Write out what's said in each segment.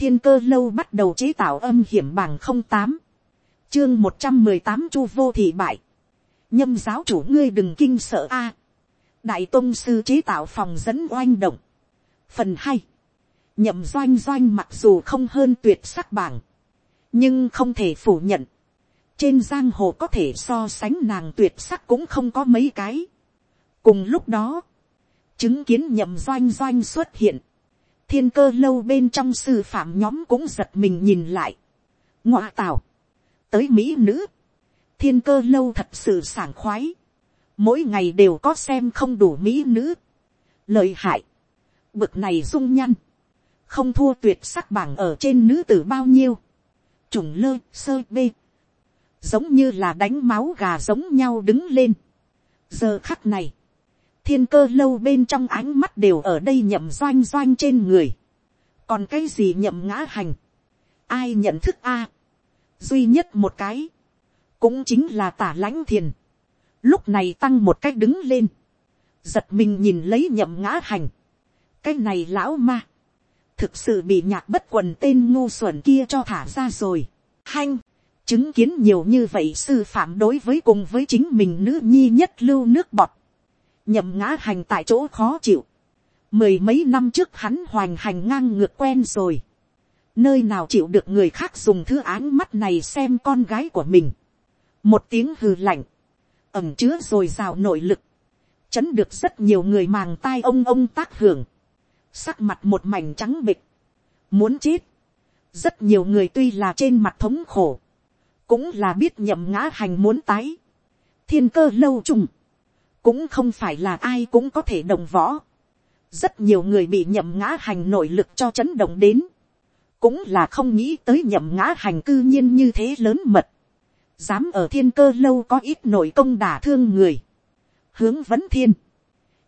thiên cơ lâu bắt đầu chế tạo âm hiểm bằng không tám, chương một trăm mười tám chu vô thị bại, nhâm giáo chủ ngươi đừng kinh sợ a, à, đại tôn sư chế tạo phòng dẫn oanh động, phần hai, nhậm doanh doanh mặc dù không hơn tuyệt sắc bảng, nhưng không thể phủ nhận, trên giang hồ có thể so sánh nàng tuyệt sắc cũng không có mấy cái. cùng lúc đó, chứng kiến nhậm doanh doanh xuất hiện, thiên cơ lâu bên trong sư phạm nhóm cũng giật mình nhìn lại. ngoa tào, tới mỹ nữ, thiên cơ lâu thật sự sảng khoái, mỗi ngày đều có xem không đủ mỹ nữ, lợi hại, bực này dung nhăn, không thua tuyệt sắc bảng ở trên nữ tử bao nhiêu, trùng lơ sơ bê, giống như là đánh máu gà giống nhau đứng lên. giờ khắc này, thiên cơ lâu bên trong ánh mắt đều ở đây nhậm doanh doanh trên người. còn cái gì nhậm ngã hành, ai nhận thức a, duy nhất một cái, cũng chính là tả lãnh thiền, lúc này tăng một cách đứng lên, giật mình nhìn lấy nhậm ngã hành, cái này lão ma, thực sự bị nhạc bất quần tên ngu xuẩn kia cho thả ra rồi. Hanh, chứng kiến nhiều như vậy sư phạm đối với cùng với chính mình nữ nhi nhất lưu nước bọt, nhậm ngã hành tại chỗ khó chịu. Mười mấy năm trước hắn hoành hành ngang ngược quen rồi. Nơi nào chịu được người khác dùng thứ áng mắt này xem con gái của mình. Một tiếng hừ lạnh. Ẩm chứa rồi rào nội lực. Chấn được rất nhiều người màng tai ông ông tác hưởng sắc mặt một mảnh trắng bịch, muốn chết, rất nhiều người tuy là trên mặt thống khổ, cũng là biết nhậm ngã hành muốn tái, thiên cơ lâu trùng, cũng không phải là ai cũng có thể đồng võ, rất nhiều người bị nhậm ngã hành nội lực cho chấn động đến, cũng là không nghĩ tới nhậm ngã hành cư nhiên như thế lớn mật, dám ở thiên cơ lâu có ít nội công đả thương người, hướng vấn thiên,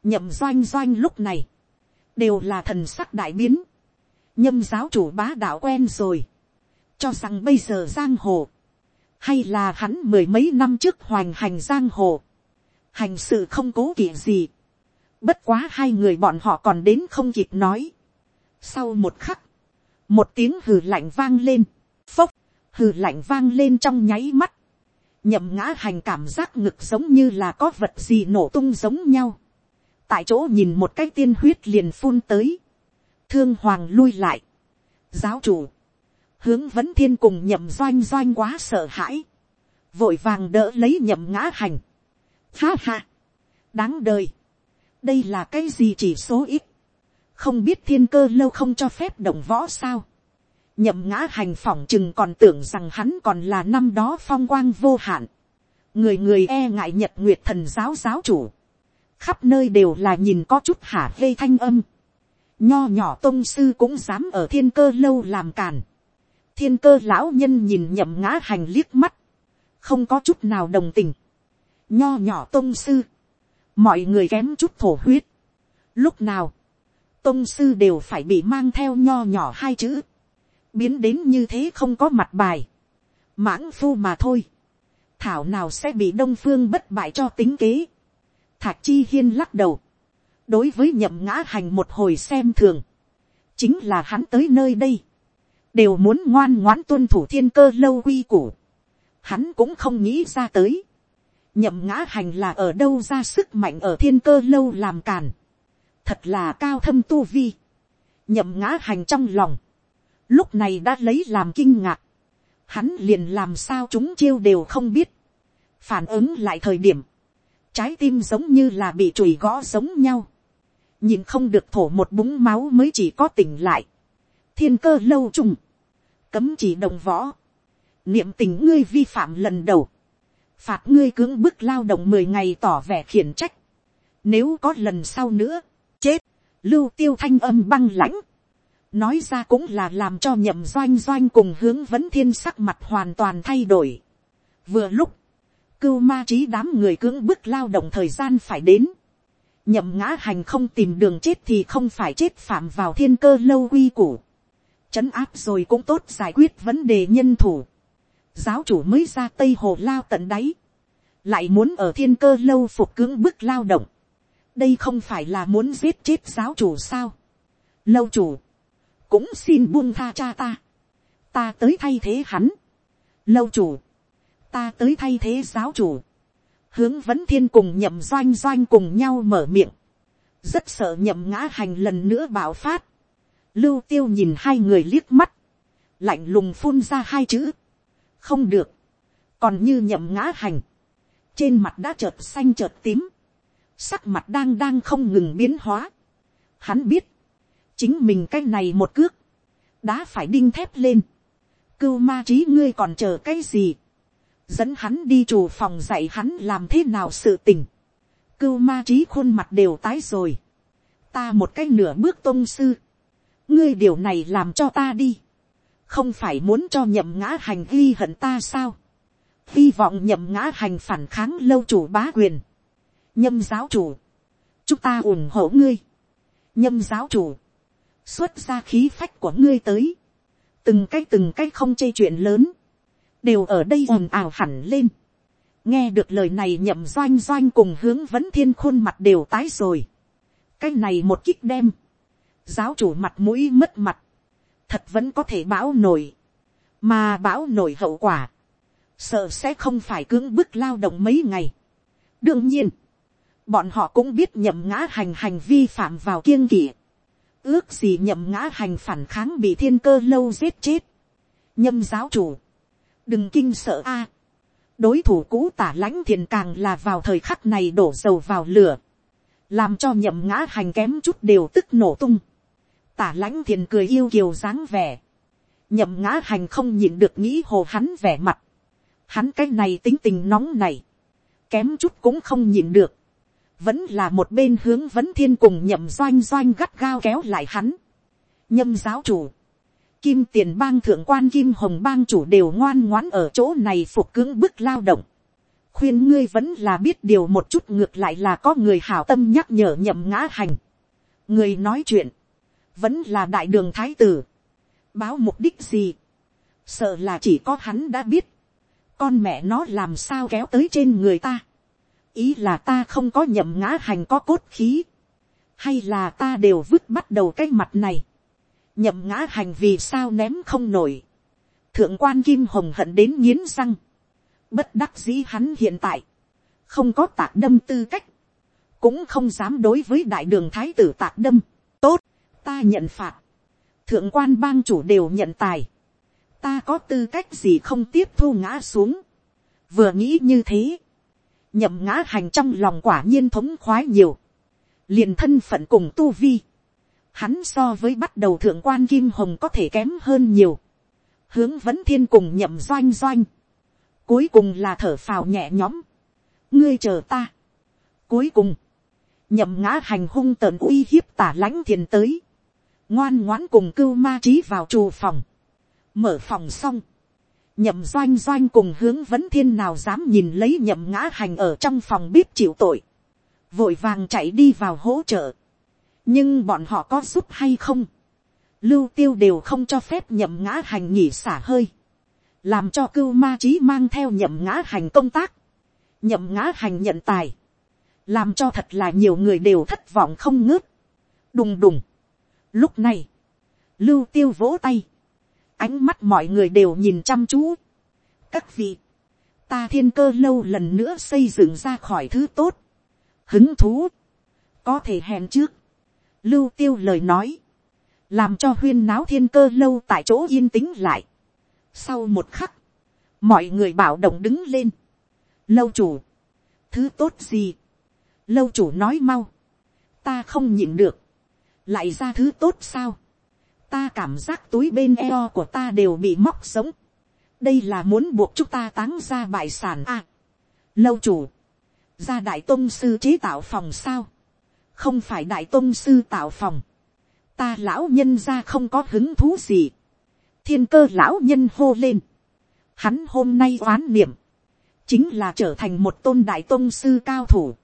nhậm doanh doanh lúc này, đều là thần sắc đại biến, nhâm giáo chủ bá đạo quen rồi, cho rằng bây giờ giang hồ, hay là hắn mười mấy năm trước hoành hành giang hồ, hành sự không cố kỵ gì, bất quá hai người bọn họ còn đến không kịp nói. sau một khắc, một tiếng hừ lạnh vang lên, phốc, hừ lạnh vang lên trong nháy mắt, nhậm ngã hành cảm giác ngực giống như là có vật gì nổ tung giống nhau. Tại chỗ nhìn một cái tiên huyết liền phun tới, thương hoàng lui lại, giáo chủ, hướng vấn thiên cùng nhậm doanh doanh quá sợ hãi, vội vàng đỡ lấy nhậm ngã hành, ha ha, đáng đời, đây là cái gì chỉ số ít, không biết thiên cơ lâu không cho phép động võ sao, nhậm ngã hành phỏng chừng còn tưởng rằng hắn còn là năm đó phong quang vô hạn, người người e ngại nhật nguyệt thần giáo giáo chủ, khắp nơi đều là nhìn có chút hả vê thanh âm. nho nhỏ tôn sư cũng dám ở thiên cơ lâu làm càn. thiên cơ lão nhân nhìn nhậm ngã hành liếc mắt, không có chút nào đồng tình nho nhỏ tôn sư, mọi người kém chút thổ huyết. lúc nào, tôn sư đều phải bị mang theo nho nhỏ hai chữ, biến đến như thế không có mặt bài, mãng phu mà thôi, thảo nào sẽ bị đông phương bất bại cho tính kế, thạc chi hiên lắc đầu. Đối với nhậm ngã hành một hồi xem thường. Chính là hắn tới nơi đây. Đều muốn ngoan ngoãn tuân thủ thiên cơ lâu quy củ. Hắn cũng không nghĩ ra tới. Nhậm ngã hành là ở đâu ra sức mạnh ở thiên cơ lâu làm càn. Thật là cao thâm tu vi. Nhậm ngã hành trong lòng. Lúc này đã lấy làm kinh ngạc. Hắn liền làm sao chúng chiêu đều không biết. Phản ứng lại thời điểm trái tim giống như là bị chùi gõ giống nhau, nhìn không được thổ một búng máu mới chỉ có tỉnh lại, thiên cơ lâu trùng, cấm chỉ đồng võ, niệm tình ngươi vi phạm lần đầu, phạt ngươi cưỡng bức lao động mười ngày tỏ vẻ khiển trách, nếu có lần sau nữa, chết, lưu tiêu thanh âm băng lãnh, nói ra cũng là làm cho nhậm doanh doanh cùng hướng vấn thiên sắc mặt hoàn toàn thay đổi. vừa lúc, cưu ma trí đám người cưỡng bức lao động thời gian phải đến. nhậm ngã hành không tìm đường chết thì không phải chết phạm vào thiên cơ lâu quy củ. chấn áp rồi cũng tốt giải quyết vấn đề nhân thủ giáo chủ mới ra tây hồ lao tận đáy. lại muốn ở thiên cơ lâu phục cưỡng bức lao động. đây không phải là muốn giết chết giáo chủ sao. lâu chủ, cũng xin buông tha cha ta, ta tới thay thế hắn, lâu chủ, ta tới thay thế giáo chủ, hướng vấn thiên cùng nhậm doanh doanh cùng nhau mở miệng, rất sợ nhậm ngã hành lần nữa bạo phát, lưu tiêu nhìn hai người liếc mắt, lạnh lùng phun ra hai chữ, không được, còn như nhậm ngã hành, trên mặt đã chợt xanh chợt tím, sắc mặt đang đang không ngừng biến hóa. Hắn biết, chính mình cái này một cước, đã phải đinh thép lên. Cưu ma trí ngươi còn chờ cái gì, dẫn hắn đi chủ phòng dạy hắn làm thế nào sự tình. Cưu ma trí khuôn mặt đều tái rồi. Ta một cái nửa bước tôn sư. Ngươi điều này làm cho ta đi. Không phải muốn cho nhậm ngã hành ghi hận ta sao. Hy vọng nhậm ngã hành phản kháng lâu chủ bá quyền. Nhâm giáo chủ. Chúng ta ủng hộ ngươi. Nhâm giáo chủ. Xuất ra khí phách của ngươi tới. Từng cái từng cái không chê chuyện lớn, đều ở đây ồn ào hẳn lên. nghe được lời này nhậm doanh doanh cùng hướng vẫn thiên khuôn mặt đều tái rồi. cái này một kích đem. giáo chủ mặt mũi mất mặt thật vẫn có thể bão nổi. mà bão nổi hậu quả. sợ sẽ không phải cưỡng bức lao động mấy ngày. đương nhiên, bọn họ cũng biết nhậm ngã hành hành vi phạm vào kiêng kỵ. ước gì nhậm ngã hành phản kháng bị thiên cơ lâu giết chết. nhâm giáo chủ đừng kinh sợ a. đối thủ cũ tả lãnh thiền càng là vào thời khắc này đổ dầu vào lửa, làm cho nhậm ngã hành kém chút đều tức nổ tung tả lãnh thiền cười yêu kiều dáng vẻ, nhậm ngã hành không nhịn được nghĩ hồ hắn vẻ mặt, hắn cái này tính tình nóng này, kém chút cũng không nhịn được, vẫn là một bên hướng vấn thiên cùng nhậm doanh doanh gắt gao kéo lại hắn. nhâm giáo chủ, Kim tiền bang thượng quan kim hồng bang chủ đều ngoan ngoãn ở chỗ này phục cưỡng bức lao động. Khuyên ngươi vẫn là biết điều một chút ngược lại là có người hảo tâm nhắc nhở nhậm ngã hành. Người nói chuyện. Vẫn là đại đường thái tử. Báo mục đích gì. Sợ là chỉ có hắn đã biết. Con mẹ nó làm sao kéo tới trên người ta. Ý là ta không có nhậm ngã hành có cốt khí. Hay là ta đều vứt bắt đầu cái mặt này nhậm ngã hành vì sao ném không nổi. thượng quan kim hồng hận đến nghiến răng. bất đắc dĩ hắn hiện tại, không có tạc đâm tư cách, cũng không dám đối với đại đường thái tử tạc đâm. tốt, ta nhận phạt. thượng quan bang chủ đều nhận tài. ta có tư cách gì không tiếp thu ngã xuống. vừa nghĩ như thế, nhậm ngã hành trong lòng quả nhiên thống khoái nhiều. liền thân phận cùng tu vi hắn so với bắt đầu thượng quan kim hồng có thể kém hơn nhiều, hướng vẫn thiên cùng nhậm doanh doanh, cuối cùng là thở phào nhẹ nhõm, ngươi chờ ta, cuối cùng, nhậm ngã hành hung tợn uy hiếp tả lãnh thiền tới, ngoan ngoãn cùng cưu ma trí vào trù phòng, mở phòng xong, nhậm doanh doanh cùng hướng vấn thiên nào dám nhìn lấy nhậm ngã hành ở trong phòng bếp chịu tội, vội vàng chạy đi vào hỗ trợ, nhưng bọn họ có giúp hay không, lưu tiêu đều không cho phép nhậm ngã hành nghỉ xả hơi, làm cho cưu ma trí mang theo nhậm ngã hành công tác, nhậm ngã hành nhận tài, làm cho thật là nhiều người đều thất vọng không ngớt, đùng đùng. Lúc này, lưu tiêu vỗ tay, ánh mắt mọi người đều nhìn chăm chú. các vị, ta thiên cơ lâu lần nữa xây dựng ra khỏi thứ tốt, hứng thú, có thể hẹn trước, lưu tiêu lời nói, làm cho huyên náo thiên cơ lâu tại chỗ yên tĩnh lại. Sau một khắc, mọi người bảo động đứng lên. Lâu chủ, thứ tốt gì? Lâu chủ nói mau, ta không nhịn được, lại ra thứ tốt sao? Ta cảm giác túi bên eo của ta đều bị móc sống. đây là muốn buộc chúng ta táng ra bại sản à. Lâu chủ, ra đại tôn sư chế tạo phòng sao? không phải đại tôn sư tạo phòng, ta lão nhân ra không có hứng thú gì, thiên cơ lão nhân hô lên, hắn hôm nay oán niệm, chính là trở thành một tôn đại tôn sư cao thủ,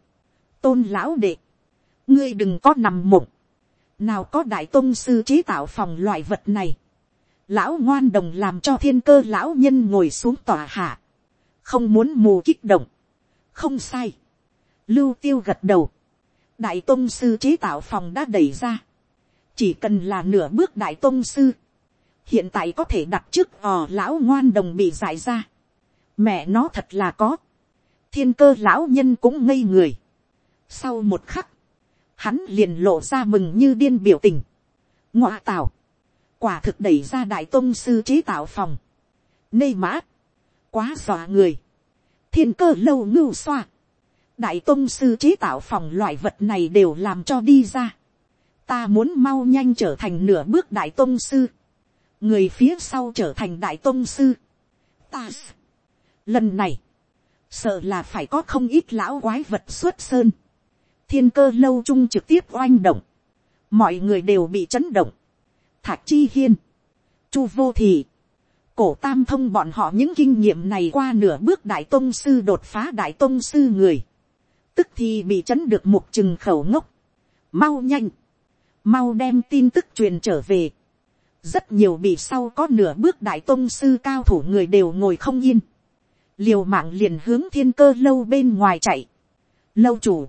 tôn lão đệ, ngươi đừng có nằm mộng, nào có đại tôn sư chế tạo phòng loại vật này, lão ngoan đồng làm cho thiên cơ lão nhân ngồi xuống tòa hạ, không muốn mù kích động, không sai, lưu tiêu gật đầu, đại tôn sư chế tạo phòng đã đẩy ra, chỉ cần là nửa bước đại tôn sư, hiện tại có thể đặt trước ò lão ngoan đồng bị giải ra. mẹ nó thật là có. thiên cơ lão nhân cũng ngây người. sau một khắc, hắn liền lộ ra mừng như điên biểu tình. ngoa tạo, quả thực đẩy ra đại tôn sư chế tạo phòng. nê mã, quá dọa người. thiên cơ lâu ngưu xoa. đại tôn sư chế tạo phòng loại vật này đều làm cho đi ra. ta muốn mau nhanh trở thành nửa bước đại tôn sư người phía sau trở thành đại tôn sư. Ta, lần này, sợ là phải có không ít lão quái vật xuất sơn thiên cơ lâu chung trực tiếp oanh động, mọi người đều bị chấn động. thạc chi hiên, chu vô thị, cổ tam thông bọn họ những kinh nghiệm này qua nửa bước đại tôn sư đột phá đại tôn sư người, tức thì bị chấn được một chừng khẩu ngốc, mau nhanh, mau đem tin tức truyền trở về, rất nhiều bị sau có nửa bước đại tôn sư cao thủ người đều ngồi không yên, liều mạng liền hướng thiên cơ lâu bên ngoài chạy, lâu chủ,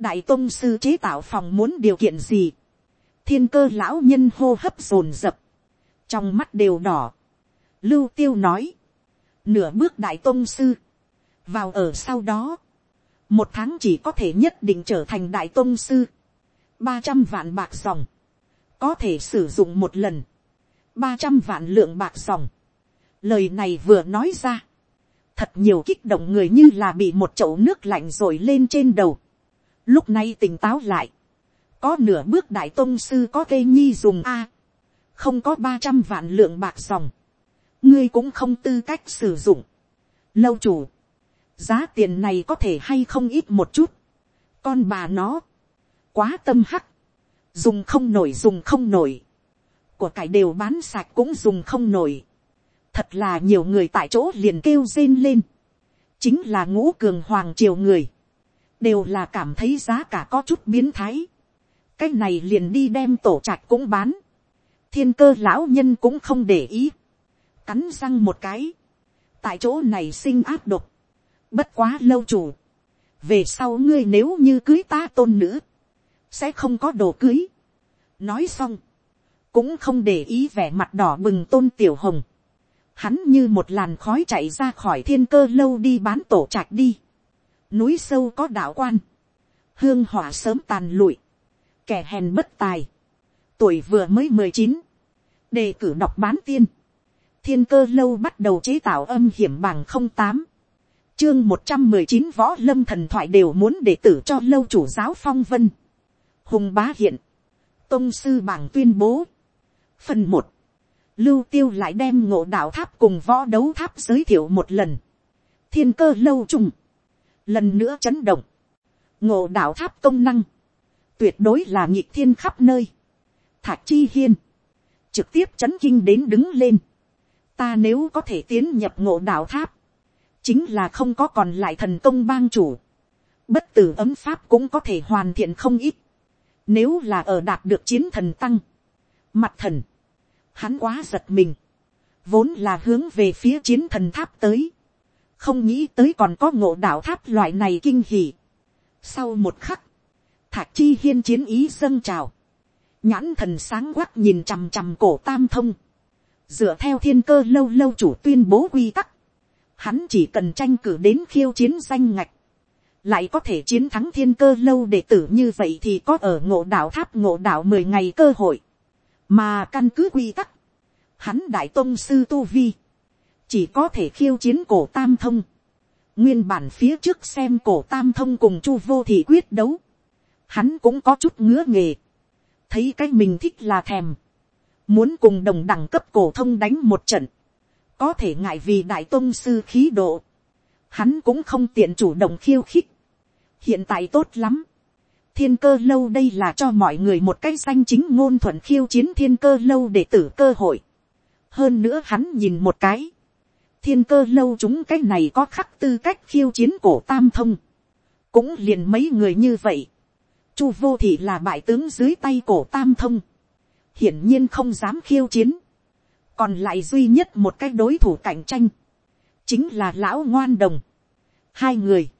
đại tôn sư chế tạo phòng muốn điều kiện gì, thiên cơ lão nhân hô hấp dồn dập, trong mắt đều đỏ, lưu tiêu nói, nửa bước đại tôn sư, vào ở sau đó, một tháng chỉ có thể nhất định trở thành đại tôn sư, ba trăm vạn bạc dòng, có thể sử dụng một lần, ba trăm vạn lượng bạc dòng. Lời này vừa nói ra. Thật nhiều kích động người như là bị một chậu nước lạnh rồi lên trên đầu. Lúc này tỉnh táo lại. Có nửa bước đại tôn sư có cây nhi dùng A. Không có ba trăm vạn lượng bạc dòng. Ngươi cũng không tư cách sử dụng. Lâu chủ. Giá tiền này có thể hay không ít một chút. Con bà nó. Quá tâm hắc. Dùng không nổi, dùng không nổi của cải đều bán sạch cũng dùng không nổi. Thật là nhiều người tại chỗ liền kêu rên lên. Chính là ngũ cường hoàng triều người. Đều là cảm thấy giá cả có chút biến thái. Cái này liền đi đem tổ trạch cũng bán. Thiên cơ lão nhân cũng không để ý. Cắn răng một cái. Tại chỗ này sinh áp độc. Bất quá lâu chủ. Về sau ngươi nếu như cưới ta tôn nữ. Sẽ không có đồ cưới. Nói xong cũng không để ý vẻ mặt đỏ bừng tôn tiểu hồng. Hắn như một làn khói chạy ra khỏi thiên cơ lâu đi bán tổ trạch đi. Núi sâu có đạo quan. Hương hỏa sớm tàn lụi. Kẻ hèn bất tài. Tuổi vừa mới mười chín, Đề cử đọc bán tiên. Thiên cơ lâu bắt đầu chế tạo âm hiểm bằng không tám, Chương một trăm mười chín võ lâm thần thoại đều muốn đệ tử cho lâu chủ giáo phong vân. Hùng bá hiện. tôn sư bảng tuyên bố, Phần một, Lưu tiêu lại đem ngộ đạo tháp cùng võ đấu tháp giới thiệu một lần. Thiên cơ lâu trùng. Lần nữa chấn động. Ngộ đạo tháp công năng. Tuyệt đối là nhịp thiên khắp nơi. Thạc chi hiên. Trực tiếp chấn kinh đến đứng lên. Ta nếu có thể tiến nhập ngộ đạo tháp. Chính là không có còn lại thần công bang chủ. Bất tử ấm pháp cũng có thể hoàn thiện không ít. Nếu là ở đạt được chiến thần tăng. Mặt thần, Hắn quá giật mình. Vốn là hướng về phía chiến thần tháp tới. Không nghĩ tới còn có ngộ đạo tháp loại này kinh hỉ. Sau một khắc. Thạc chi hiên chiến ý dâng trào. Nhãn thần sáng quắc nhìn chằm chằm cổ tam thông. Dựa theo thiên cơ lâu lâu chủ tuyên bố quy tắc. Hắn chỉ cần tranh cử đến khiêu chiến danh ngạch lại có thể chiến thắng thiên cơ lâu đệ tử như vậy thì có ở ngộ đạo tháp ngộ đạo mười ngày cơ hội mà căn cứ quy tắc, hắn đại tôn sư tu vi, chỉ có thể khiêu chiến cổ tam thông, nguyên bản phía trước xem cổ tam thông cùng chu vô thị quyết đấu, hắn cũng có chút ngứa nghề, thấy cái mình thích là thèm, muốn cùng đồng đẳng cấp cổ thông đánh một trận, có thể ngại vì đại tôn sư khí độ, hắn cũng không tiện chủ động khiêu khích, hiện tại tốt lắm, thiên cơ lâu đây là cho mọi người một cái danh chính ngôn thuận khiêu chiến thiên cơ lâu để tử cơ hội. hơn nữa hắn nhìn một cái thiên cơ lâu chúng cái này có khắc tư cách khiêu chiến cổ tam thông. cũng liền mấy người như vậy. chu vô thị là bại tướng dưới tay cổ tam thông. hiển nhiên không dám khiêu chiến. còn lại duy nhất một cái đối thủ cạnh tranh. chính là lão ngoan đồng. hai người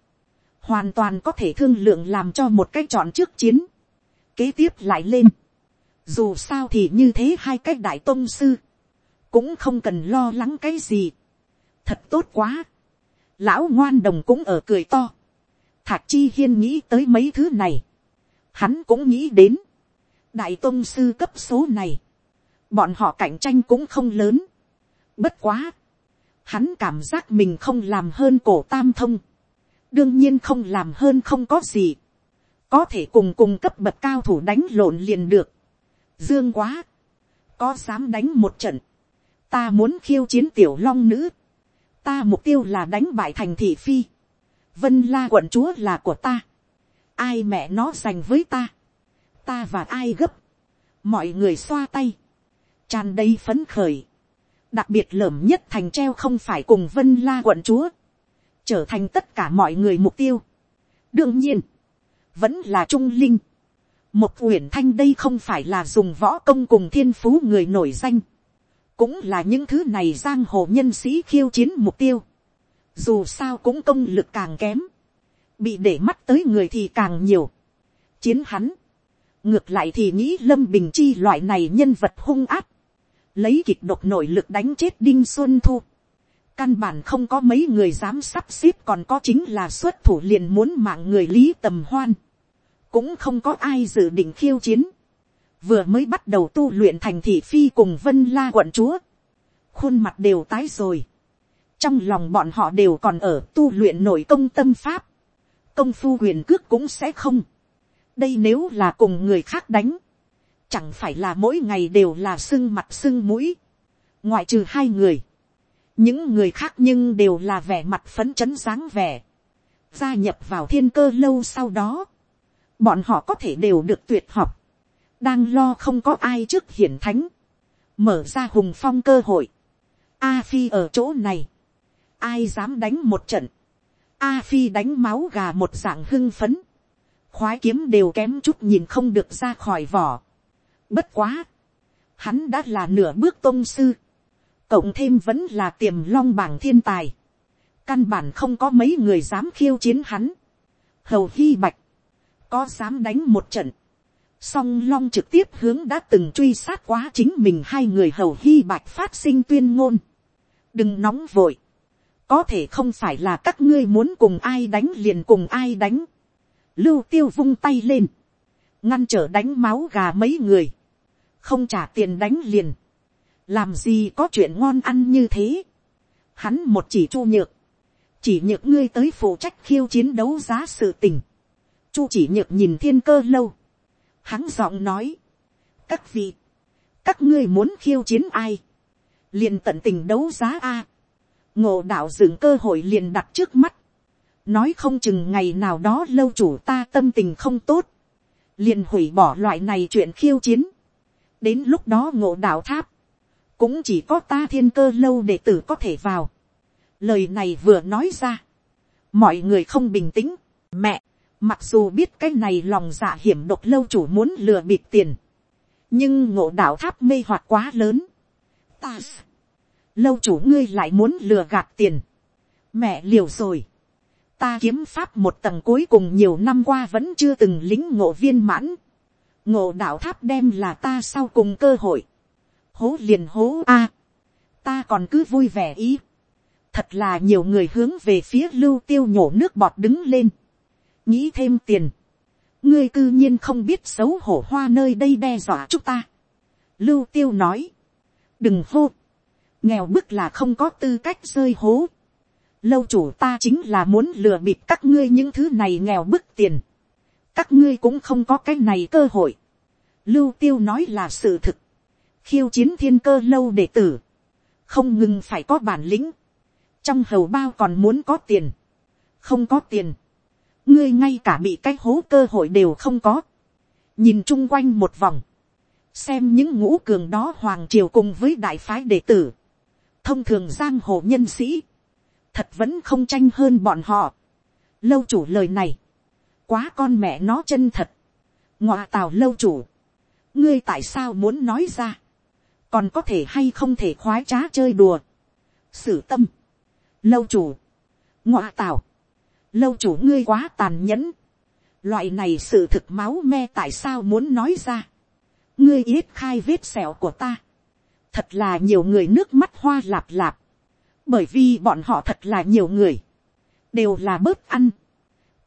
hoàn toàn có thể thương lượng làm cho một cái chọn trước chiến, kế tiếp lại lên, dù sao thì như thế hai cái đại tôn sư, cũng không cần lo lắng cái gì thật tốt quá. lão ngoan đồng cũng ở cười to. thạc chi hiên nghĩ tới mấy thứ này. hắn cũng nghĩ đến. đại tôn sư cấp số này. bọn họ cạnh tranh cũng không lớn. bất quá. hắn cảm giác mình không làm hơn cổ tam thông. đương nhiên không làm hơn không có gì. có thể cùng cùng cấp bậc cao thủ đánh lộn liền được dương quá, có dám đánh một trận, ta muốn khiêu chiến tiểu long nữ, ta mục tiêu là đánh bại thành thị phi, vân la quận chúa là của ta, ai mẹ nó dành với ta, ta và ai gấp, mọi người xoa tay, tràn đầy phấn khởi, đặc biệt lởm nhất thành treo không phải cùng vân la quận chúa, trở thành tất cả mọi người mục tiêu. đương nhiên, vẫn là trung linh, một uyển thanh đây không phải là dùng võ công cùng thiên phú người nổi danh. Cũng là những thứ này giang hồ nhân sĩ khiêu chiến mục tiêu. Dù sao cũng công lực càng kém. Bị để mắt tới người thì càng nhiều. Chiến hắn. Ngược lại thì nghĩ Lâm Bình Chi loại này nhân vật hung áp. Lấy kịch độc nội lực đánh chết Đinh Xuân Thu. Căn bản không có mấy người dám sắp xếp còn có chính là xuất thủ liền muốn mạng người Lý Tầm Hoan cũng không có ai dự định khiêu chiến, vừa mới bắt đầu tu luyện thành thị phi cùng vân la quận chúa, khuôn mặt đều tái rồi, trong lòng bọn họ đều còn ở tu luyện nội công tâm pháp, công phu quyền cước cũng sẽ không, đây nếu là cùng người khác đánh, chẳng phải là mỗi ngày đều là sưng mặt sưng mũi, ngoại trừ hai người, những người khác nhưng đều là vẻ mặt phấn chấn dáng vẻ, gia nhập vào thiên cơ lâu sau đó, bọn họ có thể đều được tuyệt học, đang lo không có ai trước hiển thánh, mở ra hùng phong cơ hội, a phi ở chỗ này, ai dám đánh một trận, a phi đánh máu gà một dạng hưng phấn, khoái kiếm đều kém chút nhìn không được ra khỏi vỏ. Bất quá, hắn đã là nửa bước tôn sư, cộng thêm vẫn là tiềm long bảng thiên tài, căn bản không có mấy người dám khiêu chiến hắn. Hầu hy bạch, có dám đánh một trận, song long trực tiếp hướng đã từng truy sát quá chính mình hai người hầu hy bạch phát sinh tuyên ngôn. đừng nóng vội, có thể không phải là các ngươi muốn cùng ai đánh liền cùng ai đánh. lưu tiêu vung tay lên, ngăn trở đánh máu gà mấy người, không trả tiền đánh liền, làm gì có chuyện ngon ăn như thế. Hắn một chỉ chu nhược, chỉ nhược ngươi tới phụ trách khiêu chiến đấu giá sự tình, Chu chỉ nhược nhìn thiên cơ lâu. Hắn giọng nói. Các vị. Các ngươi muốn khiêu chiến ai. liền tận tình đấu giá a. Ngộ đạo dựng cơ hội liền đặt trước mắt. Nói không chừng ngày nào đó lâu chủ ta tâm tình không tốt. liền hủy bỏ loại này chuyện khiêu chiến. Đến lúc đó ngộ đạo tháp. Cũng chỉ có ta thiên cơ lâu đệ tử có thể vào. Lời này vừa nói ra. Mọi người không bình tĩnh. Mẹ Mặc dù biết cái này lòng dạ hiểm độc lâu chủ muốn lừa bịp tiền. Nhưng ngộ đạo tháp mê hoặc quá lớn. Ta. Lâu chủ ngươi lại muốn lừa gạt tiền. Mẹ liều rồi. Ta kiếm pháp một tầng cuối cùng nhiều năm qua vẫn chưa từng lính ngộ viên mãn. Ngộ đạo tháp đem là ta sau cùng cơ hội. Hố liền hố a. ta còn cứ vui vẻ ý. Thật là nhiều người hướng về phía lưu tiêu nhổ nước bọt đứng lên nghĩ thêm tiền, ngươi cư nhiên không biết xấu hổ hoa nơi đây đe dọa chúng ta. Lưu tiêu nói, đừng hô, nghèo bức là không có tư cách rơi hố. Lâu chủ ta chính là muốn lừa bịp các ngươi những thứ này nghèo bức tiền. Các ngươi cũng không có cái này cơ hội. Lưu tiêu nói là sự thực. Khiêu chiến thiên cơ lâu đệ tử. Không ngừng phải có bản lĩnh. Trong hầu bao còn muốn có tiền. Không có tiền ngươi ngay cả bị cái hố cơ hội đều không có. nhìn chung quanh một vòng, xem những ngũ cường đó hoàng triều cùng với đại phái đệ tử, thông thường giang hồ nhân sĩ, thật vẫn không tranh hơn bọn họ. lâu chủ lời này, quá con mẹ nó chân thật, ngọa tào lâu chủ, ngươi tại sao muốn nói ra, còn có thể hay không thể khoái trá chơi đùa, sử tâm, lâu chủ, ngọa tào, lâu chủ ngươi quá tàn nhẫn, loại này sự thực máu me tại sao muốn nói ra, ngươi yết khai vết sẹo của ta, thật là nhiều người nước mắt hoa lạp lạp, bởi vì bọn họ thật là nhiều người, đều là bớt ăn,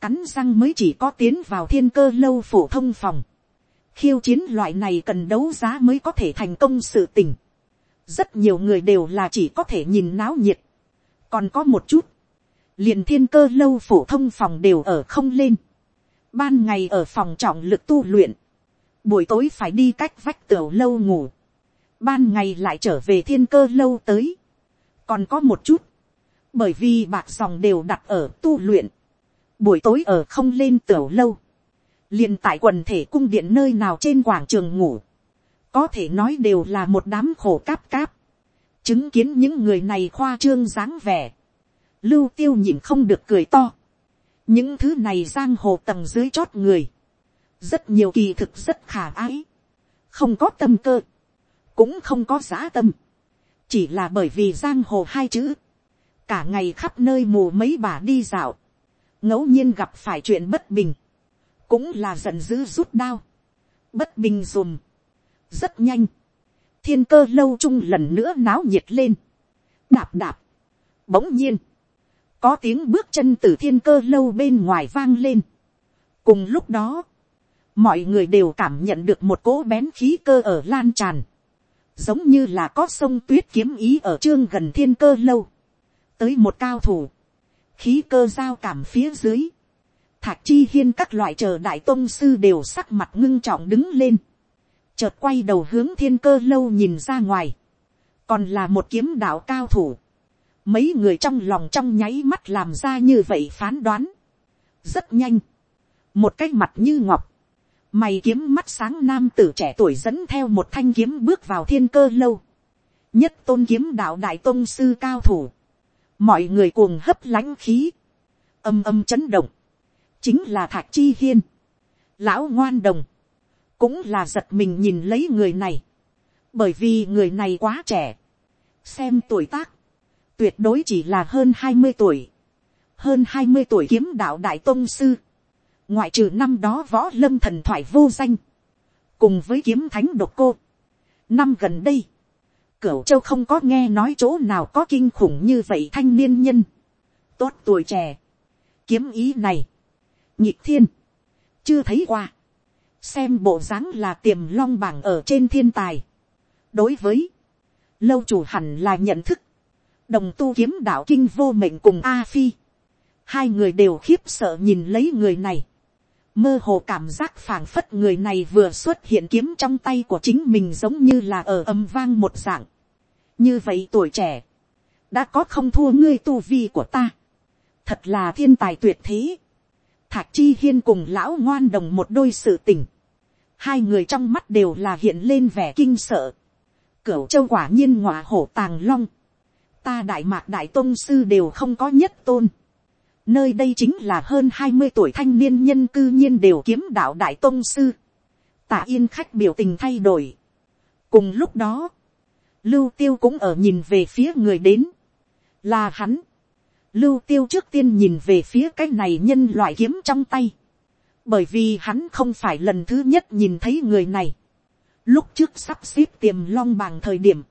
cắn răng mới chỉ có tiến vào thiên cơ lâu phổ thông phòng, khiêu chiến loại này cần đấu giá mới có thể thành công sự tình, rất nhiều người đều là chỉ có thể nhìn náo nhiệt, còn có một chút, liền thiên cơ lâu phổ thông phòng đều ở không lên, ban ngày ở phòng trọng lực tu luyện, buổi tối phải đi cách vách tiểu lâu ngủ, ban ngày lại trở về thiên cơ lâu tới, còn có một chút, bởi vì bạc dòng đều đặt ở tu luyện, buổi tối ở không lên tiểu lâu, liền tại quần thể cung điện nơi nào trên quảng trường ngủ, có thể nói đều là một đám khổ cáp cáp, chứng kiến những người này khoa trương dáng vẻ, lưu tiêu nhìn không được cười to, những thứ này giang hồ tầng dưới chót người, rất nhiều kỳ thực rất khả ái, không có tâm cơ, cũng không có giá tâm, chỉ là bởi vì giang hồ hai chữ, cả ngày khắp nơi mù mấy bà đi dạo, ngẫu nhiên gặp phải chuyện bất bình, cũng là giận dữ rút đao, bất bình dùm, rất nhanh, thiên cơ lâu chung lần nữa náo nhiệt lên, đạp đạp, bỗng nhiên, có tiếng bước chân từ thiên cơ lâu bên ngoài vang lên. cùng lúc đó, mọi người đều cảm nhận được một cỗ bén khí cơ ở lan tràn, giống như là có sông tuyết kiếm ý ở trương gần thiên cơ lâu, tới một cao thủ, khí cơ giao cảm phía dưới, thạc chi hiên các loại chờ đại tôn sư đều sắc mặt ngưng trọng đứng lên, chợt quay đầu hướng thiên cơ lâu nhìn ra ngoài, còn là một kiếm đạo cao thủ, mấy người trong lòng trong nháy mắt làm ra như vậy phán đoán, rất nhanh, một cái mặt như ngọc, mày kiếm mắt sáng nam tử trẻ tuổi dẫn theo một thanh kiếm bước vào thiên cơ lâu, nhất tôn kiếm đạo đại tôn sư cao thủ, mọi người cuồng hấp lãnh khí, âm âm chấn động, chính là thạc chi hiên, lão ngoan đồng, cũng là giật mình nhìn lấy người này, bởi vì người này quá trẻ, xem tuổi tác, tuyệt đối chỉ là hơn hai mươi tuổi, hơn hai mươi tuổi kiếm đạo đại tôn sư, ngoại trừ năm đó võ lâm thần thoại vô danh, cùng với kiếm thánh độc cô. Năm gần đây, cửu châu không có nghe nói chỗ nào có kinh khủng như vậy thanh niên nhân, tốt tuổi trẻ, kiếm ý này, nhịp thiên, chưa thấy qua, xem bộ dáng là tiềm long bảng ở trên thiên tài. đối với, lâu chủ hẳn là nhận thức, đồng tu kiếm đạo kinh vô mệnh cùng a phi, hai người đều khiếp sợ nhìn lấy người này, mơ hồ cảm giác phảng phất người này vừa xuất hiện kiếm trong tay của chính mình giống như là ở âm vang một dạng. như vậy tuổi trẻ, đã có không thua ngươi tu vi của ta, thật là thiên tài tuyệt thế. thạc chi hiên cùng lão ngoan đồng một đôi sự tình, hai người trong mắt đều là hiện lên vẻ kinh sợ. cửu châu quả nhiên ngọa hổ tàng long, ta đại mạc đại tôn sư đều không có nhất tôn. Nơi đây chính là hơn hai mươi tuổi thanh niên nhân cư nhiên đều kiếm đạo đại tôn sư. Tạ yên khách biểu tình thay đổi. Cùng lúc đó, lưu tiêu cũng ở nhìn về phía người đến. Là hắn. Lưu tiêu trước tiên nhìn về phía cái này nhân loại kiếm trong tay. Bởi vì hắn không phải lần thứ nhất nhìn thấy người này. Lúc trước sắp xếp tiềm long bằng thời điểm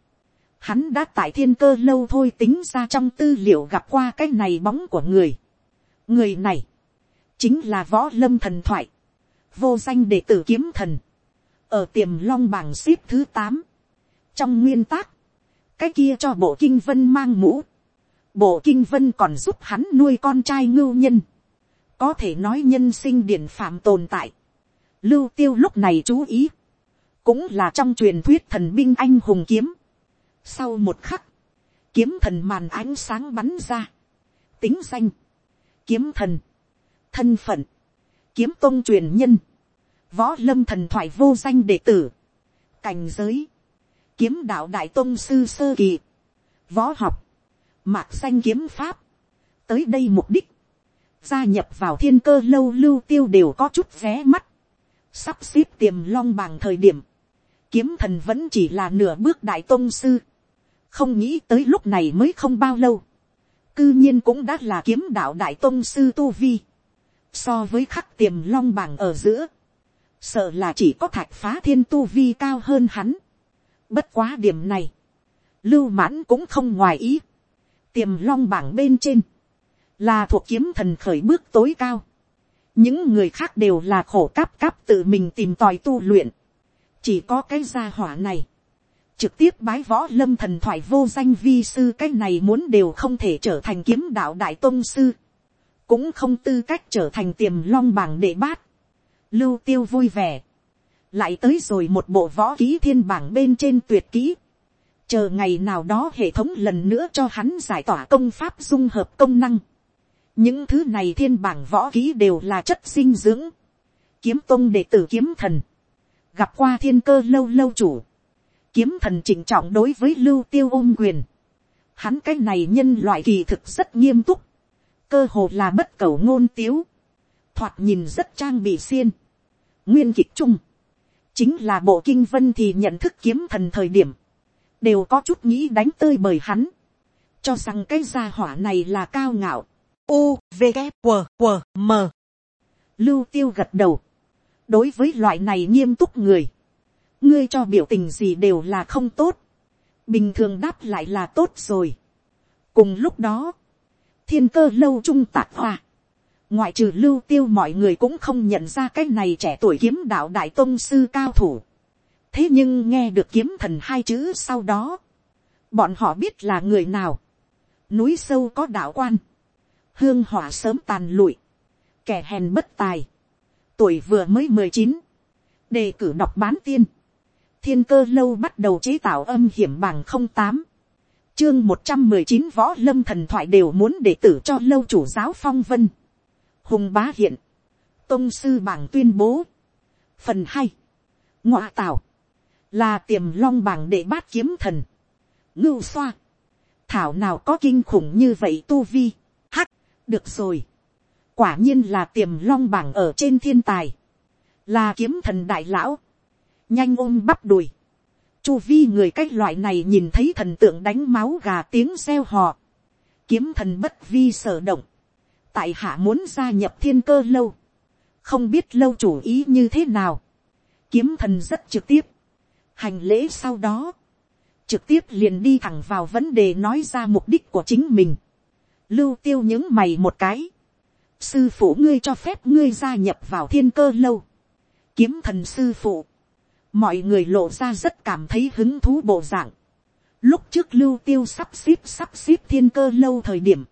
hắn đã tại thiên cơ lâu thôi tính ra trong tư liệu gặp qua cái này bóng của người. người này, chính là võ lâm thần thoại, vô danh đệ tử kiếm thần, ở tiềm long bảng ship thứ tám, trong nguyên tác, cái kia cho bộ kinh vân mang mũ, bộ kinh vân còn giúp hắn nuôi con trai ngưu nhân, có thể nói nhân sinh điển phạm tồn tại, lưu tiêu lúc này chú ý, cũng là trong truyền thuyết thần binh anh hùng kiếm, sau một khắc, kiếm thần màn ánh sáng bắn ra. Tính danh, kiếm thần, thân phận, kiếm tôn truyền nhân, võ lâm thần thoại vô danh đệ tử, cảnh giới, kiếm đạo đại tôn sư sơ kỳ, võ học, mạc danh kiếm pháp, tới đây mục đích, gia nhập vào thiên cơ lâu lưu tiêu đều có chút ré mắt, sắp xếp tiềm long bằng thời điểm, kiếm thần vẫn chỉ là nửa bước đại tôn sư, không nghĩ tới lúc này mới không bao lâu, cư nhiên cũng đã là kiếm đạo đại tôn sư tu vi, so với khắc tiềm long bảng ở giữa, sợ là chỉ có thạch phá thiên tu vi cao hơn hắn. Bất quá điểm này, lưu mãn cũng không ngoài ý. Tiềm long bảng bên trên, là thuộc kiếm thần khởi bước tối cao. Những người khác đều là khổ cáp cáp tự mình tìm tòi tu luyện. Chỉ có cái gia hỏa này. Trực tiếp bái võ lâm thần thoại vô danh vi sư cái này muốn đều không thể trở thành kiếm đạo đại tôn sư. Cũng không tư cách trở thành tiềm long bảng đệ bát. Lưu tiêu vui vẻ. Lại tới rồi một bộ võ ký thiên bảng bên trên tuyệt kỹ. Chờ ngày nào đó hệ thống lần nữa cho hắn giải tỏa công pháp dung hợp công năng những thứ này thiên bảng võ ký đều là chất dinh dưỡng, kiếm tôn đệ tử kiếm thần, gặp qua thiên cơ lâu lâu chủ, kiếm thần chỉnh trọng đối với lưu tiêu ôm quyền, hắn cái này nhân loại kỳ thực rất nghiêm túc, cơ hồ là bất cầu ngôn tiếu, thoạt nhìn rất trang bị xiên, nguyên kịch chung, chính là bộ kinh vân thì nhận thức kiếm thần thời điểm, đều có chút nghĩ đánh tơi bởi hắn, cho rằng cái gia hỏa này là cao ngạo, u v K, W, W, m. Lưu tiêu gật đầu. Đối với loại này nghiêm túc người ngươi cho biểu tình gì đều là không tốt. Bình thường đáp lại là tốt rồi. Cùng lúc đó thiên cơ lâu trung tạc hoa. Ngoại trừ lưu tiêu mọi người cũng không nhận ra cái này trẻ tuổi kiếm đạo đại tôn sư cao thủ. Thế nhưng nghe được kiếm thần hai chữ sau đó bọn họ biết là người nào. Núi sâu có đạo quan. Hương hỏa sớm tàn lụi, kẻ hèn bất tài, tuổi vừa mới mười chín, đề cử đọc bán tiên, thiên cơ lâu bắt đầu chế tạo âm hiểm bằng không tám, chương một trăm mười chín võ lâm thần thoại đều muốn đệ tử cho lâu chủ giáo phong vân, hùng bá hiện, tôn sư bảng tuyên bố, phần hai, ngoại tảo, là tiềm long bảng đệ bát kiếm thần, ngưu xoa, thảo nào có kinh khủng như vậy tu vi, hắc. Được rồi. quả nhiên là tiềm long bảng ở trên thiên tài. là kiếm thần đại lão nhanh ôm bắp đùi. chu vi người cách loại này nhìn thấy thần tượng đánh máu gà tiếng reo hò. kiếm thần bất vi sở động. tại hạ muốn gia nhập thiên cơ lâu. không biết lâu chủ ý như thế nào. kiếm thần rất trực tiếp. hành lễ sau đó trực tiếp liền đi thẳng vào vấn đề nói ra mục đích của chính mình lưu tiêu những mày một cái. sư phụ ngươi cho phép ngươi gia nhập vào thiên cơ lâu. kiếm thần sư phụ mọi người lộ ra rất cảm thấy hứng thú bộ dạng. lúc trước lưu tiêu sắp xếp sắp xếp thiên cơ lâu thời điểm,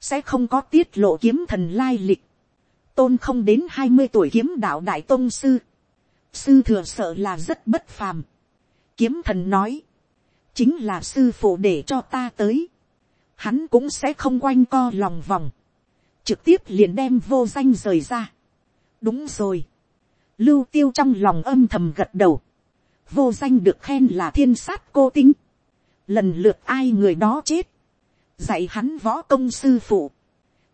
sẽ không có tiết lộ kiếm thần lai lịch. tôn không đến hai mươi tuổi kiếm đạo đại tôn sư. sư thừa sợ là rất bất phàm. kiếm thần nói, chính là sư phụ để cho ta tới hắn cũng sẽ không quanh co lòng vòng, trực tiếp liền đem vô danh rời ra. đúng rồi, lưu tiêu trong lòng âm thầm gật đầu, vô danh được khen là thiên sát cô tính, lần lượt ai người đó chết, dạy hắn võ công sư phụ,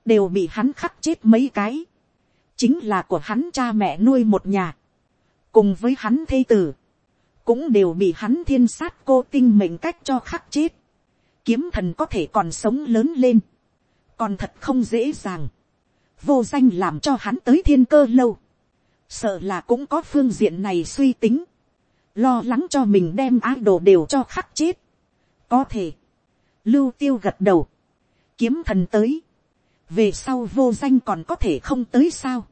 đều bị hắn khắc chết mấy cái, chính là của hắn cha mẹ nuôi một nhà, cùng với hắn thê tử, cũng đều bị hắn thiên sát cô tinh mệnh cách cho khắc chết. Kiếm thần có thể còn sống lớn lên, còn thật không dễ dàng, vô danh làm cho hắn tới thiên cơ lâu, sợ là cũng có phương diện này suy tính, lo lắng cho mình đem ái đồ đều cho khắc chết, có thể, lưu tiêu gật đầu, kiếm thần tới, về sau vô danh còn có thể không tới sao,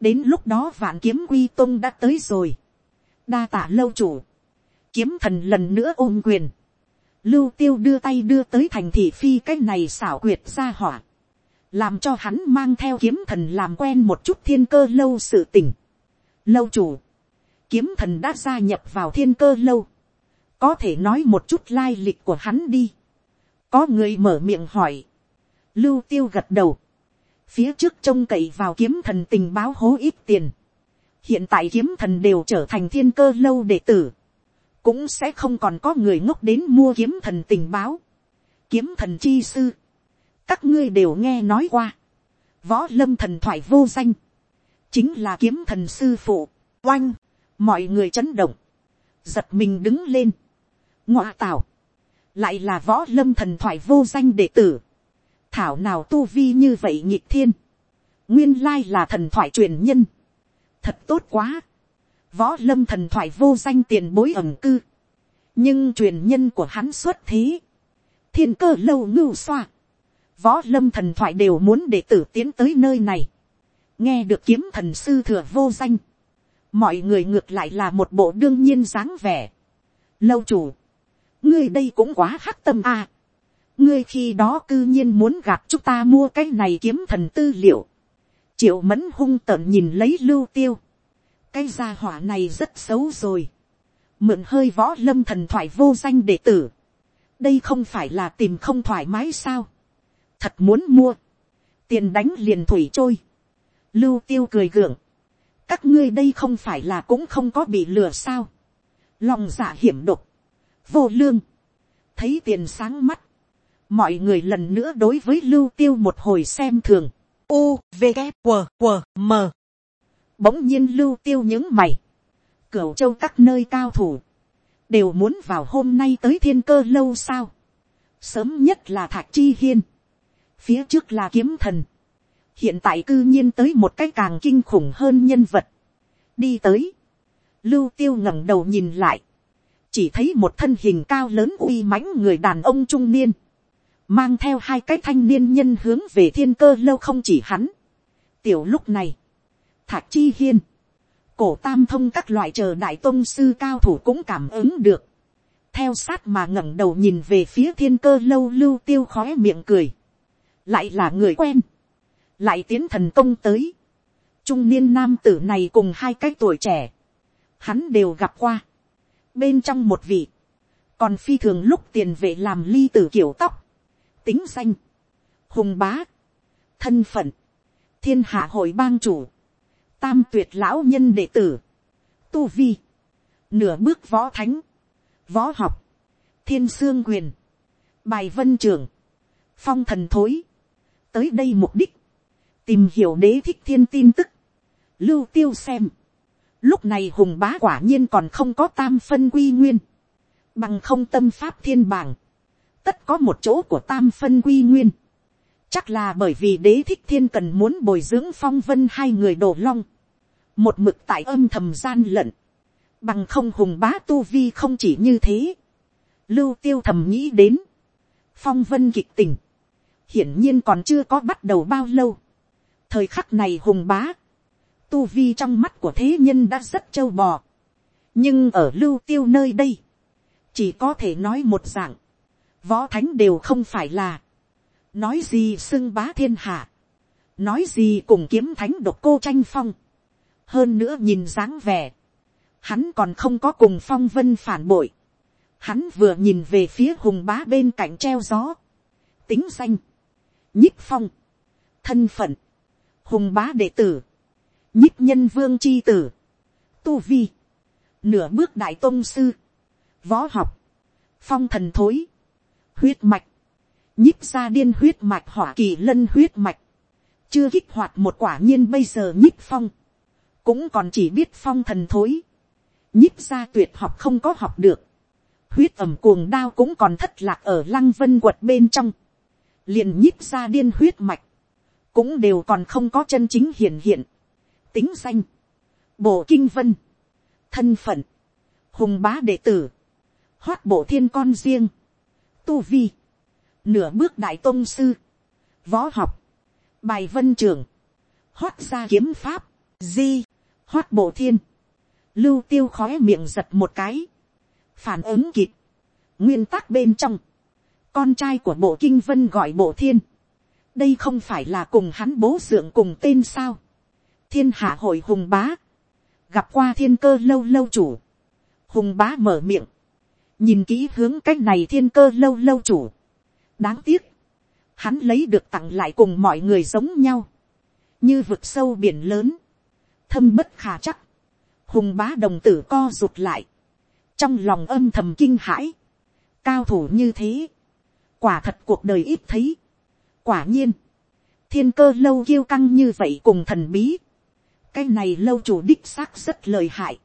đến lúc đó vạn kiếm quy tôn đã tới rồi, đa tả lâu chủ, kiếm thần lần nữa ôm quyền, lưu tiêu đưa tay đưa tới thành thị phi cái này xảo quyệt ra hỏa, làm cho hắn mang theo kiếm thần làm quen một chút thiên cơ lâu sự tỉnh lâu chủ, kiếm thần đã gia nhập vào thiên cơ lâu, có thể nói một chút lai lịch của hắn đi. có người mở miệng hỏi, lưu tiêu gật đầu, phía trước trông cậy vào kiếm thần tình báo hố ít tiền, hiện tại kiếm thần đều trở thành thiên cơ lâu đệ tử, cũng sẽ không còn có người ngốc đến mua kiếm thần tình báo, kiếm thần chi sư, các ngươi đều nghe nói qua, võ lâm thần thoại vô danh, chính là kiếm thần sư phụ, oanh, mọi người chấn động, giật mình đứng lên, ngoa tảo, lại là võ lâm thần thoại vô danh đệ tử, thảo nào tu vi như vậy nhịp thiên, nguyên lai là thần thoại truyền nhân, thật tốt quá, võ lâm thần thoại vô danh tiền bối ẩm cư, nhưng truyền nhân của hắn xuất thế, thiên cơ lâu ngưu xoa, võ lâm thần thoại đều muốn đệ tử tiến tới nơi này, nghe được kiếm thần sư thừa vô danh, mọi người ngược lại là một bộ đương nhiên dáng vẻ. lâu chủ, ngươi đây cũng quá hắc tâm à. ngươi khi đó cư nhiên muốn gặp chúng ta mua cái này kiếm thần tư liệu. triệu mẫn hung tợn nhìn lấy lưu tiêu. cái gia hỏa này rất xấu rồi. mượn hơi võ lâm thần thoại vô danh đệ tử. đây không phải là tìm không thoải mái sao. thật muốn mua. tiền đánh liền thủy trôi lưu tiêu cười gượng. Các ngươi đây không phải là cũng không có bị lừa sao. lòng dạ hiểm độc, vô lương, thấy tiền sáng mắt, mọi người lần nữa đối với lưu tiêu một hồi xem thường, u v K, q q m. Bỗng nhiên lưu tiêu những mày, cửu châu các nơi cao thủ, đều muốn vào hôm nay tới thiên cơ lâu sao, sớm nhất là Thạc chi hiên, phía trước là kiếm thần, hiện tại cư nhiên tới một cái càng kinh khủng hơn nhân vật. đi tới, lưu tiêu ngẩng đầu nhìn lại, chỉ thấy một thân hình cao lớn uy mãnh người đàn ông trung niên, mang theo hai cái thanh niên nhân hướng về thiên cơ lâu không chỉ hắn. tiểu lúc này, thạc chi hiên, cổ tam thông các loại chờ đại tôn sư cao thủ cũng cảm ứng được, theo sát mà ngẩng đầu nhìn về phía thiên cơ lâu lưu tiêu khói miệng cười, lại là người quen, lại tiến thần công tới. Trung niên nam tử này cùng hai cái tuổi trẻ, hắn đều gặp qua. Bên trong một vị, còn phi thường lúc tiền vệ làm ly tử kiểu tóc, tính danh, hùng bá, thân phận, thiên hạ hội bang chủ, tam tuyệt lão nhân đệ tử, tu vi, nửa bước võ thánh, võ học, thiên sương quyền, bài vân trường, phong thần thối, tới đây mục đích, tìm hiểu đế thích thiên tin tức, lưu tiêu xem, lúc này hùng bá quả nhiên còn không có tam phân quy nguyên, bằng không tâm pháp thiên bảng, tất có một chỗ của tam phân quy nguyên, chắc là bởi vì đế thích thiên cần muốn bồi dưỡng phong vân hai người đổ long, một mực tại âm thầm gian lận, bằng không hùng bá tu vi không chỉ như thế, lưu tiêu thầm nghĩ đến, phong vân kịch tình, hiển nhiên còn chưa có bắt đầu bao lâu, thời khắc này hùng bá, tu vi trong mắt của thế nhân đã rất trâu bò, nhưng ở lưu tiêu nơi đây, chỉ có thể nói một dạng, võ thánh đều không phải là, nói gì xưng bá thiên hạ, nói gì cùng kiếm thánh độc cô tranh phong, hơn nữa nhìn dáng vẻ, hắn còn không có cùng phong vân phản bội, hắn vừa nhìn về phía hùng bá bên cạnh treo gió, tính danh, nhích phong, thân phận, hùng bá đệ tử, nhích nhân vương c h i tử, tu vi, nửa bước đại tôn sư, võ học, phong thần thối, huyết mạch, nhích ra điên huyết mạch hỏa kỳ lân huyết mạch, chưa kích hoạt một quả nhiên bây giờ nhích phong, cũng còn chỉ biết phong thần thối, nhích ra tuyệt học không có học được, huyết ẩm cuồng đao cũng còn thất lạc ở lăng vân quật bên trong, liền nhích ra điên huyết mạch, cũng đều còn không có chân chính hiện hiện. tính danh, bộ kinh vân, thân phận, hùng bá đệ tử, hoát bộ thiên con riêng, tu vi, nửa bước đại tôn sư, võ học, bài vân trường, hoát ra kiếm pháp, di, hoát bộ thiên, lưu tiêu khói miệng giật một cái, phản ứng kịp, nguyên tắc bên trong, con trai của bộ kinh vân gọi bộ thiên, đây không phải là cùng hắn bố dượng cùng tên sao. thiên hạ hội hùng bá, gặp qua thiên cơ lâu lâu chủ, hùng bá mở miệng, nhìn kỹ hướng cách này thiên cơ lâu lâu chủ. đáng tiếc, hắn lấy được tặng lại cùng mọi người giống nhau, như vực sâu biển lớn, thâm bất khả chắc, hùng bá đồng tử co rụt lại, trong lòng âm thầm kinh hãi, cao thủ như thế, quả thật cuộc đời ít thấy, quả nhiên, thiên cơ lâu kiêu căng như vậy cùng thần bí. cái này lâu chủ đích xác rất lời hại.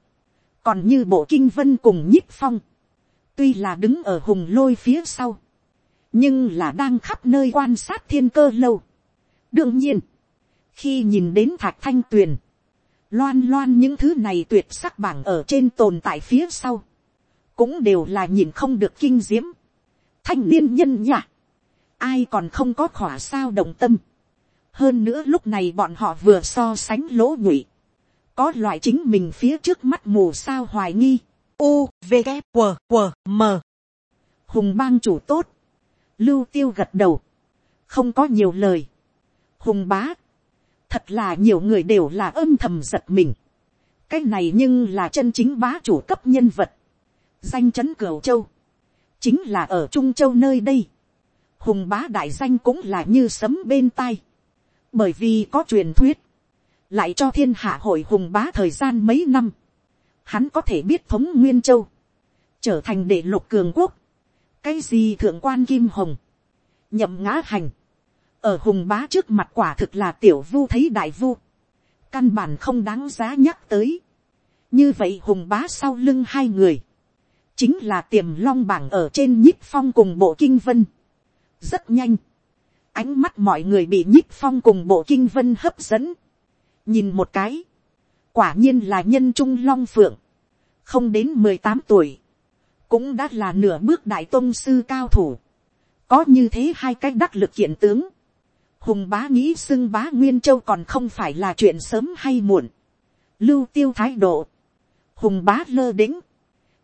còn như bộ kinh vân cùng nhích phong, tuy là đứng ở hùng lôi phía sau, nhưng là đang khắp nơi quan sát thiên cơ lâu. đương nhiên, khi nhìn đến thạch thanh tuyền, loan loan những thứ này tuyệt sắc bảng ở trên tồn tại phía sau, cũng đều là nhìn không được kinh diễm, thanh niên nhân nhạc, ai còn không có khỏa sao động tâm, hơn nữa lúc này bọn họ vừa so sánh lỗ nhụy, có loại chính mình phía trước mắt mù sao hoài nghi, u v g q q m. Hùng bang chủ tốt, lưu tiêu gật đầu, không có nhiều lời, hùng bá, thật là nhiều người đều là âm thầm giật mình, cái này nhưng là chân chính bá chủ cấp nhân vật, danh chấn cửu châu, chính là ở trung châu nơi đây, hùng bá đại danh cũng là như sấm bên tai, bởi vì có truyền thuyết, lại cho thiên hạ hội hùng bá thời gian mấy năm, hắn có thể biết thống nguyên châu, trở thành đệ lục cường quốc, cái gì thượng quan kim hồng, nhậm ngã hành, ở hùng bá trước mặt quả thực là tiểu vu thấy đại vu, căn bản không đáng giá nhắc tới. như vậy hùng bá sau lưng hai người, chính là tiềm long bảng ở trên nhích phong cùng bộ kinh vân rất nhanh, ánh mắt mọi người bị nhích phong cùng bộ kinh vân hấp dẫn. nhìn một cái, quả nhiên là nhân trung long phượng, không đến mười tám tuổi, cũng đã là nửa bước đại tôn sư cao thủ. có như thế hai cái đắc lực kiện tướng, hùng bá nghĩ xưng bá nguyên châu còn không phải là chuyện sớm hay muộn. lưu tiêu thái độ, hùng bá lơ đĩnh,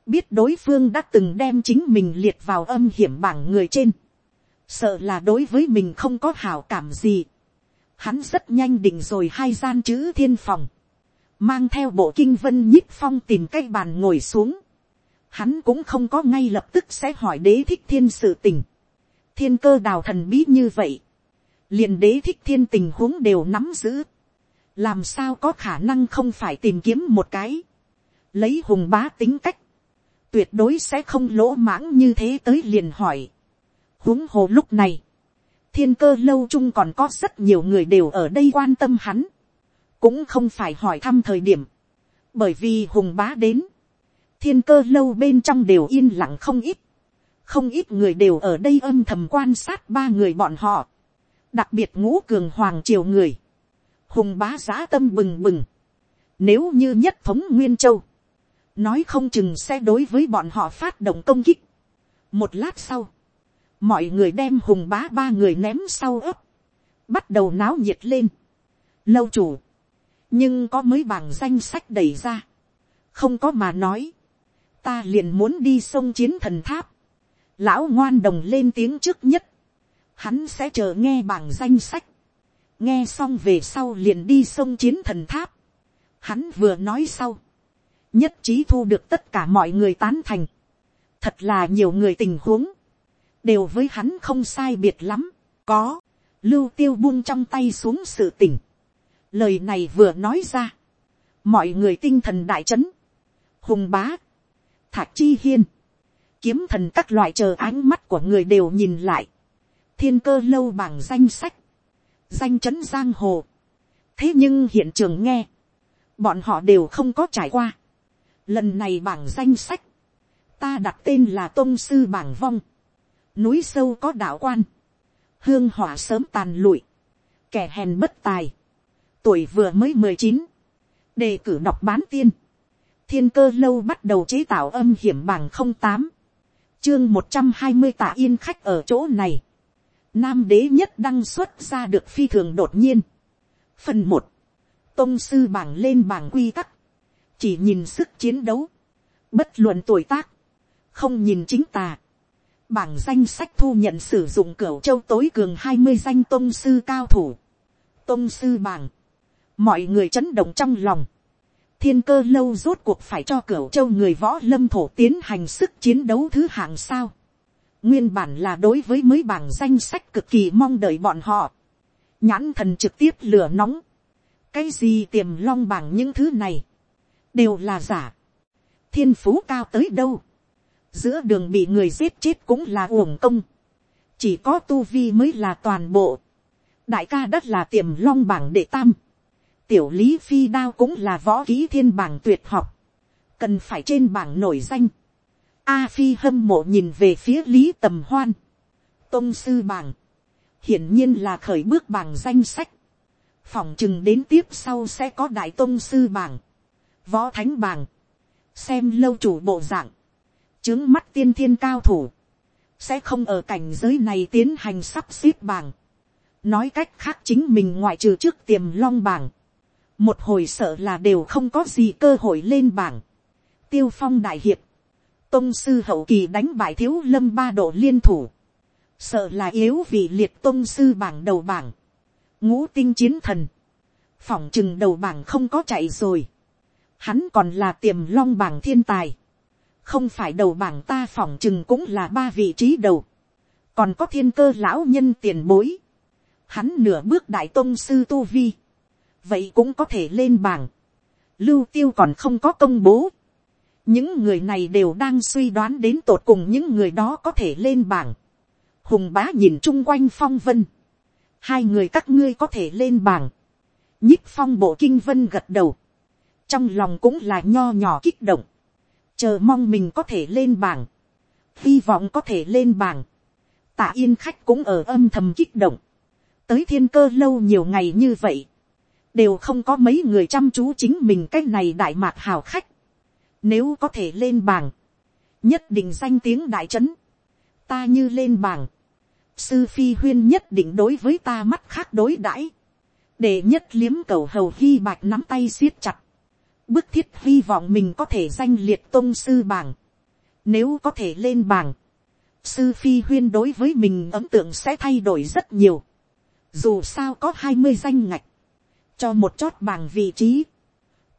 biết đối phương đã từng đem chính mình liệt vào âm hiểm bảng người trên, sợ là đối với mình không có hảo cảm gì. Hắn rất nhanh định rồi hai gian chữ thiên phòng, mang theo bộ kinh vân nhích phong tìm cái bàn ngồi xuống. Hắn cũng không có ngay lập tức sẽ hỏi đế thích thiên sự tình. thiên cơ đào thần bí như vậy liền đế thích thiên tình huống đều nắm giữ, làm sao có khả năng không phải tìm kiếm một cái, lấy hùng bá tính cách, tuyệt đối sẽ không lỗ mãng như thế tới liền hỏi huống hồ lúc này, thiên cơ lâu chung còn có rất nhiều người đều ở đây quan tâm hắn, cũng không phải hỏi thăm thời điểm, bởi vì hùng bá đến, thiên cơ lâu bên trong đều yên lặng không ít, không ít người đều ở đây âm thầm quan sát ba người bọn họ, đặc biệt ngũ cường hoàng triều người, hùng bá giá tâm bừng bừng, nếu như nhất thống nguyên châu, nói không chừng sẽ đối với bọn họ phát động công kích. một lát sau, mọi người đem hùng bá ba người ném sau ấp, bắt đầu náo nhiệt lên. lâu chủ, nhưng có mấy bảng danh sách đẩy ra, không có mà nói, ta liền muốn đi sông chiến thần tháp, lão ngoan đồng lên tiếng trước nhất, hắn sẽ chờ nghe bảng danh sách, nghe xong về sau liền đi sông chiến thần tháp, hắn vừa nói sau, nhất trí thu được tất cả mọi người tán thành, thật là nhiều người tình huống, đều với hắn không sai biệt lắm, có, lưu tiêu buông trong tay xuống sự tỉnh. lời này vừa nói ra, mọi người tinh thần đại chấn, hùng bá, thạc chi hiên, kiếm thần các loại chờ ánh mắt của người đều nhìn lại, thiên cơ lâu bảng danh sách, danh chấn giang hồ. thế nhưng hiện trường nghe, bọn họ đều không có trải qua. lần này bảng danh sách, ta đặt tên là tôn sư bảng vong, núi sâu có đạo quan, hương hỏa sớm tàn lụi, kẻ hèn bất tài, tuổi vừa mới mười chín, đề cử đọc bán tiên, thiên cơ lâu bắt đầu chế tạo âm hiểm bằng không tám, chương một trăm hai mươi tạ yên khách ở chỗ này, Nam đế nhất đăng xuất ra được phi thường đột nhiên. Phần một Tông sư bảng lên bảng quy tắc. Chỉ nhìn sức chiến đấu. Bất luận tuổi tác. Không nhìn chính tà. Bảng danh sách thu nhận sử dụng cửa châu tối cường hai mươi danh tôn sư cao thủ. tôn sư bảng. Mọi người chấn động trong lòng. Thiên cơ lâu rốt cuộc phải cho cửa châu người võ lâm thổ tiến hành sức chiến đấu thứ hạng sao Nguyên bản là đối với mấy bảng danh sách cực kỳ mong đợi bọn họ. Nhãn thần trực tiếp lửa nóng. Cái gì tiềm long bảng những thứ này. Đều là giả. Thiên phú cao tới đâu. Giữa đường bị người giết chết cũng là uổng công. Chỉ có tu vi mới là toàn bộ. Đại ca đất là tiềm long bảng đệ tam. Tiểu lý phi đao cũng là võ ký thiên bảng tuyệt học. Cần phải trên bảng nổi danh A Phi hâm mộ nhìn về phía Lý Tầm Hoan. tôn sư bảng. Hiển nhiên là khởi bước bảng danh sách. phỏng chừng đến tiếp sau sẽ có đại tôn sư bảng, võ thánh bảng, xem lâu chủ bộ dạng, chướng mắt tiên thiên cao thủ, sẽ không ở cảnh giới này tiến hành sắp xếp bảng. nói cách khác chính mình ngoại trừ trước tiềm long bảng, một hồi sợ là đều không có gì cơ hội lên bảng. tiêu phong đại hiệp, tôn sư hậu kỳ đánh bại thiếu lâm ba độ liên thủ, sợ là yếu vì liệt tôn sư bảng đầu bảng, ngũ tinh chiến thần, phỏng chừng đầu bảng không có chạy rồi, hắn còn là tiềm long bảng thiên tài, không phải đầu bảng ta phỏng chừng cũng là ba vị trí đầu, còn có thiên cơ lão nhân tiền bối, hắn nửa bước đại tôn sư tu vi, vậy cũng có thể lên bảng, lưu tiêu còn không có công bố, những người này đều đang suy đoán đến tột cùng những người đó có thể lên bảng, hùng bá nhìn chung quanh phong vân, hai người các ngươi có thể lên bảng, nhích phong bộ kinh vân gật đầu, trong lòng cũng là nho nhỏ kích động, chờ mong mình có thể lên bảng, hy vọng có thể lên bảng, tạ yên khách cũng ở âm thầm kích động, tới thiên cơ lâu nhiều ngày như vậy, đều không có mấy người chăm chú chính mình cái này đại mạc hào khách, nếu có thể lên bảng, nhất định danh tiếng đại trấn, ta như lên bảng, sư phi huyên nhất định đối với ta mắt khác đối đãi, để nhất liếm cầu hầu hy bạch nắm tay siết chặt, bức thiết hy vọng mình có thể danh liệt tôn sư bảng, nếu có thể lên bảng, sư phi huyên đối với mình ấn tượng sẽ thay đổi rất nhiều, dù sao có hai mươi danh ngạch, cho một chót bảng vị trí,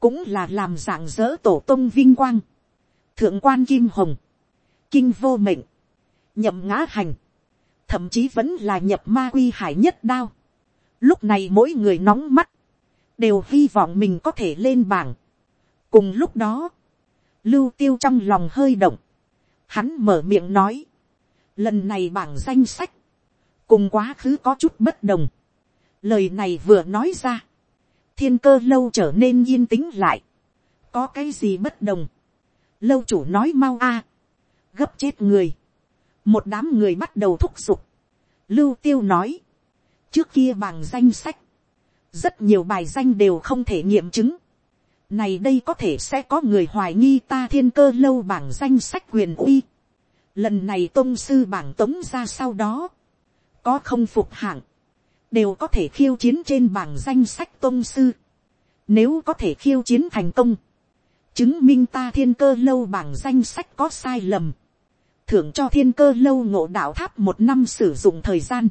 cũng là làm dạng dỡ tổ tông vinh quang, thượng quan kim hồng, kinh vô mệnh, nhậm ngã hành, thậm chí vẫn là nhập ma quy hải nhất đao. Lúc này mỗi người nóng mắt, đều hy vọng mình có thể lên bảng cùng lúc đó, lưu tiêu trong lòng hơi động, hắn mở miệng nói, lần này bảng danh sách, cùng quá khứ có chút bất đồng. lời này vừa nói ra, thiên cơ lâu trở nên yên tĩnh lại, có cái gì bất đồng, lâu chủ nói mau a, gấp chết người, một đám người bắt đầu thúc giục, lưu tiêu nói, trước kia bảng danh sách, rất nhiều bài danh đều không thể nghiệm chứng, này đây có thể sẽ có người hoài nghi ta thiên cơ lâu bảng danh sách quyền uy, lần này tôn sư bảng tống ra sau đó, có không phục hạng, đều có thể khiêu chiến trên bảng danh sách tôn sư, nếu có thể khiêu chiến thành công, chứng minh ta thiên cơ lâu bảng danh sách có sai lầm, thưởng cho thiên cơ lâu ngộ đạo tháp một năm sử dụng thời gian.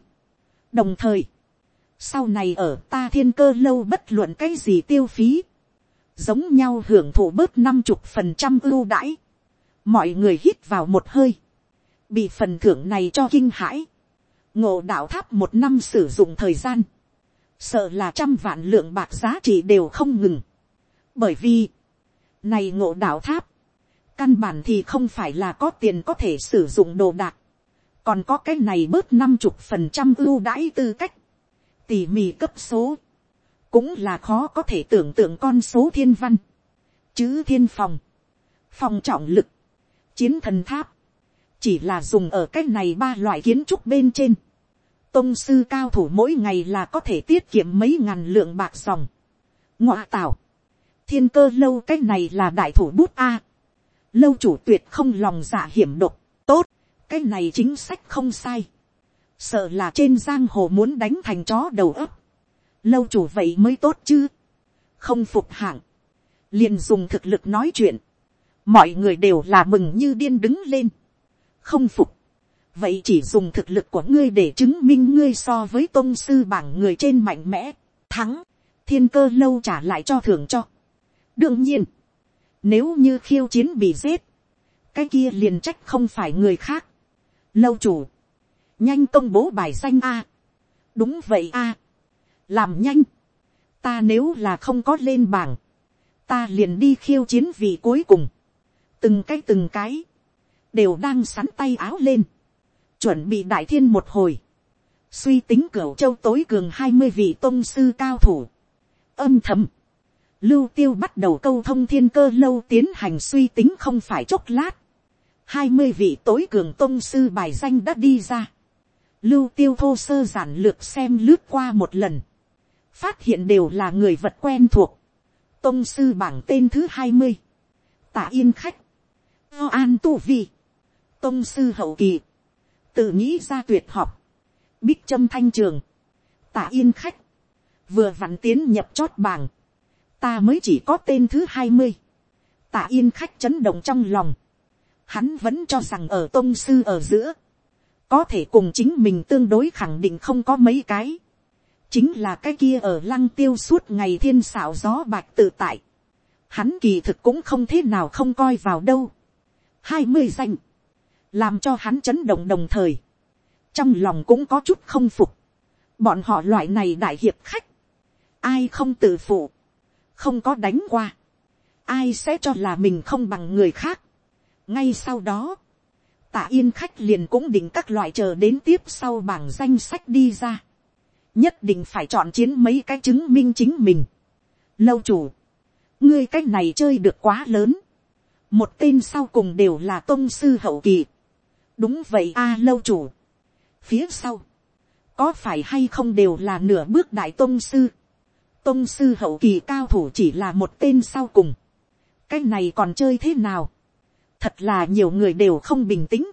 đồng thời, sau này ở ta thiên cơ lâu bất luận cái gì tiêu phí, giống nhau hưởng thụ bớt năm chục phần trăm ưu đãi, mọi người hít vào một hơi, bị phần thưởng này cho kinh hãi, ngộ đạo tháp một năm sử dụng thời gian, sợ là trăm vạn lượng bạc giá trị đều không ngừng, bởi vì, này ngộ đạo tháp, căn bản thì không phải là có tiền có thể sử dụng đồ đạc, còn có cái này bớt năm chục phần trăm ưu đãi tư cách, tỉ mỉ cấp số, cũng là khó có thể tưởng tượng con số thiên văn, chữ thiên phòng, phòng trọng lực, chiến thần tháp, chỉ là dùng ở cái này ba loại kiến trúc bên trên, tôn sư cao thủ mỗi ngày là có thể tiết kiệm mấy ngàn lượng bạc dòng, ngoạ tảo, thiên cơ lâu cái này là đại thủ bút a, lâu chủ tuyệt không lòng dạ hiểm độc, tốt, cái này chính sách không sai, sợ là trên giang hồ muốn đánh thành chó đầu ấp, lâu chủ vậy mới tốt chứ, không phục hạng, liền dùng thực lực nói chuyện, mọi người đều là mừng như điên đứng lên, không phục, vậy chỉ dùng thực lực của ngươi để chứng minh ngươi so với tôn sư bảng người trên mạnh mẽ, thắng, thiên cơ lâu trả lại cho thưởng cho. đương nhiên, nếu như khiêu chiến bị giết, cái kia liền trách không phải người khác. Lâu chủ, nhanh công bố bài danh A. đúng vậy A làm nhanh. ta nếu là không có lên bảng, ta liền đi khiêu chiến vị cuối cùng. từng cái từng cái, đều đang sắn tay áo lên, chuẩn bị đại thiên một hồi, suy tính cửa châu tối cường hai mươi vị tôn sư cao thủ, âm thầm, lưu tiêu bắt đầu câu thông thiên cơ lâu tiến hành suy tính không phải chốc lát. hai mươi vị tối cường tôn sư bài danh đã đi ra. lưu tiêu thô sơ giản lược xem lướt qua một lần phát hiện đều là người vật quen thuộc, tôn sư bảng tên thứ hai mươi, tạ yên khách, o an tu vi, tôn sư hậu kỳ, tự nghĩ ra tuyệt học, bích trâm thanh trường, tạ yên khách, vừa vặn tiến nhập chót bảng, ta mới chỉ có tên thứ hai mươi, tạ yên khách chấn động trong lòng, hắn vẫn cho rằng ở tôn sư ở giữa, có thể cùng chính mình tương đối khẳng định không có mấy cái, chính là cái kia ở lăng tiêu suốt ngày thiên xảo gió bạch tự tại, hắn kỳ thực cũng không thế nào không coi vào đâu, hai mươi danh, làm cho hắn chấn động đồng thời, trong lòng cũng có chút không phục, bọn họ loại này đại hiệp khách, ai không tự phụ, không có đánh qua, ai sẽ cho là mình không bằng người khác. ngay sau đó, tạ yên khách liền cũng định các loại chờ đến tiếp sau bảng danh sách đi ra, nhất định phải chọn chiến mấy cái chứng minh chính mình. lâu chủ, ngươi cái này chơi được quá lớn, một tên sau cùng đều là tôn sư hậu kỳ. đúng vậy a lâu chủ. phía sau, có phải hay không đều là nửa bước đại tôn sư. tôn sư hậu kỳ cao thủ chỉ là một tên sau cùng. cái này còn chơi thế nào. thật là nhiều người đều không bình tĩnh.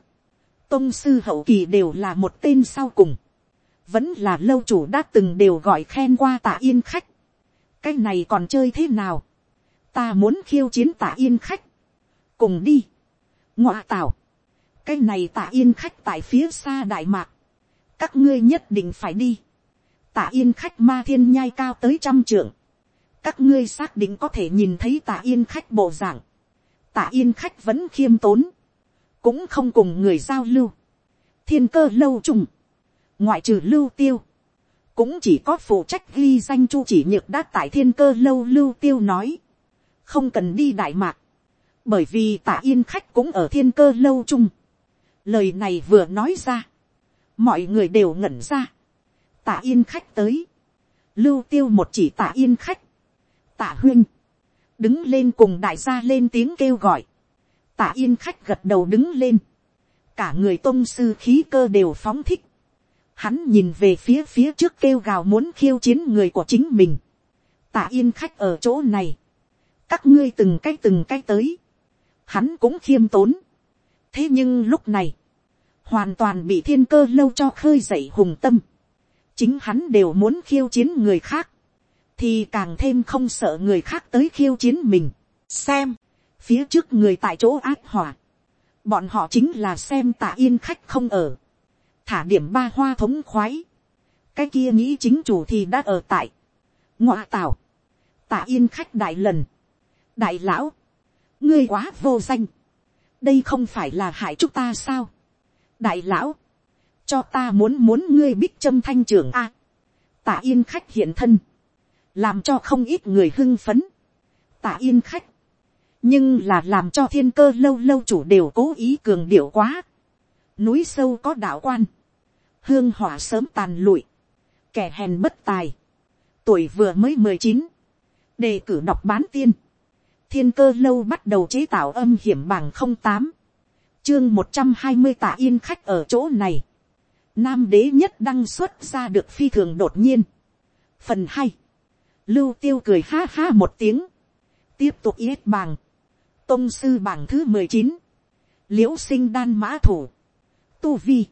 tôn sư hậu kỳ đều là một tên sau cùng vẫn là lâu chủ đã từng đều gọi khen qua tạ yên khách. cái này còn chơi thế nào. ta muốn khiêu chiến tạ yên khách. Cùng đi, ngọa tảo, cái này tạ yên khách tại phía xa đại mạc, các ngươi nhất định phải đi, tạ yên khách ma thiên nhai cao tới trăm trượng, các ngươi xác định có thể nhìn thấy tạ yên khách bộ dạng, tạ yên khách vẫn khiêm tốn, cũng không cùng người giao lưu, thiên cơ lâu trùng, ngoại trừ lưu tiêu, cũng chỉ có phụ trách ghi danh chu chỉ nhược đã tại thiên cơ lâu lưu tiêu nói, không cần đi đại mạc, bởi vì tả yên khách cũng ở thiên cơ lâu chung. lời này vừa nói ra, mọi người đều ngẩn ra. tả yên khách tới, lưu tiêu một chỉ tả yên khách, tả huyên, đứng lên cùng đại gia lên tiếng kêu gọi, tả yên khách gật đầu đứng lên, cả người tôn sư khí cơ đều phóng thích, hắn nhìn về phía phía trước kêu gào muốn khiêu chiến người của chính mình, tạ yên khách ở chỗ này, các ngươi từng cái từng cái tới, hắn cũng khiêm tốn. thế nhưng lúc này, hoàn toàn bị thiên cơ lâu cho khơi dậy hùng tâm. chính hắn đều muốn khiêu chiến người khác, thì càng thêm không sợ người khác tới khiêu chiến mình. xem, phía trước người tại chỗ ác hỏa, bọn họ chính là xem tạ yên khách không ở, thả điểm ba hoa thống khoái, cái kia nghĩ chính chủ thì đã ở tại, ngoa tảo, tạ yên khách đại lần, đại lão, ngươi quá vô danh, đây không phải là hại chúng ta sao. đại lão, cho ta muốn muốn ngươi bích châm thanh trưởng a. tạ yên khách hiện thân, làm cho không ít người hưng phấn. tạ yên khách, nhưng là làm cho thiên cơ lâu lâu chủ đều cố ý cường điệu quá. núi sâu có đạo quan, hương hỏa sớm tàn lụi, kẻ hèn bất tài, tuổi vừa mới mười chín, đề cử đọc bán tiên, thiên cơ lâu bắt đầu chế tạo âm hiểm bằng không tám. Chương một trăm hai mươi tạ yên khách ở chỗ này. Nam đế nhất đăng xuất ra được phi thường đột nhiên. Phần hai. Lưu tiêu cười ha ha một tiếng. Tiếp tục yết bàng tôn sư bảng thứ mười chín. Liễu sinh đan mã thủ. Tu vi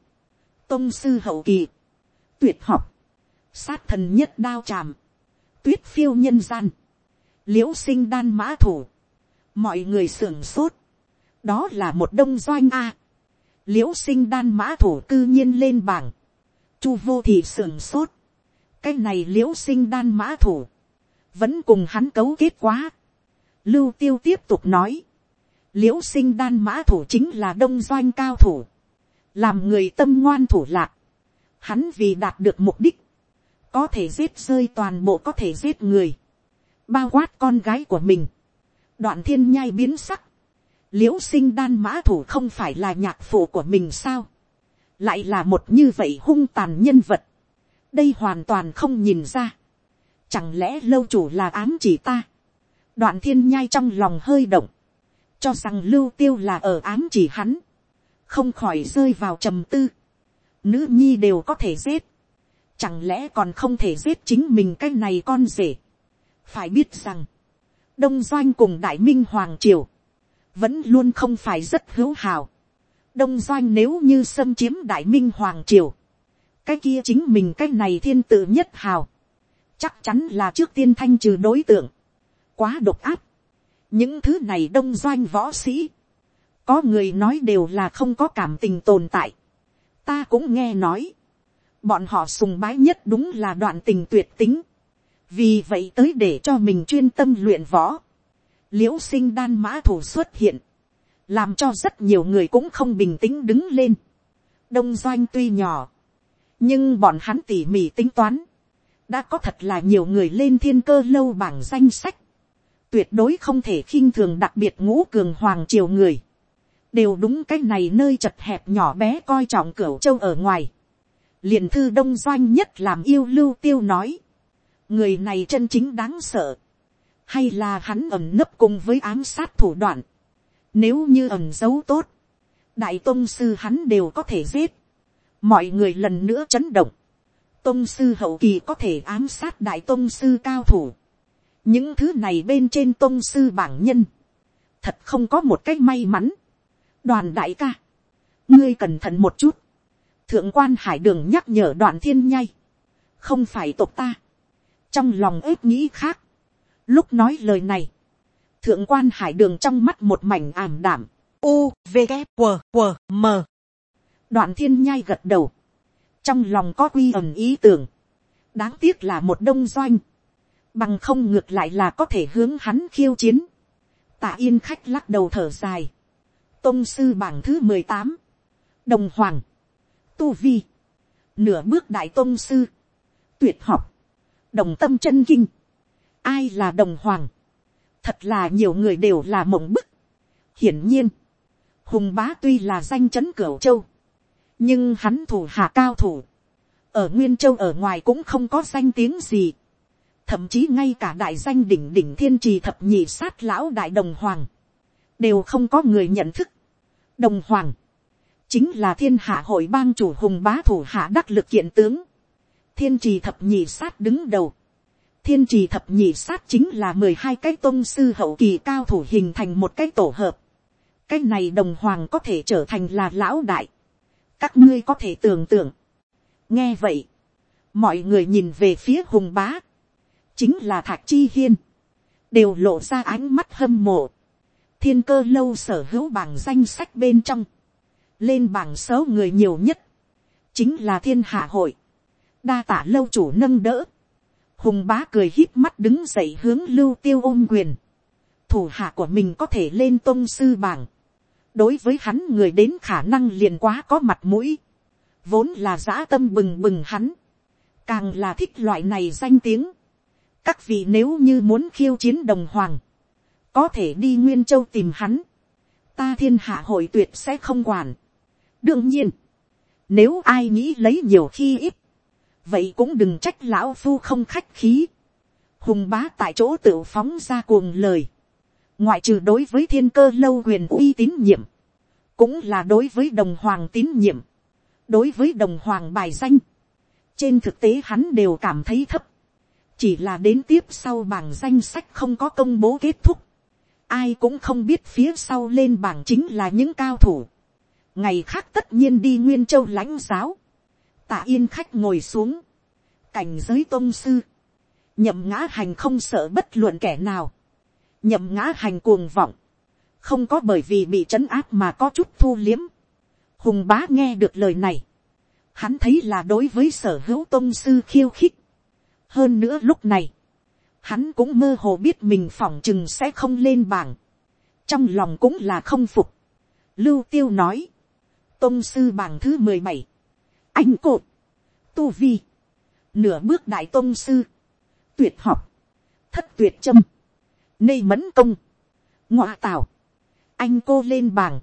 tôn sư hậu kỳ tuyệt học sát thần nhất đao tràm tuyết phiêu nhân gian liễu sinh đan mã thủ, mọi người sưởng sốt, đó là một đông doanh a, liễu sinh đan mã thủ cư nhiên lên bảng, chu vô thì sưởng sốt, cái này liễu sinh đan mã thủ, vẫn cùng hắn cấu kết quá, lưu tiêu tiếp tục nói, liễu sinh đan mã thủ chính là đông doanh cao thủ, làm người tâm ngoan thủ lạc, hắn vì đạt được mục đích, có thể giết rơi toàn bộ có thể giết người, bao quát con gái của mình, đoạn thiên nhai biến sắc, l i ễ u sinh đan mã thủ không phải là nhạc phụ của mình sao, lại là một như vậy hung tàn nhân vật, đây hoàn toàn không nhìn ra, chẳng lẽ lâu chủ là ám chỉ ta, đoạn thiên nhai trong lòng hơi động, cho rằng lưu tiêu là ở ám chỉ hắn, không khỏi rơi vào trầm tư, nữ nhi đều có thể giết, chẳng lẽ còn không thể giết chính mình cái này con rể. phải biết rằng, đông doanh cùng đại minh hoàng triều, vẫn luôn không phải rất hữu hào. đông doanh nếu như xâm chiếm đại minh hoàng triều, cái kia chính mình cái này thiên tự nhất hào, chắc chắn là trước tiên thanh trừ đối tượng, quá độc áp. những thứ này đông doanh võ sĩ, có người nói đều là không có cảm tình tồn tại. ta cũng nghe nói, bọn họ sùng bái nhất đúng là đoạn tình tuyệt tính, vì vậy tới để cho mình chuyên tâm luyện võ, l i ễ u sinh đan mã thủ xuất hiện, làm cho rất nhiều người cũng không bình tĩnh đứng lên. đông doanh tuy nhỏ, nhưng bọn hắn tỉ mỉ tính toán, đã có thật là nhiều người lên thiên cơ lâu bảng danh sách, tuyệt đối không thể khinh thường đặc biệt ngũ cường hoàng triều người, đều đúng cái này nơi chật hẹp nhỏ bé coi trọng cửa châu ở ngoài, liền thư đông doanh nhất làm yêu lưu tiêu nói, người này chân chính đáng sợ, hay là hắn ẩm nấp cùng với ám sát thủ đoạn, nếu như ẩm giấu tốt, đại tôn sư hắn đều có thể giết, mọi người lần nữa chấn động, tôn sư hậu kỳ có thể ám sát đại tôn sư cao thủ, những thứ này bên trên tôn sư bảng nhân, thật không có một cách may mắn, đoàn đại ca, ngươi cẩn thận một chút, thượng quan hải đường nhắc nhở đoạn thiên nhai, không phải tộc ta, trong lòng ếp nghĩ khác, lúc nói lời này, thượng quan hải đường trong mắt một mảnh ảm đảm, u v g q q m. Đoạn thiên nhai gật đầu, trong lòng có quy ẩn ý tưởng, đáng tiếc là một đông doanh, bằng không ngược lại là có thể hướng hắn khiêu chiến, tạ yên khách lắc đầu thở dài, tôn sư bảng thứ mười tám, đồng hoàng, tu vi, nửa bước đại tôn sư, tuyệt học, đồng tâm chân kinh, ai là đồng hoàng, thật là nhiều người đều là mộng bức. hiển nhiên, hùng bá tuy là danh chấn cửu châu, nhưng hắn thủ hạ cao thủ, ở nguyên châu ở ngoài cũng không có danh tiếng gì, thậm chí ngay cả đại danh đỉnh đỉnh thiên trì thập nhị sát lão đại đồng hoàng, đều không có người nhận thức đồng hoàng, chính là thiên hạ hội bang chủ hùng bá thủ hạ đắc lực kiện tướng, thiên trì thập nhị sát đứng đầu, thiên trì thập nhị sát chính là mười hai cái tôn sư hậu kỳ cao thủ hình thành một cái tổ hợp, cái này đồng hoàng có thể trở thành là lão đại, các ngươi có thể tưởng tượng, nghe vậy, mọi người nhìn về phía hùng bá, chính là thạc chi hiên, đều lộ ra ánh mắt hâm mộ, thiên cơ lâu sở hữu bảng danh sách bên trong, lên bảng số người nhiều nhất, chính là thiên hạ hội, đa tả lâu chủ nâng đỡ, hùng bá cười hít mắt đứng dậy hướng lưu tiêu ôm quyền, thủ hạ của mình có thể lên tôn sư bảng, đối với hắn người đến khả năng liền quá có mặt mũi, vốn là giã tâm bừng bừng hắn, càng là thích loại này danh tiếng, các vị nếu như muốn khiêu chiến đồng hoàng, có thể đi nguyên châu tìm hắn, ta thiên hạ hội tuyệt sẽ không quản, đương nhiên, nếu ai nghĩ lấy nhiều khi ít, vậy cũng đừng trách lão phu không khách khí. hùng bá tại chỗ tự phóng ra cuồng lời, ngoại trừ đối với thiên cơ lâu quyền uy tín nhiệm, cũng là đối với đồng hoàng tín nhiệm, đối với đồng hoàng bài danh, trên thực tế hắn đều cảm thấy thấp, chỉ là đến tiếp sau bảng danh sách không có công bố kết thúc, ai cũng không biết phía sau lên bảng chính là những cao thủ, ngày khác tất nhiên đi nguyên châu lãnh giáo, tạ yên khách ngồi xuống, cảnh giới tôn sư, nhậm ngã hành không sợ bất luận kẻ nào, nhậm ngã hành cuồng vọng, không có bởi vì bị trấn áp mà có chút thu liếm. hùng bá nghe được lời này, hắn thấy là đối với sở hữu tôn sư khiêu khích. hơn nữa lúc này, hắn cũng mơ hồ biết mình phỏng chừng sẽ không lên bảng, trong lòng cũng là không phục. lưu tiêu nói, tôn sư bảng thứ mười bảy, anh cột, tu vi, nửa bước đại tôn sư, tuyệt học, thất tuyệt châm, nê mẫn công, ngoạ tào, anh cô lên bảng,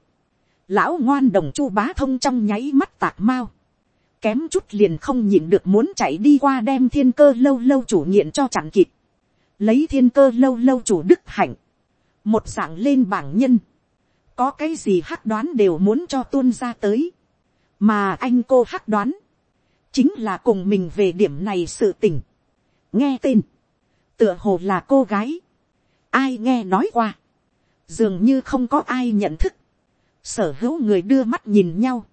lão ngoan đồng chu bá thông trong nháy mắt tạc mao, kém chút liền không nhịn được muốn chạy đi qua đem thiên cơ lâu lâu chủ nghiện cho chẳng kịp, lấy thiên cơ lâu lâu chủ đức hạnh, một dạng lên bảng nhân, có cái gì hắc đoán đều muốn cho tuôn ra tới, mà anh cô hắc đoán, chính là cùng mình về điểm này sự tình. nghe tên, tựa hồ là cô gái, ai nghe nói qua, dường như không có ai nhận thức, sở hữu người đưa mắt nhìn nhau,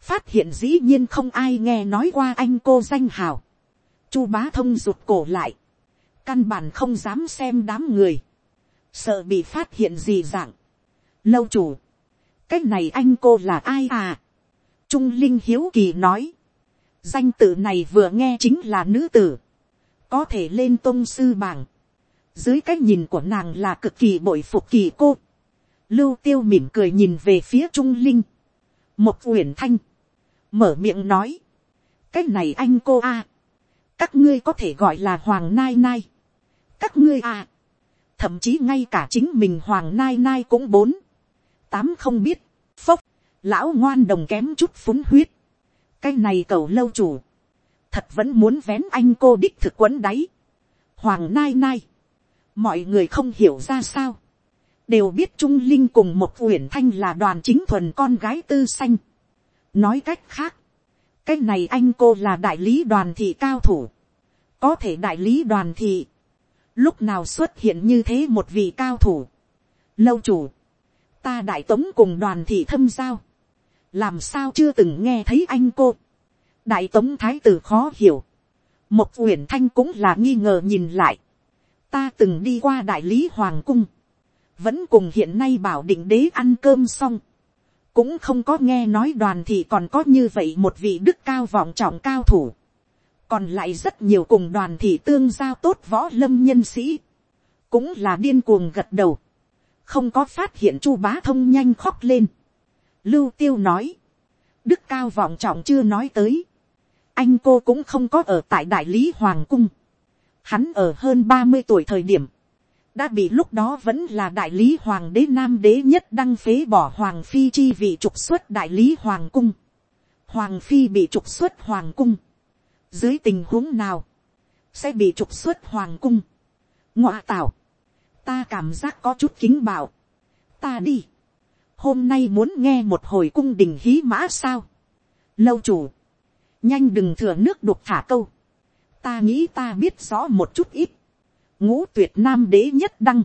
phát hiện dĩ nhiên không ai nghe nói qua anh cô danh hào, chu bá thông rụt cổ lại, căn bản không dám xem đám người, sợ bị phát hiện gì dạng. lâu chủ, cái này anh cô là ai à, trung linh hiếu kỳ nói, danh tự này vừa nghe chính là nữ tử, có thể lên tôn sư bảng, dưới cái nhìn của nàng là cực kỳ bội phục kỳ cô, lưu tiêu mỉm cười nhìn về phía trung linh, một uyển thanh, mở miệng nói, cái này anh cô a, các ngươi có thể gọi là hoàng nai nai, các ngươi à, thậm chí ngay cả chính mình hoàng nai nai cũng bốn, tám không biết, phốc, lão ngoan đồng kém chút phúng huyết, cái này cầu lâu chủ, thật vẫn muốn vén anh cô đích thực quấn đáy, hoàng nai nai, mọi người không hiểu ra sao, đều biết trung linh cùng một uyển thanh là đoàn chính thuần con gái tư xanh. nói cách khác, cái này anh cô là đại lý đoàn thị cao thủ, có thể đại lý đoàn thị, lúc nào xuất hiện như thế một vị cao thủ, lâu chủ, ta đại tống cùng đoàn thị thâm giao, làm sao chưa từng nghe thấy anh cô, đại tống thái tử khó hiểu, một uyển thanh cũng là nghi ngờ nhìn lại, ta từng đi qua đại lý hoàng cung, vẫn cùng hiện nay bảo định đế ăn cơm xong, cũng không có nghe nói đoàn thị còn có như vậy một vị đức cao vọng trọng cao thủ, còn lại rất nhiều cùng đoàn thị tương giao tốt võ lâm nhân sĩ, cũng là điên cuồng gật đầu, không có phát hiện chu bá thông nhanh khóc lên. Lưu tiêu nói, đức cao vọng trọng chưa nói tới, anh cô cũng không có ở tại đại lý hoàng cung, hắn ở hơn ba mươi tuổi thời điểm, đã bị lúc đó vẫn là đại lý hoàng đế nam đế nhất đăng phế bỏ hoàng phi chi vị trục xuất đại lý hoàng cung. Hoàng phi bị trục xuất hoàng cung. Dưới tình huống nào, sẽ bị trục xuất hoàng cung. Ngoạ tảo, ta cảm giác có chút kính bảo. Ta đi. Hôm nay muốn nghe một hồi cung đình hí mã sao. Lâu chủ, nhanh đừng thừa nước đục thả câu. Ta nghĩ ta biết rõ một chút ít ngũ tuyệt nam đế nhất đăng,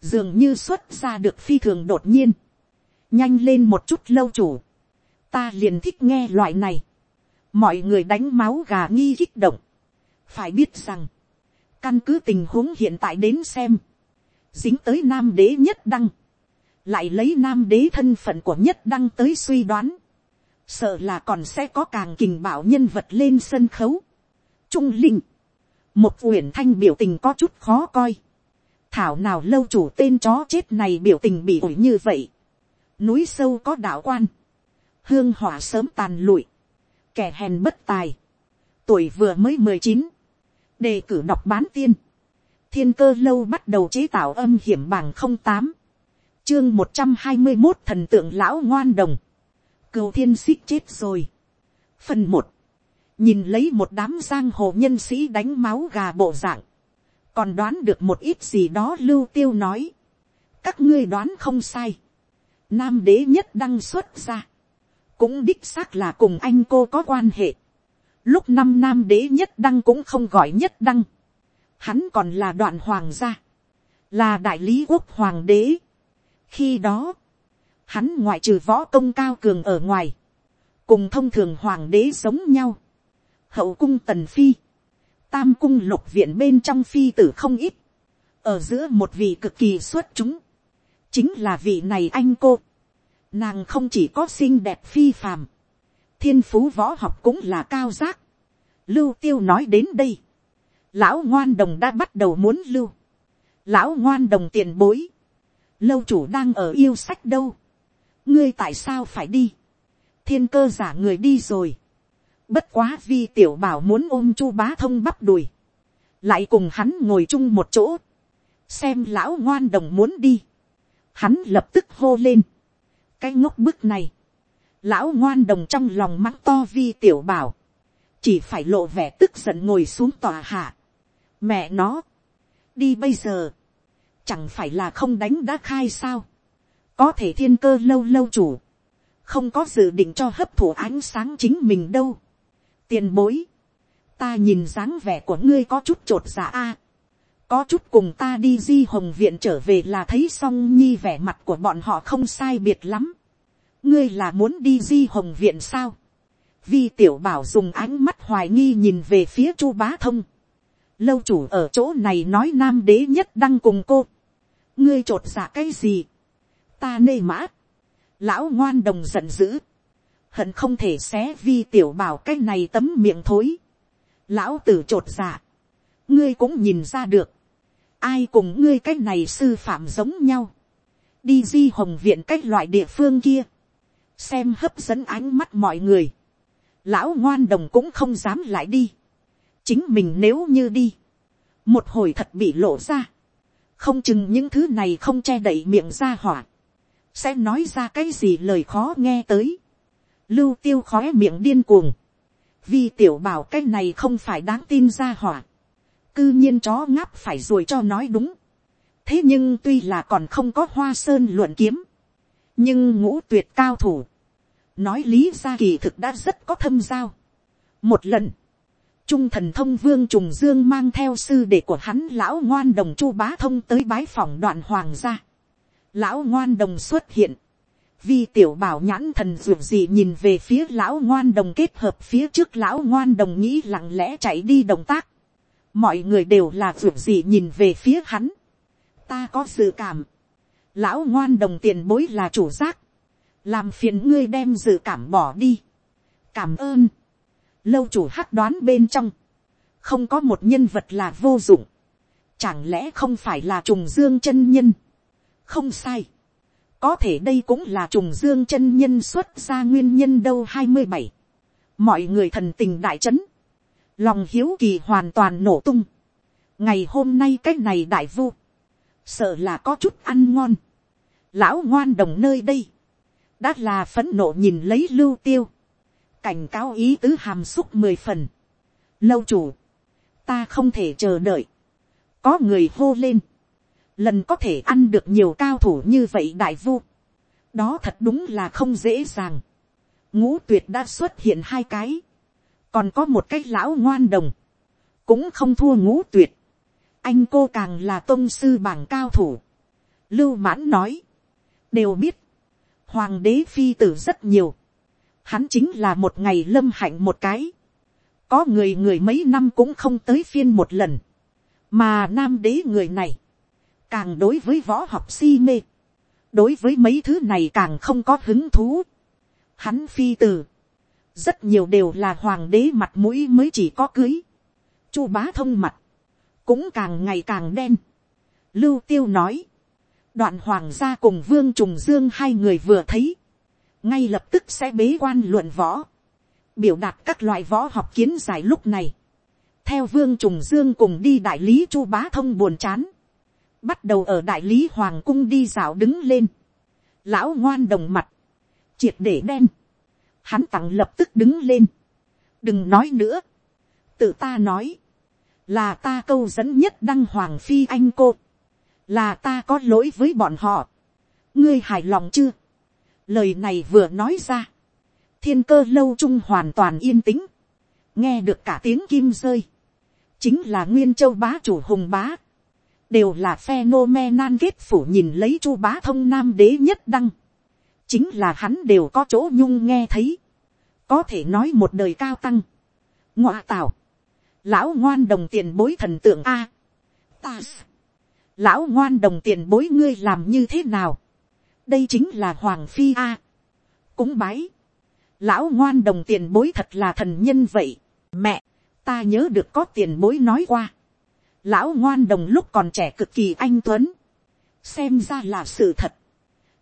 dường như xuất ra được phi thường đột nhiên, nhanh lên một chút lâu chủ, ta liền thích nghe loại này, mọi người đánh máu gà nghi kích động, phải biết rằng, căn cứ tình huống hiện tại đến xem, dính tới nam đế nhất đăng, lại lấy nam đế thân phận của nhất đăng tới suy đoán, sợ là còn sẽ có càng kình bảo nhân vật lên sân khấu. Trung linh, một uyển thanh biểu tình có chút khó coi. thảo nào lâu chủ tên chó chết này biểu tình bị ổi như vậy. núi sâu có đạo quan. hương hỏa sớm tàn lụi kẻ hèn bất tài. tuổi vừa mới mười chín. đề cử đọc bán tiên. thiên cơ lâu bắt đầu chế tạo âm hiểm bằng không tám. chương một trăm hai mươi một thần tượng lão ngoan đồng. cừu thiên xích chết rồi. phần một nhìn lấy một đám giang hồ nhân sĩ đánh máu gà bộ dạng, còn đoán được một ít gì đó lưu tiêu nói, các ngươi đoán không sai, nam đế nhất đăng xuất ra, cũng đích xác là cùng anh cô có quan hệ, lúc năm nam đế nhất đăng cũng không gọi nhất đăng, hắn còn là đoạn hoàng gia, là đại lý quốc hoàng đế. khi đó, hắn ngoại trừ võ công cao cường ở ngoài, cùng thông thường hoàng đế giống nhau, hậu cung tần phi, tam cung lục viện bên trong phi tử không ít, ở giữa một vị cực kỳ xuất chúng, chính là vị này anh cô, nàng không chỉ có xinh đẹp phi phàm, thiên phú võ học cũng là cao giác, lưu tiêu nói đến đây, lão ngoan đồng đã bắt đầu muốn lưu, lão ngoan đồng tiền bối, lâu chủ đang ở yêu sách đâu, ngươi tại sao phải đi, thiên cơ giả người đi rồi, Bất quá vi tiểu bảo muốn ôm chu bá thông bắp đùi. Lại cùng hắn ngồi chung một chỗ. Xem lão ngoan đồng muốn đi. Hắn lập tức hô lên. Cái ngốc bức này. Lão ngoan đồng trong lòng mắng to vi tiểu bảo. Chỉ phải lộ vẻ tức giận ngồi xuống tòa hạ. Mẹ nó. Đi bây giờ. Chẳng phải là không đánh đã khai sao. Có thể thiên cơ lâu lâu chủ. Không có dự định cho hấp thụ ánh sáng chính mình đâu tiền bối, ta nhìn dáng vẻ của ngươi có chút t r ộ t dạ a, có chút cùng ta đi di hồng viện trở về là thấy song nhi vẻ mặt của bọn họ không sai biệt lắm, ngươi là muốn đi di hồng viện sao, vi tiểu bảo dùng ánh mắt hoài nghi nhìn về phía chu bá thông, lâu chủ ở chỗ này nói nam đế nhất đăng cùng cô, ngươi t r ộ t giả cái gì, ta nê mã, lão ngoan đồng giận dữ, hận không thể xé vi tiểu bảo cái này tấm miệng thối. lão tử t r ộ t giả ngươi cũng nhìn ra được, ai cùng ngươi cái này sư phạm giống nhau, đi di hồng viện cái loại địa phương kia, xem hấp dẫn ánh mắt mọi người, lão ngoan đồng cũng không dám lại đi, chính mình nếu như đi, một hồi thật bị lộ ra, không chừng những thứ này không che đậy miệng ra hỏa, sẽ nói ra cái gì lời khó nghe tới, lưu tiêu khó miệng điên cuồng, vì tiểu bảo cái này không phải đáng tin ra hỏa, cư nhiên chó ngáp phải rồi cho nói đúng, thế nhưng tuy là còn không có hoa sơn luận kiếm, nhưng ngũ tuyệt cao thủ, nói lý ra kỳ thực đã rất có thâm giao. một lần, trung thần thông vương trùng dương mang theo sư đệ của hắn lão ngoan đồng chu bá thông tới bái phòng đoạn hoàng gia. lão ngoan đồng xuất hiện, vi tiểu bảo nhãn thần ruột gì nhìn về phía lão ngoan đồng kết hợp phía trước lão ngoan đồng nghĩ lặng lẽ chạy đi động tác mọi người đều là ruột gì nhìn về phía hắn. ta có dự cảm. lão ngoan đồng tiền bối là chủ giác. làm phiền ngươi đem dự cảm bỏ đi. cảm ơn. lâu chủ hát đoán bên trong. không có một nhân vật là vô dụng. chẳng lẽ không phải là trùng dương chân nhân. không sai có thể đây cũng là trùng dương chân nhân xuất ra nguyên nhân đâu hai mươi bảy mọi người thần tình đại trấn lòng hiếu kỳ hoàn toàn nổ tung. Ngày hôm nay cái này đại vu. Sợ là có chút ăn ngon. Lão ngoan đồng nơi đây. Đã là phấn nộ nhìn lấy lưu tiêu. Cảnh cáo ý tứ hàm xúc mười phần. Lâu chủ. Ta không thể chờ đợi. Có người hô lên. Lần có thể ăn được nhiều cao thủ như vậy đại vu, đó thật đúng là không dễ dàng. ngũ tuyệt đã xuất hiện hai cái, còn có một cái lão ngoan đồng, cũng không thua ngũ tuyệt, anh cô càng là tôn sư bảng cao thủ. lưu mãn nói, đều biết, hoàng đế phi tử rất nhiều, hắn chính là một ngày lâm hạnh một cái, có người người mấy năm cũng không tới phiên một lần, mà nam đế người này, càng đối với võ học si mê, đối với mấy thứ này càng không có hứng thú. Hắn phi tử rất nhiều đều là hoàng đế mặt mũi mới chỉ có cưới. Chu bá thông mặt, cũng càng ngày càng đen. Lưu tiêu nói, đoạn hoàng gia cùng vương trùng dương hai người vừa thấy, ngay lập tức sẽ bế quan luận võ, biểu đạt các loại võ học kiến giải lúc này. theo vương trùng dương cùng đi đại lý chu bá thông buồn chán, bắt đầu ở đại lý hoàng cung đi dạo đứng lên, lão ngoan đồng mặt, triệt để đen, hắn tặng lập tức đứng lên, đừng nói nữa, tự ta nói, là ta câu dẫn nhất đăng hoàng phi anh cô, là ta có lỗi với bọn họ, ngươi hài lòng chưa, lời này vừa nói ra, thiên cơ lâu trung hoàn toàn yên tĩnh, nghe được cả tiếng kim rơi, chính là nguyên châu bá chủ hùng bá, đều là phenomenan kết phủ nhìn lấy chu bá thông nam đế nhất đăng, chính là hắn đều có chỗ nhung nghe thấy, có thể nói một đời cao tăng, ngoa tào, lão ngoan đồng tiền bối thần tượng a, ta, lão ngoan đồng tiền bối ngươi làm như thế nào, đây chính là hoàng phi a, cúng bái, lão ngoan đồng tiền bối thật là thần nhân vậy, mẹ, ta nhớ được có tiền bối nói qua, lão ngoan đồng lúc còn trẻ cực kỳ anh tuấn, xem ra là sự thật,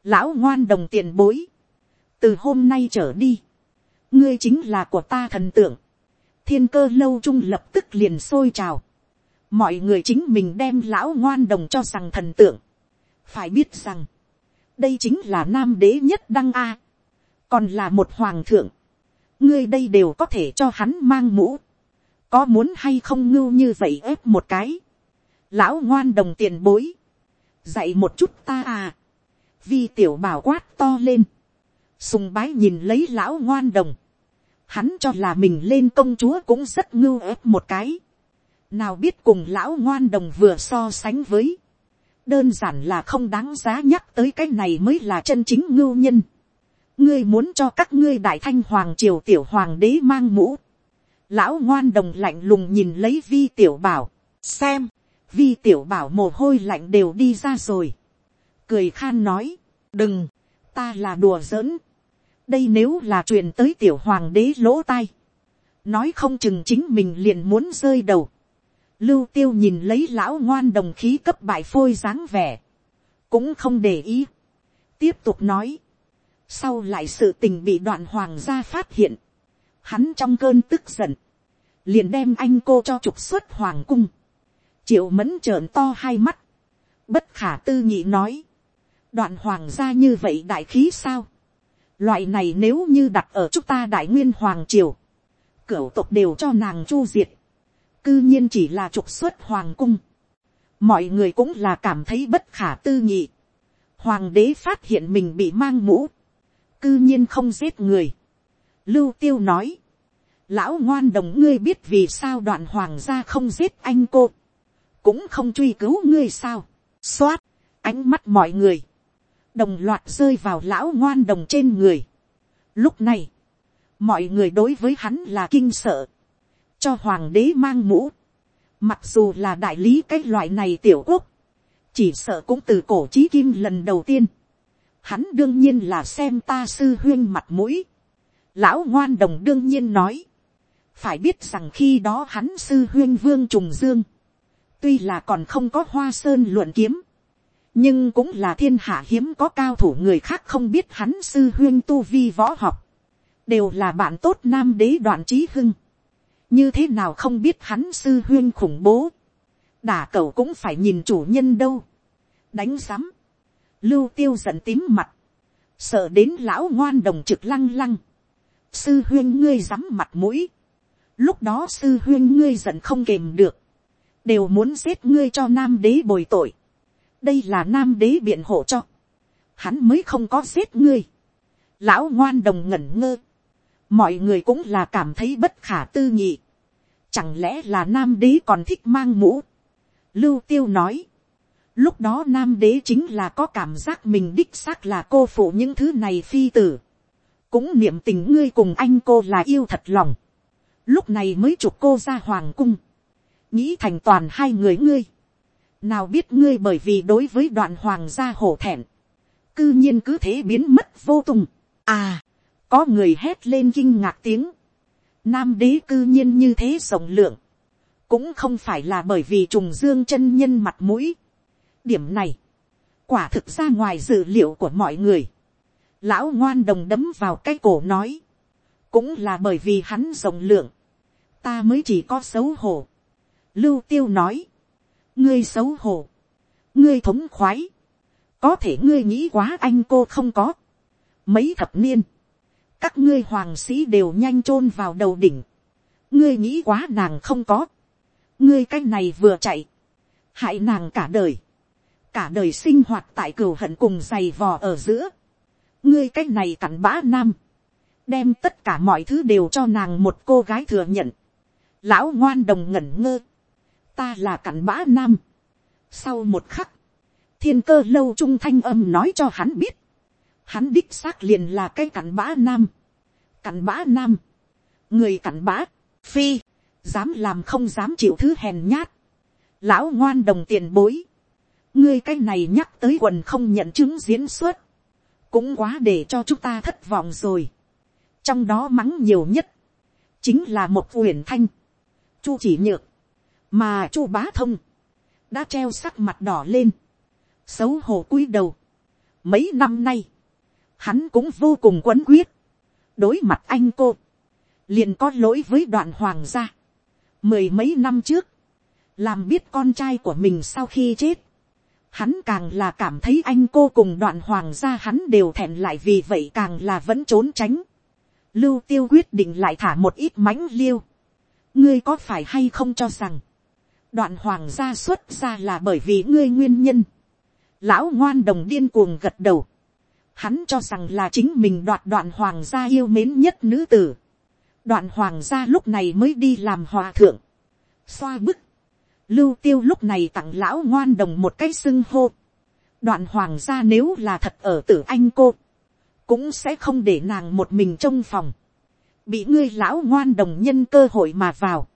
lão ngoan đồng tiền bối, từ hôm nay trở đi, ngươi chính là của ta thần tượng, thiên cơ lâu trung lập tức liền sôi trào, mọi người chính mình đem lão ngoan đồng cho rằng thần tượng, phải biết rằng, đây chính là nam đế nhất đăng a, còn là một hoàng thượng, ngươi đây đều có thể cho hắn mang mũ, có muốn hay không ngưu như vậy ép một cái, lão ngoan đồng tiền bối, dạy một chút ta à, vi tiểu bảo quát to lên, sùng bái nhìn lấy lão ngoan đồng, hắn cho là mình lên công chúa cũng rất ngưu ép một cái. nào biết cùng lão ngoan đồng vừa so sánh với. đơn giản là không đáng giá nhắc tới cái này mới là chân chính ngưu nhân. ngươi muốn cho các ngươi đại thanh hoàng triều tiểu hoàng đế mang mũ. lão ngoan đồng lạnh lùng nhìn lấy vi tiểu bảo. xem, vi tiểu bảo mồ hôi lạnh đều đi ra rồi cười khan nói, đừng, ta là đùa giỡn đây nếu là truyền tới tiểu hoàng đế lỗ tai, nói không chừng chính mình liền muốn rơi đầu. Lưu tiêu nhìn lấy lão ngoan đồng khí cấp bại phôi dáng vẻ, cũng không để ý. tiếp tục nói, sau lại sự tình bị đoạn hoàng gia phát hiện, hắn trong cơn tức giận, liền đem anh cô cho trục xuất hoàng cung, triệu mẫn trợn to hai mắt, bất khả tư nghị nói, đoạn hoàng gia như vậy đại khí sao, Loại này nếu như đặt ở chúng ta đại nguyên hoàng triều. Cửu tộc đều cho nàng chu diệt. Cư nhiên chỉ là trục xuất hoàng cung. Mọi người cũng là cảm thấy bất khả tư nghị. Hoàng đế phát hiện mình bị mang mũ. Cư nhiên không giết người. Lưu tiêu nói. Lão ngoan đồng ngươi biết vì sao đoạn hoàng gia không giết anh cô. Cũng không truy cứu ngươi sao. Xoát. Ánh mắt mọi người đồng loạt rơi vào lão ngoan đồng trên người. Lúc này, mọi người đối với hắn là kinh sợ, cho hoàng đế mang mũ, mặc dù là đại lý cái loại này tiểu quốc, chỉ sợ cũng từ cổ trí kim lần đầu tiên, hắn đương nhiên là xem ta sư huyên mặt mũi, lão ngoan đồng đương nhiên nói, phải biết rằng khi đó hắn sư huyên vương trùng dương, tuy là còn không có hoa sơn luận kiếm, nhưng cũng là thiên hạ hiếm có cao thủ người khác không biết hắn sư huyên tu vi võ học, đều là bạn tốt nam đế đoạn trí hưng, như thế nào không biết hắn sư huyên khủng bố, đả cậu cũng phải nhìn chủ nhân đâu, đánh sắm, lưu tiêu giận tím mặt, sợ đến lão ngoan đồng trực lăng lăng, sư huyên ngươi dám mặt mũi, lúc đó sư huyên ngươi giận không kềm được, đều muốn giết ngươi cho nam đế bồi tội, đây là nam đế biện hộ cho, hắn mới không có giết ngươi. Lão ngoan đồng ngẩn ngơ, mọi người cũng là cảm thấy bất khả tư nghị. Chẳng lẽ là nam đế còn thích mang mũ. Lưu tiêu nói, lúc đó nam đế chính là có cảm giác mình đích xác là cô phụ những thứ này phi tử. cũng niệm tình ngươi cùng anh cô là yêu thật lòng. lúc này mới chụp cô ra hoàng cung. nghĩ thành toàn hai người ngươi nào biết ngươi bởi vì đối với đoạn hoàng gia hổ thẹn, cư nhiên cứ thế biến mất vô tung. À, có người hét lên kinh ngạc tiếng. Nam đế cư nhiên như thế rộng lượng. Cũng không phải là bởi vì trùng dương chân nhân mặt mũi. Điểm này, quả thực ra ngoài dự liệu của mọi người. Lão ngoan đồng đấm vào cái cổ nói. Cũng là bởi vì hắn rộng lượng. Ta mới chỉ có xấu hổ. Lưu tiêu nói ngươi xấu hổ, ngươi thống khoái, có thể ngươi nghĩ quá anh cô không có, mấy thập niên, các ngươi hoàng sĩ đều nhanh chôn vào đầu đỉnh, ngươi nghĩ quá nàng không có, ngươi cái này vừa chạy, hại nàng cả đời, cả đời sinh hoạt tại cửu hận cùng giày vò ở giữa, ngươi cái này cặn bã nam, đem tất cả mọi thứ đều cho nàng một cô gái thừa nhận, lão ngoan đồng ngẩn ngơ, ta là cặn bã nam. Sau một khắc, thiên cơ lâu trung thanh âm nói cho hắn biết, hắn đích xác liền là cái cặn bã nam. Cặn bã nam, người cặn bã, phi, dám làm không dám chịu thứ hèn nhát. Lão ngoan đồng tiền bối, ngươi cái này nhắc tới quần không nhận chứng diễn xuất, cũng quá để cho chúng ta thất vọng rồi. trong đó mắng nhiều nhất, chính là một uyển thanh, chu chỉ nhược, mà chu bá thông đã treo sắc mặt đỏ lên, xấu hổ cúi đầu. Mấy năm nay, hắn cũng vô cùng quấn quyết, đối mặt anh cô, liền có lỗi với đoạn hoàng gia. Mười mấy năm trước, làm biết con trai của mình sau khi chết, hắn càng là cảm thấy anh cô cùng đoạn hoàng gia hắn đều thẹn lại vì vậy càng là vẫn trốn tránh. Lưu tiêu quyết định lại thả một ít mánh liêu. ngươi có phải hay không cho rằng, đoạn hoàng gia xuất ra là bởi vì ngươi nguyên nhân. lão ngoan đồng điên cuồng gật đầu. hắn cho rằng là chính mình đoạt đoạn hoàng gia yêu mến nhất nữ tử. đoạn hoàng gia lúc này mới đi làm hòa thượng, xoa bức, lưu tiêu lúc này tặng lão ngoan đồng một cái xưng hô, đoạn hoàng gia nếu là thật ở tử anh cô, cũng sẽ không để nàng một mình trong phòng, bị ngươi lão ngoan đồng nhân cơ hội mà vào,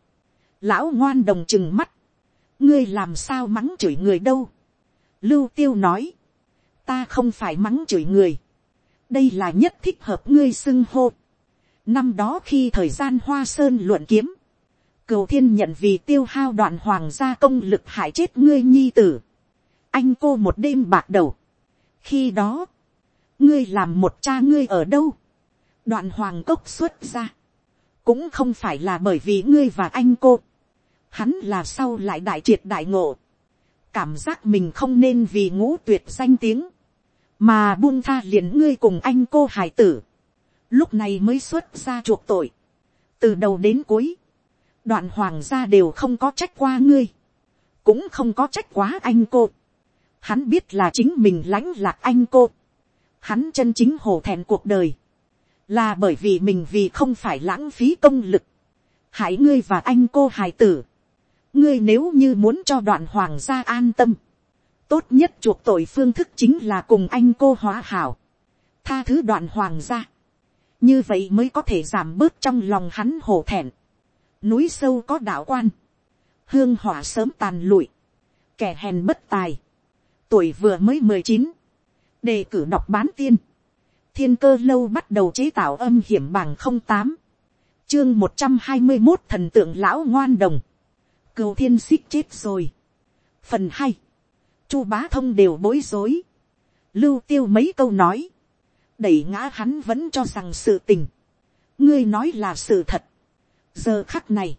lão ngoan đồng chừng mắt, ngươi làm sao mắng chửi người đâu, lưu tiêu nói, ta không phải mắng chửi người, đây là nhất thích hợp ngươi xưng hô, năm đó khi thời gian hoa sơn luận kiếm, cửu thiên nhận vì tiêu hao đoạn hoàng gia công lực hại chết ngươi nhi tử, anh cô một đêm bạc đầu, khi đó, ngươi làm một cha ngươi ở đâu, đoạn hoàng cốc xuất ra, cũng không phải là bởi vì ngươi và anh cô, hắn là sau lại đại triệt đại ngộ, cảm giác mình không nên vì ngũ tuyệt danh tiếng, mà buông tha liền ngươi cùng anh cô hải tử, lúc này mới xuất ra chuộc tội, từ đầu đến cuối, đoạn hoàng gia đều không có trách qua ngươi, cũng không có trách quá anh cô, hắn biết là chính mình lãnh lạc anh cô, hắn chân chính hổ thẹn cuộc đời, là bởi vì mình vì không phải lãng phí công lực, hãy ngươi và anh cô hài tử, ngươi nếu như muốn cho đoạn hoàng gia an tâm, tốt nhất chuộc tội phương thức chính là cùng anh cô hóa hảo, tha thứ đoạn hoàng gia, như vậy mới có thể giảm bớt trong lòng hắn hổ thẹn, núi sâu có đạo quan, hương hỏa sớm tàn lụi, kẻ hèn bất tài, tuổi vừa mới mười chín, đề cử đọc bán tiên, thiên cơ lâu bắt đầu chế tạo âm hiểm bằng không tám, chương một trăm hai mươi một thần tượng lão ngoan đồng, cừu thiên xích chết rồi. phần hai, chu bá thông đều bối rối, lưu tiêu mấy câu nói, đẩy ngã hắn vẫn cho rằng sự tình, ngươi nói là sự thật. giờ khắc này,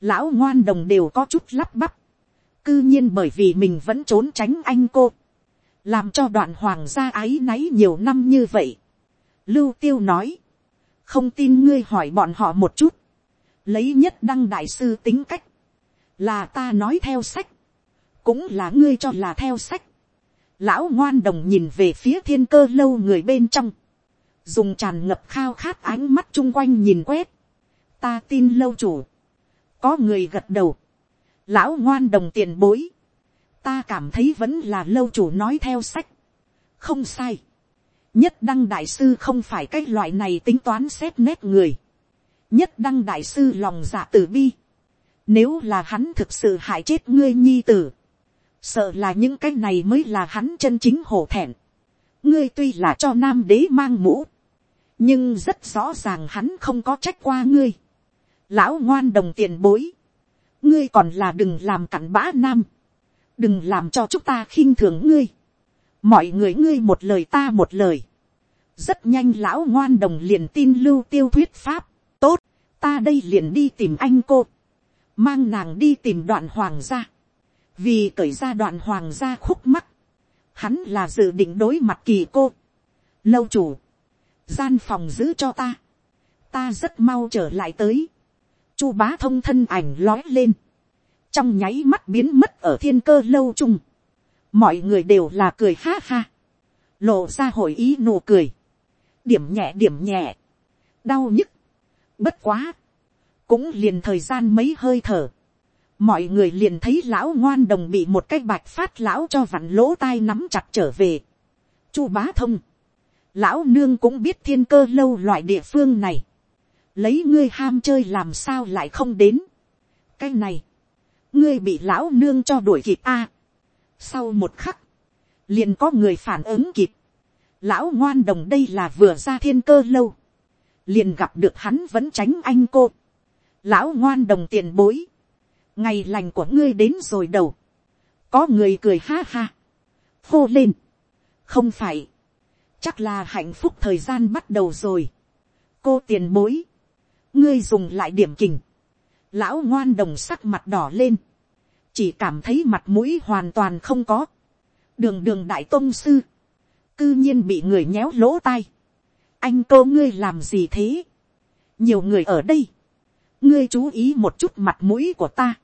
lão ngoan đồng đều có chút lắp bắp, cư nhiên bởi vì mình vẫn trốn tránh anh cô, làm cho đoạn hoàng gia ái náy nhiều năm như vậy. Lưu tiêu nói, không tin ngươi hỏi bọn họ một chút, lấy nhất đăng đại sư tính cách, là ta nói theo sách, cũng là ngươi cho là theo sách. Lão ngoan đồng nhìn về phía thiên cơ lâu người bên trong, dùng tràn ngập khao khát ánh mắt chung quanh nhìn quét, ta tin lâu chủ, có người gật đầu, lão ngoan đồng tiền bối, ta cảm thấy vẫn là lâu chủ nói theo sách, không sai, nhất đăng đại sư không phải cái loại này tính toán xét nét người, nhất đăng đại sư lòng dạ tử bi, nếu là hắn thực sự hại chết ngươi nhi tử, sợ là những cái này mới là hắn chân chính hổ thẹn, ngươi tuy là cho nam đế mang mũ, nhưng rất rõ ràng hắn không có trách qua ngươi, lão ngoan đồng tiền bối, ngươi còn là đừng làm cặn bã nam, đừng làm cho chúng ta khinh thường ngươi, mọi người ngươi một lời ta một lời, rất nhanh lão ngoan đồng liền tin lưu tiêu thuyết pháp, tốt, ta đây liền đi tìm anh cô, mang nàng đi tìm đoạn hoàng gia, vì cởi ra đoạn hoàng gia khúc mắt, hắn là dự định đối mặt kỳ cô, lâu chủ, gian phòng giữ cho ta, ta rất mau trở lại tới, chu bá thông thân ảnh lói lên, trong nháy mắt biến mất ở thiên cơ lâu chung, mọi người đều là cười ha ha, lộ ra hội ý nụ cười, điểm nhẹ điểm nhẹ, đau nhức, bất quá, cũng liền thời gian mấy hơi thở, mọi người liền thấy lão ngoan đồng bị một cái bạch phát lão cho vặn lỗ tai nắm chặt trở về. chu bá thông, lão nương cũng biết thiên cơ lâu loại địa phương này, lấy ngươi ham chơi làm sao lại không đến. cái này, ngươi bị lão nương cho đuổi kịp a. sau một khắc, liền có người phản ứng kịp. lão ngoan đồng đây là vừa ra thiên cơ lâu, liền gặp được hắn vẫn tránh anh cô lão ngoan đồng tiền bối, ngày lành của ngươi đến rồi đầu, có người cười ha ha, hô lên, không phải, chắc là hạnh phúc thời gian bắt đầu rồi, cô tiền bối, ngươi dùng lại điểm kình, lão ngoan đồng sắc mặt đỏ lên, chỉ cảm thấy mặt mũi hoàn toàn không có, đường đường đại tôn sư, cư nhiên bị người nhéo lỗ tai, anh cô ngươi làm gì thế, nhiều người ở đây, ngươi chú ý một chút mặt mũi của ta,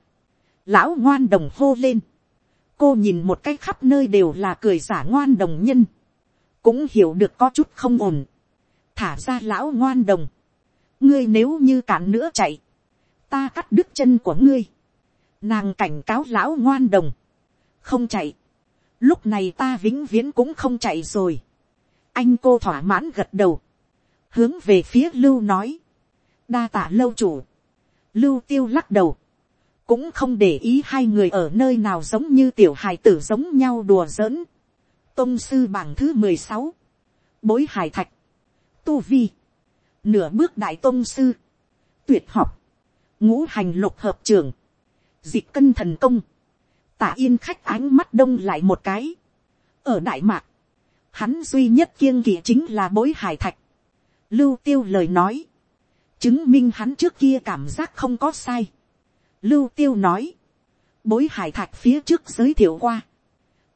lão ngoan đồng hô lên, cô nhìn một cái khắp nơi đều là cười giả ngoan đồng nhân, cũng hiểu được có chút không ổn, thả ra lão ngoan đồng, ngươi nếu như cản nữa chạy, ta cắt đứt chân của ngươi, nàng cảnh cáo lão ngoan đồng, không chạy, lúc này ta vĩnh viễn cũng không chạy rồi, anh cô thỏa mãn gật đầu, hướng về phía lưu nói, đa tạ lâu chủ, lưu tiêu lắc đầu, cũng không để ý hai người ở nơi nào giống như tiểu hài tử giống nhau đùa giỡn. Tông sư bảng thứ mười sáu, bối hải thạch, tu vi, nửa bước đại tông sư, tuyệt học, ngũ hành lục hợp trường, dịch cân thần công, tả yên khách ánh mắt đông lại một cái. ở đại mạc, hắn duy nhất kiêng kỵ chính là bối hải thạch. lưu tiêu lời nói, chứng minh hắn trước kia cảm giác không có sai. lưu tiêu nói, bối hải thạch phía trước giới thiệu qua,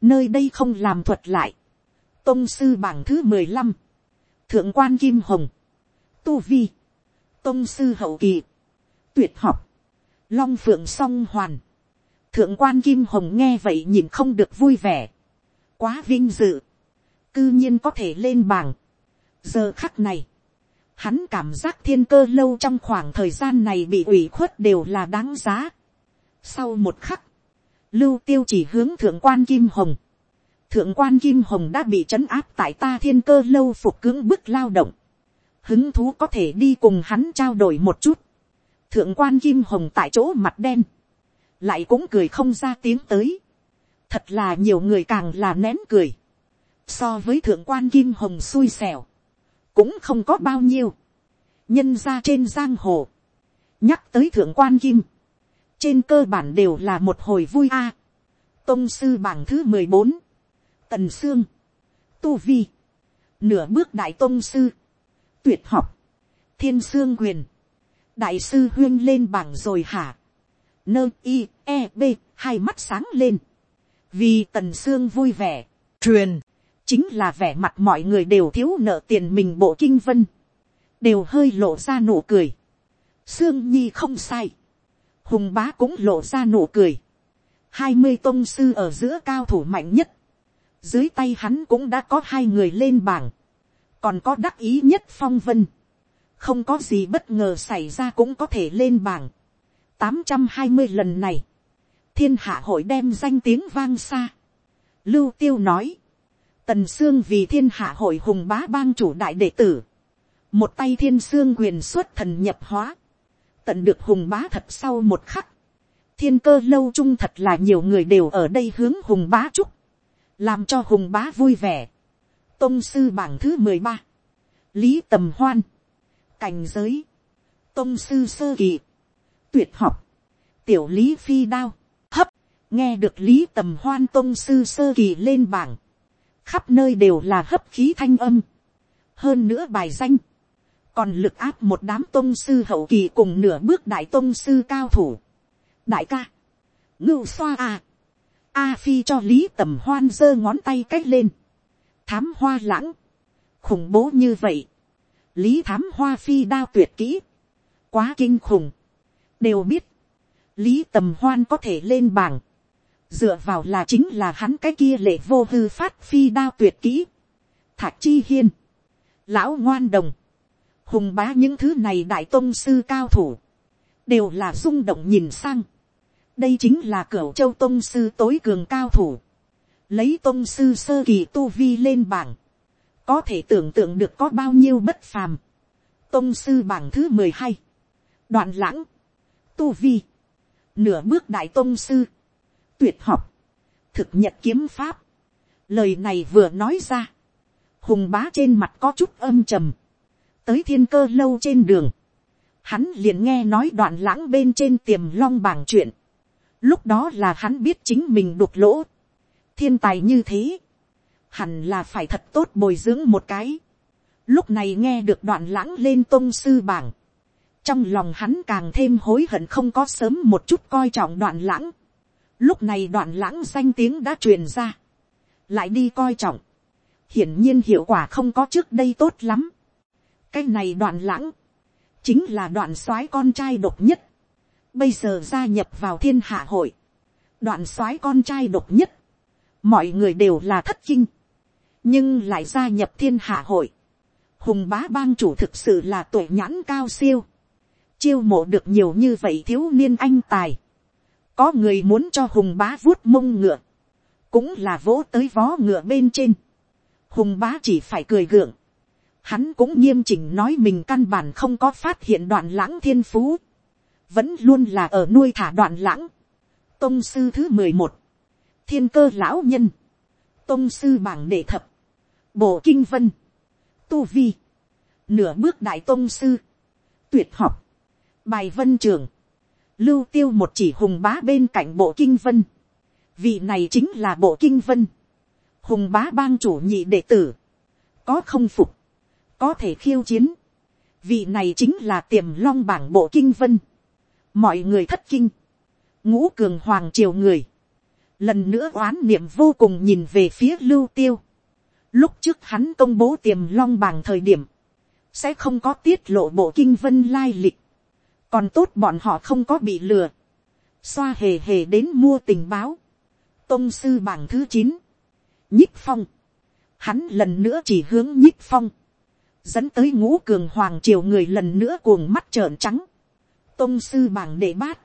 nơi đây không làm thuật lại, tôn sư bảng thứ mười lăm, thượng quan kim hồng, tu vi, tôn sư hậu kỳ, tuyệt học, long phượng song hoàn, thượng quan kim hồng nghe vậy nhìn không được vui vẻ, quá vinh dự, cư nhiên có thể lên bảng. giờ khắc này, hắn cảm giác thiên cơ lâu trong khoảng thời gian này bị ủy khuất đều là đáng giá. sau một khắc, lưu tiêu chỉ hướng thượng quan kim hồng, thượng quan kim hồng đã bị trấn áp tại ta thiên cơ lâu phục cưỡng bức lao động, hứng thú có thể đi cùng hắn trao đổi một chút, thượng quan kim hồng tại chỗ mặt đen, lại cũng cười không ra tiếng tới. thật là nhiều người càng là nén cười. so với thượng quan kim hồng xui xẻo, cũng không có bao nhiêu. nhân ra trên giang hồ, nhắc tới thượng quan kim, trên cơ bản đều là một hồi vui a. À, sư bảng thứ mười bốn, tần sương, tu vi, nửa bước đại tôn sư, tuyệt học, thiên sương quyền, đại sư huyên lên bảng rồi hả, nơ i e b hai mắt sáng lên vì tần sương vui vẻ truyền chính là vẻ mặt mọi người đều thiếu nợ tiền mình bộ kinh vân. Đều hơi lộ ra nụ cười. Sương nhi không sai. Hùng bá cũng lộ ra nụ cười. Hai mươi tôn sư ở giữa cao thủ mạnh nhất. Dưới tay hắn cũng đã có hai người lên bảng. Còn có đắc ý nhất phong vân. Không có gì bất ngờ xảy ra cũng có thể lên bảng. Tám trăm hai mươi lần này, thiên hạ hội đem danh tiếng vang xa. Lưu tiêu nói, tần sương vì thiên hạ hội hùng bá bang chủ đại đệ tử, một tay thiên sương quyền xuất thần nhập hóa, tận được hùng bá thật sau một khắc, thiên cơ lâu chung thật là nhiều người đều ở đây hướng hùng bá chúc, làm cho hùng bá vui vẻ. Tông sư bảng thứ mười ba, lý tầm hoan, cảnh giới, Tông sư sơ kỳ, tuyệt học, tiểu lý phi đao, hấp, nghe được lý tầm hoan Tông sư sơ kỳ lên bảng, khắp nơi đều là hấp khí thanh âm, hơn nữa bài danh, còn lực áp một đám tôn sư hậu kỳ cùng nửa bước đại tôn sư cao thủ. đại ca, ngưu xoa à, a phi cho lý tầm hoan giơ ngón tay c á c h lên, thám hoa lãng, khủng bố như vậy, lý thám hoa phi đao tuyệt kỹ, quá kinh khủng, đều biết, lý tầm hoan có thể lên bảng, dựa vào là chính là hắn cái kia lệ vô hư phát phi đao tuyệt kỹ, thạc chi hiên, lão ngoan đồng, hùng bá những thứ này đại tôn sư cao thủ, đều là rung động nhìn sang, đây chính là cửa châu tôn sư tối cường cao thủ, lấy tôn sư sơ kỳ tu vi lên bảng, có thể tưởng tượng được có bao nhiêu bất phàm, tôn sư bảng thứ mười hai, đoạn lãng, tu vi, nửa bước đại tôn sư, tuyệt học, thực nhật kiếm pháp, lời này vừa nói ra, hùng bá trên mặt có chút âm trầm, tới thiên cơ lâu trên đường, hắn liền nghe nói đoạn lãng bên trên tiềm long bảng chuyện, lúc đó là hắn biết chính mình đục lỗ, thiên tài như thế, hẳn là phải thật tốt bồi dưỡng một cái, lúc này nghe được đoạn lãng lên tôn sư bảng, trong lòng hắn càng thêm hối hận không có sớm một chút coi trọng đoạn lãng lúc này đoạn lãng danh tiếng đã truyền ra, lại đi coi trọng, hiển nhiên hiệu quả không có trước đây tốt lắm. cái này đoạn lãng, chính là đoạn soái con trai độc nhất, bây giờ gia nhập vào thiên hạ hội, đoạn soái con trai độc nhất, mọi người đều là thất kinh, nhưng lại gia nhập thiên hạ hội, hùng bá bang chủ thực sự là tuổi nhãn cao siêu, chiêu mộ được nhiều như vậy thiếu niên anh tài, có người muốn cho hùng bá vuốt mông ngựa, cũng là vỗ tới vó ngựa bên trên, hùng bá chỉ phải cười gượng, hắn cũng nghiêm chỉnh nói mình căn bản không có phát hiện đoạn lãng thiên phú, vẫn luôn là ở nuôi thả đoạn lãng. Tông sư thứ mười một, thiên cơ lão nhân, tông sư bảng đệ thập, bộ kinh vân, tu vi, nửa bước đại tông sư, tuyệt học, bài vân trường, lưu tiêu một chỉ hùng bá bên cạnh bộ kinh vân, vị này chính là bộ kinh vân, hùng bá bang chủ nhị đệ tử, có không phục, có thể khiêu chiến, vị này chính là tiềm long bảng bộ kinh vân, mọi người thất kinh, ngũ cường hoàng triều người, lần nữa oán niệm vô cùng nhìn về phía lưu tiêu, lúc trước hắn công bố tiềm long bảng thời điểm, sẽ không có tiết lộ bộ kinh vân lai lịch, còn tốt bọn họ không có bị lừa, xoa hề hề đến mua tình báo, tôn sư bảng thứ chín, nhích phong, hắn lần nữa chỉ hướng nhích phong, dẫn tới ngũ cường hoàng triều người lần nữa cuồng mắt trợn trắng, tôn sư bảng đệ bát,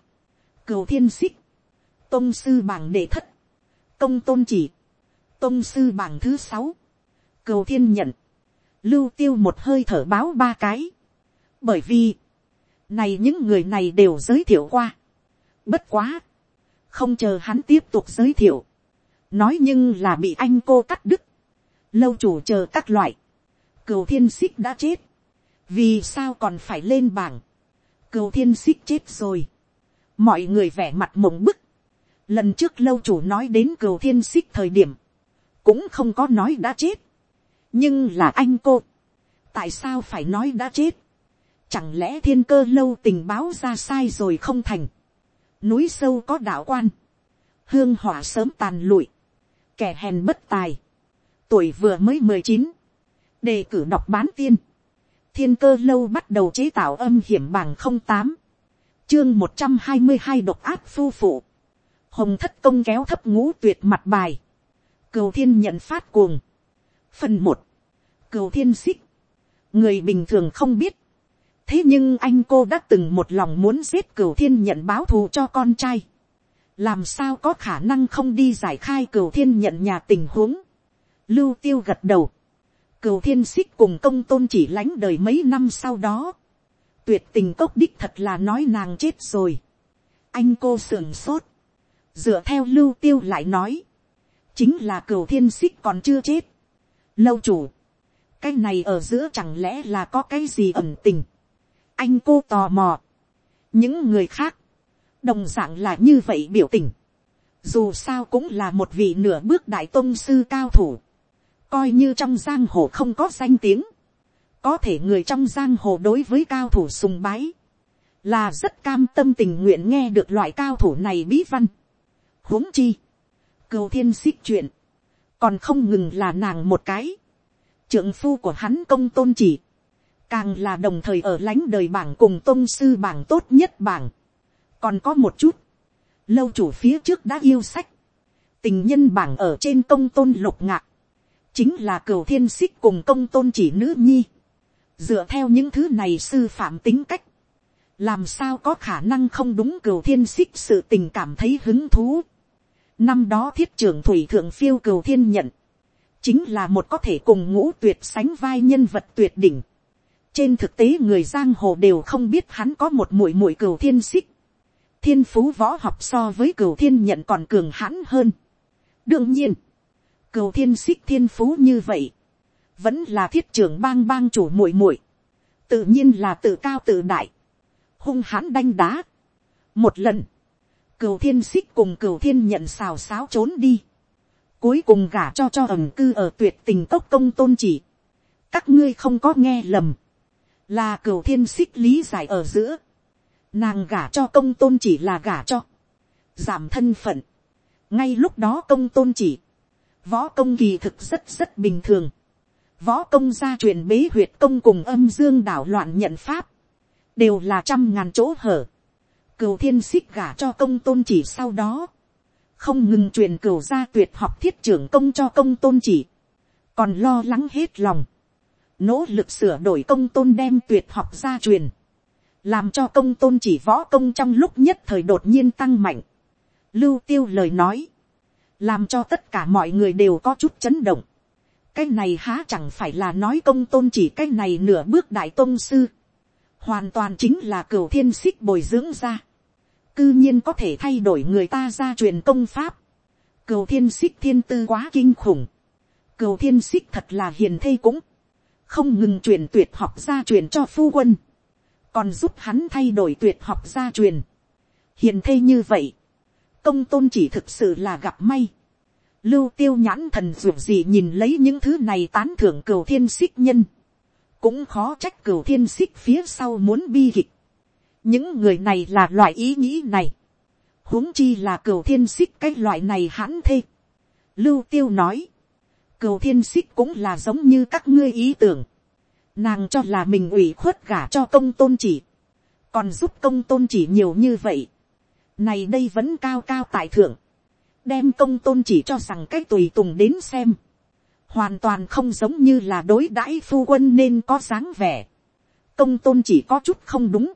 cầu thiên xích, tôn sư bảng đệ thất, công tôn chỉ, tôn sư bảng thứ sáu, cầu thiên nhận, lưu tiêu một hơi thở báo ba cái, bởi vì, này những người này đều giới thiệu qua, bất quá, không chờ hắn tiếp tục giới thiệu, nói nhưng là bị anh cô cắt đứt, lâu chủ chờ các loại, cửu thiên xích đã chết, vì sao còn phải lên bảng, cửu thiên xích chết rồi, mọi người vẻ mặt mộng bức, lần trước lâu chủ nói đến cửu thiên xích thời điểm, cũng không có nói đã chết, nhưng là anh cô, tại sao phải nói đã chết, chẳng lẽ thiên cơ lâu tình báo ra sai rồi không thành, núi sâu có đạo quan, hương hỏa sớm tàn lụi, kẻ hèn bất tài, tuổi vừa mới mười chín, đề cử đọc bán tiên, thiên cơ lâu bắt đầu chế tạo âm hiểm bằng không tám, chương một trăm hai mươi hai độc áp phu phụ, hồng thất công kéo thấp ngũ tuyệt mặt bài, cừu thiên nhận phát cuồng, phần một, cừu thiên xích, người bình thường không biết, thế nhưng anh cô đã từng một lòng muốn giết cửu thiên nhận báo thù cho con trai. làm sao có khả năng không đi giải khai cửu thiên nhận nhà tình huống. lưu tiêu gật đầu. cửu thiên xích cùng công tôn chỉ lánh đời mấy năm sau đó. tuyệt tình cốc đích thật là nói nàng chết rồi. anh cô sưởng sốt. dựa theo lưu tiêu lại nói. chính là cửu thiên xích còn chưa chết. lâu chủ. cái này ở giữa chẳng lẽ là có cái gì ẩn tình anh cô tò mò. những người khác, đồng d ạ n g là như vậy biểu tình. dù sao cũng là một vị nửa bước đại tôn sư cao thủ. coi như trong giang hồ không có danh tiếng. có thể người trong giang hồ đối với cao thủ sùng bái. là rất cam tâm tình nguyện nghe được loại cao thủ này bí văn. huống chi. cầu thiên xích chuyện. còn không ngừng là nàng một cái. trượng phu của hắn công tôn chỉ càng là đồng thời ở lãnh đời bảng cùng tôn sư bảng tốt nhất bảng. còn có một chút, lâu chủ phía trước đã yêu sách, tình nhân bảng ở trên công tôn lục ngạc, chính là cửu thiên xích cùng công tôn chỉ nữ nhi. dựa theo những thứ này sư phạm tính cách, làm sao có khả năng không đúng cửu thiên xích sự tình cảm thấy hứng thú. năm đó thiết trưởng thủy thượng phiêu cửu thiên nhận, chính là một có thể cùng ngũ tuyệt sánh vai nhân vật tuyệt đỉnh trên thực tế người giang hồ đều không biết hắn có một mũi mũi cửu thiên xích. thiên phú võ học so với cửu thiên nhận còn cường hãn hơn. đương nhiên, cửu thiên xích thiên phú như vậy, vẫn là thiết trưởng bang bang chủ mũi mũi. tự nhiên là tự cao tự đại, hung hãn đanh đá. một lần, cửu thiên xích cùng cửu thiên nhận xào xáo trốn đi. cuối cùng gả cho cho ẩm cư ở tuyệt tình tốc công tôn chỉ. các ngươi không có nghe lầm là cửu thiên xích lý giải ở giữa, nàng gả cho công tôn chỉ là gả cho, giảm thân phận, ngay lúc đó công tôn chỉ, võ công kỳ thực rất rất bình thường, võ công gia truyền bế huyệt công cùng âm dương đảo loạn nhận pháp, đều là trăm ngàn chỗ hở, cửu thiên xích gả cho công tôn chỉ sau đó, không ngừng truyền cửu gia tuyệt học thiết trưởng công cho công tôn chỉ, còn lo lắng hết lòng, nỗ lực sửa đổi công tôn đem tuyệt học gia truyền, làm cho công tôn chỉ võ công trong lúc nhất thời đột nhiên tăng mạnh. Lưu tiêu lời nói, làm cho tất cả mọi người đều có chút chấn động. cái này há chẳng phải là nói công tôn chỉ cái này nửa bước đại tôn sư, hoàn toàn chính là cửu thiên xích bồi dưỡng ra, cư nhiên có thể thay đổi người ta ra truyền công pháp, cửu thiên xích thiên tư quá kinh khủng, cửu thiên xích thật là hiền thê cũng, không ngừng truyền tuyệt học gia truyền cho phu quân, còn giúp hắn thay đổi tuyệt học gia truyền. hiền thê như vậy, công tôn chỉ thực sự là gặp may. lưu tiêu nhãn thần ruột gì nhìn lấy những thứ này tán thưởng cửu thiên xích nhân, cũng khó trách cửu thiên xích phía sau muốn bi kịch. những người này là loại ý nghĩ này, huống chi là cửu thiên xích cái loại này hãn thê. lưu tiêu nói, cừu thiên xích cũng là giống như các ngươi ý tưởng. Nàng cho là mình ủy khuất gả cho công tôn chỉ. Còn giúp công tôn chỉ nhiều như vậy. Này đây vẫn cao cao tại thượng. Đem công tôn chỉ cho rằng cái tùy tùng đến xem. Hoàn toàn không giống như là đối đãi phu quân nên có dáng vẻ. Công tôn chỉ có chút không đúng.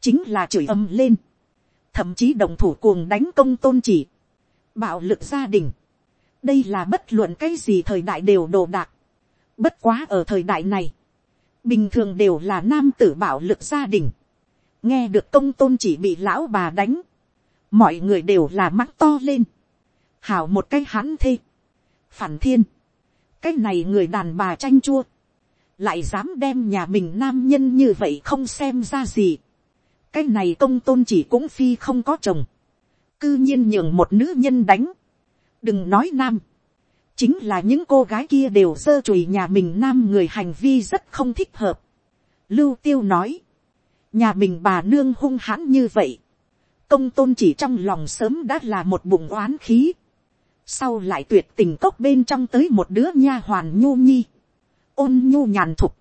Chính là chửi âm lên. Thậm chí đồng thủ cuồng đánh công tôn chỉ. Bạo lực gia đình đây là bất luận cái gì thời đại đều đồ đạc. bất quá ở thời đại này, bình thường đều là nam tử bạo lực gia đình. nghe được công tôn chỉ bị lão bà đánh, mọi người đều là mắt to lên. hảo một cái hắn thê. phản thiên, cái này người đàn bà tranh chua, lại dám đem nhà mình nam nhân như vậy không xem ra gì. cái này công tôn chỉ cũng phi không có chồng, cư nhiên nhường một nữ nhân đánh đừng nói nam, chính là những cô gái kia đều dơ chùi nhà mình nam người hành vi rất không thích hợp. Lưu tiêu nói, nhà mình bà nương hung hãn như vậy, công tôn chỉ trong lòng sớm đã là một bụng oán khí, sau lại tuyệt tình cốc bên trong tới một đứa nha hoàn nhu nhi, ôn nhu nhàn thục,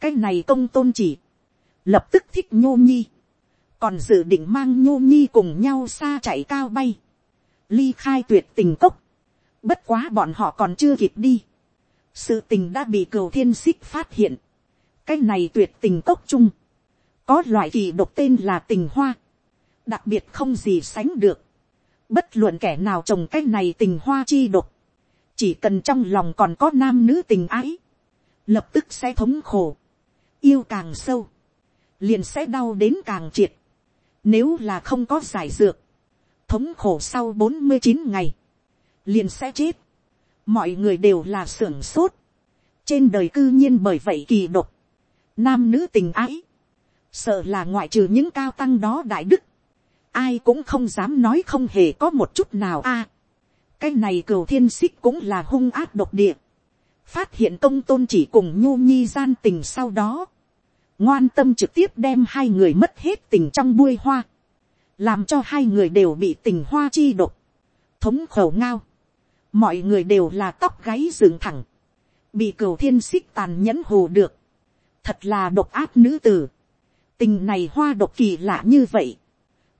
cái này công tôn chỉ, lập tức thích nhu nhi, còn dự định mang nhu nhi cùng nhau xa chạy cao bay, ly khai tuyệt tình cốc. Bất quá bọn họ còn chưa kịp đi. Sự tình đã bị cầu thiên xích phát hiện. Cái này tuyệt tình cốc chung. Có loại kỳ độc tên là tình hoa. Đặc biệt không gì sánh được. Bất luận kẻ nào trồng cái này tình hoa chi độc. Chỉ cần trong lòng còn có nam nữ tình ái. Lập tức sẽ thống khổ. Yêu càng sâu. Liền sẽ đau đến càng triệt. Nếu là không có giải dược thống khổ sau bốn mươi chín ngày, liền sẽ chết. mọi người đều là sưởng sốt. trên đời cư nhiên bởi vậy kỳ độc, nam nữ tình ái, sợ là ngoại trừ những cao tăng đó đại đức, ai cũng không dám nói không hề có một chút nào a. cái này cửu thiên xích cũng là hung ác độc địa, phát hiện công tôn chỉ cùng nhu nhi gian tình sau đó, ngoan tâm trực tiếp đem hai người mất hết tình trong buôi hoa, làm cho hai người đều bị tình hoa chi độc, thống khẩu ngao, mọi người đều là tóc gáy dựng thẳng, bị cửu thiên xích tàn nhẫn hù được, thật là độc ác nữ tử, tình này hoa độc kỳ lạ như vậy,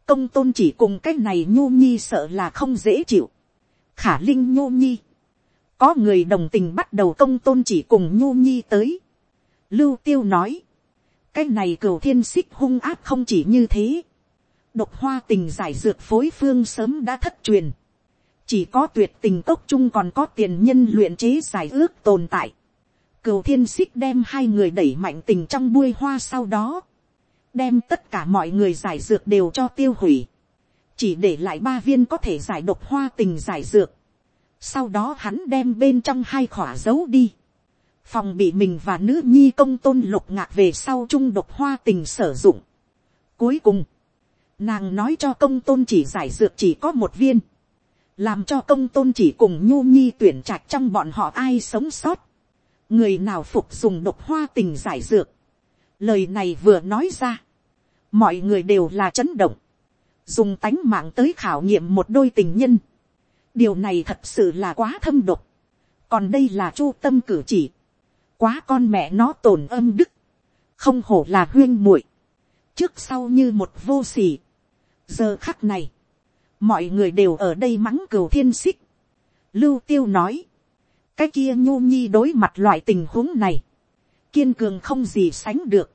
công tôn chỉ cùng cái này nhô nhi sợ là không dễ chịu, khả linh nhô nhi, có người đồng tình bắt đầu công tôn chỉ cùng nhô nhi tới, lưu tiêu nói, cái này cửu thiên xích hung ác không chỉ như thế, độc hoa tình giải dược phối phương sớm đã thất truyền. Chỉ có tuyệt tình tốc trung còn có tiền nhân luyện chế giải ước tồn tại. Cửu thiên xích đem hai người đẩy mạnh tình trong buôi hoa sau đó. Đem tất cả mọi người giải dược đều cho tiêu hủy. Chỉ để lại ba viên có thể giải độc hoa tình giải dược. Sau đó hắn đem bên trong hai khỏa giấu đi. Phòng bị mình và nữ nhi công tôn lục ngạc về sau trung độc hoa tình sử dụng. Cuối cùng Nàng nói cho công tôn chỉ giải dược chỉ có một viên. Làm cho công tôn chỉ cùng nhu nhi tuyển trạch trong bọn họ ai sống sót. Người nào phục dùng độc hoa tình giải dược. Lời này vừa nói ra. Mọi người đều là chấn động. Dùng tánh mạng tới khảo nghiệm một đôi tình nhân. Điều này thật sự là quá thâm độc. Còn đây là chu tâm cử chỉ. Quá con mẹ nó tổn âm đức. Không hổ là huyên muội trước sau như một vô sỉ giờ khắc này, mọi người đều ở đây mắng cửu thiên xích. lưu tiêu nói, cái kia nhu nhi đối mặt loại tình huống này, kiên cường không gì sánh được,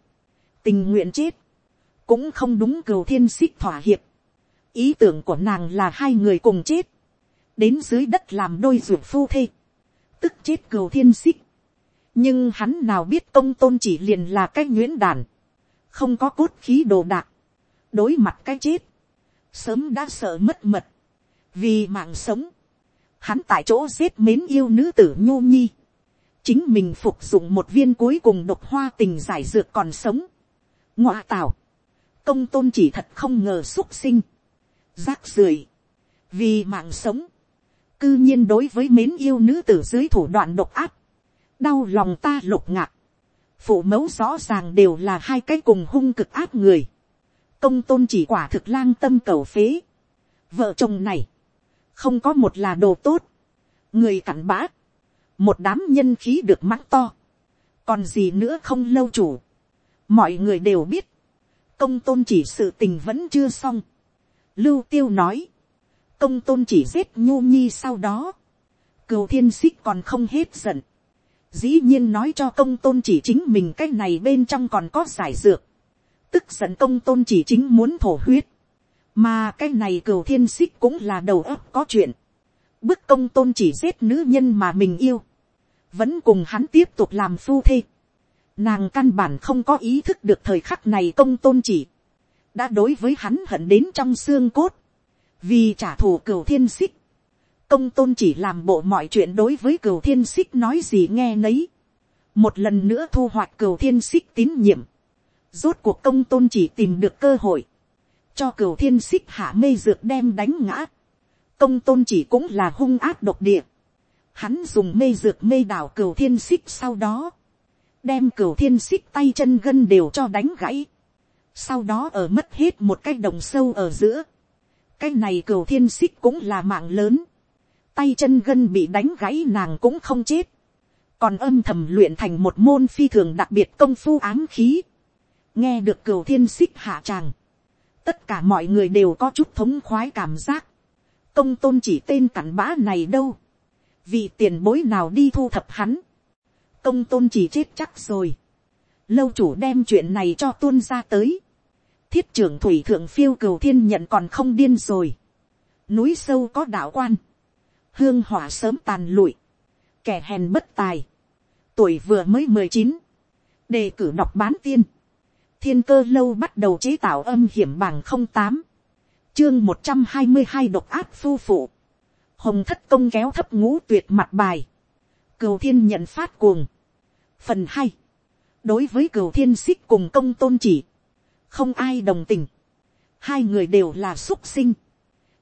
tình nguyện chết, cũng không đúng cừu thiên xích thỏa hiệp, ý tưởng của nàng là hai người cùng chết, đến dưới đất làm đôi ruột phu thê, tức chết cừu thiên xích, nhưng hắn nào biết công tôn chỉ liền là cái nguyễn đàn, không có cốt khí đồ đạc, đối mặt cái chết, sớm đã sợ mất mật, vì mạng sống, hắn tại chỗ giết mến yêu nữ tử nhô nhi, chính mình phục dụng một viên cuối cùng độc hoa tình giải dược còn sống, ngoa tào, công tôn chỉ thật không ngờ xúc sinh, rác rưởi, vì mạng sống, cư nhiên đối với mến yêu nữ tử dưới thủ đoạn độc áp, đau lòng ta lục ngạc, phụ mẫu rõ ràng đều là hai cái cùng hung cực áp người, công tôn chỉ quả thực lang tâm cầu phế, vợ chồng này, không có một là đồ tốt, người cặn bã, một đám nhân khí được mắng to, còn gì nữa không lâu chủ, mọi người đều biết, công tôn chỉ sự tình vẫn chưa xong, lưu tiêu nói, công tôn chỉ giết nhu nhi sau đó, Cầu thiên xích còn không hết giận, dĩ nhiên nói cho công tôn chỉ chính mình cái này bên trong còn có giải dược, tức giận công tôn chỉ chính muốn thổ huyết, mà cái này cửu thiên xích cũng là đầu óc có chuyện, bức công tôn chỉ giết nữ nhân mà mình yêu, vẫn cùng hắn tiếp tục làm phu thê, nàng căn bản không có ý thức được thời khắc này công tôn chỉ, đã đối với hắn hận đến trong xương cốt, vì trả thù cửu thiên xích, công tôn chỉ làm bộ mọi chuyện đối với cửu thiên xích nói gì nghe nấy, một lần nữa thu hoạch cửu thiên xích tín nhiệm, rốt cuộc công tôn chỉ tìm được cơ hội, cho cửu thiên xích hạ mê dược đem đánh ngã. công tôn chỉ cũng là hung áp độc địa. Hắn dùng mê dược mê đảo cửu thiên xích sau đó, đem cửu thiên xích tay chân gân đều cho đánh gãy. sau đó ở mất hết một cái đồng sâu ở giữa. cái này cửu thiên xích cũng là mạng lớn. tay chân gân bị đánh gãy nàng cũng không chết. còn âm thầm luyện thành một môn phi thường đặc biệt công phu ám khí nghe được cửu thiên xích hạ tràng tất cả mọi người đều có chút thống khoái cảm giác. công tôn chỉ tên cặn bã này đâu. vì tiền bối nào đi thu thập hắn. công tôn chỉ chết chắc rồi. lâu chủ đem chuyện này cho tuôn ra tới. thiết trưởng thủy thượng phiêu cửu thiên nhận còn không điên rồi. núi sâu có đạo quan. hương hỏa sớm tàn lụi. kẻ hèn bất tài. tuổi vừa mới mười chín. đề cử đọc bán tiên thiên cơ lâu bắt đầu chế tạo âm hiểm bằng không tám. Chương một trăm hai mươi hai độc áp phu phụ. Hồng thất công kéo thấp ngũ tuyệt mặt bài. Cửu thiên nhận phát cuồng. Phần hai. Đối với cửu thiên xích cùng công tôn chỉ. Không ai đồng tình. Hai người đều là xuất sinh.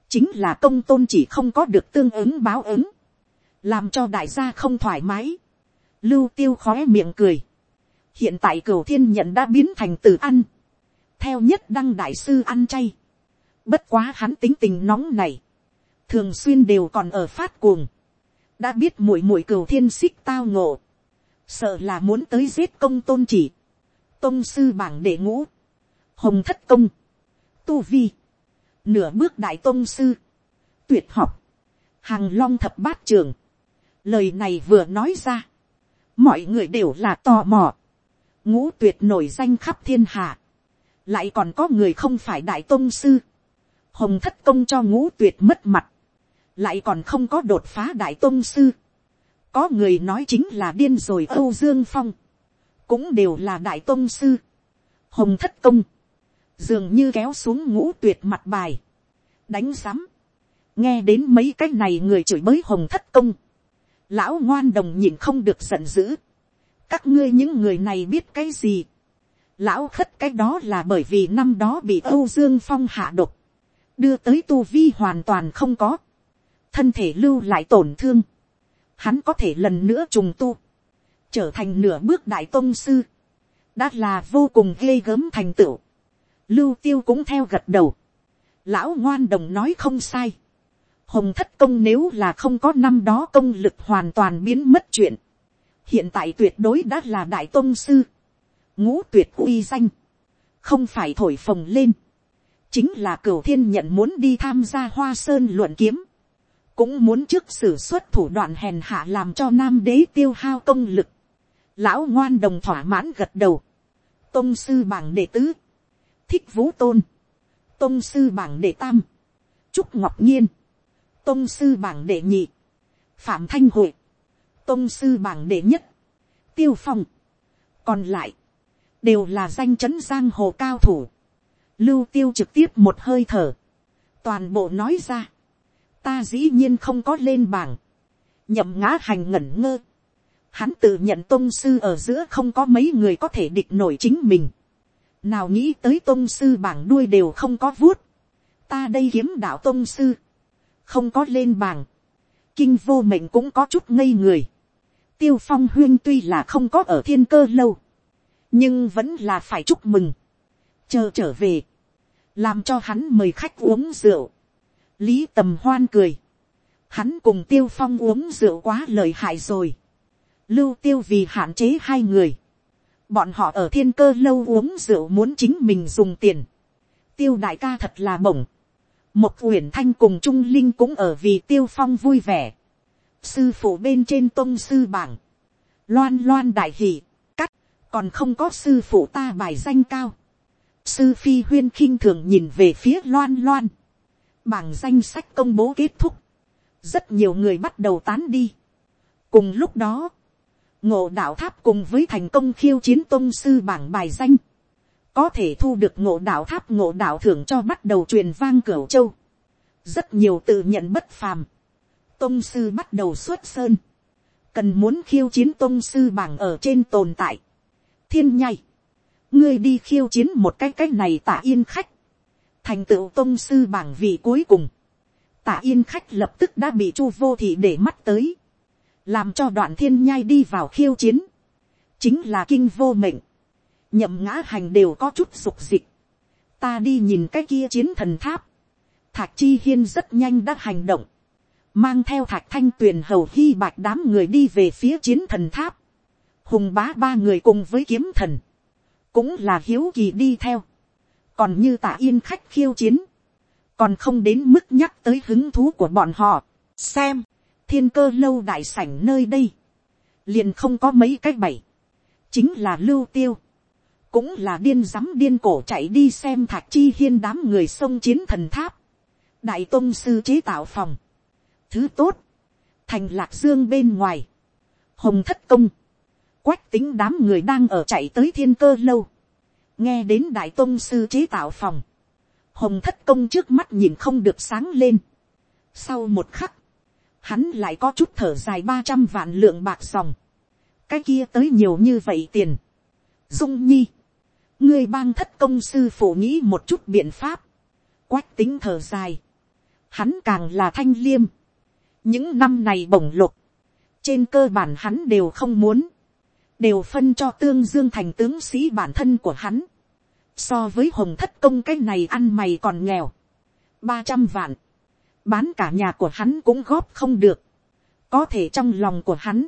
Chính là công tôn chỉ không có được tương ứng báo ứng. Làm cho đại gia không thoải mái. Lưu tiêu khói miệng cười hiện tại cửu thiên nhận đã biến thành từ ăn, theo nhất đăng đại sư ăn chay, bất quá hắn tính tình nóng này, thường xuyên đều còn ở phát cuồng, đã biết muội muội cửu thiên xích tao ngộ, sợ là muốn tới giết công tôn chỉ, tôn sư bảng đệ ngũ, hồng thất công, tu vi, nửa bước đại tôn sư, tuyệt học, hàng long thập bát trường, lời này vừa nói ra, mọi người đều là tò mò, ngũ tuyệt nổi danh khắp thiên hạ, lại còn có người không phải đại tôn sư, hồng thất công cho ngũ tuyệt mất mặt, lại còn không có đột phá đại tôn sư, có người nói chính là điên rồi âu dương phong, cũng đều là đại tôn sư, hồng thất công, dường như kéo xuống ngũ tuyệt mặt bài, đánh sắm, nghe đến mấy cái này người chửi bới hồng thất công, lão ngoan đồng nhìn không được giận dữ, các ngươi những người này biết cái gì. lão khất cái đó là bởi vì năm đó bị âu dương phong hạ độc, đưa tới tu vi hoàn toàn không có, thân thể lưu lại tổn thương, hắn có thể lần nữa trùng tu, trở thành nửa bước đại tông sư, đã là vô cùng ghê gớm thành tựu, lưu tiêu cũng theo gật đầu, lão ngoan đồng nói không sai, hồng thất công nếu là không có năm đó công lực hoàn toàn biến mất chuyện, hiện tại tuyệt đối đã là đại tôn sư, ngũ tuyệt uy danh, không phải thổi phồng lên, chính là cửu thiên nhận muốn đi tham gia hoa sơn luận kiếm, cũng muốn trước xử suất thủ đoạn hèn hạ làm cho nam đế tiêu hao công lực, lão ngoan đồng thỏa mãn gật đầu, tôn sư bảng đệ tứ, thích vũ tôn, tôn sư bảng đệ tam, trúc ngọc nhiên, tôn sư bảng đệ nhị, phạm thanh hội, tôn sư bảng đệ nhất, tiêu phong, còn lại, đều là danh chấn giang hồ cao thủ, lưu tiêu trực tiếp một hơi thở, toàn bộ nói ra, ta dĩ nhiên không có lên bảng, nhậm ngã hành ngẩn ngơ, hắn tự nhận tôn sư ở giữa không có mấy người có thể địch nổi chính mình, nào nghĩ tới tôn sư bảng đuôi đều không có vuốt, ta đây kiếm đạo tôn sư, không có lên bảng, kinh vô mệnh cũng có chút ngây người, tiêu phong huyên tuy là không có ở thiên cơ lâu, nhưng vẫn là phải chúc mừng, chờ trở về, làm cho hắn mời khách uống rượu, lý tầm hoan cười, hắn cùng tiêu phong uống rượu quá lời hại rồi, lưu tiêu vì hạn chế hai người, bọn họ ở thiên cơ lâu uống rượu muốn chính mình dùng tiền, tiêu đại ca thật là bổng, một uyển thanh cùng trung linh cũng ở vì tiêu phong vui vẻ, sư phụ bên trên tôn sư bảng, loan loan đại hỷ, cắt, còn không có sư phụ ta bài danh cao, sư phi huyên khinh thường nhìn về phía loan loan, bảng danh sách công bố kết thúc, rất nhiều người bắt đầu tán đi. cùng lúc đó, ngộ đạo tháp cùng với thành công khiêu chiến tôn sư bảng bài danh, có thể thu được ngộ đạo tháp ngộ đạo thưởng cho bắt đầu truyền vang cửu châu. rất nhiều tự nhận bất phàm tôn sư bắt đầu xuất sơn. cần muốn khiêu chiến tôn sư bảng ở trên tồn tại. thiên nhai. ngươi đi khiêu chiến một cái cái này tả yên khách. thành tựu tôn sư bảng vị cuối cùng. tả yên khách lập tức đã bị chu vô thị để mắt tới. làm cho đoạn thiên nhai đi vào khiêu chiến. chính là kinh vô mệnh nhậm ngã hành đều có chút dục dịch. ta đi nhìn cái kia chiến thần tháp. thạc chi hiên rất nhanh đã hành động mang theo thạch thanh tuyền hầu hy bạch đám người đi về phía chiến thần tháp. hùng bá ba người cùng với kiếm thần. cũng là hiếu kỳ đi theo. còn như tạ yên khách khiêu chiến. còn không đến mức nhắc tới hứng thú của bọn họ. xem, thiên cơ lâu đại sảnh nơi đây. liền không có mấy cái bảy. chính là lưu tiêu cũng là điên rắm điên cổ chạy đi xem thạch chi hiên đám người sông chiến thần tháp, đại tôn sư chế tạo phòng, thứ tốt, thành lạc dương bên ngoài, hồng thất công, quách tính đám người đang ở chạy tới thiên cơ lâu, nghe đến đại tôn sư chế tạo phòng, hồng thất công trước mắt nhìn không được sáng lên, sau một khắc, hắn lại có chút thở dài ba trăm vạn lượng bạc dòng, cái kia tới nhiều như vậy tiền, dung nhi, ngươi bang thất công sư phụ nghĩ một chút biện pháp, quách tính thở dài, hắn càng là thanh liêm, những năm này bổng lục, trên cơ bản hắn đều không muốn, đều phân cho tương dương thành tướng sĩ bản thân của hắn, so với hồng thất công cái này ăn mày còn nghèo, ba trăm vạn, bán cả nhà của hắn cũng góp không được, có thể trong lòng của hắn,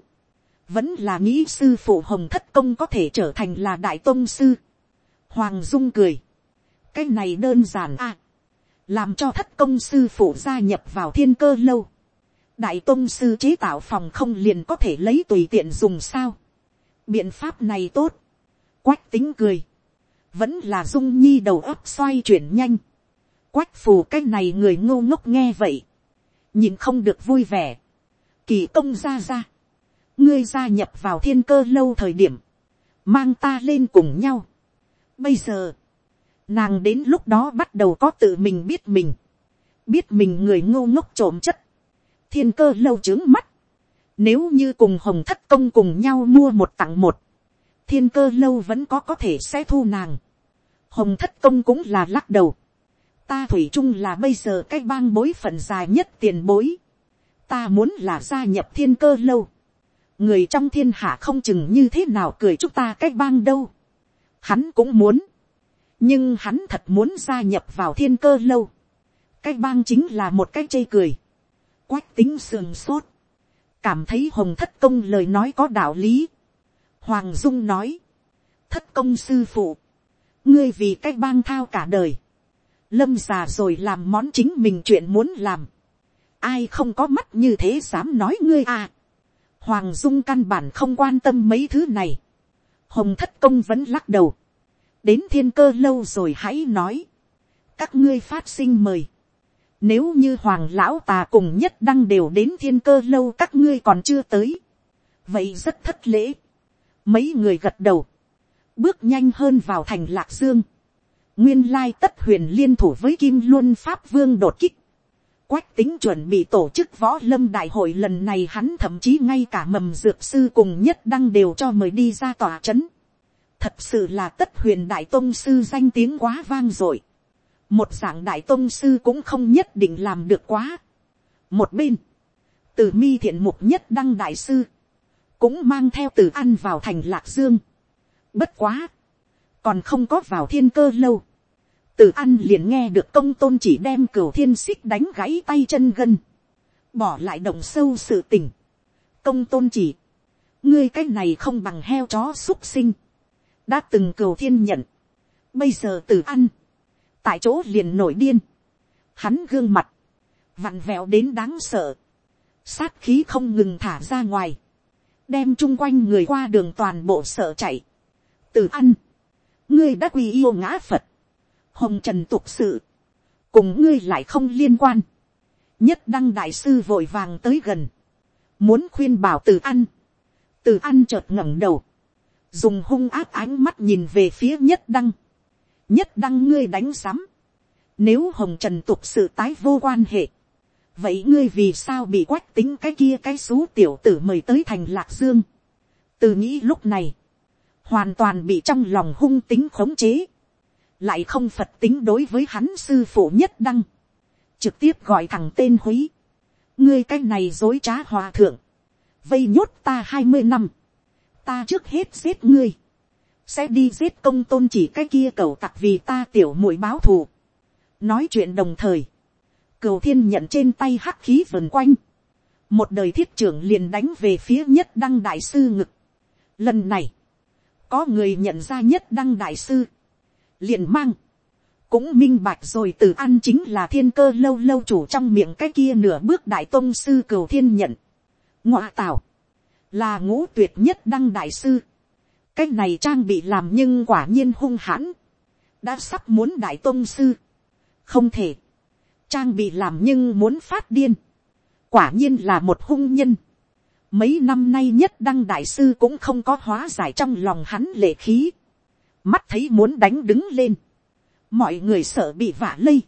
vẫn là nghĩ sư phụ hồng thất công có thể trở thành là đại tôn sư, Hoàng Dung cười. Cái này đơn giản à. Làm cho thất công sư phụ gia nhập vào thiên cơ lâu. Đại tôn sư chế tạo phòng không liền có thể lấy tùy tiện dùng sao. Biện pháp này tốt. Quách tính cười. Vẫn là Dung Nhi đầu óc xoay chuyển nhanh. Quách phù cái này người ngô ngốc nghe vậy. Nhìn không được vui vẻ. Kỳ công ra ra. Ngươi gia nhập vào thiên cơ lâu thời điểm. Mang ta lên cùng nhau Bây giờ, nàng đến lúc đó bắt đầu có tự mình biết mình, biết mình người ngô ngốc trộm chất, thiên cơ lâu trướng mắt, nếu như cùng hồng thất công cùng nhau mua một tặng một, thiên cơ lâu vẫn có có thể sẽ thu nàng, hồng thất công cũng là lắc đầu, ta thủy chung là bây giờ cái bang bối phận dài nhất tiền bối, ta muốn là gia nhập thiên cơ lâu, người trong thiên hạ không chừng như thế nào cười chúc ta cái bang đâu, Hắn cũng muốn. Nhưng hắn thật muốn gia nhập vào thiên cơ lâu. Cái bang chính là một cái chây cười. Quách tính sườn sốt. Cảm thấy hồng thất công lời nói có đạo lý. Hoàng Dung nói. Thất công sư phụ. Ngươi vì cách bang thao cả đời. Lâm già rồi làm món chính mình chuyện muốn làm. Ai không có mắt như thế dám nói ngươi à. Hoàng Dung căn bản không quan tâm mấy thứ này. Hồng thất công vẫn lắc đầu. Đến thiên cơ lâu rồi hãy nói. Các ngươi phát sinh mời. Nếu như Hoàng Lão Tà cùng nhất đăng đều đến thiên cơ lâu các ngươi còn chưa tới. Vậy rất thất lễ. Mấy người gật đầu. Bước nhanh hơn vào thành Lạc Dương. Nguyên lai tất huyền liên thủ với Kim Luân Pháp Vương đột kích Quách tính chuẩn bị tổ chức võ lâm đại hội lần này hắn thậm chí ngay cả mầm dược sư cùng nhất đăng đều cho mời đi ra tòa trấn. Thật sự là tất huyền đại tôn sư danh tiếng quá vang dội. Một dạng đại tôn sư cũng không nhất định làm được quá. Một bên, từ mi thiện mục nhất đăng đại sư, cũng mang theo từ ăn vào thành lạc dương. Bất quá, còn không có vào thiên cơ lâu từ ăn liền nghe được công tôn chỉ đem cửu thiên xích đánh gãy tay chân gân. Bỏ lại đồng sâu sự tình. Công tôn chỉ. Ngươi cái này không bằng heo chó xúc sinh. Đã từng cửu thiên nhận. Bây giờ từ ăn. Tại chỗ liền nổi điên. Hắn gương mặt. Vặn vẹo đến đáng sợ. Sát khí không ngừng thả ra ngoài. Đem chung quanh người qua đường toàn bộ sợ chạy. Từ ăn. Ngươi đã quy yêu ngã Phật hồng trần tục sự, cùng ngươi lại không liên quan, nhất đăng đại sư vội vàng tới gần, muốn khuyên bảo từ ăn, từ ăn chợt ngẩng đầu, dùng hung ác ánh mắt nhìn về phía nhất đăng, nhất đăng ngươi đánh sắm, nếu hồng trần tục sự tái vô quan hệ, vậy ngươi vì sao bị quách tính cái kia cái xú tiểu tử mời tới thành lạc dương, từ nghĩ lúc này, hoàn toàn bị trong lòng hung tính khống chế, lại không phật tính đối với hắn sư phụ nhất đăng, trực tiếp gọi thằng tên húy, ngươi cái này dối trá hòa thượng, vây nhốt ta hai mươi năm, ta trước hết giết ngươi, sẽ đi giết công tôn chỉ cái kia cầu tặc vì ta tiểu mũi báo thù. nói chuyện đồng thời, cầu thiên nhận trên tay hắc khí vần quanh, một đời thiết trưởng liền đánh về phía nhất đăng đại sư ngực. lần này, có người nhận ra nhất đăng đại sư, liền mang, cũng minh bạch rồi từ ăn chính là thiên cơ lâu lâu chủ trong miệng cái kia nửa bước đại tôn sư cầu thiên nhận. ngoa tào, là ngũ tuyệt nhất đăng đại sư cái này trang bị làm nhưng quả nhiên hung hãn, đã sắp muốn đại tôn sư. không thể, trang bị làm nhưng muốn phát điên, quả nhiên là một hung nhân. mấy năm nay nhất đăng đại sư cũng không có hóa giải trong lòng hắn lệ khí. Mắt thấy muốn đánh đứng lên, mọi người sợ bị vả lây,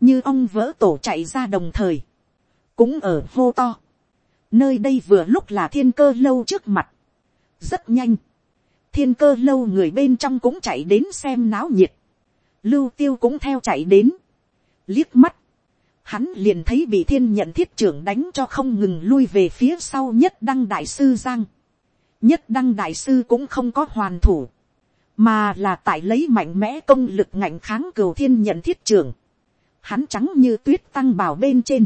như ông vỡ tổ chạy ra đồng thời, cũng ở vô to, nơi đây vừa lúc là thiên cơ lâu trước mặt, rất nhanh, thiên cơ lâu người bên trong cũng chạy đến xem náo nhiệt, lưu tiêu cũng theo chạy đến, liếc mắt, hắn liền thấy bị thiên nhận thiết trưởng đánh cho không ngừng lui về phía sau nhất đăng đại sư giang, nhất đăng đại sư cũng không có hoàn thủ, mà là tại lấy mạnh mẽ công lực ngạnh kháng cửu thiên nhận thiết trưởng, hắn trắng như tuyết tăng bảo bên trên,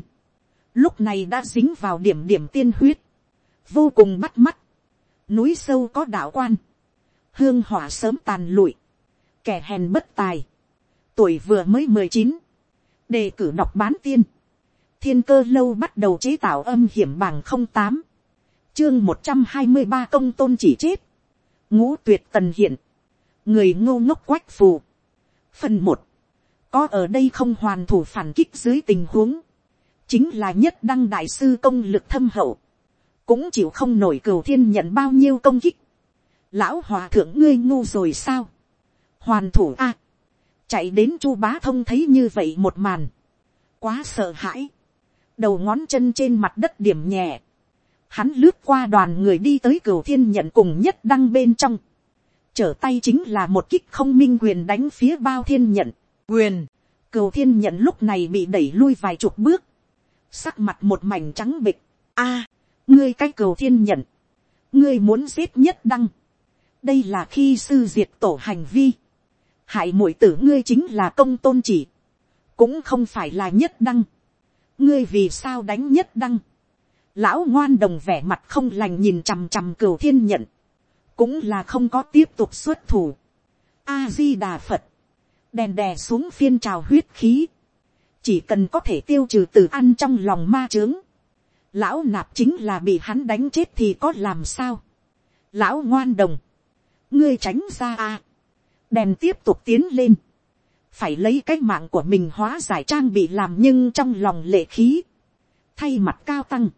lúc này đã dính vào điểm điểm tiên huyết, vô cùng bắt mắt, núi sâu có đạo quan, hương hỏa sớm tàn lụi, kẻ hèn bất tài, tuổi vừa mới mười chín, đề cử đọc bán tiên, thiên cơ lâu bắt đầu chế tạo âm hiểm bằng không tám, chương một trăm hai mươi ba công tôn chỉ chết, ngũ tuyệt tần hiện, người ngô ngốc quách phù. Phần một, có ở đây không hoàn thủ phản kích dưới tình huống, chính là nhất đăng đại sư công lực thâm hậu, cũng chịu không nổi cửu thiên nhận bao nhiêu công kích. Lão hòa thượng ngươi ngu rồi sao? Hoàn thủ a, chạy đến chu bá thông thấy như vậy một màn, quá sợ hãi, đầu ngón chân trên mặt đất điểm nhẹ, hắn lướt qua đoàn người đi tới cửu thiên nhận cùng nhất đăng bên trong, trở tay chính là một kích không minh quyền đánh phía bao thiên nhận, quyền, cầu thiên nhận lúc này bị đẩy lui vài chục bước, sắc mặt một mảnh trắng bịch, a, ngươi cái cầu thiên nhận, ngươi muốn giết nhất đăng, đây là khi sư diệt tổ hành vi, hại mũi tử ngươi chính là công tôn chỉ, cũng không phải là nhất đăng, ngươi vì sao đánh nhất đăng, lão ngoan đồng vẻ mặt không lành nhìn chằm chằm cửu thiên nhận, cũng là không có tiếp tục xuất thủ. A di đà phật, đèn đè xuống phiên trào huyết khí, chỉ cần có thể tiêu trừ từ ăn trong lòng ma trướng, lão nạp chính là bị hắn đánh chết thì có làm sao. lão ngoan đồng, ngươi tránh ra a. đèn tiếp tục tiến lên, phải lấy cái mạng của mình hóa giải trang bị làm nhưng trong lòng lệ khí, thay mặt cao tăng,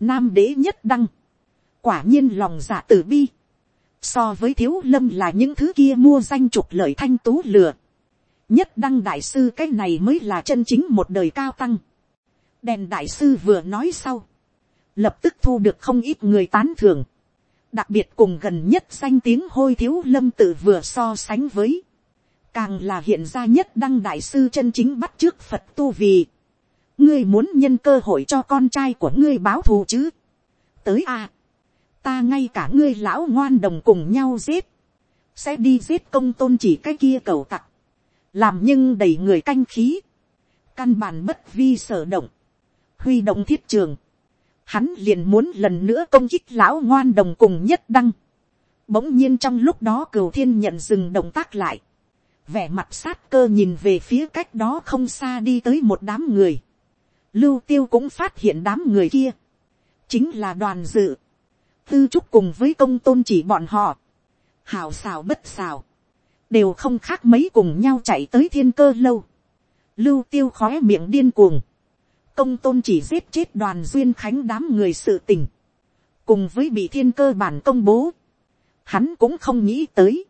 nam đế nhất đăng, quả nhiên lòng giả tử bi, so với thiếu lâm là những thứ kia mua danh trục lợi thanh tú lừa, nhất đăng đại sư cái này mới là chân chính một đời cao tăng, đèn đại sư vừa nói sau, lập tức thu được không ít người tán thưởng, đặc biệt cùng gần nhất danh tiếng hôi thiếu lâm tự vừa so sánh với, càng là hiện ra nhất đăng đại sư chân chính bắt trước phật tu vì, ngươi muốn nhân cơ hội cho con trai của ngươi báo thù chứ, tới a, ta ngay cả ngươi lão ngoan đồng cùng nhau giết, sẽ đi giết công tôn chỉ cái kia cầu tặc, làm nhưng đầy người canh khí, căn bản bất vi sở động, huy động thiết trường, hắn liền muốn lần nữa công kích lão ngoan đồng cùng nhất đăng. Bỗng nhiên trong lúc đó cửu thiên nhận dừng động tác lại. Vẻ mặt sát cơ nhìn về phía cách đó không xa đi tới một đám người. Lưu tiêu cũng phát hiện đám người kia. Chính là đoàn dự. Tư trúc cùng với công tôn chỉ bọn họ. Hào xào bất xào. Đều không khác mấy cùng nhau chạy tới thiên cơ lâu. Lưu tiêu khóe miệng điên cuồng công tôn chỉ giết chết đoàn duyên khánh đám người sự tình, cùng với bị thiên cơ bản công bố, hắn cũng không nghĩ tới,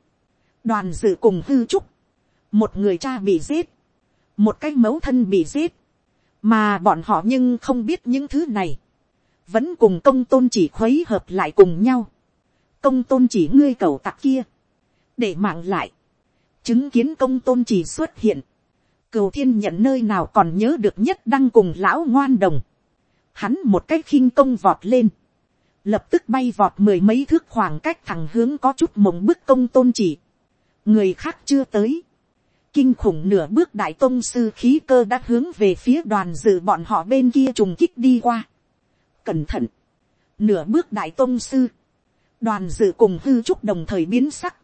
đoàn dự cùng hư trúc, một người cha bị giết, một cái mấu thân bị giết, mà bọn họ nhưng không biết những thứ này, vẫn cùng công tôn chỉ khuấy hợp lại cùng nhau, công tôn chỉ ngươi cầu tặc kia, để mạng lại, chứng kiến công tôn chỉ xuất hiện, cừu thiên nhận nơi nào còn nhớ được nhất đăng cùng lão ngoan đồng. Hắn một cái khinh công vọt lên. Lập tức bay vọt mười mấy thước khoảng cách thẳng hướng có chút mộng bức công tôn chỉ. Người khác chưa tới. Kinh khủng nửa bước đại tôn sư khí cơ đã hướng về phía đoàn dự bọn họ bên kia trùng kích đi qua. Cẩn thận. Nửa bước đại tôn sư. Đoàn dự cùng hư trúc đồng thời biến sắc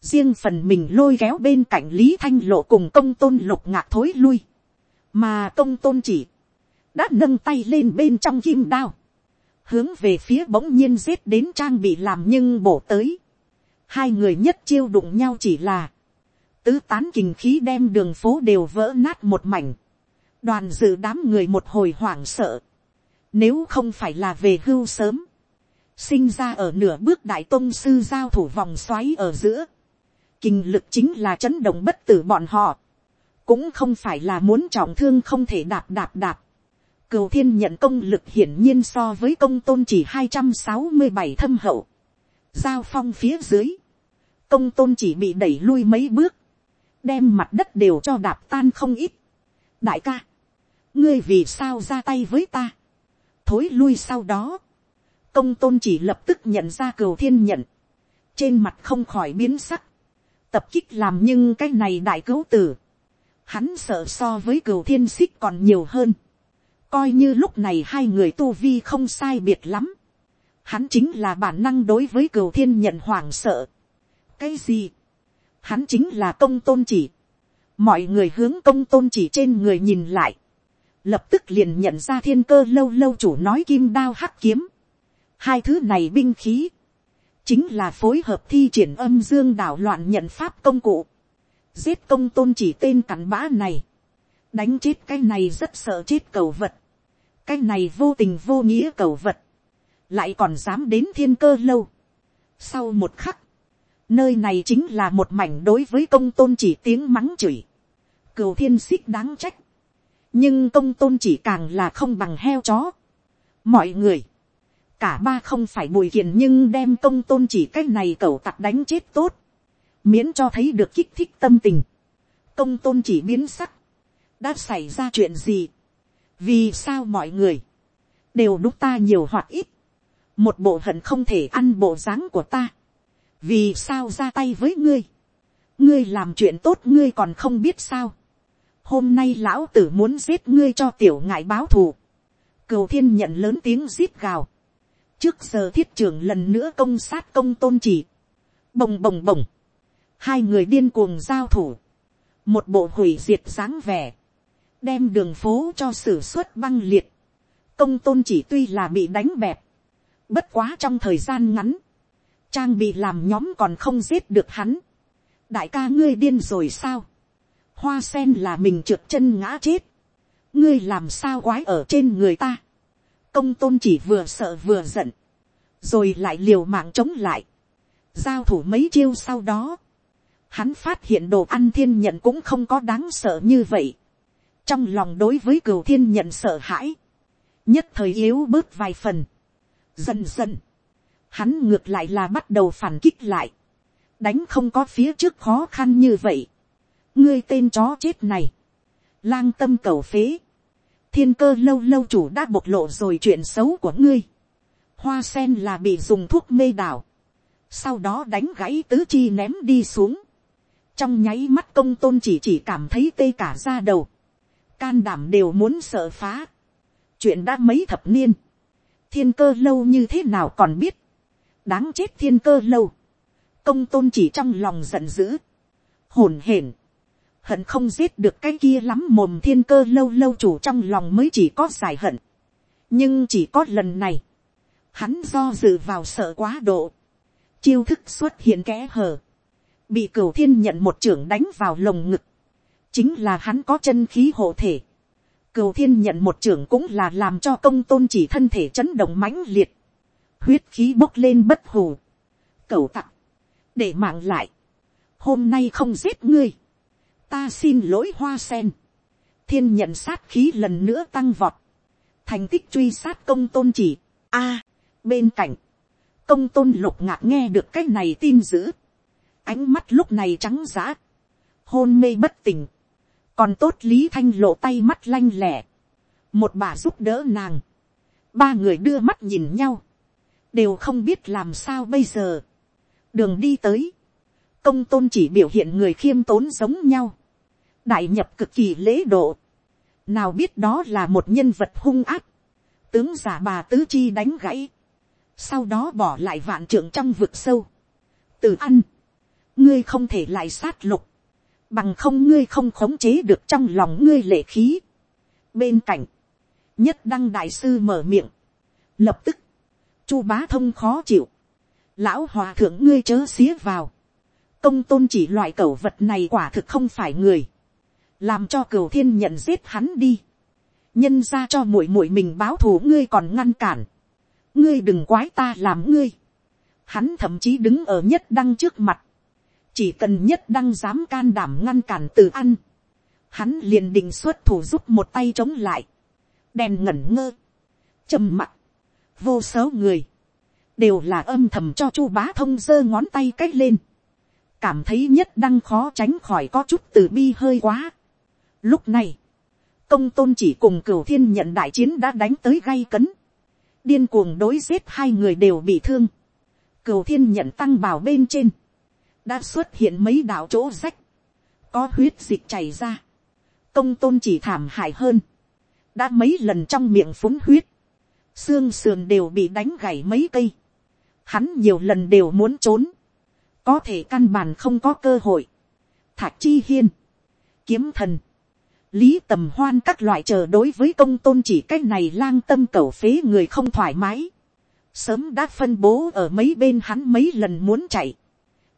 riêng phần mình lôi kéo bên cạnh lý thanh lộ cùng công tôn lục ngạc thối lui, mà công tôn chỉ, đã nâng tay lên bên trong kim đao, hướng về phía bỗng nhiên giết đến trang bị làm nhưng bổ tới, hai người nhất chiêu đụng nhau chỉ là, tứ tán kình khí đem đường phố đều vỡ nát một mảnh, đoàn dự đám người một hồi hoảng sợ, nếu không phải là về hưu sớm, sinh ra ở nửa bước đại tôn sư giao thủ vòng xoáy ở giữa, kinh lực chính là chấn động bất tử bọn họ, cũng không phải là muốn trọng thương không thể đạp đạp đạp. Cửu thiên nhận công lực hiển nhiên so với công tôn chỉ hai trăm sáu mươi bảy thâm hậu. Giao phong phía dưới. Công tôn chỉ bị đẩy lui mấy bước. Đem mặt đất đều cho đạp tan không ít. Đại ca. Ngươi vì sao ra tay với ta. Thối lui sau đó. Công tôn chỉ lập tức nhận ra cửu thiên nhận. Trên mặt không khỏi biến sắc tập kích làm nhưng cái này đại cứu tử, hắn sợ so với cửu thiên xích còn nhiều hơn, coi như lúc này hai người tu vi không sai biệt lắm, hắn chính là bản năng đối với cửu thiên nhận hoảng sợ. cái gì, hắn chính là công tôn chỉ, mọi người hướng công tôn chỉ trên người nhìn lại, lập tức liền nhận ra thiên cơ lâu lâu chủ nói kim đao hắc kiếm, hai thứ này binh khí, chính là phối hợp thi triển âm dương đảo loạn nhận pháp công cụ, giết công tôn chỉ tên cặn bã này, đánh chết cái này rất sợ chết cầu vật, cái này vô tình vô nghĩa cầu vật, lại còn dám đến thiên cơ lâu. Sau một khắc, nơi này chính là một mảnh đối với công tôn chỉ tiếng mắng chửi, cửu thiên xích đáng trách, nhưng công tôn chỉ càng là không bằng heo chó. mọi người, cả ba không phải bùi kiền nhưng đem công tôn chỉ cái này cẩu tặc đánh chết tốt, miễn cho thấy được kích thích tâm tình, công tôn chỉ biến sắc, đã xảy ra chuyện gì, vì sao mọi người, đều đúc ta nhiều hoặc ít, một bộ hận không thể ăn bộ dáng của ta, vì sao ra tay với ngươi, ngươi làm chuyện tốt ngươi còn không biết sao, hôm nay lão tử muốn giết ngươi cho tiểu ngại báo thù, cừu thiên nhận lớn tiếng giết gào, trước giờ thiết trưởng lần nữa công sát công tôn chỉ, bồng bồng bồng, hai người điên cuồng giao thủ, một bộ hủy diệt dáng vẻ, đem đường phố cho sử xuất băng liệt, công tôn chỉ tuy là bị đánh bẹp, bất quá trong thời gian ngắn, trang bị làm nhóm còn không giết được hắn. đại ca ngươi điên rồi sao, hoa sen là mình trượt chân ngã chết, ngươi làm sao quái ở trên người ta, công tôn chỉ vừa sợ vừa giận, rồi lại liều mạng chống lại, giao thủ mấy chiêu sau đó, hắn phát hiện đồ ăn thiên nhận cũng không có đáng sợ như vậy, trong lòng đối với cửu thiên nhận sợ hãi, nhất thời yếu bớt vài phần, dần dần, hắn ngược lại là bắt đầu phản kích lại, đánh không có phía trước khó khăn như vậy, ngươi tên chó chết này, lang tâm cầu phế, thiên cơ lâu lâu chủ đã bộc lộ rồi chuyện xấu của ngươi, hoa sen là bị dùng thuốc mê đảo, sau đó đánh gãy tứ chi ném đi xuống, trong nháy mắt công tôn chỉ chỉ cảm thấy tê cả ra đầu, can đảm đều muốn sợ phá, chuyện đã mấy thập niên, thiên cơ lâu như thế nào còn biết, đáng chết thiên cơ lâu, công tôn chỉ trong lòng giận dữ, hồn hển, hận không giết được cái kia lắm mồm thiên cơ lâu lâu chủ trong lòng mới chỉ có giải hận, nhưng chỉ có lần này, hắn do dự vào sợ quá độ, chiêu thức xuất hiện kẽ hở, bị cửu thiên nhận một trưởng đánh vào lồng ngực, chính là hắn có chân khí hộ thể, cửu thiên nhận một trưởng cũng là làm cho công tôn chỉ thân thể chấn động mãnh liệt, huyết khí bốc lên bất hù, cửu tặc, để mạng lại, hôm nay không giết ngươi, ta xin lỗi hoa sen, thiên nhận sát khí lần nữa tăng vọt, thành tích truy sát công tôn chỉ, a, bên cạnh, công tôn lục ngạc nghe được cái này tin dữ, ánh mắt lúc này trắng giã, hôn mê bất tỉnh, còn tốt lý thanh lộ tay mắt lanh lẻ, một bà giúp đỡ nàng, ba người đưa mắt nhìn nhau, đều không biết làm sao bây giờ, đường đi tới, công tôn chỉ biểu hiện người khiêm tốn giống nhau, đại nhập cực kỳ lễ độ, nào biết đó là một nhân vật hung áp, tướng giả bà tứ chi đánh gãy, sau đó bỏ lại vạn trưởng trong vực sâu, từ ăn, ngươi không thể lại sát lục, bằng không ngươi không khống chế được trong lòng ngươi lệ khí. bên cạnh, nhất đăng đại sư mở miệng, lập tức, chu bá thông khó chịu, lão hòa thượng ngươi chớ xía vào, công tôn chỉ loại cẩu vật này quả thực không phải người, làm cho cửu thiên nhận giết hắn đi, nhân ra cho muội muội mình báo thù ngươi còn ngăn cản, ngươi đừng quái ta làm ngươi, hắn thậm chí đứng ở nhất đăng trước mặt, chỉ cần nhất đăng dám can đảm ngăn cản từ ăn, hắn liền định xuất thủ giúp một tay chống lại, đèn ngẩn ngơ, trầm mặc, vô số người, đều là âm thầm cho chu bá thông giơ ngón tay c á c h lên, cảm thấy nhất đăng khó tránh khỏi có chút từ bi hơi quá. Lúc này, công tôn chỉ cùng cửu thiên nhận đại chiến đã đánh tới gay cấn, điên cuồng đối giết hai người đều bị thương, cửu thiên nhận tăng vào bên trên, đã xuất hiện mấy đạo chỗ rách, có huyết dịch chảy ra, công tôn chỉ thảm hại hơn, đã mấy lần trong miệng phúng huyết, xương sườn đều bị đánh gãy mấy cây, hắn nhiều lần đều muốn trốn, có thể căn bản không có cơ hội, thạc chi hiên, kiếm thần, lý tầm hoan các loại chờ đối với công tôn chỉ cái này lang tâm cầu phế người không thoải mái, sớm đã phân bố ở mấy bên hắn mấy lần muốn chạy,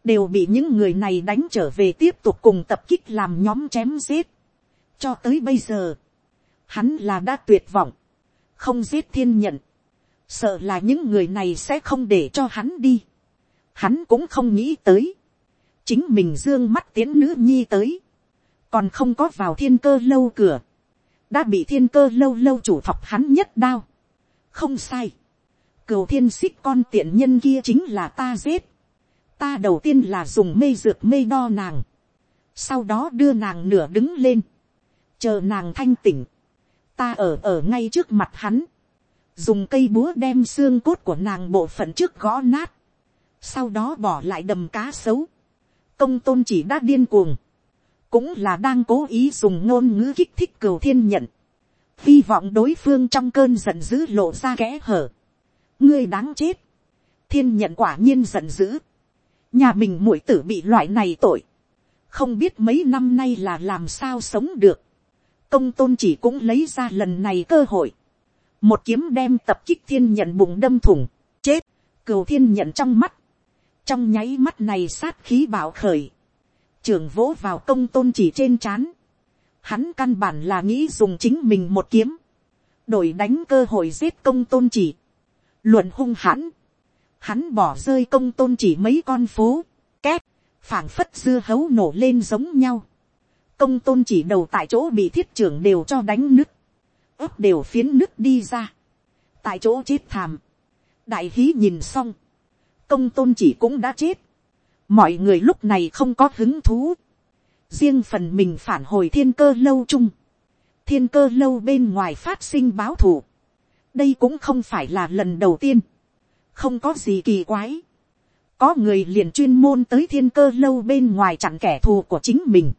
đều bị những người này đánh trở về tiếp tục cùng tập kích làm nhóm chém giết. cho tới bây giờ, hắn là đã tuyệt vọng, không giết thiên nhận, sợ là những người này sẽ không để cho hắn đi. hắn cũng không nghĩ tới, chính mình dương mắt tiến nữ nhi tới, còn không có vào thiên cơ lâu cửa, đã bị thiên cơ lâu lâu chủ thọc hắn nhất đao. không sai, cửu thiên xích con tiện nhân kia chính là ta giết, ta đầu tiên là dùng mê dược mê đo nàng, sau đó đưa nàng nửa đứng lên, chờ nàng thanh tỉnh, ta ở ở ngay trước mặt hắn, dùng cây búa đem xương cốt của nàng bộ phận trước gõ nát, sau đó bỏ lại đầm cá sấu, công tôn chỉ đã điên cuồng, cũng là đang cố ý dùng ngôn ngữ kích thích cửu thiên nhận, hy vọng đối phương trong cơn giận dữ lộ ra kẽ hở, ngươi đáng chết, thiên nhận quả nhiên giận dữ, nhà mình muội tử bị loại này tội, không biết mấy năm nay là làm sao sống được, công tôn chỉ cũng lấy ra lần này cơ hội, một kiếm đem tập kích thiên nhận bụng đâm thủng, chết, cửu thiên nhận trong mắt, trong nháy mắt này sát khí bảo khởi, trưởng vỗ vào công tôn chỉ trên c h á n hắn căn bản là nghĩ dùng chính mình một kiếm, đổi đánh cơ hội giết công tôn chỉ, luận hung hãn, hắn bỏ rơi công tôn chỉ mấy con phố, két, phảng phất dưa hấu nổ lên giống nhau, công tôn chỉ đầu tại chỗ bị thiết trưởng đều cho đánh nứt, ấp đều phiến nứt đi ra, tại chỗ chết thàm, đại hí nhìn xong, công tôn chỉ cũng đã chết, mọi người lúc này không có hứng thú, riêng phần mình phản hồi thiên cơ lâu chung, thiên cơ lâu bên ngoài phát sinh báo thù, đây cũng không phải là lần đầu tiên, không có gì kỳ quái, có người liền chuyên môn tới thiên cơ lâu bên ngoài chặn kẻ thù của chính mình,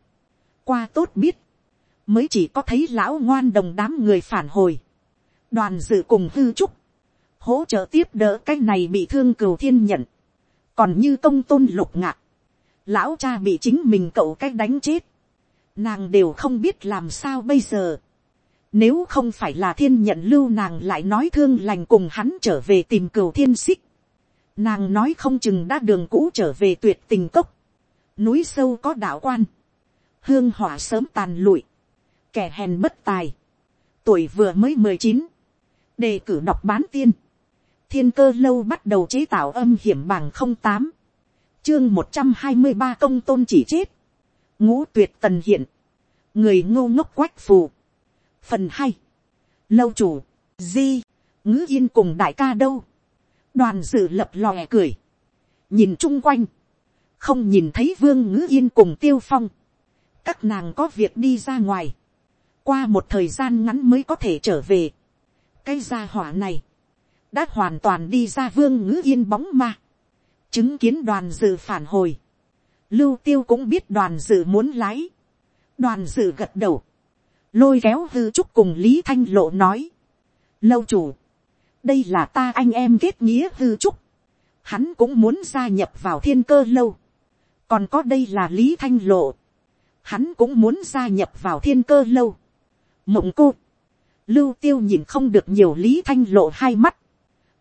qua tốt biết, mới chỉ có thấy lão ngoan đồng đám người phản hồi, đoàn dự cùng hư trúc, hỗ trợ tiếp đỡ cái này bị thương cửu thiên nhận, còn như công tôn lục ngạc, lão cha bị chính mình cậu cách đánh chết, nàng đều không biết làm sao bây giờ. Nếu không phải là thiên nhận lưu nàng lại nói thương lành cùng hắn trở về tìm cửu thiên xích. Nàng nói không chừng đã đường cũ trở về tuyệt tình cốc. Núi sâu có đạo quan. Hương hỏa sớm tàn lụi. Kẻ hèn bất tài. Tuổi vừa mới mười chín Đề cử đọc bán tiên thiên cơ lâu bắt đầu chế tạo âm hiểm bằng không tám. Chương một trăm hai mươi ba công tôn chỉ chết. Ngũ tuyệt tần hiện. Người ngô ngốc quách phù. Phần hai. Lâu chủ. Di. Ngữ yên cùng đại ca đâu? Đoàn dự lập lòe cười. Nhìn chung quanh. Không nhìn thấy vương ngữ yên cùng tiêu phong. Các nàng có việc đi ra ngoài. Qua một thời gian ngắn mới có thể trở về. Cái gia hỏa này đã hoàn toàn đi ra vương ngữ yên bóng ma, chứng kiến đoàn dự phản hồi, lưu tiêu cũng biết đoàn dự muốn lái, đoàn dự gật đầu, lôi kéo hư trúc cùng lý thanh lộ nói, lâu chủ, đây là ta anh em kết nghĩa hư trúc, hắn cũng muốn gia nhập vào thiên cơ lâu, còn có đây là lý thanh lộ, hắn cũng muốn gia nhập vào thiên cơ lâu, mộng cô, lưu tiêu nhìn không được nhiều lý thanh lộ hai mắt,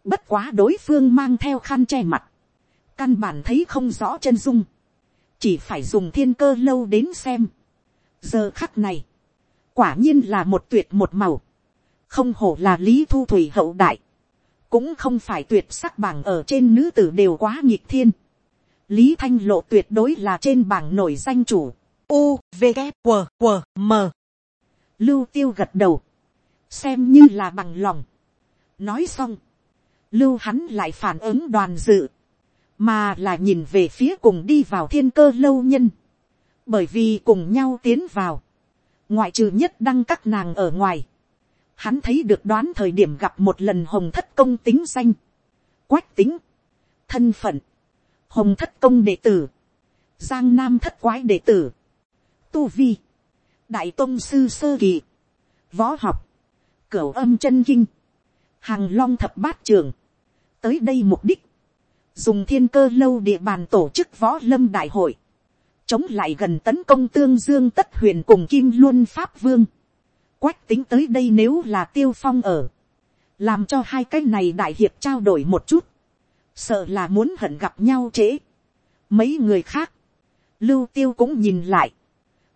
Bất quá đối phương mang theo khăn che mặt. Căn bản thấy không rõ chân dung. Chỉ phải dùng thiên cơ lâu đến xem. Giờ khắc này. Quả nhiên là một tuyệt một màu. Không hổ là lý thu thủy hậu đại. Cũng không phải tuyệt sắc bảng ở trên nữ tử đều quá nghịch thiên. Lý Thanh Lộ tuyệt đối là trên bảng nổi danh chủ. U, V, K, W, W, M. Lưu tiêu gật đầu. Xem như là bằng lòng. Nói xong lưu hắn lại phản ứng đoàn dự, mà là nhìn về phía cùng đi vào thiên cơ lâu nhân, bởi vì cùng nhau tiến vào, ngoại trừ nhất đăng các nàng ở ngoài, hắn thấy được đoán thời điểm gặp một lần hồng thất công tính danh, quách tính, thân phận, hồng thất công đệ tử, giang nam thất quái đệ tử, tu vi, đại tôn sư sơ kỳ, võ học, cửa âm chân kinh, hàng long thập bát trường, tới đây mục đích, dùng thiên cơ lâu địa bàn tổ chức võ lâm đại hội, chống lại gần tấn công tương dương tất huyền cùng kim luân pháp vương. Quách tính tới đây nếu là tiêu phong ở, làm cho hai cái này đại hiệp trao đổi một chút, sợ là muốn hận gặp nhau trễ. Mấy người khác, lưu tiêu cũng nhìn lại,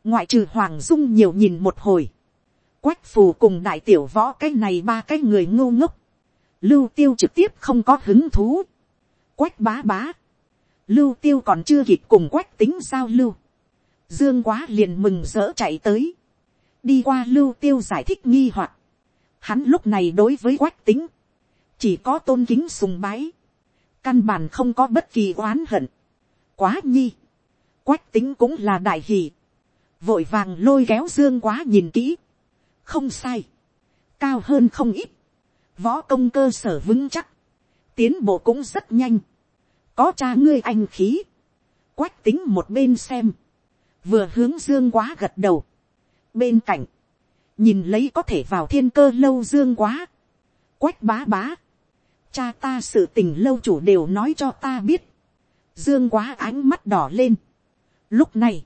ngoại trừ hoàng dung nhiều nhìn một hồi, quách phù cùng đại tiểu võ cái này ba cái người ngô ngốc, lưu tiêu trực tiếp không có hứng thú. quách bá bá, lưu tiêu còn chưa kịp cùng quách tính giao lưu. dương quá liền mừng rỡ chạy tới, đi qua lưu tiêu giải thích nghi hoặc. hắn lúc này đối với quách tính, chỉ có tôn kính sùng bái, căn bản không có bất kỳ oán hận. quá nhi, quách tính cũng là đại hỷ, vội vàng lôi kéo dương quá nhìn kỹ, không sai, cao hơn không ít, võ công cơ sở vững chắc, tiến bộ cũng rất nhanh, có cha ngươi anh khí, quách tính một bên xem, vừa hướng dương quá gật đầu, bên cạnh, nhìn lấy có thể vào thiên cơ lâu dương quá, quách bá bá, cha ta sự tình lâu chủ đều nói cho ta biết, dương quá ánh mắt đỏ lên, lúc này,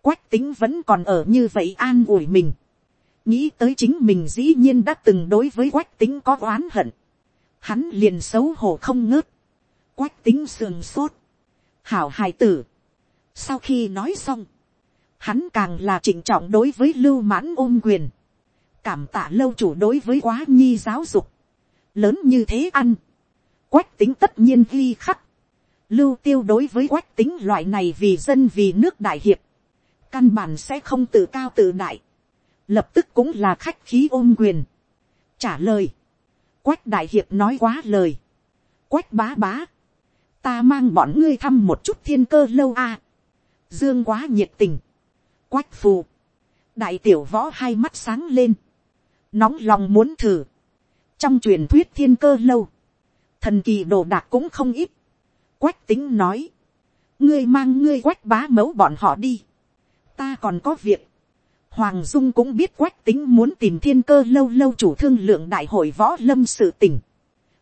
quách tính vẫn còn ở như vậy an ủi mình, nghĩ tới chính mình dĩ nhiên đã từng đối với quách tính có oán hận, hắn liền xấu hổ không ngớt, quách tính sườn sốt, hảo hài tử. sau khi nói xong, hắn càng là trịnh trọng đối với lưu mãn ôm quyền, cảm tạ lâu chủ đối với quá nhi giáo dục, lớn như thế ăn, quách tính tất nhiên ghi khắc, lưu tiêu đối với quách tính loại này vì dân vì nước đại hiệp, căn bản sẽ không tự cao tự đại, lập tức cũng là khách khí ôm quyền, trả lời, quách đại hiệp nói quá lời, quách bá bá, ta mang bọn ngươi thăm một chút thiên cơ lâu a, dương quá nhiệt tình, quách phù, đại tiểu võ hai mắt sáng lên, nóng lòng muốn thử, trong truyền thuyết thiên cơ lâu, thần kỳ đồ đạc cũng không ít, quách tính nói, ngươi mang ngươi quách bá mấu bọn họ đi, ta còn có việc, hoàng dung cũng biết quách tính muốn tìm thiên cơ lâu lâu chủ thương lượng đại hội võ lâm sự tỉnh,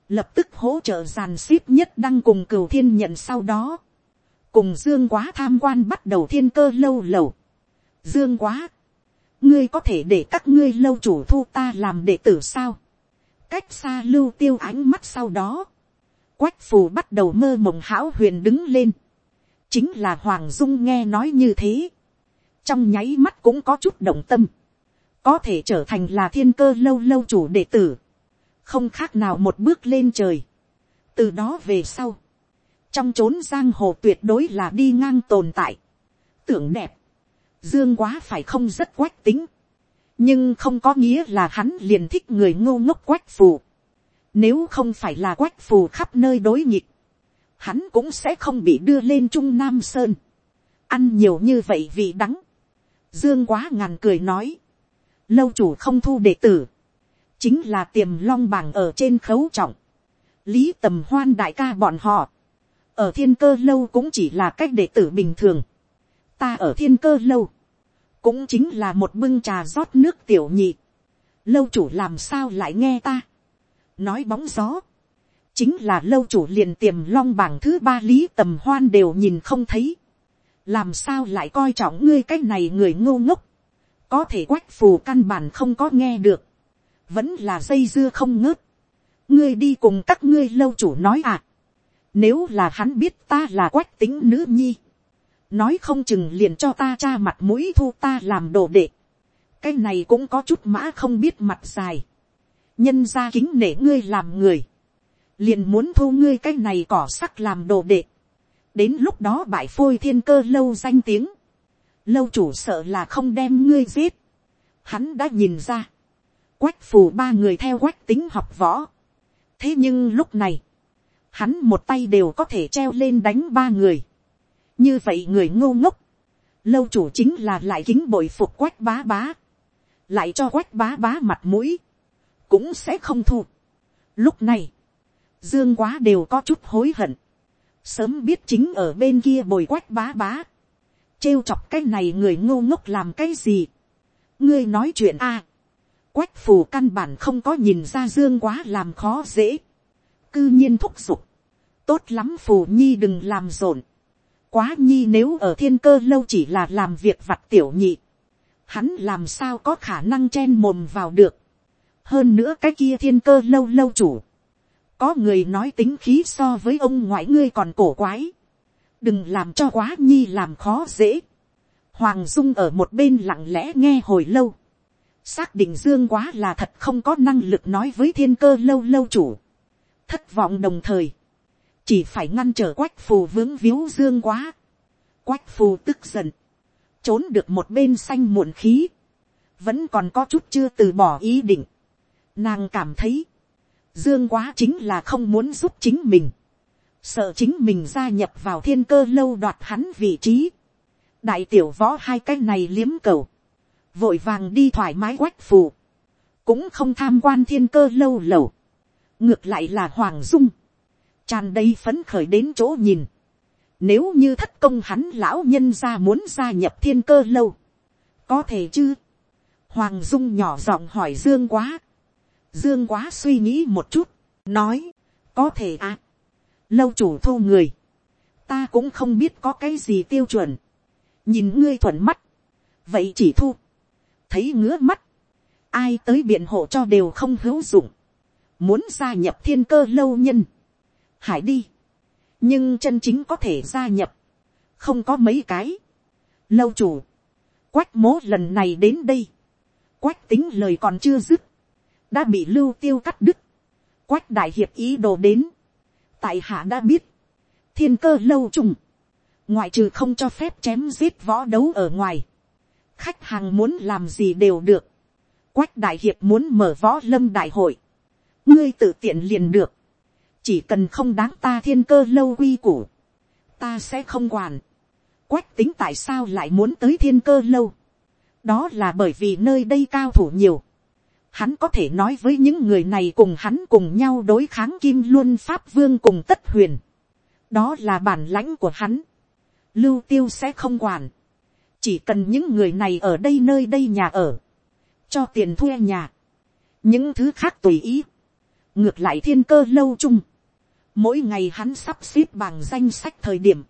lập tức hỗ trợ giàn xếp nhất đăng cùng cửu thiên nhận sau đó, cùng dương quá tham quan bắt đầu thiên cơ lâu lầu, dương quá, ngươi có thể để các ngươi lâu chủ thu ta làm đệ tử sao, cách xa lưu tiêu ánh mắt sau đó, quách phù bắt đầu mơ mộng hão huyền đứng lên, chính là hoàng dung nghe nói như thế, trong nháy mắt cũng có chút động tâm, có thể trở thành là thiên cơ lâu lâu chủ đệ tử, không khác nào một bước lên trời. từ đó về sau, trong chốn giang hồ tuyệt đối là đi ngang tồn tại, tưởng đẹp, dương quá phải không rất quách tính, nhưng không có nghĩa là hắn liền thích người ngô ngốc quách phù. Nếu không phải là quách phù khắp nơi đối nghịch, hắn cũng sẽ không bị đưa lên trung nam sơn. ăn nhiều như vậy vì đắng dương quá ngàn cười nói, lâu chủ không thu đệ tử, chính là tiềm long bảng ở trên khấu trọng, lý tầm hoan đại ca bọn họ, ở thiên cơ lâu cũng chỉ là cách đệ tử bình thường, ta ở thiên cơ lâu, cũng chính là một bưng trà rót nước tiểu nhị, lâu chủ làm sao lại nghe ta, nói bóng gió, chính là lâu chủ liền tiềm long bảng thứ ba lý tầm hoan đều nhìn không thấy, làm sao lại coi trọng ngươi cái này người ngô ngốc, có thể quách phù căn bản không có nghe được, vẫn là dây dưa không ngớt, ngươi đi cùng các ngươi lâu chủ nói à, nếu là hắn biết ta là quách tính nữ nhi, nói không chừng liền cho ta cha mặt mũi thu ta làm đồ đệ, cái này cũng có chút mã không biết mặt dài, nhân ra kính nể ngươi làm người, liền muốn thu ngươi cái này cỏ sắc làm đồ đệ, đến lúc đó bại phôi thiên cơ lâu danh tiếng, lâu chủ sợ là không đem ngươi giết, hắn đã nhìn ra, quách phù ba người theo quách tính học võ, thế nhưng lúc này, hắn một tay đều có thể treo lên đánh ba người, như vậy người ngô ngốc, lâu chủ chính là lại kính bội phục quách bá bá, lại cho quách bá bá mặt mũi, cũng sẽ không thu. Lúc này, dương quá đều có chút hối hận, sớm biết chính ở bên kia bồi quách bá bá, trêu chọc cái này người ngô ngốc làm cái gì, ngươi nói chuyện a, quách phù căn bản không có nhìn ra dương quá làm khó dễ, cư nhiên thúc giục, tốt lắm phù nhi đừng làm rộn, quá nhi nếu ở thiên cơ lâu chỉ là làm việc vặt tiểu nhị, hắn làm sao có khả năng chen mồm vào được. hơn nữa cái kia thiên cơ lâu lâu chủ, có người nói tính khí so với ông ngoại ngươi còn cổ quái, đừng làm cho quá nhi làm khó dễ. hoàng dung ở một bên lặng lẽ nghe hồi lâu, xác định dương quá là thật không có năng lực nói với thiên cơ lâu lâu chủ, thất vọng đồng thời, chỉ phải ngăn trở quách phù vướng víu dương quá. quách phù tức giận, trốn được một bên xanh muộn khí, vẫn còn có chút chưa từ bỏ ý định. Nàng cảm thấy, dương quá chính là không muốn giúp chính mình, sợ chính mình gia nhập vào thiên cơ lâu đoạt hắn vị trí. đại tiểu võ hai cái này liếm cầu, vội vàng đi thoải mái quách phù, cũng không tham quan thiên cơ lâu lầu, ngược lại là hoàng dung, tràn đầy phấn khởi đến chỗ nhìn. Nếu như thất công hắn lão nhân ra muốn gia nhập thiên cơ lâu. Có thể chứ? Hoàng Dung nhỏ giọng hỏi Dương quá. Dương quá suy nghĩ một chút. Nói. Có thể à. Lâu chủ thu người. Ta cũng không biết có cái gì tiêu chuẩn. Nhìn ngươi thuận mắt. Vậy chỉ thu. Thấy ngứa mắt. ai tới biện hộ cho đều không hữu dụng, muốn gia nhập thiên cơ lâu nhân, hải đi, nhưng chân chính có thể gia nhập, không có mấy cái, lâu chủ, quách mố lần này đến đây, quách tính lời còn chưa dứt, đã bị lưu tiêu cắt đứt, quách đại hiệp ý đồ đến, tại hạ đã biết, thiên cơ lâu trùng, ngoại trừ không cho phép chém giết võ đấu ở ngoài, khách hàng muốn làm gì đều được, quách đại hiệp muốn mở võ lâm đại hội, ngươi tự tiện liền được, chỉ cần không đáng ta thiên cơ lâu quy củ, ta sẽ không quản, quách tính tại sao lại muốn tới thiên cơ lâu, đó là bởi vì nơi đây cao thủ nhiều, hắn có thể nói với những người này cùng hắn cùng nhau đối kháng kim luân pháp vương cùng tất huyền, đó là bản lãnh của hắn, lưu tiêu sẽ không quản, chỉ cần những người này ở đây nơi đây nhà ở, cho tiền thuê nhà, những thứ khác tùy ý, ngược lại thiên cơ lâu chung, mỗi ngày hắn sắp xếp bằng danh sách thời điểm,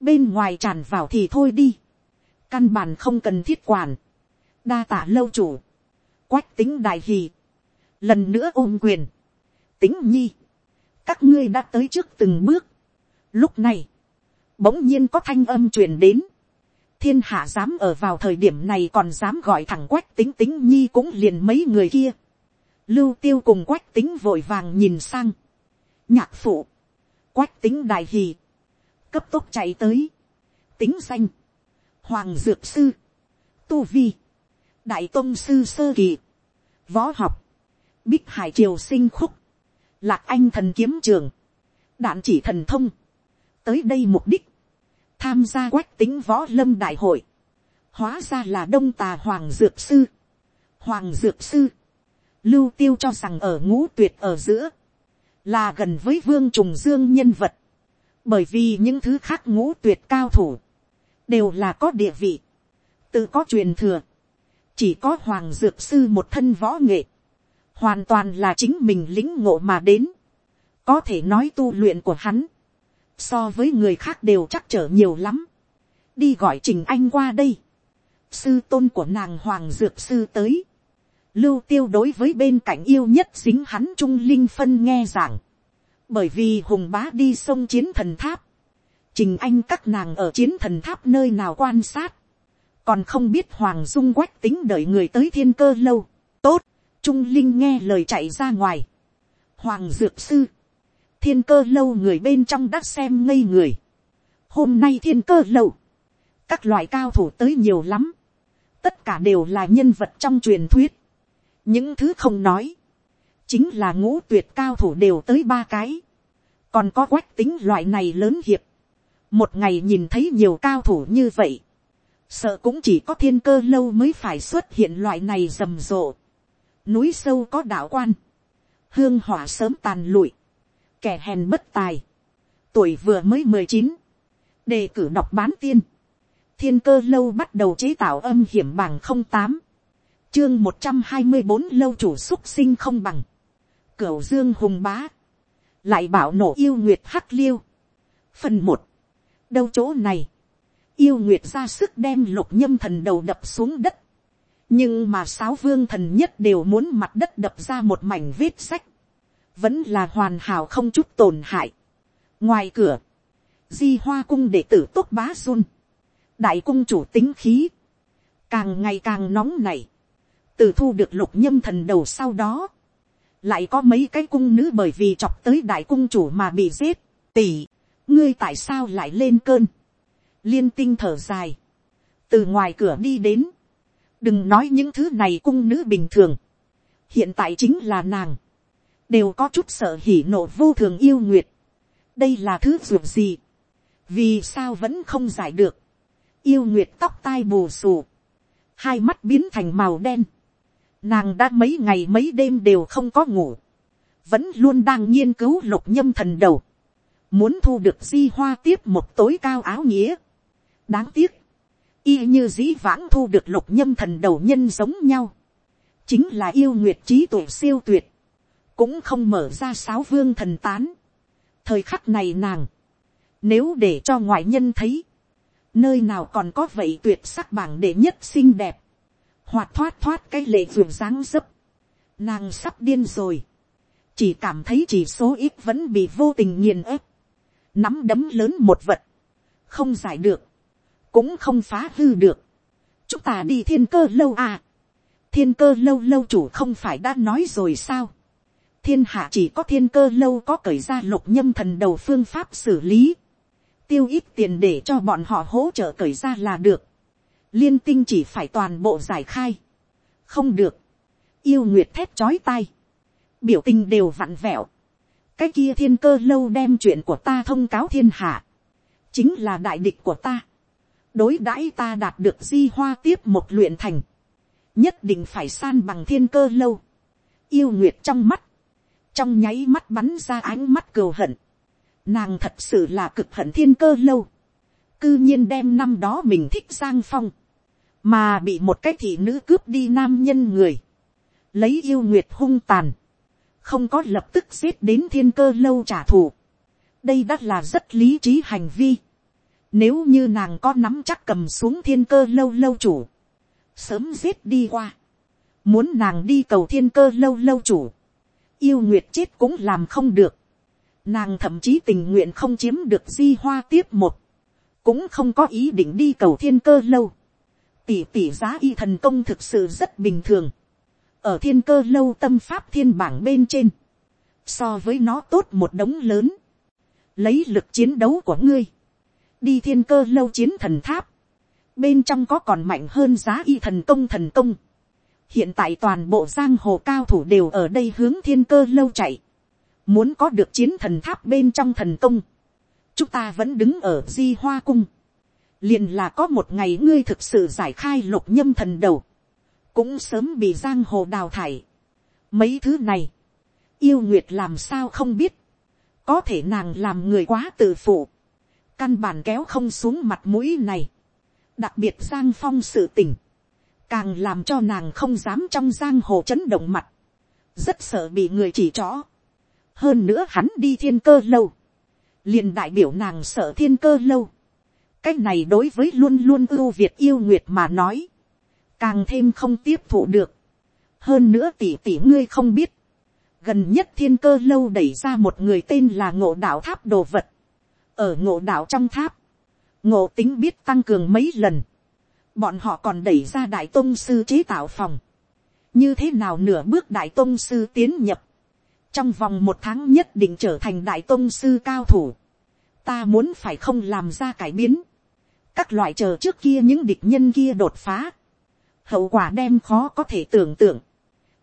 bên ngoài tràn vào thì thôi đi, căn bản không cần thiết quản, đa tả lâu chủ, quách tính đại hì, lần nữa ôm quyền, tính nhi, các ngươi đã tới trước từng bước, lúc này, bỗng nhiên có thanh âm truyền đến, thiên hạ dám ở vào thời điểm này còn dám gọi thẳng quách tính tính nhi cũng liền mấy người kia, lưu tiêu cùng quách tính vội vàng nhìn sang, nhạc phụ, quách tính đại hì, cấp tốc chạy tới, tính Xanh, hoàng dược sư, tu vi, đại tôn sư sơ kỳ, võ học, bích hải triều sinh khúc, lạc anh thần kiếm trường, đạn chỉ thần thông, tới đây mục đích, tham gia quách tính võ lâm đại hội, hóa ra là đông tà hoàng dược sư, hoàng dược sư, lưu tiêu cho rằng ở ngũ tuyệt ở giữa, là gần với vương trùng dương nhân vật, bởi vì những thứ khác ngũ tuyệt cao thủ, đều là có địa vị, tự có truyền thừa, chỉ có hoàng dược sư một thân võ nghệ, hoàn toàn là chính mình lính ngộ mà đến, có thể nói tu luyện của hắn, so với người khác đều chắc trở nhiều lắm, đi gọi trình anh qua đây, sư tôn của nàng hoàng dược sư tới, lưu tiêu đối với bên cạnh yêu nhất dính hắn trung linh phân nghe giảng, bởi vì hùng bá đi sông chiến thần tháp, trình anh các nàng ở chiến thần tháp nơi nào quan sát, còn không biết hoàng dung quách tính đợi người tới thiên cơ lâu, tốt, trung linh nghe lời chạy ra ngoài, hoàng dược sư, thiên cơ lâu người bên trong đã xem ngây người, hôm nay thiên cơ lâu, các loại cao thủ tới nhiều lắm, tất cả đều là nhân vật trong truyền thuyết, những thứ không nói, chính là ngũ tuyệt cao thủ đều tới ba cái, còn có quách tính loại này lớn hiệp, một ngày nhìn thấy nhiều cao thủ như vậy, sợ cũng chỉ có thiên cơ lâu mới phải xuất hiện loại này rầm rộ, núi sâu có đạo quan, hương hỏa sớm tàn lụi, kẻ hèn bất tài, tuổi vừa mới mười chín, đề cử đọc bán tiên, thiên cơ lâu bắt đầu chế tạo âm hiểm bằng không tám, chương một trăm hai mươi bốn lâu chủ xúc sinh không bằng, cửu dương hùng bá, lại bảo nổ yêu nguyệt hắc liêu. phần một, đâu chỗ này, yêu nguyệt ra sức đem lục nhâm thần đầu đập xuống đất, nhưng mà sáu vương thần nhất đều muốn mặt đất đập ra một mảnh vết sách, vẫn là hoàn hảo không chút tổn hại. ngoài cửa, di hoa cung đệ tử tốt bá run, đại cung chủ tính khí, càng ngày càng nóng này, từ thu được lục nhâm thần đầu sau đó, lại có mấy cái cung nữ bởi vì chọc tới đại cung chủ mà bị giết, tỷ, ngươi tại sao lại lên cơn, liên tinh thở dài, từ ngoài cửa đi đến, đừng nói những thứ này cung nữ bình thường, hiện tại chính là nàng, đều có chút sợ hỉ nộ vô thường yêu nguyệt, đây là thứ ruột gì, vì sao vẫn không giải được, yêu nguyệt tóc tai bù xù, hai mắt biến thành màu đen, Nàng đã mấy ngày mấy đêm đều không có ngủ. Vẫn luôn đang nghiên cứu lục nhâm thần đầu. Muốn thu được di hoa tiếp một tối cao áo nghĩa. Đáng tiếc. Y như dĩ vãng thu được lục nhâm thần đầu nhân giống nhau. Chính là yêu nguyệt trí tuệ siêu tuyệt. Cũng không mở ra sáu vương thần tán. Thời khắc này nàng. Nếu để cho ngoại nhân thấy. Nơi nào còn có vậy tuyệt sắc bảng đệ nhất xinh đẹp hoạt thoát thoát cái lệ ruộng dáng dấp, nàng sắp điên rồi, chỉ cảm thấy chỉ số ít vẫn bị vô tình nghiền ép, nắm đấm lớn một vật, không giải được, cũng không phá hư được, chúng ta đi thiên cơ lâu à, thiên cơ lâu lâu chủ không phải đã nói rồi sao, thiên hạ chỉ có thiên cơ lâu có cởi ra lục nhâm thần đầu phương pháp xử lý, tiêu ít tiền để cho bọn họ hỗ trợ cởi ra là được, liên tinh chỉ phải toàn bộ giải khai, không được, yêu nguyệt thét chói tai, biểu tình đều vặn vẹo, cái kia thiên cơ lâu đem chuyện của ta thông cáo thiên hạ, chính là đại địch của ta, đối đãi ta đạt được di hoa tiếp một luyện thành, nhất định phải san bằng thiên cơ lâu, yêu nguyệt trong mắt, trong nháy mắt bắn ra ánh mắt cừu hận, nàng thật sự là cực hận thiên cơ lâu, cư nhiên đem năm đó mình thích giang phong, mà bị một cái thị nữ cướp đi nam nhân người, lấy yêu nguyệt hung tàn, không có lập tức giết đến thiên cơ lâu trả thù. đây đã là rất lý trí hành vi nếu như nàng có nắm chắc cầm xuống thiên cơ lâu lâu chủ, sớm giết đi qua, muốn nàng đi cầu thiên cơ lâu lâu chủ, yêu nguyệt chết cũng làm không được. Nàng thậm chí tình nguyện không chiếm được di hoa tiếp một, cũng không có ý định đi cầu thiên cơ lâu. Tỷ tỷ giá y thần công thực sự rất bình thường. Ở thiên cơ lâu tâm pháp thiên bảng bên trên, so với nó tốt một đống lớn, lấy lực chiến đấu của ngươi, đi thiên cơ lâu chiến thần tháp, bên trong có còn mạnh hơn giá y thần công thần công, hiện tại toàn bộ giang hồ cao thủ đều ở đây hướng thiên cơ lâu chạy, muốn có được chiến thần tháp bên trong thần công, chúng ta vẫn đứng ở di hoa cung, liền là có một ngày ngươi thực sự giải khai lục nhâm thần đầu, cũng sớm bị giang hồ đào thải. Mấy thứ này, yêu nguyệt làm sao không biết, có thể nàng làm người quá tự phụ, căn bản kéo không xuống mặt mũi này, đặc biệt giang phong sự tình, càng làm cho nàng không dám trong giang hồ chấn động mặt, rất sợ bị người chỉ trỏ. hơn nữa hắn đi thiên cơ lâu, liền đại biểu nàng sợ thiên cơ lâu, cái này đối với luôn luôn ưu việt yêu nguyệt mà nói, càng thêm không tiếp thụ được. hơn nữa tỷ tỷ ngươi không biết, gần nhất thiên cơ lâu đẩy ra một người tên là ngộ đạo tháp đồ vật, ở ngộ đạo trong tháp, ngộ tính biết tăng cường mấy lần, bọn họ còn đẩy ra đại tôn sư chế tạo phòng, như thế nào nửa bước đại tôn sư tiến nhập, trong vòng một tháng nhất định trở thành đại tôn sư cao thủ, ta muốn phải không làm ra cải biến, các loại chờ trước kia những địch nhân kia đột phá, hậu quả đem khó có thể tưởng tượng,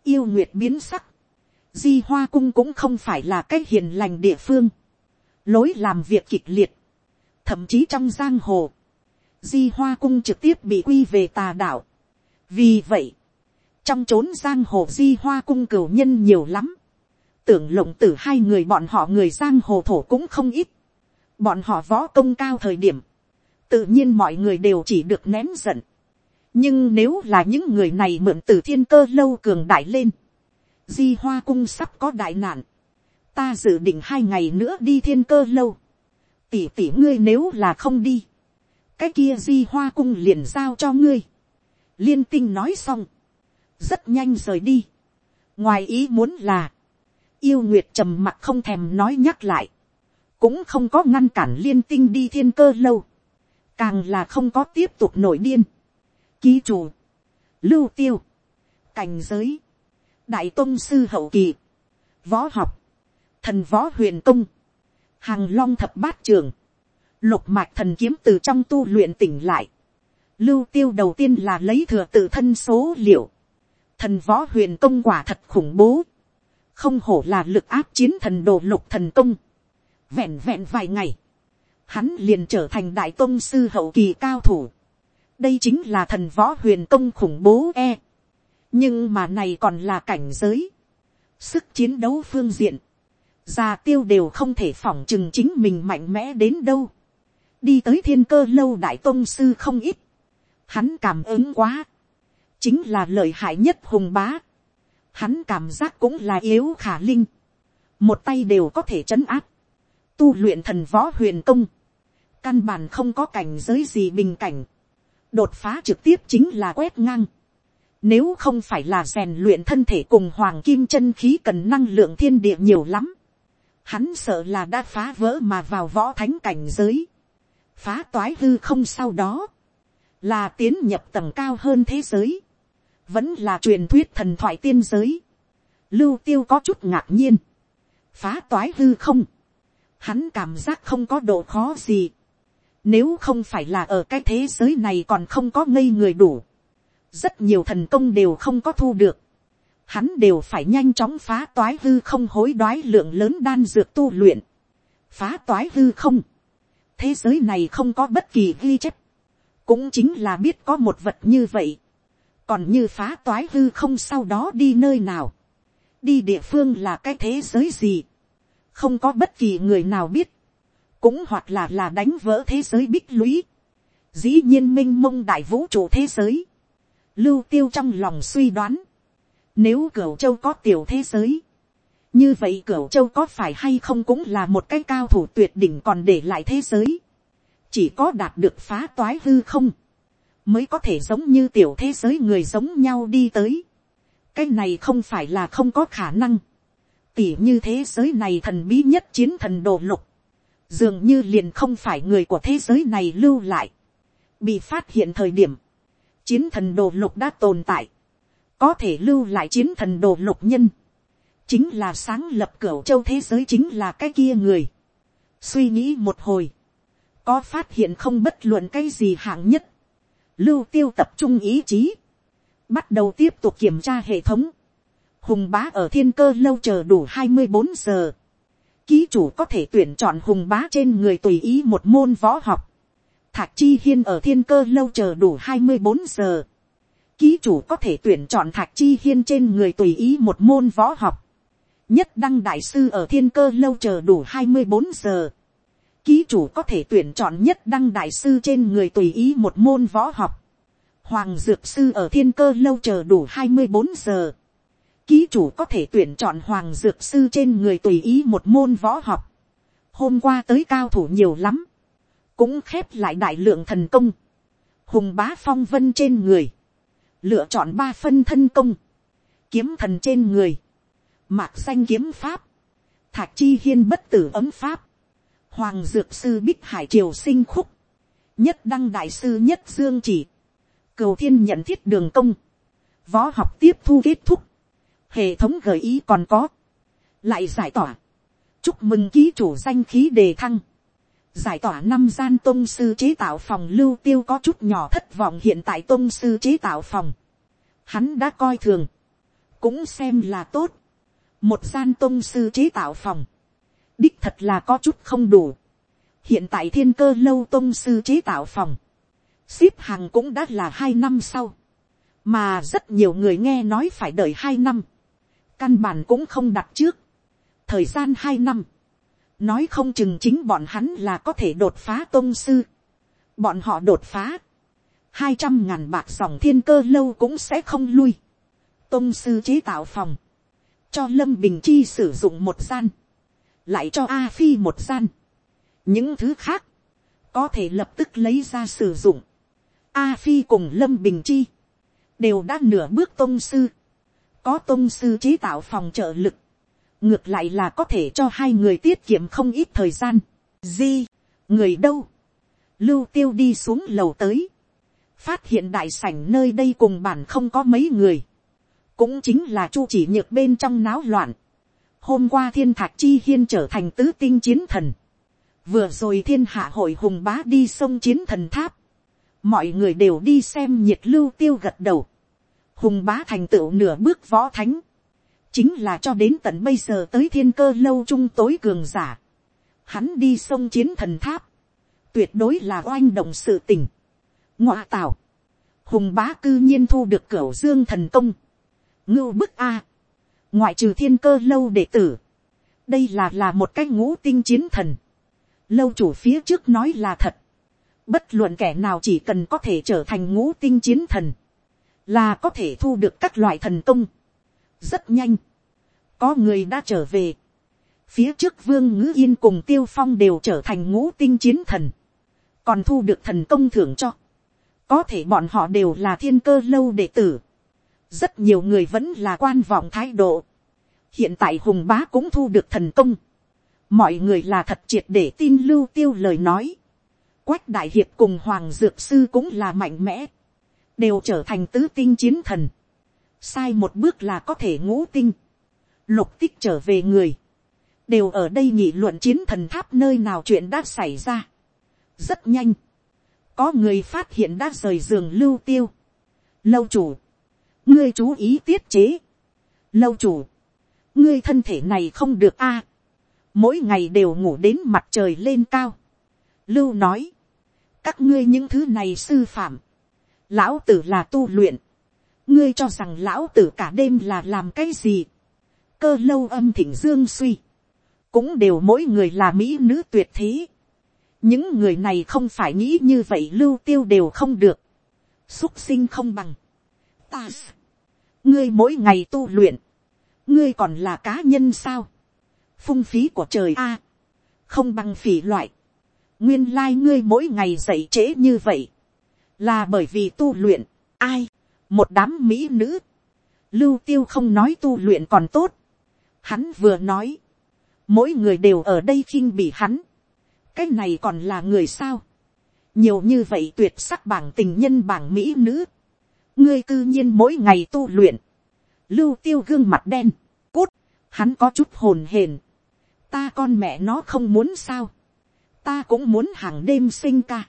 yêu nguyệt biến sắc, di hoa cung cũng không phải là cái hiền lành địa phương, lối làm việc kịch liệt, thậm chí trong giang hồ, di hoa cung trực tiếp bị quy về tà đạo. vì vậy, trong chốn giang hồ di hoa cung cửu nhân nhiều lắm, tưởng lộng tử hai người bọn họ người giang hồ thổ cũng không ít, bọn họ võ công cao thời điểm, tự nhiên mọi người đều chỉ được nén giận, nhưng nếu là những người này mượn từ thiên cơ lâu cường đại lên, di hoa cung sắp có đại nạn, ta dự định hai ngày nữa đi thiên cơ lâu, tỷ tỷ ngươi nếu là không đi, cái kia di hoa cung liền giao cho ngươi, liên tinh nói xong, rất nhanh rời đi, ngoài ý muốn là, yêu nguyệt trầm mặc không thèm nói nhắc lại, cũng không có ngăn cản liên tinh đi thiên cơ lâu, càng là không có tiếp tục nổi điên, ký chủ, lưu tiêu, cảnh giới, đại tông sư hậu kỳ, võ học, thần võ huyền công, hàng long thập bát trường, lục mạch thần kiếm từ trong tu luyện tỉnh lại, lưu tiêu đầu tiên là lấy thừa tự thân số liệu, thần võ huyền công quả thật khủng bố, không hổ là lực áp chiến thần đồ lục thần công, vẹn vẹn vài ngày, hắn liền trở thành đại tôn sư hậu kỳ cao thủ, đây chính là thần võ huyền công khủng bố e. nhưng mà này còn là cảnh giới. sức chiến đấu phương diện, già tiêu đều không thể phỏng chừng chính mình mạnh mẽ đến đâu. đi tới thiên cơ lâu đại tôn sư không ít. hắn cảm ứng quá. chính là lợi hại nhất hùng bá. hắn cảm giác cũng là yếu khả linh. một tay đều có thể chấn áp. tu luyện thần võ huyền công. căn bản không có cảnh giới gì bình cảnh đột phá trực tiếp chính là quét ngang. Nếu không phải là rèn luyện thân thể cùng hoàng kim chân khí cần năng lượng thiên địa nhiều lắm. Hắn sợ là đã phá vỡ mà vào võ thánh cảnh giới. Phá toái hư không sau đó. Là tiến nhập tầng cao hơn thế giới. Vẫn là truyền thuyết thần thoại tiên giới. Lưu tiêu có chút ngạc nhiên. Phá toái hư không. Hắn cảm giác không có độ khó gì. Nếu không phải là ở cái thế giới này còn không có ngây người đủ rất nhiều thần công đều không có thu được, hắn đều phải nhanh chóng phá toái hư không hối đoái lượng lớn đan dược tu luyện, phá toái hư không, thế giới này không có bất kỳ ghi chép, cũng chính là biết có một vật như vậy, còn như phá toái hư không sau đó đi nơi nào, đi địa phương là cái thế giới gì, không có bất kỳ người nào biết, cũng hoặc là là đánh vỡ thế giới bích lũy, dĩ nhiên minh mông đại vũ trụ thế giới, lưu tiêu trong lòng suy đoán, nếu cửu châu có tiểu thế giới, như vậy cửu châu có phải hay không cũng là một cái cao thủ tuyệt đỉnh còn để lại thế giới, chỉ có đạt được phá toái hư không, mới có thể giống như tiểu thế giới người giống nhau đi tới. cái này không phải là không có khả năng, tỉ như thế giới này thần bí nhất chiến thần đồ lục, dường như liền không phải người của thế giới này lưu lại, bị phát hiện thời điểm, chiến thần đồ lục đã tồn tại, có thể lưu lại chiến thần đồ lục nhân, chính là sáng lập cửa châu thế giới chính là cái kia người. suy nghĩ một hồi, có phát hiện không bất luận cái gì hạng nhất, lưu tiêu tập trung ý chí, bắt đầu tiếp tục kiểm tra hệ thống, hùng bá ở thiên cơ lâu chờ đủ hai mươi bốn giờ, ký chủ có thể tuyển chọn hùng bá trên người tùy ý một môn võ học, Thạc Chi Hiên ở thiên cơ lâu chờ đủ hai mươi bốn giờ. Ký chủ có thể tuyển chọn Thạc Chi Hiên trên người tùy ý một môn võ học. Nhất đăng đại sư ở thiên cơ lâu chờ đủ hai mươi bốn giờ. Ký chủ có thể tuyển chọn nhất đăng đại sư trên người tùy ý một môn võ học. Hoàng Dược Sư ở thiên cơ lâu chờ đủ hai mươi bốn giờ. Ký chủ có thể tuyển chọn Hoàng Dược Sư trên người tùy ý một môn võ học. Hôm qua tới cao thủ nhiều lắm cũng khép lại đại lượng thần công, hùng bá phong vân trên người, lựa chọn ba phân thân công, kiếm thần trên người, mạc xanh kiếm pháp, thạc chi hiên bất tử ấm pháp, hoàng dược sư bích hải triều sinh khúc, nhất đăng đại sư nhất dương chỉ, cầu thiên nhận thiết đường công, võ học tiếp thu kết thúc, hệ thống gợi ý còn có, lại giải tỏa, chúc mừng ký chủ danh khí đề thăng, giải tỏa năm gian tôn sư chế tạo phòng lưu tiêu có chút nhỏ thất vọng hiện tại tôn sư chế tạo phòng. Hắn đã coi thường. Cũng xem là tốt. Một gian tôn sư chế tạo phòng. Đích thật là có chút không đủ. Hiện tại thiên cơ lâu tôn sư chế tạo phòng. xếp hàng cũng đã là hai năm sau. Mà rất nhiều người nghe nói phải đợi hai năm. Căn bản cũng không đặt trước. Thời gian hai năm nói không chừng chính bọn hắn là có thể đột phá tôn sư. bọn họ đột phá, hai trăm ngàn bạc dòng thiên cơ lâu cũng sẽ không lui. tôn sư chế tạo phòng, cho lâm bình chi sử dụng một gian, lại cho a phi một gian. những thứ khác, có thể lập tức lấy ra sử dụng. a phi cùng lâm bình chi, đều đã nửa bước tôn sư, có tôn sư chế tạo phòng trợ lực, ngược lại là có thể cho hai người tiết kiệm không ít thời gian. di, người đâu, lưu tiêu đi xuống lầu tới, phát hiện đại sảnh nơi đây cùng bản không có mấy người, cũng chính là chu chỉ nhược bên trong náo loạn. hôm qua thiên thạc chi hiên trở thành tứ tinh chiến thần, vừa rồi thiên hạ hội hùng bá đi sông chiến thần tháp, mọi người đều đi xem nhiệt lưu tiêu gật đầu, hùng bá thành tựu nửa bước võ thánh, chính là cho đến tận bây giờ tới thiên cơ lâu trung tối cường giả. Hắn đi sông chiến thần tháp, tuyệt đối là oanh động sự tình. Ngoạ tạo, hùng bá cư nhiên thu được cửa dương thần công, ngưu bức a, ngoại trừ thiên cơ lâu đệ tử, đây là là một cái ngũ tinh chiến thần, lâu chủ phía trước nói là thật, bất luận kẻ nào chỉ cần có thể trở thành ngũ tinh chiến thần, là có thể thu được các loại thần công, rất nhanh, có người đã trở về, phía trước vương ngữ yên cùng tiêu phong đều trở thành ngũ tinh chiến thần, còn thu được thần công thưởng cho, có thể bọn họ đều là thiên cơ lâu đệ tử, rất nhiều người vẫn là quan vọng thái độ. hiện tại hùng bá cũng thu được thần công. mọi người là thật triệt để tin lưu tiêu lời nói. quách đại hiệp cùng hoàng dược sư cũng là mạnh mẽ. đều trở thành tứ tinh chiến thần. sai một bước là có thể ngũ tinh lục tích trở về người. đều ở đây nghị luận chiến thần tháp nơi nào chuyện đã xảy ra. rất nhanh. có người phát hiện đã rời giường lưu tiêu. lâu chủ ngươi chú ý tiết chế. lâu chủ, ngươi thân thể này không được a. mỗi ngày đều ngủ đến mặt trời lên cao. lưu nói, các ngươi những thứ này sư phạm, lão tử là tu luyện, ngươi cho rằng lão tử cả đêm là làm cái gì, cơ lâu âm thịnh dương suy, cũng đều mỗi người là mỹ nữ tuyệt thế. những người này không phải nghĩ như vậy lưu tiêu đều không được, xúc sinh không bằng, ta ngươi mỗi ngày tu luyện, ngươi còn là cá nhân sao, phung phí của trời a, không bằng phỉ loại, nguyên lai ngươi mỗi ngày dậy trễ như vậy, là bởi vì tu luyện, ai, một đám mỹ nữ, lưu tiêu không nói tu luyện còn tốt, hắn vừa nói, mỗi người đều ở đây khinh bị hắn, cái này còn là người sao, nhiều như vậy tuyệt sắc bảng tình nhân bảng mỹ nữ, ngươi cư nhiên mỗi ngày tu luyện, lưu tiêu gương mặt đen, cút, hắn có chút hồn hền. ta con mẹ nó không muốn sao, ta cũng muốn hàng đêm sinh ca,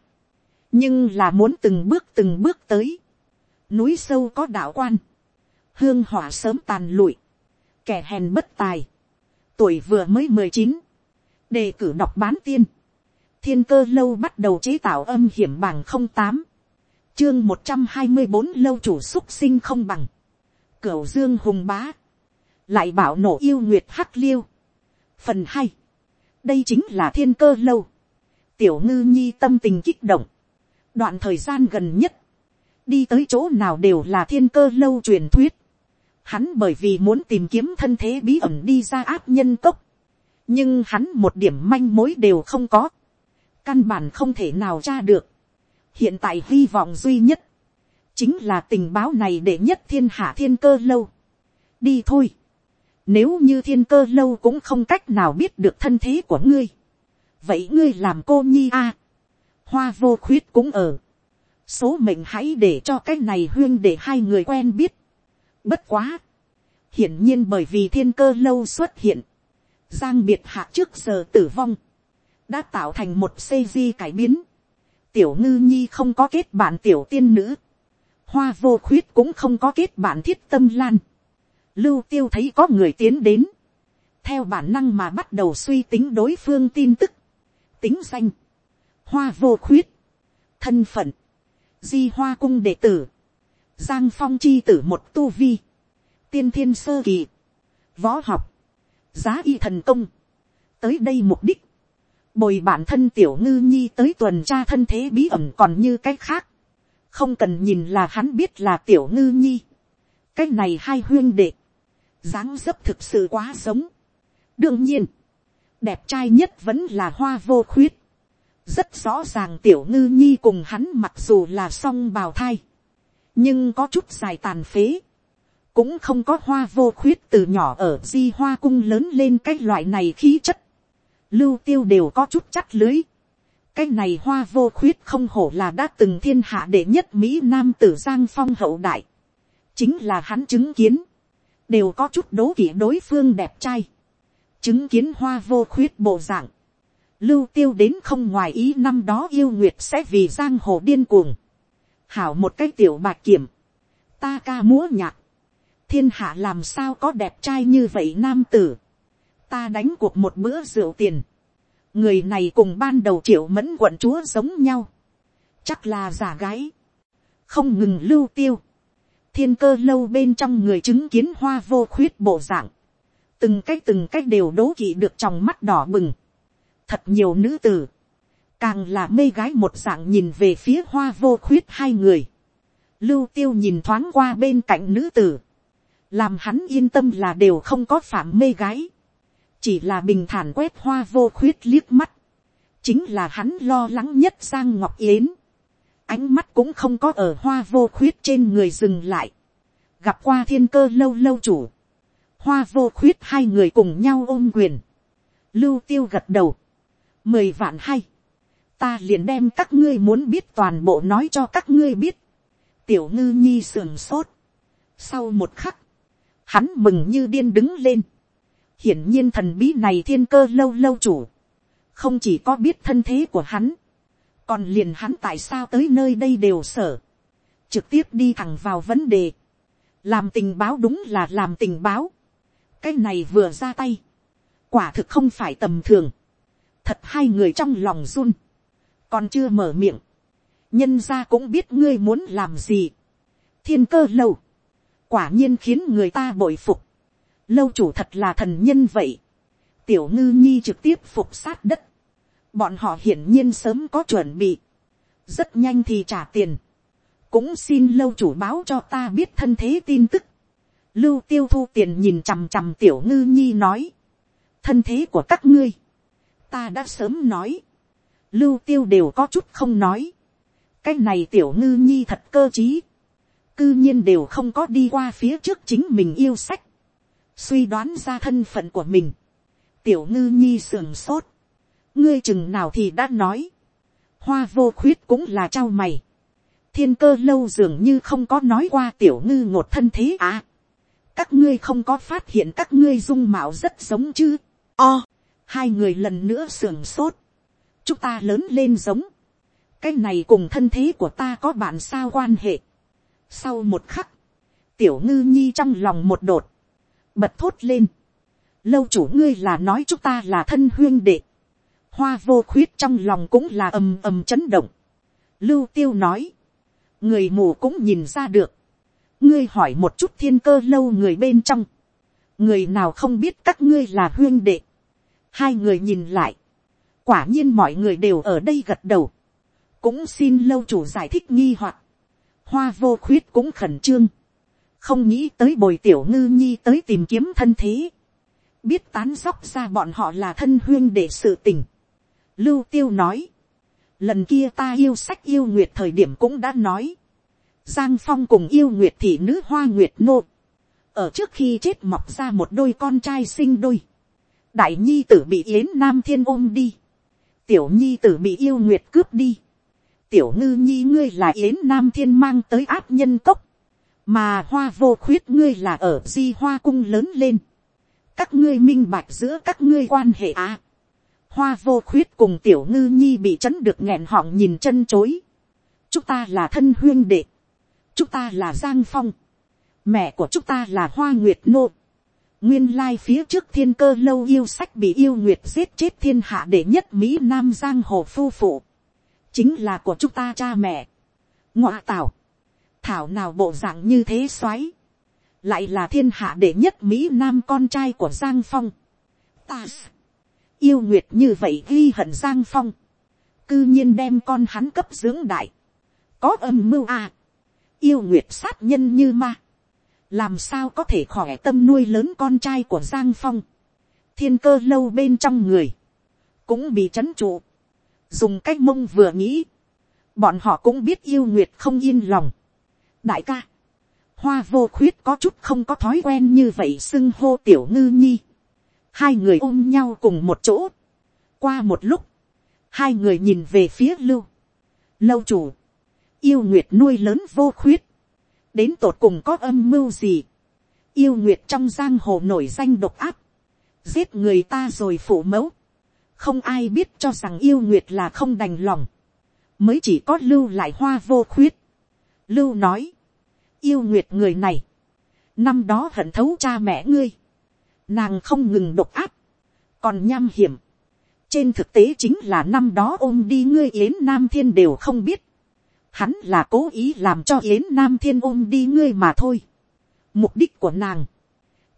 nhưng là muốn từng bước từng bước tới, núi sâu có đạo quan, hương hỏa sớm tàn lụi, kẻ hèn bất tài, tuổi vừa mới mười chín, đề cử đọc bán tiên, thiên cơ lâu bắt đầu chế tạo âm hiểm bằng không tám, chương một trăm hai mươi bốn lâu chủ xúc sinh không bằng, cửu dương hùng bá, lại bảo nổ yêu nguyệt hắc liêu. phần hai, đây chính là thiên cơ lâu, tiểu ngư nhi tâm tình kích động, đoạn thời gian gần nhất, đi tới chỗ nào đều là thiên cơ lâu truyền thuyết, hắn bởi vì muốn tìm kiếm thân thế bí ẩn đi ra áp nhân cốc, nhưng hắn một điểm manh mối đều không có, căn bản không thể nào tra được, hiện tại hy vọng duy nhất, chính là tình báo này để nhất thiên hạ thiên cơ lâu. đi thôi. nếu như thiên cơ lâu cũng không cách nào biết được thân thế của ngươi. vậy ngươi làm cô nhi a. hoa vô khuyết cũng ở. số mệnh hãy để cho cái này huyên để hai người quen biết bất quá. hiển nhiên bởi vì thiên cơ lâu xuất hiện. giang biệt hạ trước giờ tử vong. đã tạo thành một xây di cải biến. tiểu ngư nhi không có kết bạn tiểu tiên nữ hoa vô khuyết cũng không có kết bạn thiết tâm lan. lưu tiêu thấy có người tiến đến, theo bản năng mà bắt đầu suy tính đối phương tin tức, tính danh, hoa vô khuyết, thân phận, di hoa cung đệ tử, giang phong chi tử một tu vi, tiên thiên sơ kỳ, võ học, giá y thần công, tới đây mục đích, bồi bản thân tiểu ngư nhi tới tuần tra thân thế bí ẩn còn như cái khác, không cần nhìn là hắn biết là tiểu ngư nhi. cái này hai huyên đệ, dáng dấp thực sự quá giống. đương nhiên, đẹp trai nhất vẫn là hoa vô khuyết. rất rõ ràng tiểu ngư nhi cùng hắn mặc dù là song bào thai, nhưng có chút dài tàn phế. cũng không có hoa vô khuyết từ nhỏ ở di hoa cung lớn lên cái loại này khí chất. lưu tiêu đều có chút chắc lưới. Cái này hoa vô khuyết không hổ là đã từng thiên hạ đệ nhất mỹ nam tử giang phong hậu đại, chính là hắn chứng kiến, đều có chút đố kỵ đối phương đẹp trai, chứng kiến hoa vô khuyết bộ dạng, lưu tiêu đến không ngoài ý năm đó yêu nguyệt sẽ vì giang hồ điên cuồng, hảo một cái tiểu bạc kiểm, ta ca múa nhạc, thiên hạ làm sao có đẹp trai như vậy nam tử, ta đánh cuộc một bữa rượu tiền, người này cùng ban đầu triệu mẫn quận chúa giống nhau, chắc là giả gái, không ngừng lưu tiêu, thiên cơ lâu bên trong người chứng kiến hoa vô khuyết bộ dạng, từng cái từng cái đều đố kỵ được trong mắt đỏ bừng, thật nhiều nữ tử, càng là mê gái một dạng nhìn về phía hoa vô khuyết hai người, lưu tiêu nhìn thoáng qua bên cạnh nữ tử, làm hắn yên tâm là đều không có phạm mê gái, chỉ là bình thản quét hoa vô khuyết liếc mắt, chính là hắn lo lắng nhất sang ngọc yến, ánh mắt cũng không có ở hoa vô khuyết trên người dừng lại, gặp qua thiên cơ lâu lâu chủ, hoa vô khuyết hai người cùng nhau ôm quyền, lưu tiêu gật đầu, mười vạn hay, ta liền đem các ngươi muốn biết toàn bộ nói cho các ngươi biết, tiểu ngư nhi sườn sốt, sau một khắc, hắn mừng như điên đứng lên, hiển nhiên thần bí này thiên cơ lâu lâu chủ, không chỉ có biết thân thế của hắn, còn liền hắn tại sao tới nơi đây đều sở, trực tiếp đi thẳng vào vấn đề, làm tình báo đúng là làm tình báo, cái này vừa ra tay, quả thực không phải tầm thường, thật hai người trong lòng run, còn chưa mở miệng, nhân ra cũng biết ngươi muốn làm gì, thiên cơ lâu, quả nhiên khiến người ta bội phục, lâu chủ thật là thần nhân vậy, tiểu ngư nhi trực tiếp phục sát đất, bọn họ hiển nhiên sớm có chuẩn bị, rất nhanh thì trả tiền, cũng xin lâu chủ báo cho ta biết thân thế tin tức, lưu tiêu thu tiền nhìn chằm chằm tiểu ngư nhi nói, thân thế của các ngươi, ta đã sớm nói, lưu tiêu đều có chút không nói, cái này tiểu ngư nhi thật cơ t r í cư nhiên đều không có đi qua phía trước chính mình yêu sách, suy đoán ra thân phận của mình, tiểu ngư nhi sườn sốt, ngươi chừng nào thì đã nói, hoa vô khuyết cũng là trao mày, thiên cơ lâu dường như không có nói qua tiểu ngư ngột thân thế à, các ngươi không có phát hiện các ngươi dung mạo rất giống chứ, o, hai người lần nữa sườn sốt, chúng ta lớn lên giống, cái này cùng thân thế của ta có bạn sao quan hệ. sau một khắc, tiểu ngư nhi trong lòng một đột, bật thốt lên, lâu chủ ngươi là nói chúng ta là thân huyên đệ, hoa vô khuyết trong lòng cũng là ầm ầm chấn động, lưu tiêu nói, người mù cũng nhìn ra được, ngươi hỏi một chút thiên cơ lâu người bên trong, người nào không biết các ngươi là huyên đệ, hai người nhìn lại, quả nhiên mọi người đều ở đây gật đầu, cũng xin lâu chủ giải thích nghi hoặc, hoa vô khuyết cũng khẩn trương, không nghĩ tới bồi tiểu ngư nhi tới tìm kiếm thân thế, biết tán dóc ra bọn họ là thân huyên để sự tình. Lưu tiêu nói, lần kia ta yêu sách yêu nguyệt thời điểm cũng đã nói, giang phong cùng yêu nguyệt thị nữ hoa nguyệt nô, ở trước khi chết mọc ra một đôi con trai sinh đôi, đại nhi tử bị yến nam thiên ôm đi, tiểu nhi tử bị yêu nguyệt cướp đi, tiểu ngư nhi ngươi là yến nam thiên mang tới áp nhân cốc, mà hoa vô khuyết ngươi là ở di hoa cung lớn lên, các ngươi minh bạch giữa các ngươi quan hệ à. hoa vô khuyết cùng tiểu ngư nhi bị chấn được nghẹn họng nhìn chân chối, chúng ta là thân huyên đệ, chúng ta là giang phong, mẹ của chúng ta là hoa nguyệt nô, nguyên lai phía trước thiên cơ lâu yêu sách bị yêu nguyệt giết chết thiên hạ để nhất mỹ nam giang hồ phu phụ. Chính là của chúng ta cha mẹ. ngọa tảo, thảo nào bộ dạng như thế xoáy, lại là thiên hạ đệ nhất mỹ nam con trai của giang phong. ta, yêu nguyệt như vậy ghi hận giang phong, cư nhiên đem con hắn cấp dưỡng đại, có âm mưu à, yêu nguyệt sát nhân như ma, làm sao có thể khỏe tâm nuôi lớn con trai của giang phong, thiên cơ lâu bên trong người, cũng bị chấn trụ, dùng cái mông vừa nghĩ, bọn họ cũng biết yêu nguyệt không yên lòng. đại ca, hoa vô khuyết có chút không có thói quen như vậy xưng hô tiểu ngư nhi. hai người ôm nhau cùng một chỗ. qua một lúc, hai người nhìn về phía lưu. lâu chủ, yêu nguyệt nuôi lớn vô khuyết, đến tột cùng có âm mưu gì. yêu nguyệt trong giang hồ nổi danh độc áp, giết người ta rồi phủ mẫu, không ai biết cho rằng yêu nguyệt là không đành lòng, mới chỉ có lưu lại hoa vô khuyết. lưu nói, yêu nguyệt người này, năm đó hận thấu cha mẹ ngươi, nàng không ngừng độc áp, còn nham hiểm, trên thực tế chính là năm đó ôm đi ngươi yến nam thiên đều không biết, hắn là cố ý làm cho yến nam thiên ôm đi ngươi mà thôi. mục đích của nàng,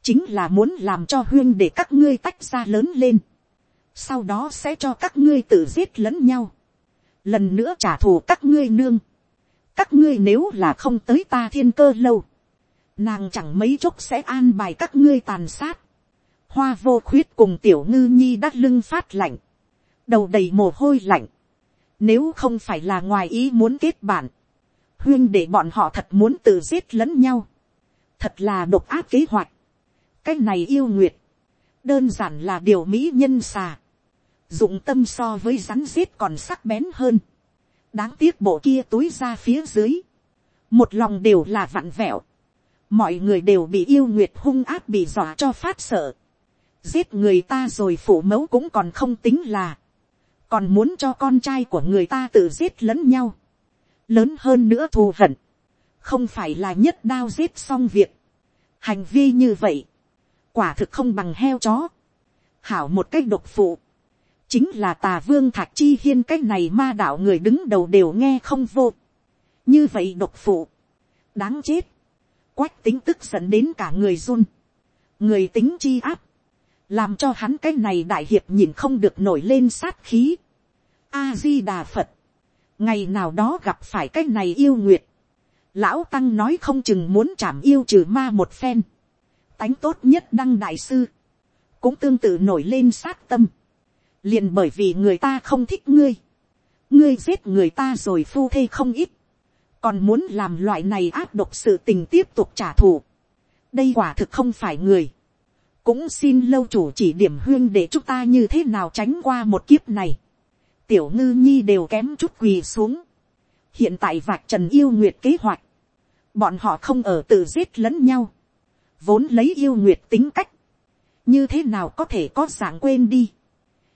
chính là muốn làm cho huyên để các ngươi tách ra lớn lên. Sau đó sẽ cho các ngươi tự giết lẫn nhau, lần nữa trả thù các ngươi nương, các ngươi nếu là không tới ta thiên cơ lâu, nàng chẳng mấy chốc sẽ an bài các ngươi tàn sát, hoa vô khuyết cùng tiểu ngư nhi đắt lưng phát lạnh, đầu đầy mồ hôi lạnh, nếu không phải là ngoài ý muốn kết bạn, huyên để bọn họ thật muốn tự giết lẫn nhau, thật là độc ác kế hoạch, cái này yêu nguyệt, đơn giản là điều mỹ nhân xà, dụng tâm so với rắn giết còn sắc bén hơn, đáng tiếc bộ kia túi ra phía dưới, một lòng đều là vặn vẹo, mọi người đều bị yêu nguyệt hung áp bị dọa cho phát sợ, giết người ta rồi phủ mẫu cũng còn không tính là, còn muốn cho con trai của người ta tự giết lẫn nhau, lớn hơn nữa thù hận, không phải là nhất đao giết xong việc, hành vi như vậy, quả thực không bằng heo chó, hảo một cách độc phụ, chính là tà vương thạc chi hiên cái này ma đạo người đứng đầu đều nghe không vô, như vậy độc phụ, đáng chết, quách tính tức giận đến cả người run, người tính chi áp, làm cho hắn cái này đại hiệp nhìn không được nổi lên sát khí. a di đà phật, ngày nào đó gặp phải cái này yêu nguyệt, lão tăng nói không chừng muốn chảm yêu trừ ma một phen, tánh tốt nhất đăng đại sư, cũng tương tự nổi lên sát tâm, liền bởi vì người ta không thích ngươi, ngươi giết người ta rồi phu thê không ít, còn muốn làm loại này áp độc sự tình tiếp tục trả thù, đây quả thực không phải người, cũng xin lâu chủ chỉ điểm huyên để chúng ta như thế nào tránh qua một kiếp này. tiểu ngư nhi đều kém chút quỳ xuống. hiện tại vạc trần yêu nguyệt kế hoạch, bọn họ không ở tự giết lẫn nhau, vốn lấy yêu nguyệt tính cách, như thế nào có thể có dạng quên đi.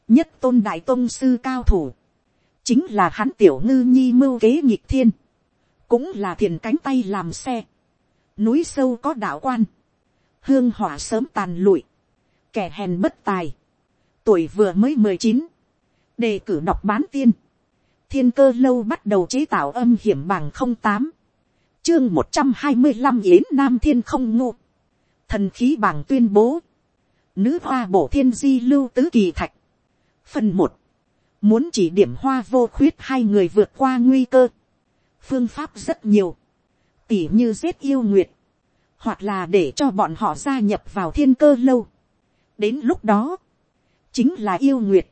nhất tôn đại tôn sư cao thủ, chính là hắn tiểu ngư nhi mưu kế nhịp thiên, cũng là thiền cánh tay làm xe, núi sâu có đạo quan, hương hỏa sớm tàn lụi, kẻ hèn bất tài, tuổi vừa mới mười chín, đề cử đọc bán tiên, thiên cơ lâu bắt đầu chế tạo âm hiểm bằng không tám, chương một trăm hai mươi năm yến nam thiên không ngu, thần khí bằng tuyên bố, nữ hoa bổ thiên di lưu tứ kỳ thạch, phần một, muốn chỉ điểm hoa vô khuyết hai người vượt qua nguy cơ, phương pháp rất nhiều, tỉ như giết yêu nguyệt, hoặc là để cho bọn họ gia nhập vào thiên cơ lâu. đến lúc đó, chính là yêu nguyệt,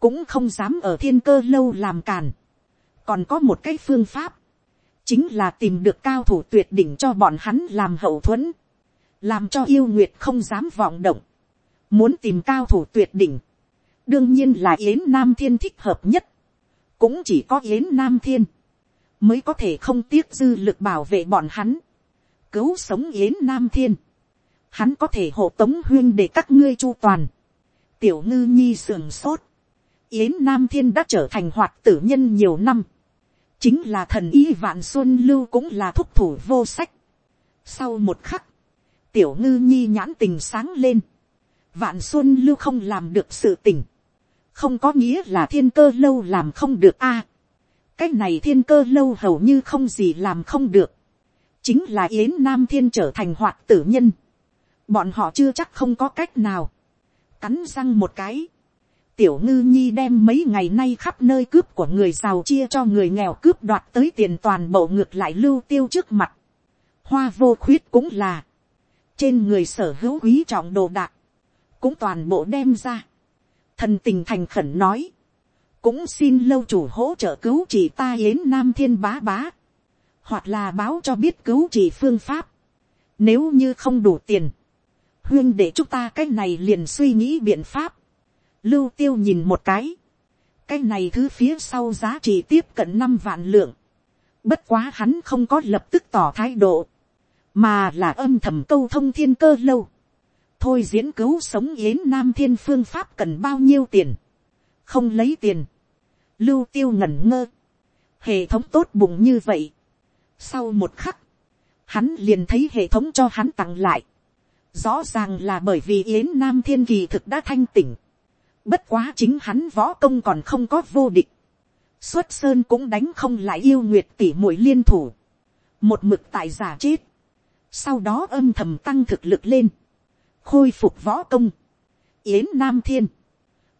cũng không dám ở thiên cơ lâu làm càn. còn có một cái phương pháp, chính là tìm được cao thủ tuyệt đỉnh cho bọn hắn làm hậu thuẫn, làm cho yêu nguyệt không dám vọng động, muốn tìm cao thủ tuyệt đỉnh, đương nhiên là yến nam thiên thích hợp nhất, cũng chỉ có yến nam thiên, mới có thể không tiếc dư lực bảo vệ bọn hắn cứu sống yến nam thiên, hắn có thể hộ tống huyên để các ngươi chu toàn, tiểu ngư nhi sườn sốt, yến nam thiên đã trở thành hoạt tử nhân nhiều năm, chính là thần y vạn xuân lưu cũng là thúc thủ vô sách. sau một khắc, tiểu ngư nhi nhãn tình sáng lên, vạn xuân lưu không làm được sự tình, không có nghĩa là thiên cơ lâu làm không được a. cái này thiên cơ lâu hầu như không gì làm không được chính là yến nam thiên trở thành hoạt tử nhân. bọn họ chưa chắc không có cách nào. cắn răng một cái. tiểu ngư nhi đem mấy ngày nay khắp nơi cướp của người giàu chia cho người nghèo cướp đoạt tới tiền toàn bộ ngược lại lưu tiêu trước mặt. hoa vô khuyết cũng là. trên người sở hữu quý trọng đồ đạc. cũng toàn bộ đem ra. thần tình thành khẩn nói. cũng xin lâu chủ hỗ trợ cứu chỉ ta yến nam thiên bá bá hoặc là báo cho biết cứu trị phương pháp. Nếu như không đủ tiền, huyên để chúng ta cái này liền suy nghĩ biện pháp. Lưu tiêu nhìn một cái. Cái này thứ phía sau giá trị tiếp cận năm vạn lượng. Bất quá hắn không có lập tức tỏ thái độ. Mà là âm thầm câu thông thiên cơ lâu. Thôi diễn cứu sống yến nam thiên phương pháp cần bao nhiêu tiền. Không lấy tiền. Lưu tiêu ngẩn ngơ. Hệ thống tốt bụng như vậy sau một khắc, hắn liền thấy hệ thống cho hắn tặng lại. Rõ ràng là bởi vì Yến Nam Thiên Kỳ thực đã thanh tỉnh. Bất quá chính hắn võ công còn không có vô địch. Xuất Sơn cũng đánh không lại yêu nguyệt tỷ muội liên thủ. Một mực tại giả chết. Sau đó âm thầm tăng thực lực lên. Khôi phục võ công. Yến Nam Thiên.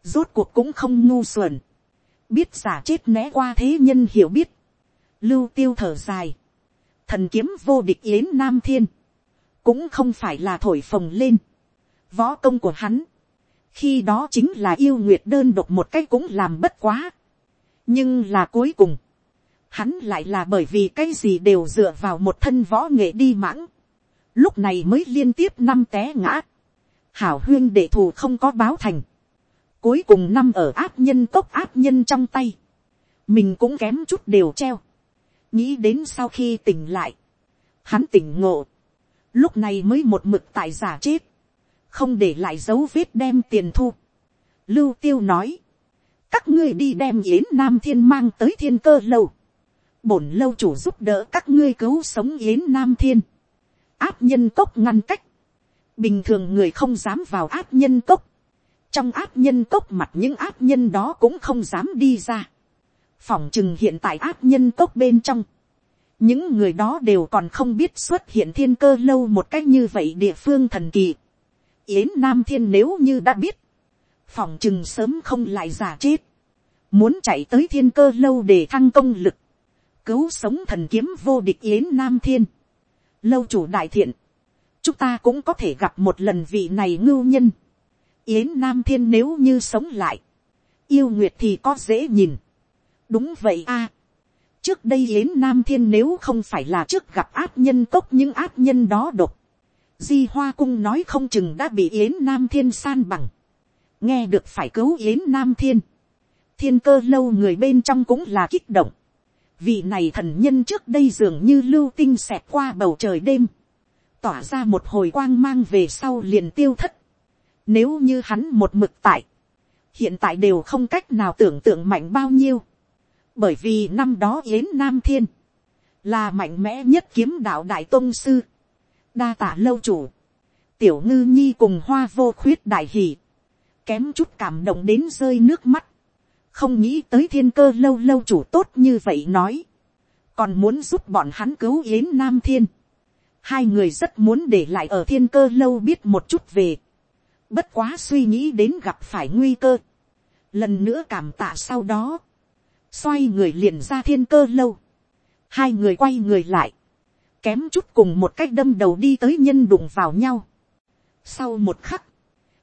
Rốt cuộc cũng không ngu xuẩn. Biết giả chết né qua thế nhân hiểu biết. Lưu tiêu thở dài thần kiếm vô địch yến nam thiên, cũng không phải là thổi phồng lên. Võ công của hắn, khi đó chính là yêu nguyệt đơn độc một cái cũng làm bất quá. nhưng là cuối cùng, hắn lại là bởi vì cái gì đều dựa vào một thân võ nghệ đi mãng. lúc này mới liên tiếp năm té ngã, hảo huyên đệ thù không có báo thành, cuối cùng năm ở áp nhân cốc áp nhân trong tay, mình cũng kém chút đều treo, nghĩ đến sau khi tỉnh lại, hắn tỉnh ngộ, lúc này mới một mực tại giả chết, không để lại dấu vết đem tiền thu. Lưu tiêu nói, các ngươi đi đem yến nam thiên mang tới thiên cơ lâu, bổn lâu chủ giúp đỡ các ngươi cứu sống yến nam thiên, áp nhân cốc ngăn cách, bình thường người không dám vào áp nhân cốc, trong áp nhân cốc mặt những áp nhân đó cũng không dám đi ra, phỏng chừng hiện tại áp nhân cốc bên trong, những người đó đều còn không biết xuất hiện thiên cơ lâu một cách như vậy địa phương thần kỳ. Yến Nam Thiên nếu như đã biết, phòng chừng sớm không lại giả chết, muốn chạy tới thiên cơ lâu để thăng công lực, cứu sống thần kiếm vô địch Yến Nam Thiên. Lâu chủ đại thiện, chúng ta cũng có thể gặp một lần vị này ngưu nhân. Yến Nam Thiên nếu như sống lại, yêu nguyệt thì có dễ nhìn đúng vậy a trước đây yến nam thiên nếu không phải là trước gặp áp nhân cốc những áp nhân đó độc. di hoa cung nói không chừng đã bị yến nam thiên san bằng. nghe được phải cứu yến nam thiên. thiên cơ lâu người bên trong cũng là kích động. vị này thần nhân trước đây dường như lưu tinh xẹt qua bầu trời đêm. tỏa ra một hồi quang mang về sau liền tiêu thất. nếu như hắn một mực tại, hiện tại đều không cách nào tưởng tượng mạnh bao nhiêu bởi vì năm đó yến nam thiên, là mạnh mẽ nhất kiếm đạo đại tôn sư, đa tả lâu chủ, tiểu ngư nhi cùng hoa vô khuyết đại hỷ, kém chút cảm động đến rơi nước mắt, không nghĩ tới thiên cơ lâu lâu chủ tốt như vậy nói, còn muốn giúp bọn hắn cứu yến nam thiên, hai người rất muốn để lại ở thiên cơ lâu biết một chút về, bất quá suy nghĩ đến gặp phải nguy cơ, lần nữa cảm tạ sau đó, xoay người liền ra thiên cơ lâu, hai người quay người lại, kém chút cùng một cách đâm đầu đi tới nhân đụng vào nhau. Sau một khắc,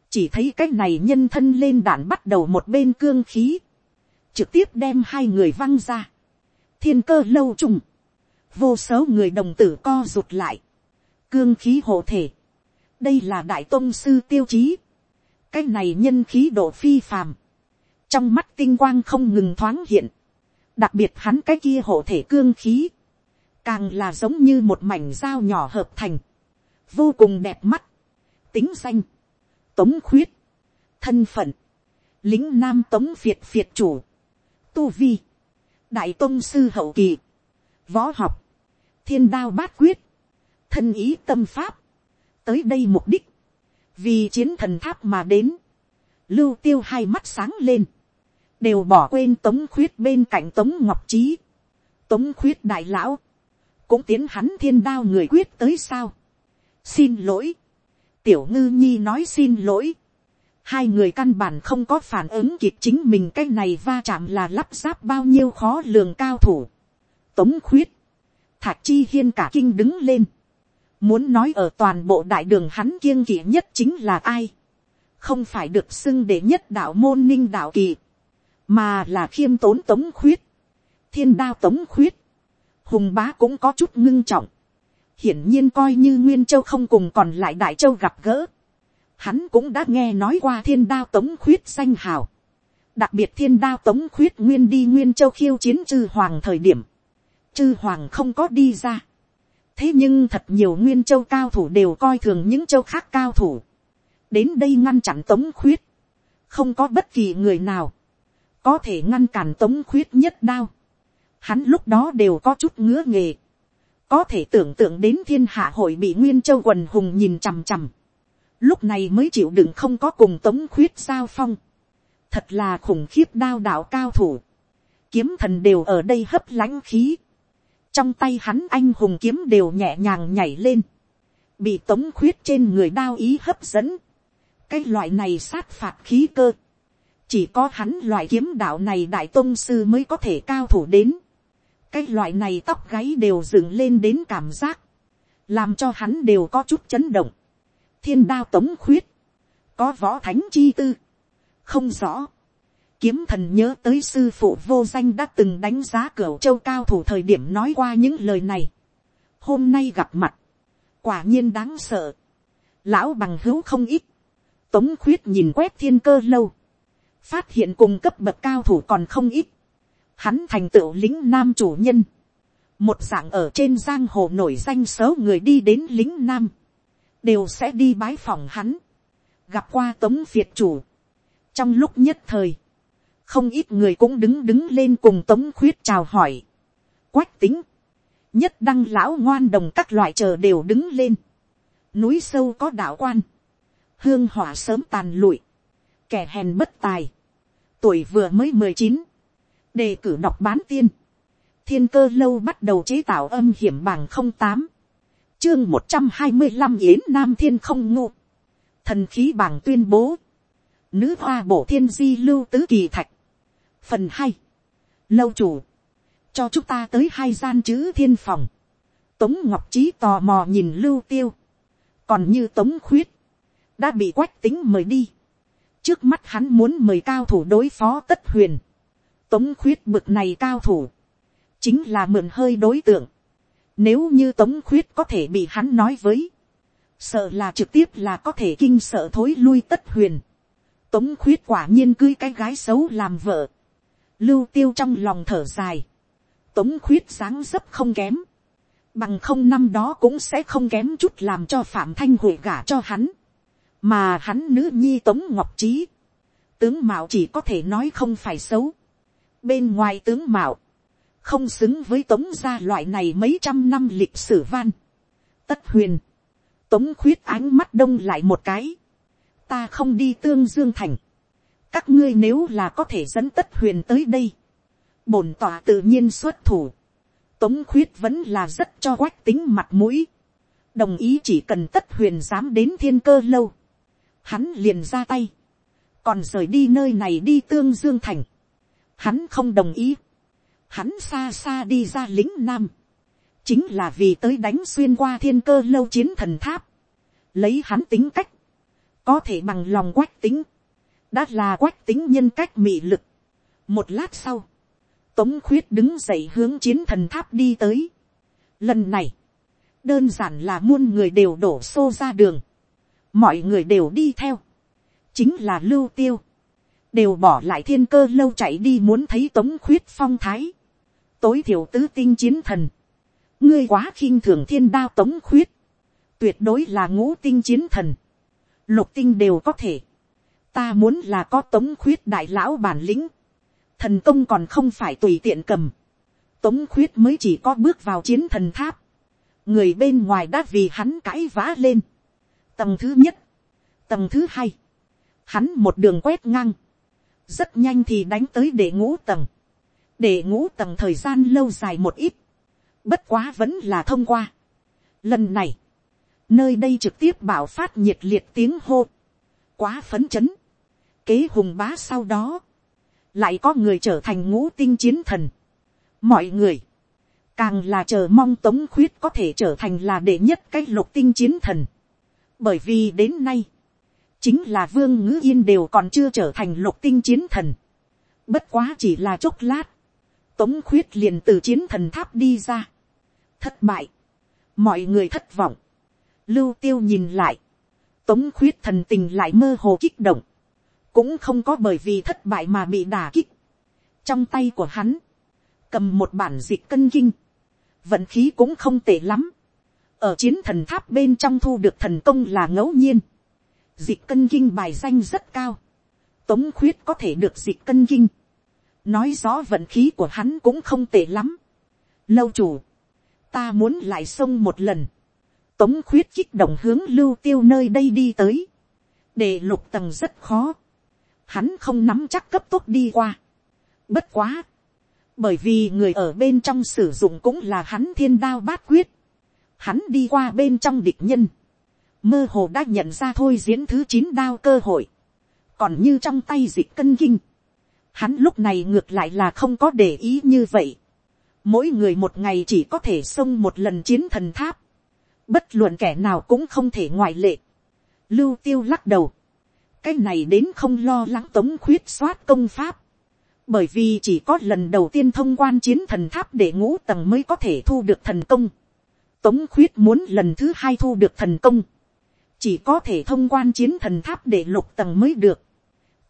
chỉ thấy cái này nhân thân lên đạn bắt đầu một bên cương khí, trực tiếp đem hai người văng ra. thiên cơ lâu trùng, vô số người đồng tử co rụt lại, cương khí hộ thể, đây là đại tôn sư tiêu chí, cái này nhân khí độ phi phàm, trong mắt tinh quang không ngừng thoáng hiện, đặc biệt hắn cái kia hộ thể cương khí, càng là giống như một mảnh dao nhỏ hợp thành, vô cùng đẹp mắt, tính danh, tống khuyết, thân phận, lính nam tống việt việt chủ, tu vi, đại tôn sư hậu kỳ, võ học, thiên đao bát quyết, thân ý tâm pháp, tới đây mục đích, vì chiến thần tháp mà đến, lưu tiêu hai mắt sáng lên, đều bỏ quên tống khuyết bên cạnh tống ngọc trí, tống khuyết đại lão, cũng tiến hắn thiên đao người quyết tới sao. xin lỗi, tiểu ngư nhi nói xin lỗi, hai người căn bản không có phản ứng kịp chính mình cái này va chạm là lắp ráp bao nhiêu khó lường cao thủ. Tống khuyết, thạc chi hiên cả kinh đứng lên, muốn nói ở toàn bộ đại đường hắn kiêng kỵ nhất chính là ai, không phải được xưng để nhất đạo môn ninh đạo kỳ, mà là khiêm tốn tống khuyết, thiên đao tống khuyết, hùng bá cũng có chút ngưng trọng, hiển nhiên coi như nguyên châu không cùng còn lại đại châu gặp gỡ, hắn cũng đã nghe nói qua thiên đao tống khuyết danh hào, đặc biệt thiên đao tống khuyết nguyên đi nguyên châu khiêu chiến chư hoàng thời điểm, chư hoàng không có đi ra, thế nhưng thật nhiều nguyên châu cao thủ đều coi thường những châu khác cao thủ, đến đây ngăn chặn tống khuyết, không có bất kỳ người nào, có thể ngăn cản tống khuyết nhất đao, hắn lúc đó đều có chút ngứa nghề, có thể tưởng tượng đến thiên hạ hội bị nguyên châu quần hùng nhìn chằm chằm, lúc này mới chịu đựng không có cùng tống khuyết giao phong, thật là khủng khiếp đao đạo cao thủ, kiếm thần đều ở đây hấp lãnh khí, trong tay hắn anh hùng kiếm đều nhẹ nhàng nhảy lên, bị tống khuyết trên người đao ý hấp dẫn, cái loại này sát phạt khí cơ, chỉ có hắn loại kiếm đạo này đại tôn sư mới có thể cao thủ đến. cái loại này tóc gáy đều dựng lên đến cảm giác, làm cho hắn đều có chút chấn động. thiên đao tống khuyết, có võ thánh chi tư, không rõ. kiếm thần nhớ tới sư phụ vô danh đã từng đánh giá cửa châu cao thủ thời điểm nói qua những lời này. hôm nay gặp mặt, quả nhiên đáng sợ, lão bằng hữu không ít, tống khuyết nhìn quét thiên cơ lâu, phát hiện cùng cấp bậc cao thủ còn không ít, hắn thành tựu lính nam chủ nhân, một dạng ở trên giang hồ nổi danh số người đi đến lính nam, đều sẽ đi bái phòng hắn, gặp qua tống việt chủ. trong lúc nhất thời, không ít người cũng đứng đứng lên cùng tống khuyết chào hỏi. quách tính, nhất đăng lão ngoan đồng các loại chờ đều đứng lên. núi sâu có đạo quan, hương hỏa sớm tàn lụi, kẻ hèn bất tài, tuổi vừa mới mười chín, đề cử đọc bán tiên, thiên cơ lâu bắt đầu chế tạo âm hiểm bằng không tám, chương một trăm hai mươi năm yến nam thiên không ngụ. thần khí bảng tuyên bố, nữ hoa bổ thiên di lưu tứ kỳ thạch, phần hai, lâu chủ, cho chúng ta tới hai gian chữ thiên phòng, tống ngọc trí tò mò nhìn lưu tiêu, còn như tống khuyết, đã bị quách tính mời đi, trước mắt hắn muốn mời cao thủ đối phó tất huyền, tống khuyết bực này cao thủ, chính là mượn hơi đối tượng, nếu như tống khuyết có thể bị hắn nói với, sợ là trực tiếp là có thể kinh sợ thối lui tất huyền. Tống khuyết quả nhiên cưới cái gái xấu làm vợ. Lưu tiêu trong lòng thở dài. Tống khuyết sáng dấp không kém. Bằng không năm đó cũng sẽ không kém chút làm cho Phạm Thanh Huệ gả cho hắn. Mà hắn nữ nhi Tống Ngọc Trí. Tướng Mạo chỉ có thể nói không phải xấu. Bên ngoài tướng Mạo. Không xứng với Tống gia loại này mấy trăm năm lịch sử văn. Tất huyền, Tống khuyết ánh mắt đông lại một cái. Ta không đi tương dương thành. Các ngươi nếu là có thể dẫn tất huyền tới đây. Bổn tỏa tự nhiên xuất thủ. Tống khuyết vẫn là rất cho quách tính mặt mũi. Đồng ý chỉ cần tất huyền dám đến thiên cơ lâu. Hắn liền ra tay. Còn rời đi nơi này đi tương dương thành. Hắn không đồng ý. Hắn xa xa đi ra lính nam chính là vì tới đánh xuyên qua thiên cơ lâu chiến thần tháp, lấy hắn tính cách, có thể bằng lòng quách tính, đã là quách tính nhân cách mị lực. một lát sau, tống khuyết đứng dậy hướng chiến thần tháp đi tới. lần này, đơn giản là muôn người đều đổ xô ra đường, mọi người đều đi theo, chính là lưu tiêu, đều bỏ lại thiên cơ lâu chạy đi muốn thấy tống khuyết phong thái, tối thiểu tứ tinh chiến thần, ngươi quá khinh thường thiên đao tống khuyết, tuyệt đối là ngũ tinh chiến thần, lục tinh đều có thể, ta muốn là có tống khuyết đại lão bản lĩnh, thần công còn không phải tùy tiện cầm, tống khuyết mới chỉ có bước vào chiến thần tháp, người bên ngoài đã vì hắn cãi vã lên, tầng thứ nhất, tầng thứ hai, hắn một đường quét ngang, rất nhanh thì đánh tới để ngũ tầng, để ngũ tầng thời gian lâu dài một ít, bất quá vẫn là thông qua. Lần này, nơi đây trực tiếp bảo phát nhiệt liệt tiếng hô, quá phấn chấn, kế hùng bá sau đó, lại có người trở thành ngũ tinh chiến thần. mọi người, càng là chờ mong tống khuyết có thể trở thành là đệ nhất cái lục tinh chiến thần, bởi vì đến nay, chính là vương ngữ yên đều còn chưa trở thành lục tinh chiến thần, bất quá chỉ là chốc lát, tống khuyết liền từ chiến thần tháp đi ra, thất bại, mọi người thất vọng, lưu tiêu nhìn lại, tống khuyết thần tình lại mơ hồ kích động, cũng không có bởi vì thất bại mà bị đả kích. trong tay của hắn, cầm một bản dịch cân kinh, vận khí cũng không tệ lắm, ở chiến thần tháp bên trong thu được thần công là ngẫu nhiên, dịch cân kinh bài danh rất cao, tống khuyết có thể được dịch cân kinh, nói rõ vận khí của hắn cũng không tệ lắm. lâu chủ, ta muốn lại sông một lần, Tống khuyết kích động hướng lưu tiêu nơi đây đi tới. Để lục tầng rất khó. Hắn không nắm chắc cấp tốc đi qua. Bất quá. Bởi vì người ở bên trong sử dụng cũng là hắn thiên đao bát quyết. Hắn đi qua bên trong địch nhân. Mơ hồ đã nhận ra thôi diễn thứ chín đao cơ hội. Còn như trong tay dịch cân kinh. Hắn lúc này ngược lại là không có để ý như vậy. Mỗi người một ngày chỉ có thể xông một lần chiến thần tháp bất luận kẻ nào cũng không thể ngoại lệ. lưu tiêu lắc đầu, cái này đến không lo lắng tống khuyết soát công pháp, bởi vì chỉ có lần đầu tiên thông quan chiến thần tháp để ngũ tầng mới có thể thu được thần công tống khuyết muốn lần thứ hai thu được thần công, chỉ có thể thông quan chiến thần tháp để lục tầng mới được.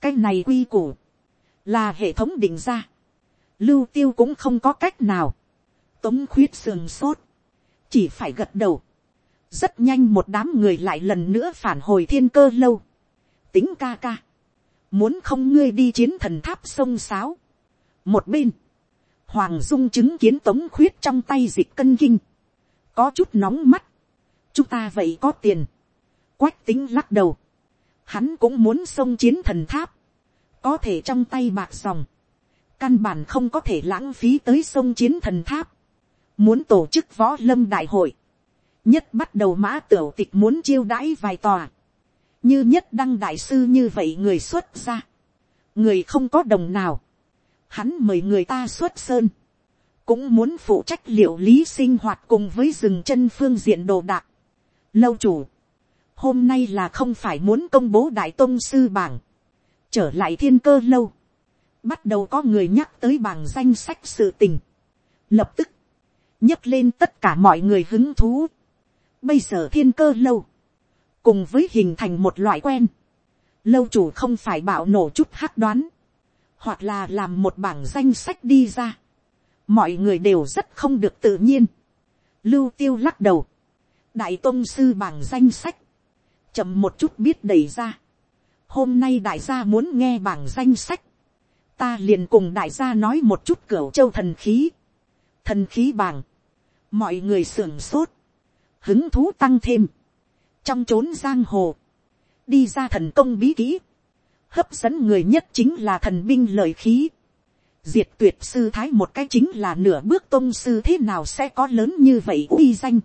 cái này quy củ, là hệ thống định ra. lưu tiêu cũng không có cách nào. tống khuyết sườn sốt, chỉ phải gật đầu. rất nhanh một đám người lại lần nữa phản hồi thiên cơ lâu. tính ca ca, muốn không ngươi đi chiến thần tháp sông sáo. một bên, hoàng dung chứng kiến tống khuyết trong tay dịch cân kinh, có chút nóng mắt. chúng ta vậy có tiền. quách tính lắc đầu. hắn cũng muốn sông chiến thần tháp. có thể trong tay bạc dòng. căn bản không có thể lãng phí tới sông chiến thần tháp. muốn tổ chức võ lâm đại hội. nhất bắt đầu mã tiểu tịch muốn chiêu đãi vài tòa. như nhất đăng đại sư như vậy người xuất ra. người không có đồng nào. hắn mời người ta xuất sơn cũng muốn phụ trách liệu lý sinh hoạt cùng với rừng chân phương diện đồ đạc. Lâu chủ, hôm nay là không phải muốn công bố đại tôn sư bảng, trở lại thiên cơ lâu, bắt đầu có người nhắc tới bảng danh sách sự tình, lập tức, nhấc lên tất cả mọi người hứng thú. Bây giờ thiên cơ lâu, cùng với hình thành một loại quen, lâu chủ không phải bạo nổ chút hát đoán, hoặc là làm một bảng danh sách đi ra mọi người đều rất không được tự nhiên. lưu tiêu lắc đầu, đại tôn sư bảng danh sách, chậm một chút biết đẩy ra. hôm nay đại gia muốn nghe bảng danh sách, ta liền cùng đại gia nói một chút cửa châu thần khí, thần khí bảng, mọi người sưởng sốt, hứng thú tăng thêm, trong chốn giang hồ, đi ra thần công bí kỹ, hấp dẫn người nhất chính là thần binh lợi khí, diệt tuyệt sư thái một cái chính là nửa bước tôn sư thế nào sẽ có lớn như vậy uy danh.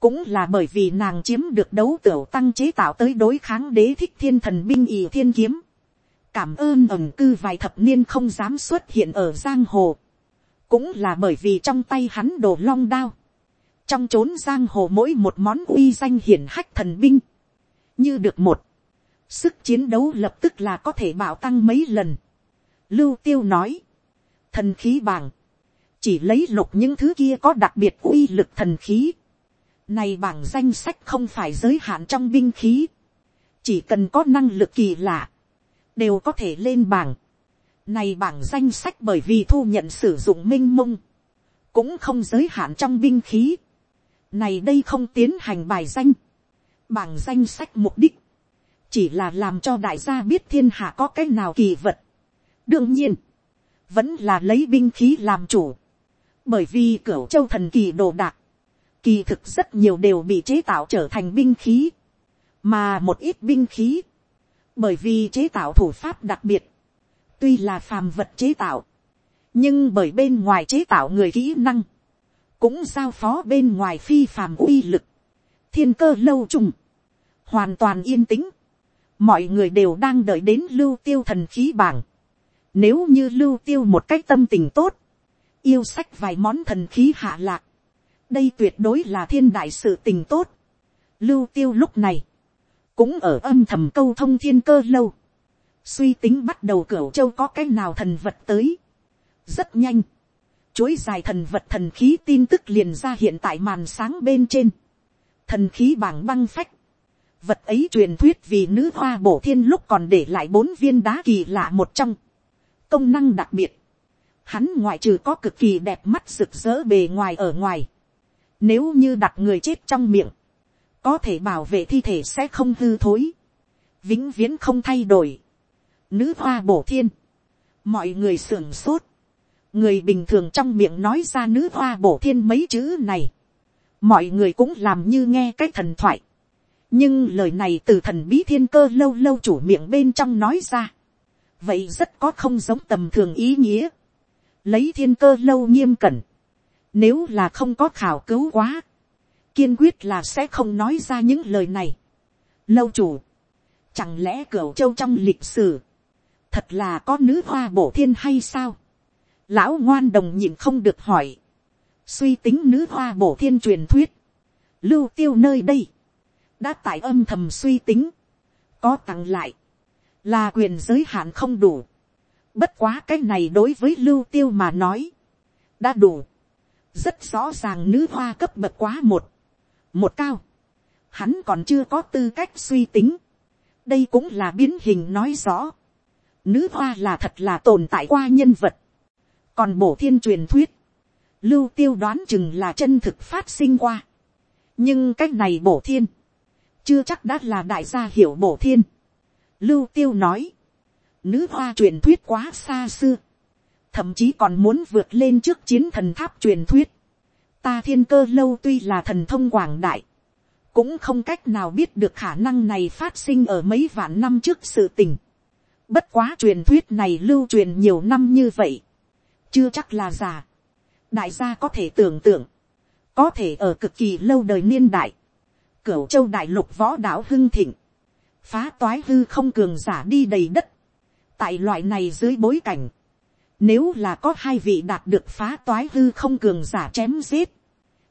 cũng là bởi vì nàng chiếm được đấu tửu tăng chế tạo tới đối kháng đế thích thiên thần binh ỷ thiên kiếm. cảm ơn ẩm cư vài thập niên không dám xuất hiện ở giang hồ. cũng là bởi vì trong tay hắn đồ long đao. trong chốn giang hồ mỗi một món uy danh hiển hách thần binh. như được một. sức chiến đấu lập tức là có thể bảo tăng mấy lần. lưu tiêu nói thần khí bảng, chỉ lấy lục những thứ kia có đặc biệt uy lực thần khí. Này bảng danh sách không phải giới hạn trong binh khí, chỉ cần có năng lực kỳ lạ, đều có thể lên bảng. Này bảng danh sách bởi vì thu nhận sử dụng minh mông, cũng không giới hạn trong binh khí. Này đây không tiến hành bài danh, bảng danh sách mục đích, chỉ là làm cho đại gia biết thiên hạ có cái nào kỳ vật. đương nhiên, vẫn là lấy binh khí làm chủ, bởi vì cửa châu thần kỳ đồ đạc, kỳ thực rất nhiều đều bị chế tạo trở thành binh khí, mà một ít binh khí, bởi vì chế tạo thủ pháp đặc biệt, tuy là phàm vật chế tạo, nhưng bởi bên ngoài chế tạo người kỹ năng, cũng giao phó bên ngoài phi phàm uy lực, thiên cơ lâu trùng, hoàn toàn yên tĩnh, mọi người đều đang đợi đến lưu tiêu thần khí bảng, nếu như lưu tiêu một cách tâm tình tốt, yêu sách vài món thần khí hạ lạc, đây tuyệt đối là thiên đại sự tình tốt. Lưu tiêu lúc này, cũng ở âm thầm câu thông thiên cơ lâu, suy tính bắt đầu cửa châu có cái nào thần vật tới. rất nhanh, chuỗi dài thần vật thần khí tin tức liền ra hiện tại màn sáng bên trên, thần khí bảng băng phách, vật ấy truyền thuyết vì nữ hoa bổ thiên lúc còn để lại bốn viên đá kỳ lạ một trong, công năng đặc biệt, hắn ngoại trừ có cực kỳ đẹp mắt rực rỡ bề ngoài ở ngoài, nếu như đặt người chết trong miệng, có thể bảo vệ thi thể sẽ không hư thối, vĩnh viễn không thay đổi. Nữ hoa bổ thiên, mọi người sưởng sốt, người bình thường trong miệng nói ra nữ hoa bổ thiên mấy chữ này, mọi người cũng làm như nghe cái thần thoại. nhưng lời này từ thần bí thiên cơ lâu lâu chủ miệng bên trong nói ra, vậy rất có không giống tầm thường ý nghĩa. lấy thiên cơ lâu nghiêm cẩn, nếu là không có khảo cứu quá, kiên quyết là sẽ không nói ra những lời này. lâu chủ, chẳng lẽ cửu châu trong lịch sử, thật là có nữ hoa bổ thiên hay sao. lão ngoan đồng nhịn không được hỏi, suy tính nữ hoa bổ thiên truyền thuyết, lưu tiêu nơi đây, đã tại âm thầm suy tính, có tặng lại, là quyền giới hạn không đủ. Bất quá cái này đối với lưu tiêu mà nói, đã đủ. rất rõ ràng nữ hoa cấp bậc quá một, một cao, hắn còn chưa có tư cách suy tính, đây cũng là biến hình nói rõ, nữ hoa là thật là tồn tại qua nhân vật, còn bổ thiên truyền thuyết, lưu tiêu đoán chừng là chân thực phát sinh qua, nhưng cách này bổ thiên, chưa chắc đã là đại gia hiểu bổ thiên. Lưu tiêu nói, nữ hoa truyền thuyết quá xa xưa, thậm chí còn muốn vượt lên trước chiến thần tháp truyền thuyết. Ta thiên cơ lâu tuy là thần thông quảng đại, cũng không cách nào biết được khả năng này phát sinh ở mấy vạn năm trước sự tình. Bất quá truyền thuyết này lưu truyền nhiều năm như vậy, chưa chắc là giả. Đại gia có thể tưởng tượng, có thể ở cực kỳ lâu đời niên đại, cửu châu đại lục võ đạo hưng thịnh, phá toái hư không cường giả đi đầy đất. tại loại này dưới bối cảnh, nếu là có hai vị đạt được phá toái hư không cường giả chém giết,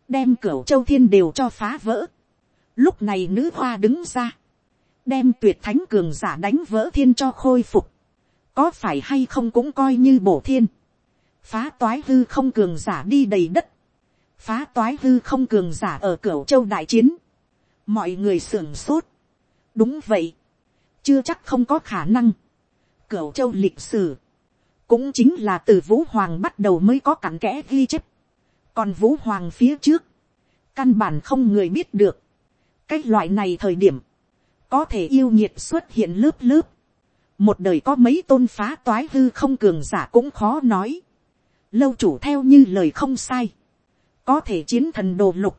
đem cửa châu thiên đều cho phá vỡ. lúc này nữ hoa đứng ra, đem tuyệt thánh cường giả đánh vỡ thiên cho khôi phục, có phải hay không cũng coi như bổ thiên, phá toái hư không cường giả đi đầy đất, phá toái hư không cường giả ở cửa châu đại chiến, mọi người sưởng sốt, đúng vậy, chưa chắc không có khả năng, cửu châu lịch sử, cũng chính là từ vũ hoàng bắt đầu mới có cặn kẽ ghi chép, còn vũ hoàng phía trước, căn bản không người biết được, cái loại này thời điểm, có thể yêu nhiệt xuất hiện lớp lớp, một đời có mấy tôn phá toái hư không cường giả cũng khó nói, lâu chủ theo như lời không sai, có thể chiến thần đồ lục,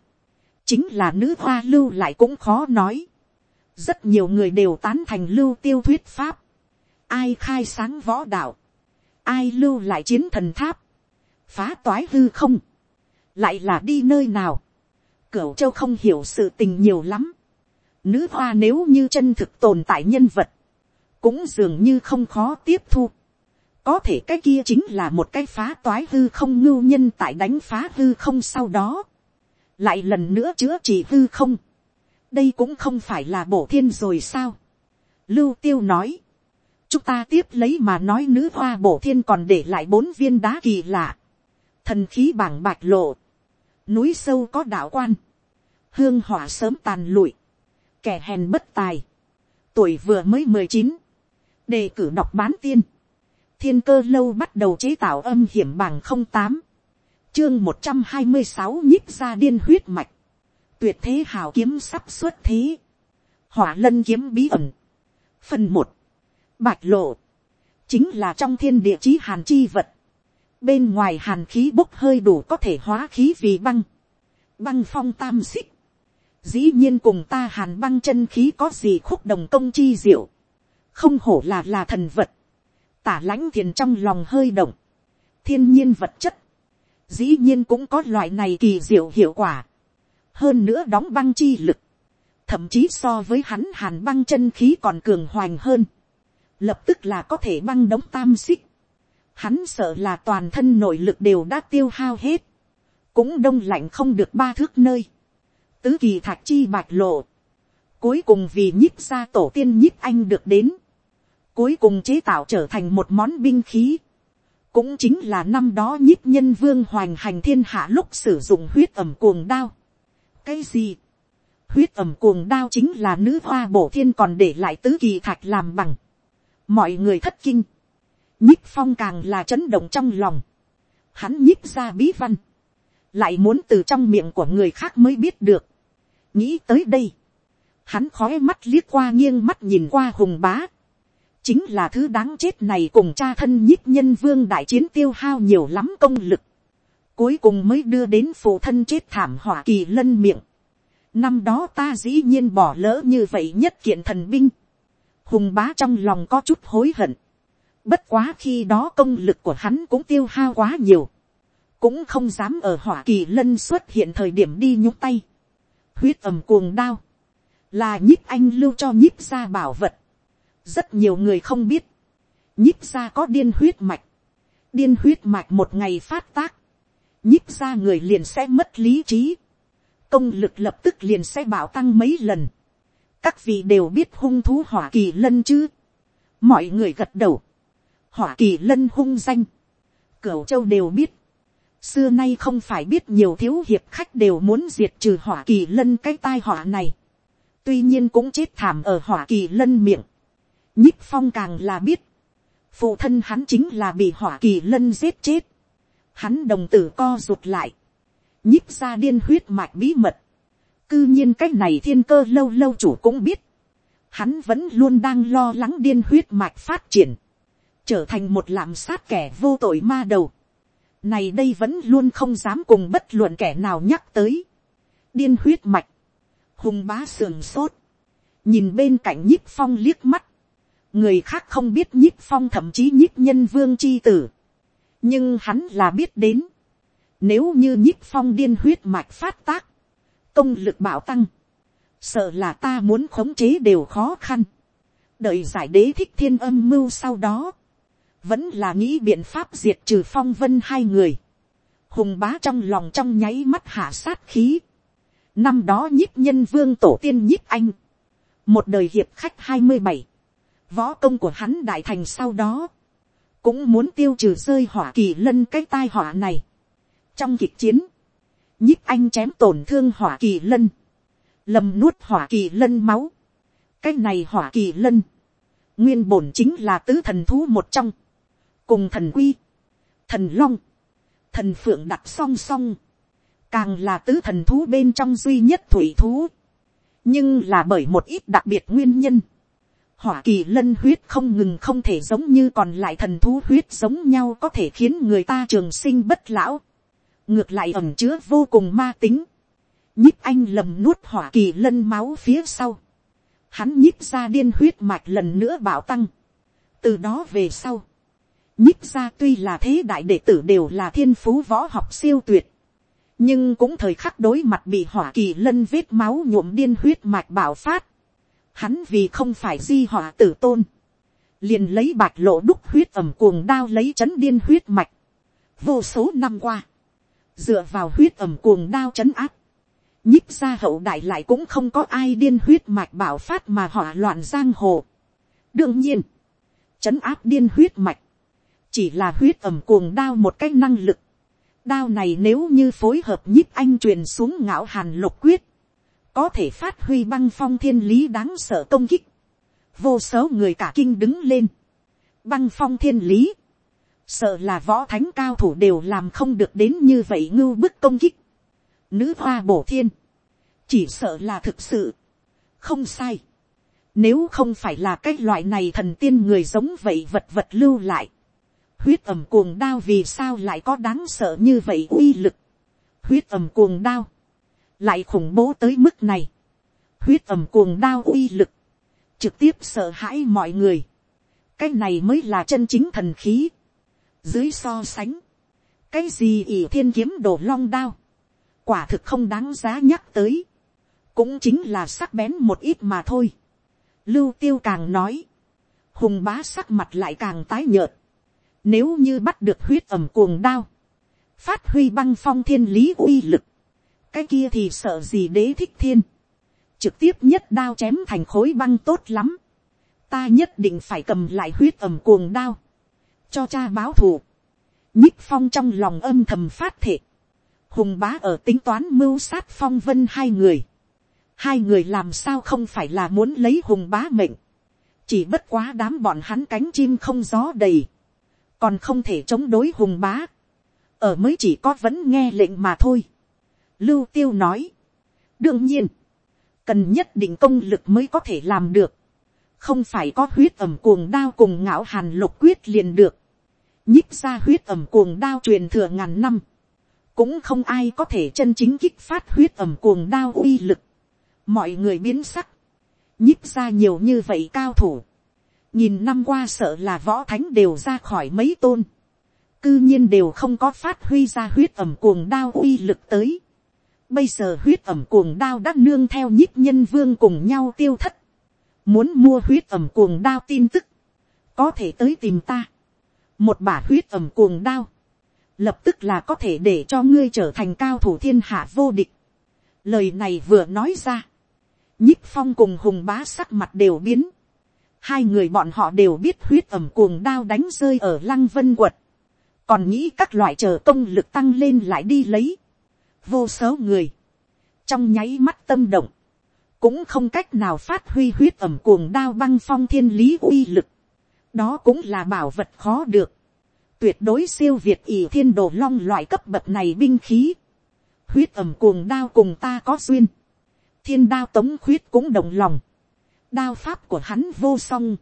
chính là nữ hoa lưu lại cũng khó nói rất nhiều người đều tán thành lưu tiêu thuyết pháp, ai khai sáng võ đạo, ai lưu lại chiến thần tháp, phá toái hư không, lại là đi nơi nào, cửu châu không hiểu sự tình nhiều lắm, nữ hoa nếu như chân thực tồn tại nhân vật, cũng dường như không khó tiếp thu. Có thể cái kia chính là một cái phá toái hư không ngưu nhân tại đánh phá hư không sau đó, lại lần nữa chữa trị hư không, đây cũng không phải là bổ thiên rồi sao. Lưu tiêu nói, chúng ta tiếp lấy mà nói nữ hoa bổ thiên còn để lại bốn viên đá kỳ lạ, thần khí bảng bạch lộ, núi sâu có đạo quan, hương hỏa sớm tàn lụi, kẻ hèn bất tài, tuổi vừa mới mười chín, đề cử đọc bán tiên, thiên cơ lâu bắt đầu chế tạo âm hiểm bằng không tám. Chương một trăm hai mươi sáu nhích ra điên huyết mạch tuyệt thế hào kiếm sắp xuất thế. Hỏa lân kiếm bí ẩn. Phần một. Bạch lộ. Chính là trong thiên địa chí hàn chi vật. Bên ngoài hàn khí bốc hơi đủ có thể hóa khí vì băng. Băng phong tam xích. Dĩ nhiên cùng ta hàn băng chân khí có gì khúc đồng công chi diệu. Không hổ là là thần vật. Tả lãnh thiền trong lòng hơi động, thiên nhiên vật chất, dĩ nhiên cũng có loại này kỳ diệu hiệu quả, hơn nữa đóng băng chi lực, thậm chí so với hắn hàn băng chân khí còn cường hoành hơn, lập tức là có thể băng đóng tam xích, hắn sợ là toàn thân nội lực đều đã tiêu hao hết, cũng đông lạnh không được ba thước nơi, tứ kỳ thạch chi bạch lộ, cuối cùng vì nhích ra tổ tiên nhích anh được đến, cuối cùng chế tạo trở thành một món binh khí. cũng chính là năm đó nhíp nhân vương hoành hành thiên hạ lúc sử dụng huyết ẩm cuồng đao cái gì, huyết ẩm cuồng đao chính là nữ hoa bổ thiên còn để lại tứ kỳ thạch làm bằng. mọi người thất kinh, nhíp phong càng là chấn động trong lòng. hắn nhíp ra bí văn, lại muốn từ trong miệng của người khác mới biết được. nghĩ tới đây, hắn khói mắt liếc qua nghiêng mắt nhìn qua hùng bá chính là thứ đáng chết này cùng cha thân nhíp nhân vương đại chiến tiêu hao nhiều lắm công lực, cuối cùng mới đưa đến phụ thân chết thảm hỏa kỳ lân miệng. năm đó ta dĩ nhiên bỏ lỡ như vậy nhất kiện thần binh, hùng bá trong lòng có chút hối hận, bất quá khi đó công lực của hắn cũng tiêu hao quá nhiều, cũng không dám ở hỏa kỳ lân xuất hiện thời điểm đi nhúc tay, huyết ầm cuồng đao, là nhíp anh lưu cho nhíp ra bảo vật, rất nhiều người không biết, nhíp ra có điên huyết mạch, điên huyết mạch một ngày phát tác, nhích ra người liền sẽ mất lý trí, công lực lập tức liền sẽ bảo tăng mấy lần, các vị đều biết hung thú hỏa kỳ lân chứ, mọi người gật đầu, hỏa kỳ lân hung danh, cửu châu đều biết, xưa nay không phải biết nhiều thiếu hiệp khách đều muốn diệt trừ hỏa kỳ lân cái tai họa này, tuy nhiên cũng chết thảm ở hỏa kỳ lân miệng, nhích phong càng là biết, phụ thân hắn chính là bị hỏa kỳ lân giết chết, hắn đồng tử co rụt lại, nhích ra điên huyết mạch bí mật, cư nhiên cái này thiên cơ lâu lâu chủ cũng biết, hắn vẫn luôn đang lo lắng điên huyết mạch phát triển, trở thành một lạm sát kẻ vô tội ma đầu. Này đây vẫn luôn không dám cùng bất luận kẻ nào nhắc tới. Điên huyết mạch, hùng bá sườn sốt, nhìn bên cạnh nhíp phong liếc mắt, người khác không biết nhíp phong thậm chí nhíp nhân vương chi tử, nhưng hắn là biết đến, nếu như nhíp phong điên huyết mạch phát tác, công lực bảo tăng, sợ là ta muốn khống chế đều khó khăn, đợi giải đế thích thiên âm mưu sau đó, vẫn là nghĩ biện pháp diệt trừ phong vân hai người, hùng bá trong lòng trong nháy mắt hạ sát khí, năm đó nhíp nhân vương tổ tiên nhíp anh, một đời hiệp khách hai mươi bảy, võ công của hắn đại thành sau đó, cũng muốn tiêu trừ rơi hỏa kỳ lân cái tai họa này. trong kịch chiến, nhíp anh chém tổn thương hỏa kỳ lân, lầm nuốt hỏa kỳ lân máu, cái này hỏa kỳ lân, nguyên bổn chính là tứ thần thú một trong, cùng thần quy, thần long, thần phượng đặt song song, càng là tứ thần thú bên trong duy nhất thủy thú, nhưng là bởi một ít đặc biệt nguyên nhân, hỏa kỳ lân huyết không ngừng không thể giống như còn lại thần thú huyết giống nhau có thể khiến người ta trường sinh bất lão, ngược lại ẩm chứa vô cùng ma tính, nhíp anh lầm nuốt hỏa kỳ lân máu phía sau, hắn nhíp ra điên huyết mạch lần nữa bảo tăng, từ đó về sau, nhíp ra tuy là thế đại đệ tử đều là thiên phú võ học siêu tuyệt, nhưng cũng thời khắc đối mặt bị hỏa kỳ lân vết máu nhuộm điên huyết mạch bảo phát, hắn vì không phải di họa tử tôn, liền lấy bạch lộ đúc huyết ẩm cuồng đao lấy chấn điên huyết mạch, vô số năm qua, dựa vào huyết ẩm cuồng đao chấn áp, nhíp ra hậu đại lại cũng không có ai điên huyết mạch bảo phát mà hỏa loạn giang hồ. đương nhiên, chấn áp điên huyết mạch, chỉ là huyết ẩm cuồng đao một cái năng lực. đao này nếu như phối hợp nhíp anh truyền xuống ngạo hàn lục quyết, có thể phát huy băng phong thiên lý đáng sợ công kích. vô số người cả kinh đứng lên. băng phong thiên lý, sợ là võ thánh cao thủ đều làm không được đến như vậy ngưu bức công kích. Nữ hoa bổ thiên, chỉ sợ là thực sự, không sai. Nếu không phải là cái loại này thần tiên người giống vậy vật vật lưu lại, huyết ẩm cuồng đao vì sao lại có đáng sợ như vậy uy lực, huyết ẩm cuồng đao, lại khủng bố tới mức này, huyết ẩm cuồng đao uy lực, trực tiếp sợ hãi mọi người, cái này mới là chân chính thần khí, dưới so sánh, cái gì ỷ thiên kiếm đổ long đao, quả thực không đáng giá nhắc tới, cũng chính là sắc bén một ít mà thôi. Lưu tiêu càng nói, hùng bá sắc mặt lại càng tái nhợt. Nếu như bắt được huyết ẩm cuồng đao, phát huy băng phong thiên lý uy lực, cái kia thì sợ gì đế thích thiên, trực tiếp nhất đao chém thành khối băng tốt lắm, ta nhất định phải cầm lại huyết ẩm cuồng đao, cho cha báo thù, nhích phong trong lòng âm thầm phát thệ, hùng bá ở tính toán mưu sát phong vân hai người, hai người làm sao không phải là muốn lấy hùng bá mệnh, chỉ bất quá đám bọn hắn cánh chim không gió đầy, còn không thể chống đối hùng bá, ở mới chỉ có vẫn nghe lệnh mà thôi. Lưu tiêu nói, đương nhiên, cần nhất định công lực mới có thể làm được, không phải có huyết ẩm cuồng đao cùng ngạo hàn lục quyết liền được, nhích ra huyết ẩm cuồng đao truyền thừa ngàn năm, cũng không ai có thể chân chính kích phát huyết ẩm cuồng đao uy lực, mọi người biến sắc, nhích ra nhiều như vậy cao thủ, nhìn năm qua sợ là võ thánh đều ra khỏi mấy tôn, cư nhiên đều không có phát huy ra huyết ẩm cuồng đao uy lực tới. Bây giờ huyết ẩm cuồng đao đã nương theo nhíp nhân vương cùng nhau tiêu thất. Muốn mua huyết ẩm cuồng đao tin tức. Có thể tới tìm ta. Một bả huyết ẩm cuồng đao. Lập tức là có thể để cho ngươi trở thành cao thủ thiên hạ vô địch. Lời này vừa nói ra. nhíp phong cùng hùng bá sắc mặt đều biến. Hai người bọn họ đều biết huyết ẩm cuồng đao đánh rơi ở lăng vân quật. còn nghĩ các loại chờ công lực tăng lên lại đi lấy, vô số người, trong nháy mắt tâm động, cũng không cách nào phát huy huyết ẩm cuồng đao băng phong thiên lý uy lực, đó cũng là bảo vật khó được, tuyệt đối siêu việt ỷ thiên đồ long loại cấp bậc này binh khí, huyết ẩm cuồng đao cùng ta có duyên, thiên đao tống khuyết cũng đồng lòng, đao pháp của hắn vô song,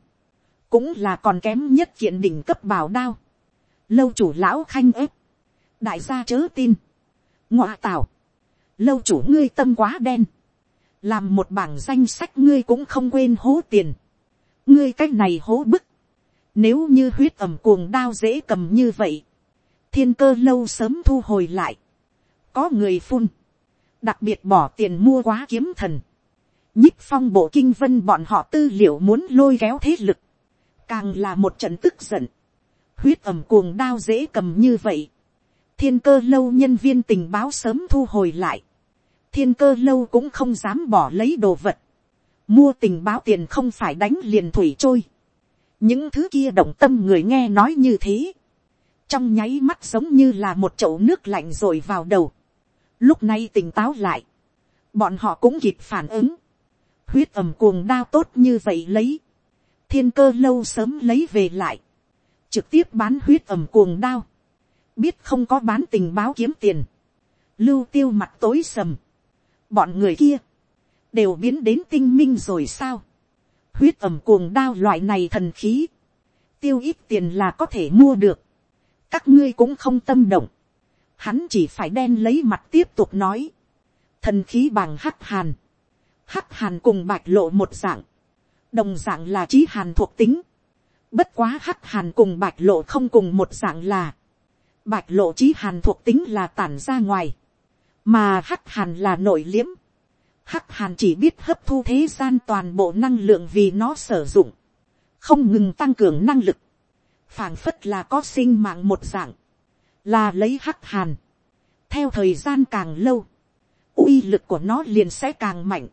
cũng là còn kém nhất kiện đỉnh cấp bảo đao, lâu chủ lão khanh ếp, đại gia chớ tin, ngoạ tảo, lâu chủ ngươi tâm quá đen, làm một bảng danh sách ngươi cũng không quên hố tiền, ngươi c á c h này hố bức, nếu như huyết ẩm cuồng đao dễ cầm như vậy, thiên cơ lâu sớm thu hồi lại, có người phun, đặc biệt bỏ tiền mua quá kiếm thần, nhích phong bộ kinh vân bọn họ tư liệu muốn lôi kéo thế lực, càng là một trận tức giận, huyết ẩm cuồng đao dễ cầm như vậy, thiên cơ lâu nhân viên tình báo sớm thu hồi lại, thiên cơ lâu cũng không dám bỏ lấy đồ vật, mua tình báo tiền không phải đánh liền thủy trôi, những thứ kia động tâm người nghe nói như thế, trong nháy mắt giống như là một chậu nước lạnh rồi vào đầu, lúc này tỉnh táo lại, bọn họ cũng kịp phản ứng, huyết ẩm cuồng đao tốt như vậy lấy, thiên cơ lâu sớm lấy về lại, trực tiếp bán huyết ẩm cuồng đao, biết không có bán tình báo kiếm tiền, lưu tiêu mặt tối sầm, bọn người kia, đều biến đến tinh minh rồi sao, huyết ẩm cuồng đao loại này thần khí, tiêu ít tiền là có thể mua được, các ngươi cũng không tâm động, hắn chỉ phải đen lấy mặt tiếp tục nói, thần khí bằng hắc hàn, hắc hàn cùng bạch lộ một dạng, đồng dạng là trí hàn thuộc tính, bất quá hắc hàn cùng bạch lộ không cùng một dạng là, bạch lộ trí hàn thuộc tính là tản ra ngoài, mà hắc hàn là nội liếm, hắc hàn chỉ biết hấp thu thế gian toàn bộ năng lượng vì nó sử dụng, không ngừng tăng cường năng lực, phảng phất là có sinh mạng một dạng, là lấy hắc hàn, theo thời gian càng lâu, uy lực của nó liền sẽ càng mạnh,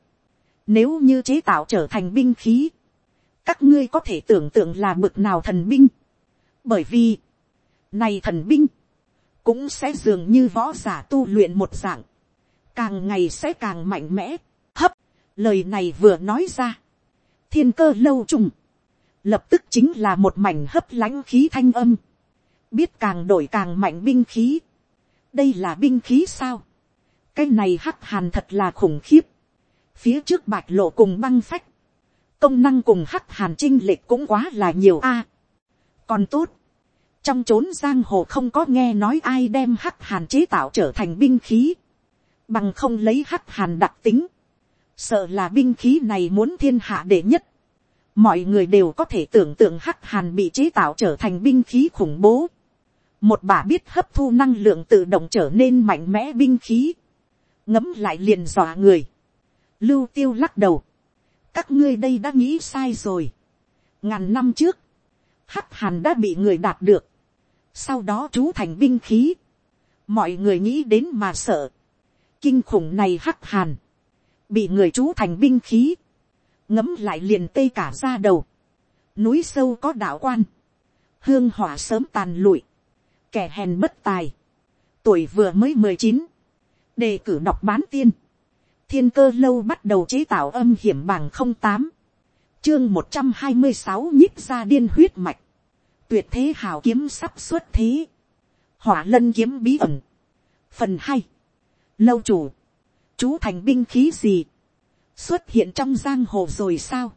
nếu như chế tạo trở thành binh khí, các ngươi có thể tưởng tượng là bực nào thần binh, bởi vì, này thần binh, cũng sẽ dường như võ giả tu luyện một dạng, càng ngày sẽ càng mạnh mẽ, hấp, lời này vừa nói ra, thiên cơ lâu trùng, lập tức chính là một mảnh hấp lãnh khí thanh âm, biết càng đổi càng mạnh binh khí, đây là binh khí sao, cái này hắc hàn thật là khủng khiếp, phía trước bạch lộ cùng băng phách, công năng cùng hắc hàn chinh lệch cũng quá là nhiều a, à, còn tốt, trong chốn giang hồ không có nghe nói ai đem hắc hàn chế tạo trở thành binh khí, bằng không lấy hắc hàn đặc tính, sợ là binh khí này muốn thiên hạ đệ nhất, mọi người đều có thể tưởng tượng hắc hàn bị chế tạo trở thành binh khí khủng bố, một bà biết hấp thu năng lượng tự động trở nên mạnh mẽ binh khí, ngấm lại liền dọa người, lưu tiêu lắc đầu, các ngươi đây đã nghĩ sai rồi, ngàn năm trước, hắc hàn đã bị người đạt được, sau đó chú thành binh khí, mọi người nghĩ đến mà sợ, kinh khủng này hắc hàn, bị người chú thành binh khí, ngấm lại liền tê cả ra đầu, núi sâu có đạo quan, hương hỏa sớm tàn lụi, kẻ hèn bất tài, tuổi vừa mới mười chín, đề cử đọc bán tiên, thiên cơ lâu bắt đầu chế tạo âm hiểm bằng không tám, chương một trăm hai mươi sáu nhích ra điên huyết mạch, tuyệt thế hào kiếm sắp xuất thế, hỏa lân kiếm bí ẩn, phần hai, lâu chủ, chú thành binh khí gì, xuất hiện trong giang hồ rồi sao,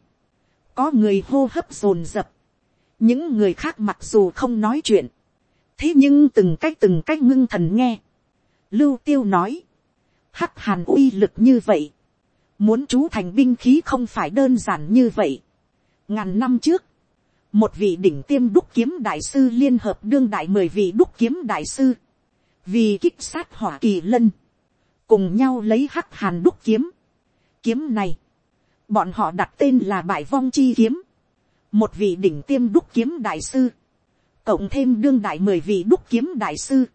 có người hô hấp rồn rập những người khác mặc dù không nói chuyện, thế nhưng từng cách từng cách ngưng thần nghe, lưu tiêu nói, hắc hàn uy lực như vậy, muốn chú thành binh khí không phải đơn giản như vậy. ngàn năm trước, một vị đỉnh tiêm đúc kiếm đại sư liên hợp đương đại mười vị đúc kiếm đại sư, vì kích sát hỏa kỳ lân, cùng nhau lấy hắc hàn đúc kiếm. Kiếm này, bọn họ đặt tên là bại vong chi kiếm, một vị đỉnh tiêm đúc kiếm đại sư, cộng thêm đương đại mười vị đúc kiếm đại sư,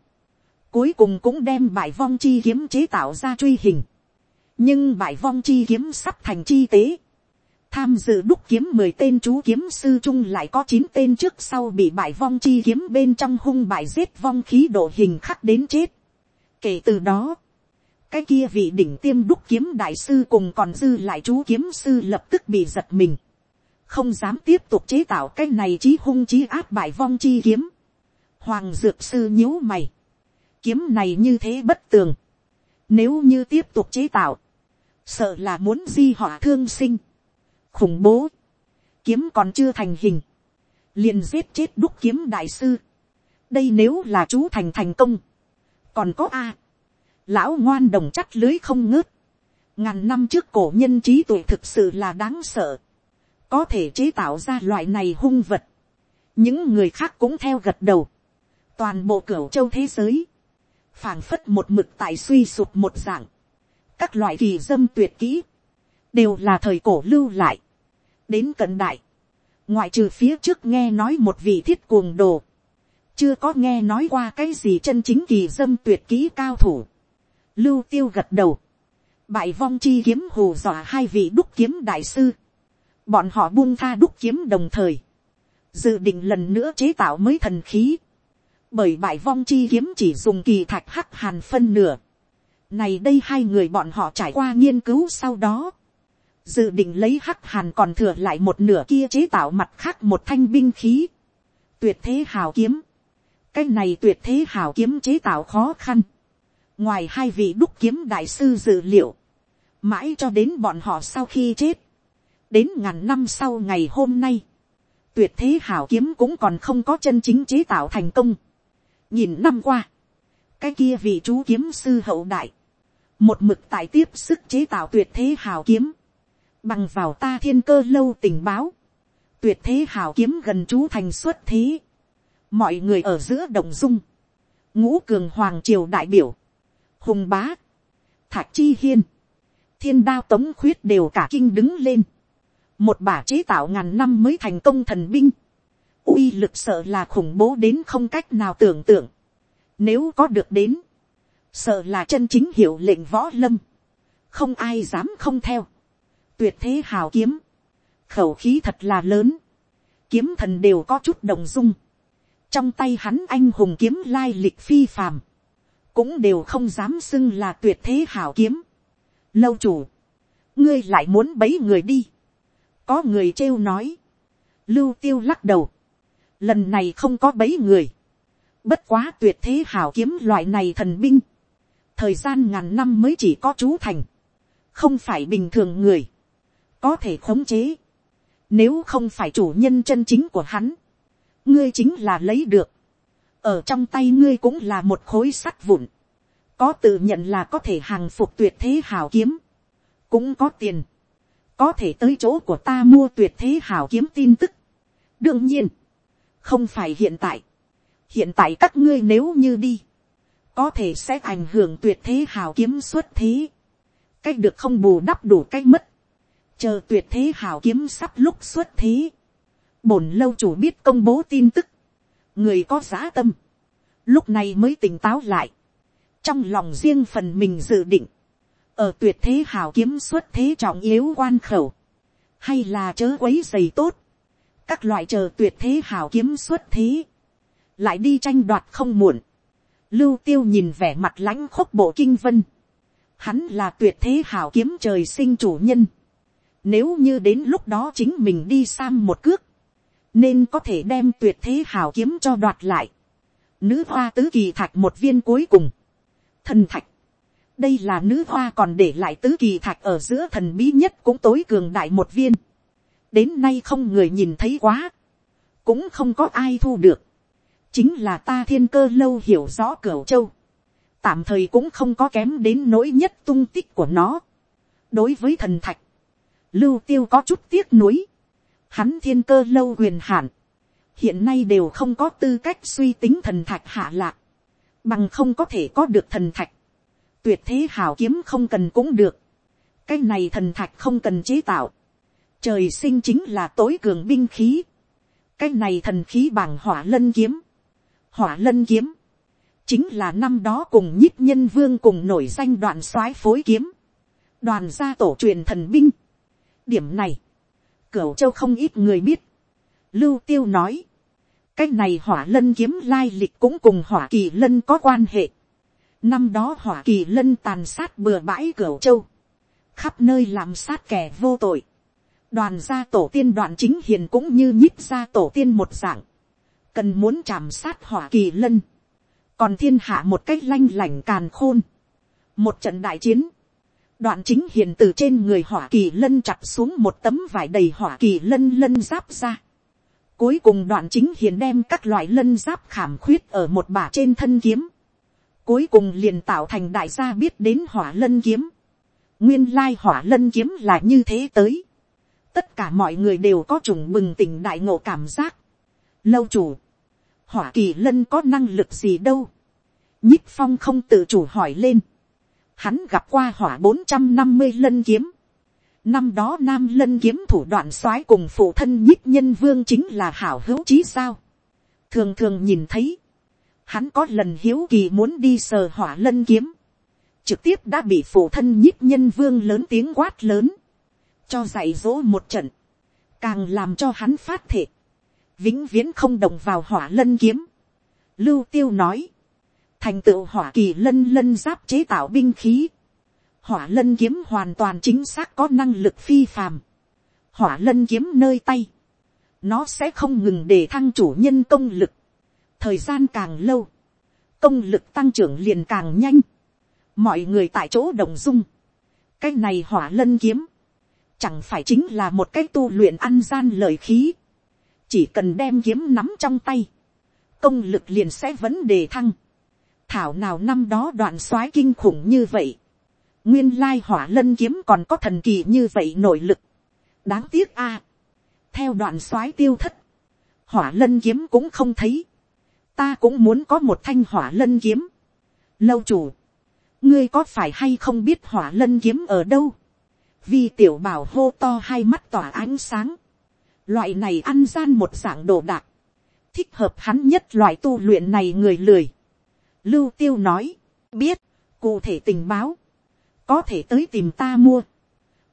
cuối cùng cũng đem bại vong chi kiếm chế tạo ra truy hình, nhưng bại vong chi kiếm sắp thành chi tế, tham dự đúc kiếm mười tên chú kiếm sư chung lại có chín tên trước sau bị bại vong chi kiếm bên trong hung bại giết vong khí độ hình khắc đến chết. Kể từ đó, cái kia vị đỉnh tiêm đúc kiếm đại sư cùng còn dư lại chú kiếm sư lập tức bị giật mình. Không dám tiếp tục chế tạo cái này chí hung chí áp bại vong chi kiếm. Hoàng dược sư nhíu mày. Kiếm này như thế bất tường. Nếu như tiếp tục chế tạo. Sợ là muốn di họa thương sinh khủng bố, kiếm còn chưa thành hình, liền giết chết đúc kiếm đại sư. đây nếu là chú thành thành công, còn có a, lão ngoan đồng chắt lưới không ngớt, ngàn năm trước cổ nhân trí tuệ thực sự là đáng sợ, có thể chế tạo ra loại này hung vật, những người khác cũng theo gật đầu, toàn bộ cửa châu thế giới, phảng phất một mực tại suy sụp một dạng, các loại kỳ dâm tuyệt kỹ, đều là thời cổ lưu lại. đến cận đại, ngoại trừ phía trước nghe nói một vị thiết cuồng đồ, chưa có nghe nói qua cái gì chân chính kỳ dâm tuyệt kỹ cao thủ. lưu tiêu gật đầu, bại vong chi kiếm hù dọa hai vị đúc kiếm đại sư, bọn họ buông tha đúc kiếm đồng thời, dự định lần nữa chế tạo mới thần khí, bởi bại vong chi kiếm chỉ dùng kỳ thạch hắc hàn phân nửa, này đây hai người bọn họ trải qua nghiên cứu sau đó, dự định lấy hắc hàn còn thừa lại một nửa kia chế tạo mặt khác một thanh binh khí, tuyệt thế hào kiếm, cái này tuyệt thế hào kiếm chế tạo khó khăn, ngoài hai vị đúc kiếm đại sư dự liệu, mãi cho đến bọn họ sau khi chết, đến ngàn năm sau ngày hôm nay, tuyệt thế hào kiếm cũng còn không có chân chính chế tạo thành công. nhìn năm qua, cái kia vị chú kiếm sư hậu đại, một mực tại tiếp sức chế tạo tuyệt thế hào kiếm, bằng vào ta thiên cơ lâu tình báo, tuyệt thế hào kiếm gần chú thành xuất thế, mọi người ở giữa đồng dung, ngũ cường hoàng triều đại biểu, hùng bá, thạc chi hiên, thiên đao tống khuyết đều cả kinh đứng lên, một bả chế tạo ngàn năm mới thành công thần binh, uy lực sợ là khủng bố đến không cách nào tưởng tượng, nếu có được đến, sợ là chân chính hiệu lệnh võ lâm, không ai dám không theo, tuyệt thế hào kiếm, khẩu khí thật là lớn, kiếm thần đều có chút đồng dung, trong tay hắn anh hùng kiếm lai lịch phi phàm, cũng đều không dám xưng là tuyệt thế hào kiếm. Lâu chủ, ngươi lại muốn bấy người đi, có người trêu nói, lưu tiêu lắc đầu, lần này không có bấy người, bất quá tuyệt thế hào kiếm loại này thần binh, thời gian ngàn năm mới chỉ có chú thành, không phải bình thường người, có thể khống chế, nếu không phải chủ nhân chân chính của hắn, ngươi chính là lấy được, ở trong tay ngươi cũng là một khối sắt vụn, có tự nhận là có thể hàng phục tuyệt thế hào kiếm, cũng có tiền, có thể tới chỗ của ta mua tuyệt thế hào kiếm tin tức. đương nhiên, không phải hiện tại, hiện tại các ngươi nếu như đi, có thể sẽ ảnh hưởng tuyệt thế hào kiếm xuất thế, cách được không bù đắp đủ cách mất, chờ tuyệt thế hào kiếm sắp lúc xuất thế, bổn lâu chủ biết công bố tin tức, người có giá tâm, lúc này mới tỉnh táo lại, trong lòng riêng phần mình dự định, ở tuyệt thế hào kiếm xuất thế trọng yếu quan khẩu, hay là chớ quấy dày tốt, các loại chờ tuyệt thế hào kiếm xuất thế, lại đi tranh đoạt không muộn, lưu tiêu nhìn vẻ mặt lãnh khúc bộ kinh vân, hắn là tuyệt thế hào kiếm trời sinh chủ nhân, nếu như đến lúc đó chính mình đi sam một cước, nên có thể đem tuyệt thế hào kiếm cho đoạt lại. Nữ hoa tứ kỳ thạch một viên cuối cùng. Thần thạch. Đây là nữ hoa còn để lại tứ kỳ thạch ở giữa thần bí nhất cũng tối cường đại một viên. Đến nay không người nhìn thấy quá. Cũng không có ai thu được. Chính là ta thiên cơ lâu hiểu rõ cửu châu. Tạm thời cũng không có kém đến nỗi nhất tung tích của nó. Đối với thần thạch lưu tiêu có chút tiếc nuối. Hắn thiên cơ lâu quyền hạn. Hiện nay đều không có tư cách suy tính thần thạch hạ lạc. Bằng không có thể có được thần thạch. Tuyệt thế hảo kiếm không cần cũng được. Cái này thần thạch không cần chế tạo. Trời sinh chính là tối cường binh khí. Cái này thần khí bằng hỏa lân kiếm. Hỏa lân kiếm. Chính là năm đó cùng nhích nhân vương cùng nổi danh đoạn soái phối kiếm. Đoàn gia tổ truyền thần binh điểm này, cửu châu không ít người biết, lưu tiêu nói, cái này hỏa lân kiếm lai lịch cũng cùng hỏa kỳ lân có quan hệ. năm đó hỏa kỳ lân tàn sát bừa bãi cửu châu, khắp nơi làm sát kẻ vô tội. đoàn gia tổ tiên đoạn chính hiền cũng như nhíp ra tổ tiên một dạng, cần muốn chạm sát hỏa kỳ lân, còn thiên hạ một cách lanh lảnh càn khôn, một trận đại chiến, đoạn chính hiện từ trên người hỏa kỳ lân chặt xuống một tấm vải đầy hỏa kỳ lân lân giáp ra, Cuối cùng đoạn chính hiện đem các loại lân giáp khảm khuyết ở một bả trên thân kiếm. Cuối cùng liền tạo thành đại gia biết đến hỏa lân kiếm. Nguyên lai hỏa lân kiếm là như thế tới. Tất cả mọi người đều có chủng bừng tỉnh đại ngộ cảm giác. Lâu chủ. Hỏa kỳ lân có năng lực gì đâu. Nhích phong không tự chủ hỏi lên. Hắn gặp qua hỏa bốn trăm năm mươi lân kiếm Năm đó Nam Lân kiếm thủ đoạn soái cùng phụ thân nhích nhân vương chính là hảo hữu chí sao. Thường thường nhìn thấy. Hắn có lần hiếu kỳ muốn đi sờ hỏa lân kiếm. Trực tiếp đã bị phụ thân nhích nhân vương lớn tiếng quát lớn. Cho dạy dỗ một trận. Càng làm cho hắn phát thể. Vĩnh viễn không đồng vào hỏa lân kiếm. Lưu tiêu nói. Thành tựu hỏa kỳ lân lân giáp chế tạo binh khí hỏa lân kiếm hoàn toàn chính xác có năng lực phi phàm. hỏa lân kiếm nơi tay, nó sẽ không ngừng để thăng chủ nhân công lực. thời gian càng lâu, công lực tăng trưởng liền càng nhanh. mọi người tại chỗ đồng dung. cái này hỏa lân kiếm, chẳng phải chính là một cái tu luyện ăn gian lợi khí. chỉ cần đem kiếm nắm trong tay, công lực liền sẽ vấn đề thăng thảo nào năm đó đoạn soái kinh khủng như vậy nguyên lai hỏa lân kiếm còn có thần kỳ như vậy nội lực. đáng tiếc a. theo đoạn soái tiêu thất, hỏa lân kiếm cũng không thấy. ta cũng muốn có một thanh hỏa lân kiếm. lâu chủ, ngươi có phải hay không biết hỏa lân kiếm ở đâu. vì tiểu bảo hô to hai mắt tỏa ánh sáng. loại này ăn gian một dạng đồ đạc. thích hợp hắn nhất loại tu luyện này người lười lưu tiêu nói, biết, cụ thể tình báo có thể tới tìm ta mua,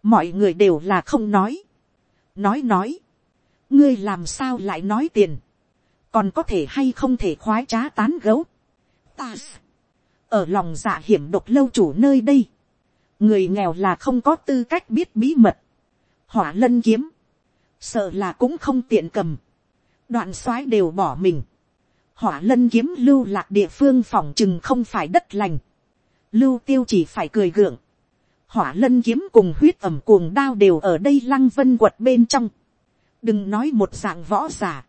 mọi người đều là không nói, nói nói, ngươi làm sao lại nói tiền, còn có thể hay không thể khoái trá tán gấu, ta, ở lòng dạ hiểm độc lâu chủ nơi đây, người nghèo là không có tư cách biết bí mật, hỏa lân kiếm, sợ là cũng không tiện cầm, đoạn soái đều bỏ mình, hỏa lân kiếm lưu lạc địa phương phòng chừng không phải đất lành, lưu tiêu chỉ phải cười gượng, hỏa lân kiếm cùng huyết ẩm cuồng đao đều ở đây lăng vân quật bên trong. đừng nói một dạng võ giả,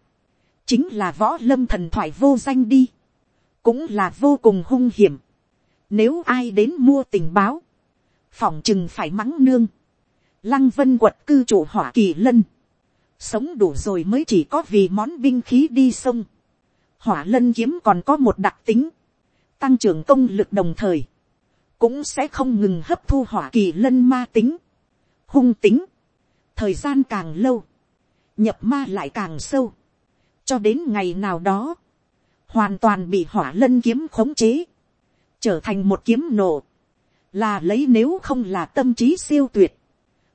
chính là võ lâm thần thoại vô danh đi, cũng là vô cùng hung hiểm. nếu ai đến mua tình báo, phỏng chừng phải mắng nương, lăng vân quật cư chủ hỏa kỳ lân, sống đủ rồi mới chỉ có vì món binh khí đi sông hỏa lân kiếm còn có một đặc tính, tăng trưởng công lực đồng thời, cũng sẽ không ngừng hấp thu hỏa kỳ lân ma tính, hung tính, thời gian càng lâu, nhập ma lại càng sâu, cho đến ngày nào đó, hoàn toàn bị hỏa lân kiếm khống chế, trở thành một kiếm nổ, là lấy nếu không là tâm trí siêu tuyệt,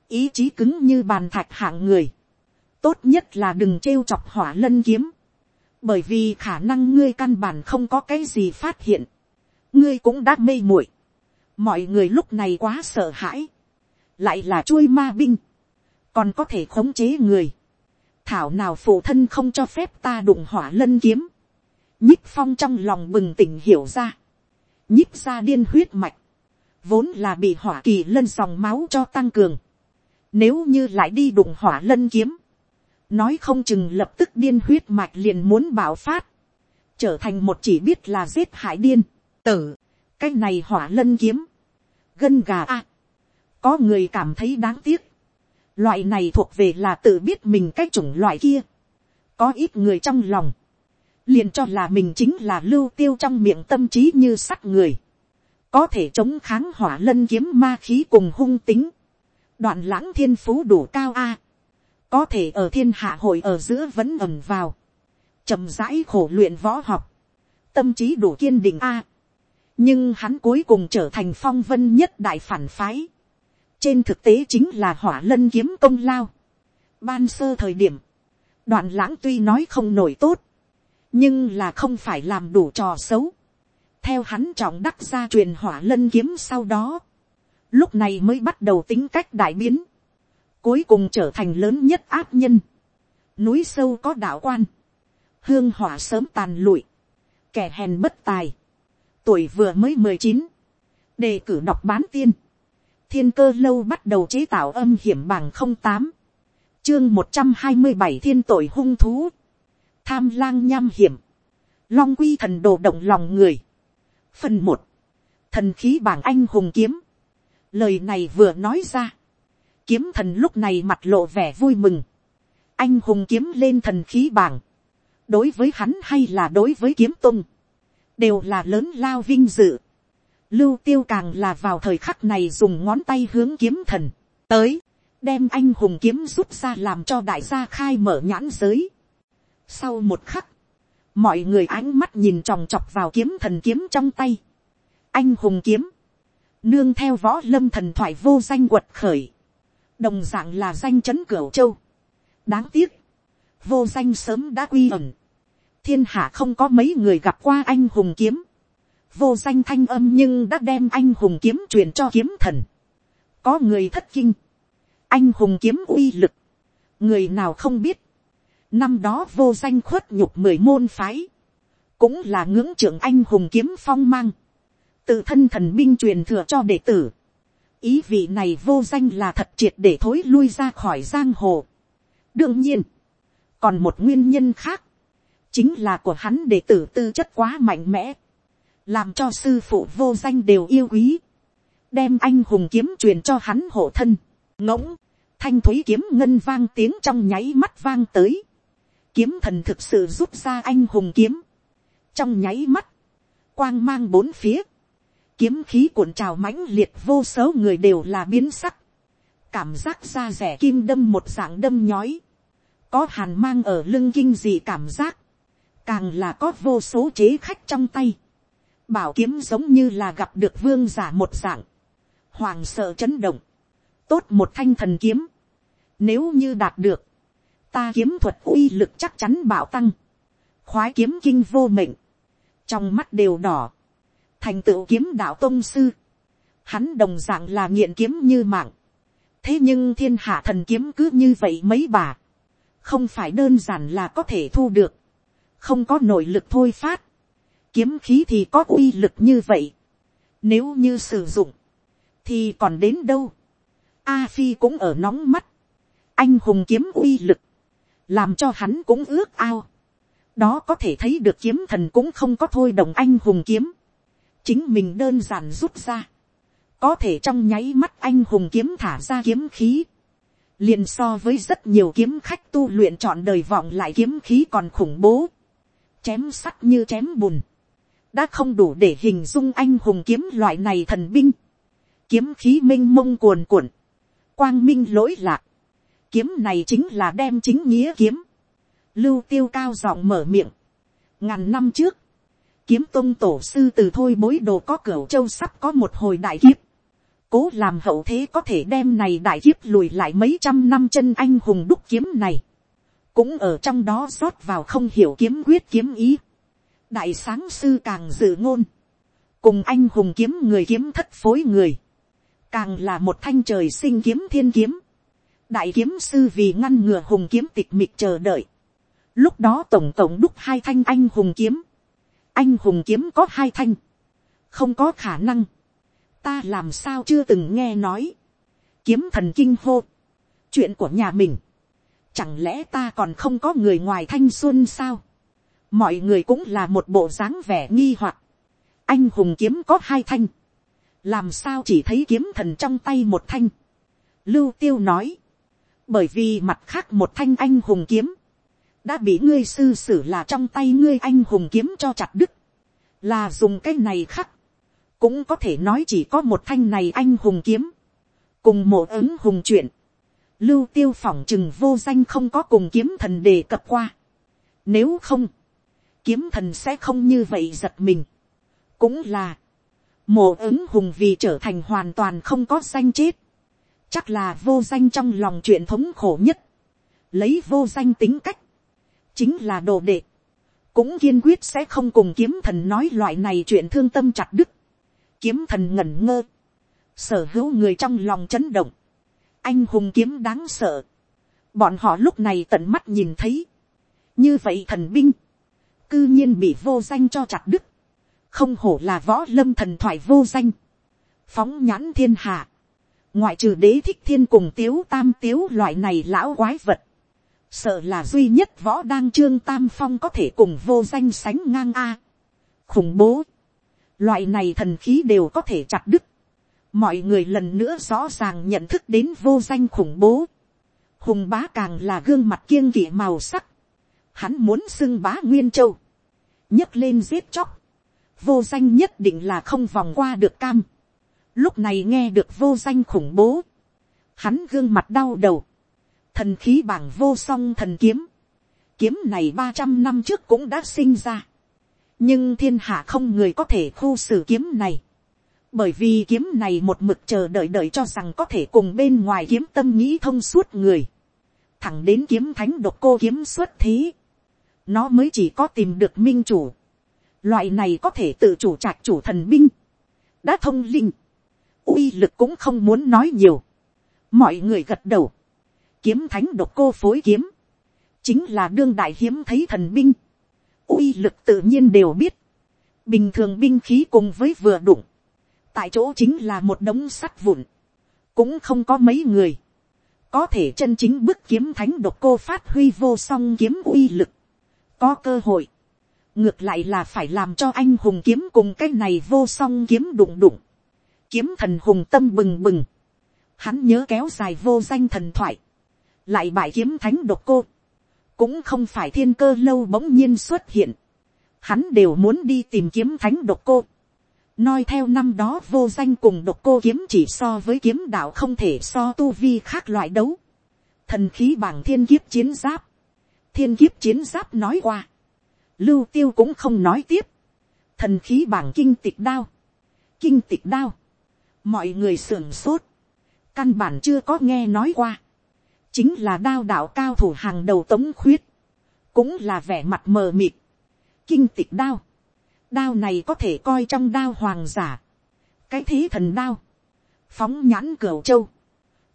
ý chí cứng như bàn thạch hạng người, tốt nhất là đừng trêu chọc hỏa lân kiếm, bởi vì khả năng ngươi căn bản không có cái gì phát hiện, ngươi cũng đã mê muội, mọi người lúc này quá sợ hãi, lại là chuôi ma binh, còn có thể khống chế người, thảo nào phụ thân không cho phép ta đụng hỏa lân kiếm, nhích phong trong lòng bừng tỉnh hiểu ra, nhích ra điên huyết mạch, vốn là bị hỏa kỳ lân dòng máu cho tăng cường, nếu như lại đi đụng hỏa lân kiếm, nói không chừng lập tức điên huyết mạch liền muốn bảo phát, trở thành một chỉ biết là giết hại điên, tử, cái này hỏa lân kiếm, gân gà a, có người cảm thấy đáng tiếc, loại này thuộc về là tự biết mình cái chủng loại kia, có ít người trong lòng, liền cho là mình chính là lưu tiêu trong miệng tâm trí như sắt người, có thể chống kháng hỏa lân kiếm ma khí cùng hung tính, đoạn lãng thiên phú đủ cao a, có thể ở thiên hạ hội ở giữa vẫn ẩm vào, chậm rãi khổ luyện võ học, tâm trí đủ kiên định a, nhưng hắn cuối cùng trở thành phong vân nhất đại phản phái. trên thực tế chính là hỏa lân kiếm công lao. ban sơ thời điểm, đoạn lãng tuy nói không nổi tốt, nhưng là không phải làm đủ trò xấu. theo hắn trọng đắc ra truyền hỏa lân kiếm sau đó, lúc này mới bắt đầu tính cách đại biến, cuối cùng trở thành lớn nhất áp nhân, núi sâu có đạo quan, hương hỏa sớm tàn lụi, kẻ hèn bất tài, tuổi vừa mới mười chín, đề cử đọc bán tiên, thiên cơ lâu bắt đầu chế tạo âm hiểm bằng không tám, chương một trăm hai mươi bảy thiên tội hung thú, tham lang nham hiểm, long quy thần đồ động lòng người, phần một, thần khí bảng anh hùng kiếm, lời này vừa nói ra, kiếm thần lúc này mặt lộ vẻ vui mừng, anh hùng kiếm lên thần khí bảng, đối với hắn hay là đối với kiếm tung, đều là lớn lao vinh dự. Lưu tiêu càng là vào thời khắc này dùng ngón tay hướng kiếm thần, tới, đem anh hùng kiếm rút ra làm cho đại gia khai mở nhãn giới. Sau một khắc, mọi người ánh mắt nhìn tròng trọc vào kiếm thần kiếm trong tay. Anh hùng kiếm, nương theo võ lâm thần thoại vô danh quật khởi, đồng dạng là danh chấn cửu châu. đáng tiếc, vô danh sớm đã quy ẩn, thiên hạ không có mấy người gặp qua anh hùng kiếm, vô danh thanh âm nhưng đã đem anh hùng kiếm truyền cho kiếm thần, có người thất kinh, anh hùng kiếm uy lực, người nào không biết, năm đó vô danh khuất nhục mười môn phái, cũng là ngưỡng trưởng anh hùng kiếm phong mang, tự thân thần binh truyền thừa cho đệ tử, ý vị này vô danh là thật triệt để thối lui ra khỏi giang hồ. đương nhiên, còn một nguyên nhân khác, chính là của hắn đệ tử tư chất quá mạnh mẽ, làm cho sư phụ vô danh đều yêu quý, đem anh hùng kiếm truyền cho hắn hộ thân, ngỗng, thanh thúy kiếm ngân vang tiếng trong nháy mắt vang tới, kiếm thần thực sự rút ra anh hùng kiếm, trong nháy mắt, quang mang bốn phía, kiếm khí cuộn trào mãnh liệt vô số người đều là biến sắc, cảm giác da rẻ kim đâm một dạng đâm nhói, có hàn mang ở lưng kinh gì cảm giác, càng là có vô số chế khách trong tay, bảo kiếm giống như là gặp được vương giả một dạng, hoàng sợ chấn động, tốt một thanh thần kiếm, nếu như đạt được, ta kiếm thuật uy lực chắc chắn bảo tăng, khoái kiếm kinh vô mệnh, trong mắt đều đỏ, thành tựu kiếm đạo tôn sư, hắn đồng d ạ n g là nghiện kiếm như mạng, thế nhưng thiên hạ thần kiếm cứ như vậy mấy bà, không phải đơn giản là có thể thu được, không có nội lực thôi phát, kiếm khí thì có uy lực như vậy, nếu như sử dụng, thì còn đến đâu, A Phi cũng ở nóng mắt, anh hùng kiếm uy lực, làm cho hắn cũng ước ao, đó có thể thấy được kiếm thần cũng không có thôi đồng anh hùng kiếm, chính mình đơn giản rút ra, có thể trong nháy mắt anh hùng kiếm thả ra kiếm khí, liền so với rất nhiều kiếm khách tu luyện chọn đời vọng lại kiếm khí còn khủng bố, chém sắt như chém bùn, đã không đủ để hình dung anh hùng kiếm loại này thần binh, kiếm khí m i n h mông cuồn cuộn, quang minh lỗi lạc, kiếm này chính là đem chính nghĩa kiếm, lưu tiêu cao giọng mở miệng, ngàn năm trước, kiếm tôn tổ sư từ thôi bối đồ có cửa châu sắp có một hồi đại kiếp. Cố làm hậu thế có thể đem này đại kiếp lùi lại mấy trăm năm chân anh hùng đúc kiếm này. Cũng ở trong đó rót vào không hiểu kiếm quyết kiếm ý. Đại sáng sư càng dự ngôn. Cùng anh hùng kiếm người kiếm thất phối người. Càng là một thanh trời sinh kiếm thiên kiếm. Đại kiếm sư vì ngăn ngừa hùng kiếm tịch mịch chờ đợi. Lúc đó tổng tổng đúc hai thanh anh hùng kiếm anh hùng kiếm có hai thanh, không có khả năng, ta làm sao chưa từng nghe nói, kiếm thần kinh hô, chuyện của nhà mình, chẳng lẽ ta còn không có người ngoài thanh xuân sao, mọi người cũng là một bộ dáng vẻ nghi hoặc, anh hùng kiếm có hai thanh, làm sao chỉ thấy kiếm thần trong tay một thanh, lưu tiêu nói, bởi vì mặt khác một thanh anh hùng kiếm, đã bị ngươi sư sử là trong tay ngươi anh hùng kiếm cho chặt đứt, là dùng cái này khắc, cũng có thể nói chỉ có một thanh này anh hùng kiếm, cùng một ứng hùng chuyện, lưu tiêu phỏng chừng vô danh không có cùng kiếm thần đề cập qua, nếu không, kiếm thần sẽ không như vậy giật mình, cũng là, mộ ứng hùng vì trở thành hoàn toàn không có danh chết, chắc là vô danh trong lòng chuyện thống khổ nhất, lấy vô danh tính cách, chính là đồ đệ, cũng kiên quyết sẽ không cùng kiếm thần nói loại này chuyện thương tâm chặt đứt, kiếm thần ngẩn ngơ, sở hữu người trong lòng chấn động, anh hùng kiếm đáng sợ, bọn họ lúc này tận mắt nhìn thấy, như vậy thần binh, cư nhiên bị vô danh cho chặt đứt, không hổ là võ lâm thần thoại vô danh, phóng nhãn thiên hạ, ngoại trừ đế thích thiên cùng tiếu tam tiếu loại này lão quái vật, sợ là duy nhất võ đang trương tam phong có thể cùng vô danh sánh ngang a. khủng bố, loại này thần khí đều có thể chặt đứt, mọi người lần nữa rõ ràng nhận thức đến vô danh khủng bố, hùng bá càng là gương mặt kiêng kỵ màu sắc, hắn muốn xưng bá nguyên châu, nhấc lên giết chóc, vô danh nhất định là không vòng qua được cam, lúc này nghe được vô danh khủng bố, hắn gương mặt đau đầu, thần khí bảng vô song thần kiếm, kiếm này ba trăm năm trước cũng đã sinh ra, nhưng thiên hạ không người có thể khu xử kiếm này, bởi vì kiếm này một mực chờ đợi đợi cho rằng có thể cùng bên ngoài kiếm tâm nghĩ thông suốt người, thẳng đến kiếm thánh độc cô kiếm xuất thế, nó mới chỉ có tìm được minh chủ, loại này có thể tự chủ trạch chủ thần binh, đã thông linh, uy lực cũng không muốn nói nhiều, mọi người gật đầu, kiếm thánh độc cô phối kiếm, chính là đương đại hiếm thấy thần binh, uy lực tự nhiên đều biết, bình thường binh khí cùng với vừa đụng, tại chỗ chính là một đống sắt vụn, cũng không có mấy người, có thể chân chính bức kiếm thánh độc cô phát huy vô song kiếm uy lực, có cơ hội, ngược lại là phải làm cho anh hùng kiếm cùng cái này vô song kiếm đụng đụng, kiếm thần hùng tâm bừng bừng, hắn nhớ kéo dài vô danh thần thoại, lại bại kiếm thánh độc cô, cũng không phải thiên cơ lâu bỗng nhiên xuất hiện, hắn đều muốn đi tìm kiếm thánh độc cô, nói theo năm đó vô danh cùng độc cô kiếm chỉ so với kiếm đạo không thể so tu vi khác loại đấu, thần khí bảng thiên kiếp chiến giáp, thiên kiếp chiến giáp nói qua, lưu tiêu cũng không nói tiếp, thần khí bảng kinh tịch đao, kinh tịch đao, mọi người sưởng sốt, căn bản chưa có nghe nói qua, chính là đao đạo cao thủ hàng đầu tống khuyết, cũng là vẻ mặt mờ mịt, kinh tịch đao, đao này có thể coi trong đao hoàng giả, cái thế thần đao, phóng nhãn cửa châu,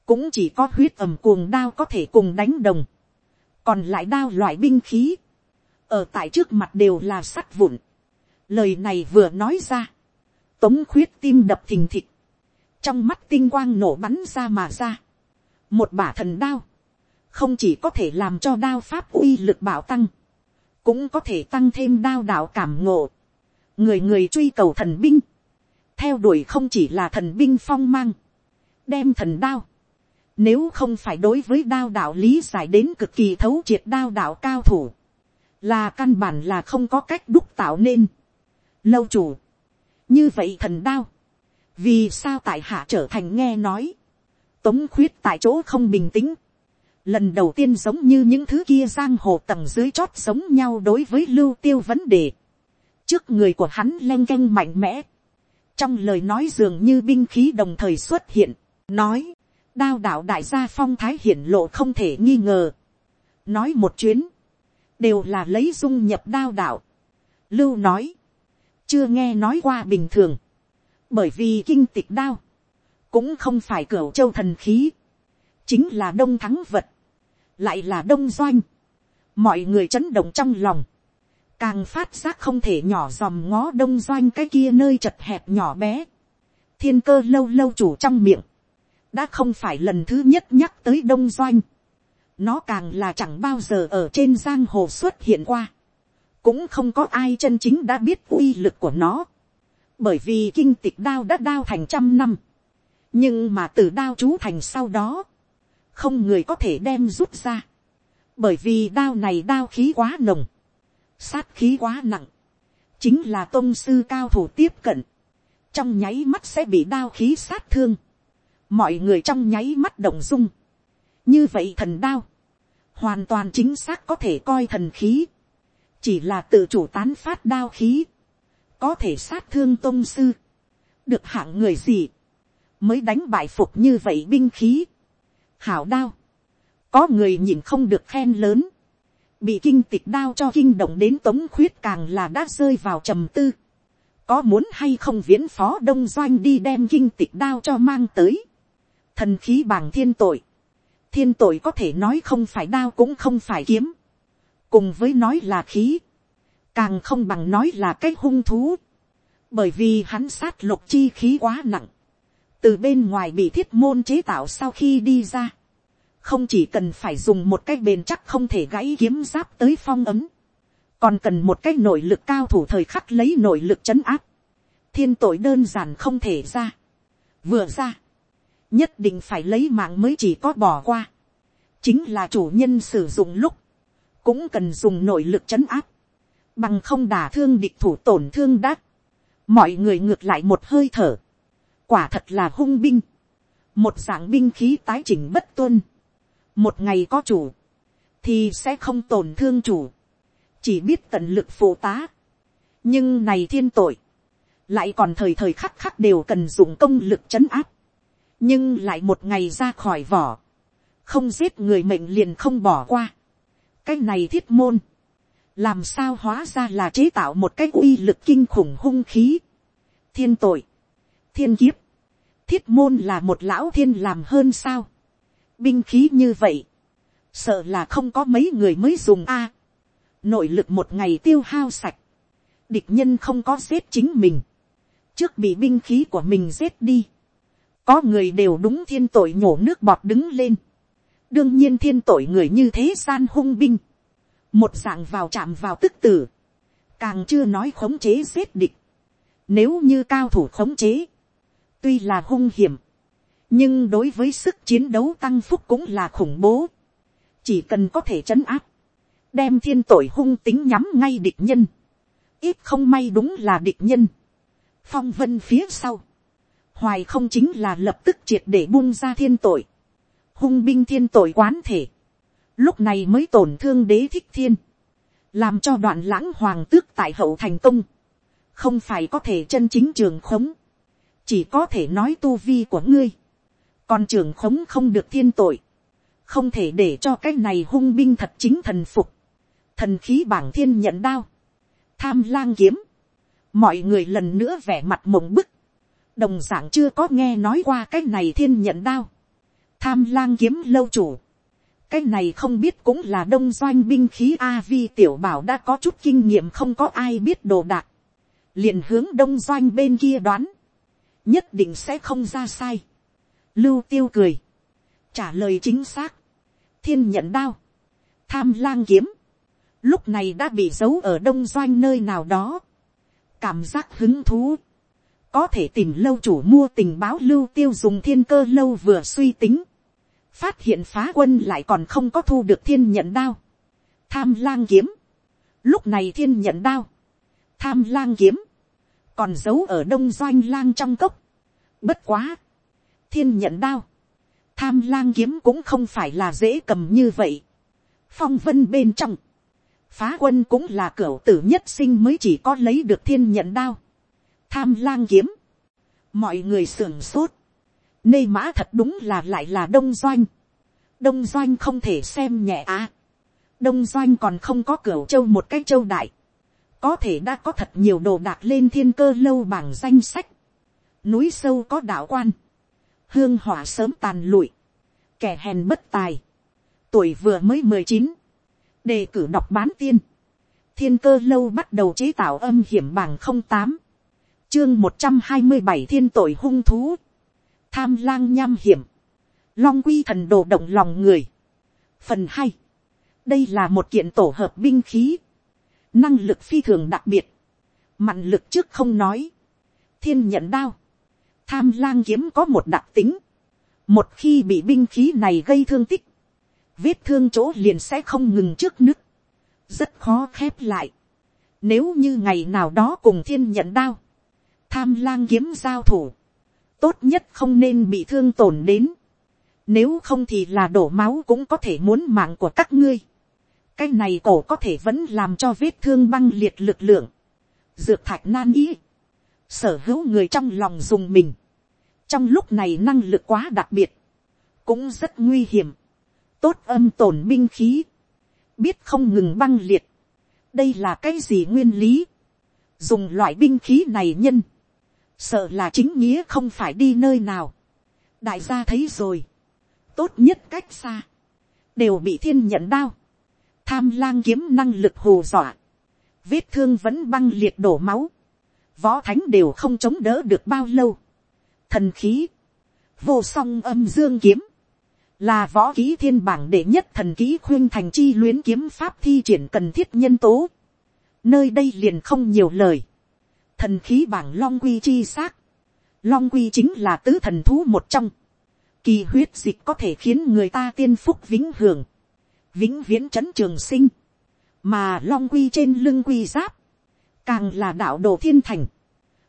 cũng chỉ có huyết ẩm cuồng đao có thể cùng đánh đồng, còn lại đao loại binh khí, ở tại trước mặt đều là sắt vụn, lời này vừa nói ra, tống khuyết tim đập thình thịch, trong mắt tinh quang nổ bắn ra mà ra, một bả thần đao, không chỉ có thể làm cho đao pháp uy lực bảo tăng, cũng có thể tăng thêm đao đạo cảm ngộ, người người truy cầu thần binh, theo đuổi không chỉ là thần binh phong mang, đem thần đao, nếu không phải đối với đao đạo lý giải đến cực kỳ thấu triệt đao đạo cao thủ, là căn bản là không có cách đúc tạo nên. Lâu chủ, như vậy thần đao, vì sao tại hạ trở thành nghe nói, tống khuyết tại chỗ không bình tĩnh, lần đầu tiên giống như những thứ kia giang hồ tầng dưới chót giống nhau đối với lưu tiêu vấn đề, trước người của hắn len canh mạnh mẽ, trong lời nói dường như binh khí đồng thời xuất hiện, nói, đao đạo đại gia phong thái hiển lộ không thể nghi ngờ, nói một chuyến, đều là lấy dung nhập đao đạo, lưu nói, chưa nghe nói qua bình thường, bởi vì kinh tịch đao, cũng không phải cửa châu thần khí, chính là đông thắng vật, lại là đông doanh, mọi người chấn động trong lòng, càng phát giác không thể nhỏ dòm ngó đông doanh cái kia nơi chật hẹp nhỏ bé, thiên cơ lâu lâu chủ trong miệng, đã không phải lần thứ nhất nhắc tới đông doanh, nó càng là chẳng bao giờ ở trên giang hồ xuất hiện qua, cũng không có ai chân chính đã biết uy lực của nó, bởi vì kinh tịch đao đã đao thành trăm năm, nhưng mà từ đao chú thành sau đó, không người có thể đem rút ra, bởi vì đao này đao khí quá nồng, sát khí quá nặng, chính là tôn sư cao thủ tiếp cận, trong nháy mắt sẽ bị đao khí sát thương, mọi người trong nháy mắt động dung, như vậy thần đao, hoàn toàn chính xác có thể coi thần khí, chỉ là tự chủ tán phát đao khí, có thể sát thương tôn sư, được hạng người gì, mới đánh bại phục như vậy binh khí, hảo đao, có người nhìn không được khen lớn, bị kinh tịch đao cho kinh động đến tống khuyết càng là đã rơi vào trầm tư, có muốn hay không viễn phó đông doanh đi đem kinh tịch đao cho mang tới, thần khí bảng thiên tội, thiên tội có thể nói không phải đao cũng không phải kiếm, cùng với nói là khí, càng không bằng nói là cái hung thú, bởi vì hắn sát lục chi khí quá nặng, từ bên ngoài bị thiết môn chế tạo sau khi đi ra, không chỉ cần phải dùng một cái bền chắc không thể gãy kiếm giáp tới phong ấm, còn cần một cái nội lực cao thủ thời khắc lấy nội lực chấn áp, thiên tội đơn giản không thể ra, vừa ra, nhất định phải lấy mạng mới chỉ có bỏ qua, chính là chủ nhân sử dụng lúc, cũng cần dùng nội lực chấn áp, bằng không đả thương địch thủ tổn thương đắc, mọi người ngược lại một hơi thở, quả thật là hung binh, một dạng binh khí tái chỉnh bất tuân, một ngày có chủ, thì sẽ không tổn thương chủ, chỉ biết tận lực phụ tá. nhưng này thiên tội, lại còn thời thời khắc khắc đều cần dùng công lực c h ấ n áp, nhưng lại một ngày ra khỏi vỏ, không giết người mệnh liền không bỏ qua. cái này thiết môn, làm sao hóa ra là chế tạo một cái uy lực kinh khủng hung khí. thiên tội, thiên kiếp, thiết môn là một lão thiên làm hơn sao? Binh khí như vậy, sợ là không có mấy người mới dùng a. nội lực một ngày tiêu hao sạch, địch nhân không có giết chính mình, trước bị binh khí của mình giết đi, có người đều đúng thiên tội nhổ nước bọt đứng lên, đương nhiên thiên tội người như thế gian hung binh, một dạng vào chạm vào tức tử, càng chưa nói khống chế giết địch, nếu như cao thủ khống chế, tuy là hung hiểm, nhưng đối với sức chiến đấu tăng phúc cũng là khủng bố. chỉ cần có thể chấn áp, đem thiên tội hung tính nhắm ngay địch nhân, ít không may đúng là địch nhân. phong vân phía sau, hoài không chính là lập tức triệt để buông ra thiên tội, hung binh thiên tội quán thể, lúc này mới tổn thương đế thích thiên, làm cho đoạn lãng hoàng tước tại hậu thành công, không phải có thể chân chính trường khống, chỉ có thể nói tu vi của ngươi, còn trưởng khống không được thiên tội, không thể để cho cái này hung binh thật chính thần phục, thần khí bảng thiên nhận đao, tham lang kiếm, mọi người lần nữa vẻ mặt mộng bức, đồng d ạ n g chưa có nghe nói qua cái này thiên nhận đao, tham lang kiếm lâu chủ, cái này không biết cũng là đông doanh binh khí a vi tiểu bảo đã có chút kinh nghiệm không có ai biết đồ đạc, liền hướng đông doanh bên kia đoán, nhất định sẽ không ra sai, Lưu tiêu cười. Trả lời chính xác. Thiên nhận đao. Tham lang kiếm. Lúc này đã bị giấu ở đông doanh nơi nào đó. Cảm giác hứng thú. Có thể tìm lâu chủ mua tình báo lưu tiêu dùng thiên cơ lâu vừa suy tính. Phát hiện phá quân lại còn không có thu được thiên nhận đao. Tham lang kiếm. Lúc này thiên nhận đao. Tham lang kiếm. Còn giấu ở đông doanh lang trong cốc. Bất quá. Thiên nhận đao, tham lang kiếm cũng không phải là dễ cầm như vậy. phong vân bên trong, phá quân cũng là cửa tử nhất sinh mới chỉ có lấy được thiên nhận đao, tham lang kiếm, mọi người sưởng sốt, nê mã thật đúng là lại là đông doanh, đông doanh không thể xem nhẹ à, đông doanh còn không có cửa châu một cái châu đại, có thể đã có thật nhiều đồ đạc lên thiên cơ lâu bảng danh sách, núi sâu có đạo quan, hương hỏa sớm tàn lụi, kẻ hèn bất tài, tuổi vừa mới mười chín, đề cử đọc bán tiên, thiên cơ lâu bắt đầu chế tạo âm hiểm bằng không tám, chương một trăm hai mươi bảy thiên tội hung thú, tham lang nham hiểm, long quy thần đồ động lòng người. phần hai, đây là một kiện tổ hợp binh khí, năng lực phi thường đặc biệt, mặn lực trước không nói, thiên nhận đao, tham lang kiếm có một đặc tính. Một khi bị binh khí này gây thương tích, vết thương chỗ liền sẽ không ngừng trước nước. Rất khó khép lại. Nếu như ngày nào đó cùng thiên nhận đao, tham lang kiếm giao thủ, tốt nhất không nên bị thương tổn đến. Nếu không thì là đổ máu cũng có thể muốn mạng của các ngươi. Cái này cổ có thể vẫn làm cho vết thương băng liệt lực lượng. Dược thạch nan ý. Sở hữu người trong lòng dùng mình, trong lúc này năng lực quá đặc biệt, cũng rất nguy hiểm, tốt âm tổn binh khí, biết không ngừng băng liệt, đây là cái gì nguyên lý, dùng loại binh khí này nhân, sợ là chính nghĩa không phải đi nơi nào, đại gia thấy rồi, tốt nhất cách xa, đều bị thiên nhận đao, tham lang kiếm năng lực hù dọa, vết thương vẫn băng liệt đổ máu, võ thánh đều không chống đỡ được bao lâu, thần khí, vô song âm dương kiếm, là võ ký thiên bảng đệ nhất thần ký khuyên thành chi luyến kiếm pháp thi triển cần thiết nhân tố. Nơi đây liền không nhiều lời. Thần khí bảng long quy chi xác. Long quy chính là tứ thần thú một trong. Kỳ huyết dịch có thể khiến người ta tiên phúc vĩnh hưởng. Vĩnh viễn trấn trường sinh. Mà long quy trên lưng quy giáp. Càng là đạo đồ thiên thành.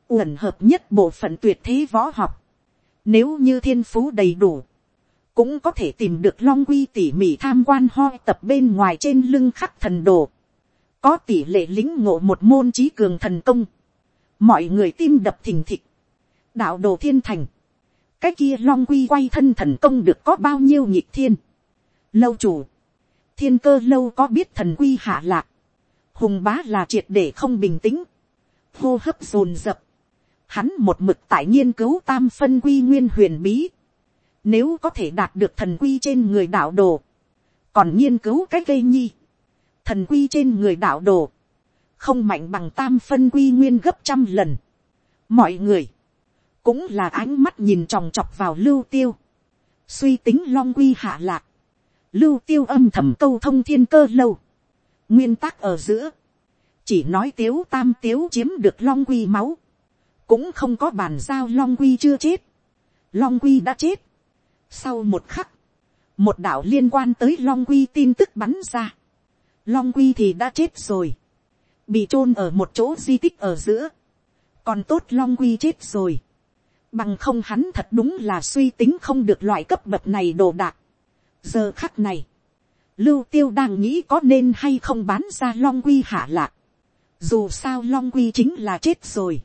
Uẩn hợp nhất bộ phận tuyệt thế võ học. Nếu như thiên phú đầy đủ cũng có thể tìm được long quy tỉ mỉ tham quan hoi tập bên ngoài trên lưng khắc thần đồ, có tỷ lệ lính ngộ một môn trí cường thần công, mọi người tim đập thình thịch, đạo đồ thiên thành, cái kia long quy quay thân thần công được có bao nhiêu nhịp thiên, lâu chủ, thiên cơ lâu có biết thần quy hạ lạc, hùng bá là triệt để không bình tĩnh, hô hấp dồn dập, hắn một mực tại nghiên cứu tam phân quy nguyên huyền bí, nếu có thể đạt được thần quy trên người đạo đồ. Còn nghiên cứu cách gây nhi. Thần quy trên người đạo đồ. Không mạnh bằng tam phân quy nguyên gấp trăm lần. Mọi người. Cũng là ánh mắt nhìn tròng trọc vào lưu tiêu. Suy tính long quy hạ lạc. Lưu tiêu âm thầm câu thông thiên cơ lâu. Nguyên tắc ở giữa. Chỉ nói tiếu tam tiếu chiếm được long quy máu. Cũng không có bàn giao long quy chưa chết. Long quy đã chết sau một khắc, một đạo liên quan tới Long Quy tin tức bắn ra. Long Quy thì đã chết rồi. Bị chôn ở một chỗ di tích ở giữa. Còn tốt Long Quy chết rồi. Bằng không hắn thật đúng là suy tính không được loại cấp bậc này đồ đạc. Giờ khắc này. Lưu tiêu đang nghĩ có nên hay không bán ra Long Quy hạ lạc. Dù sao Long Quy chính là chết rồi.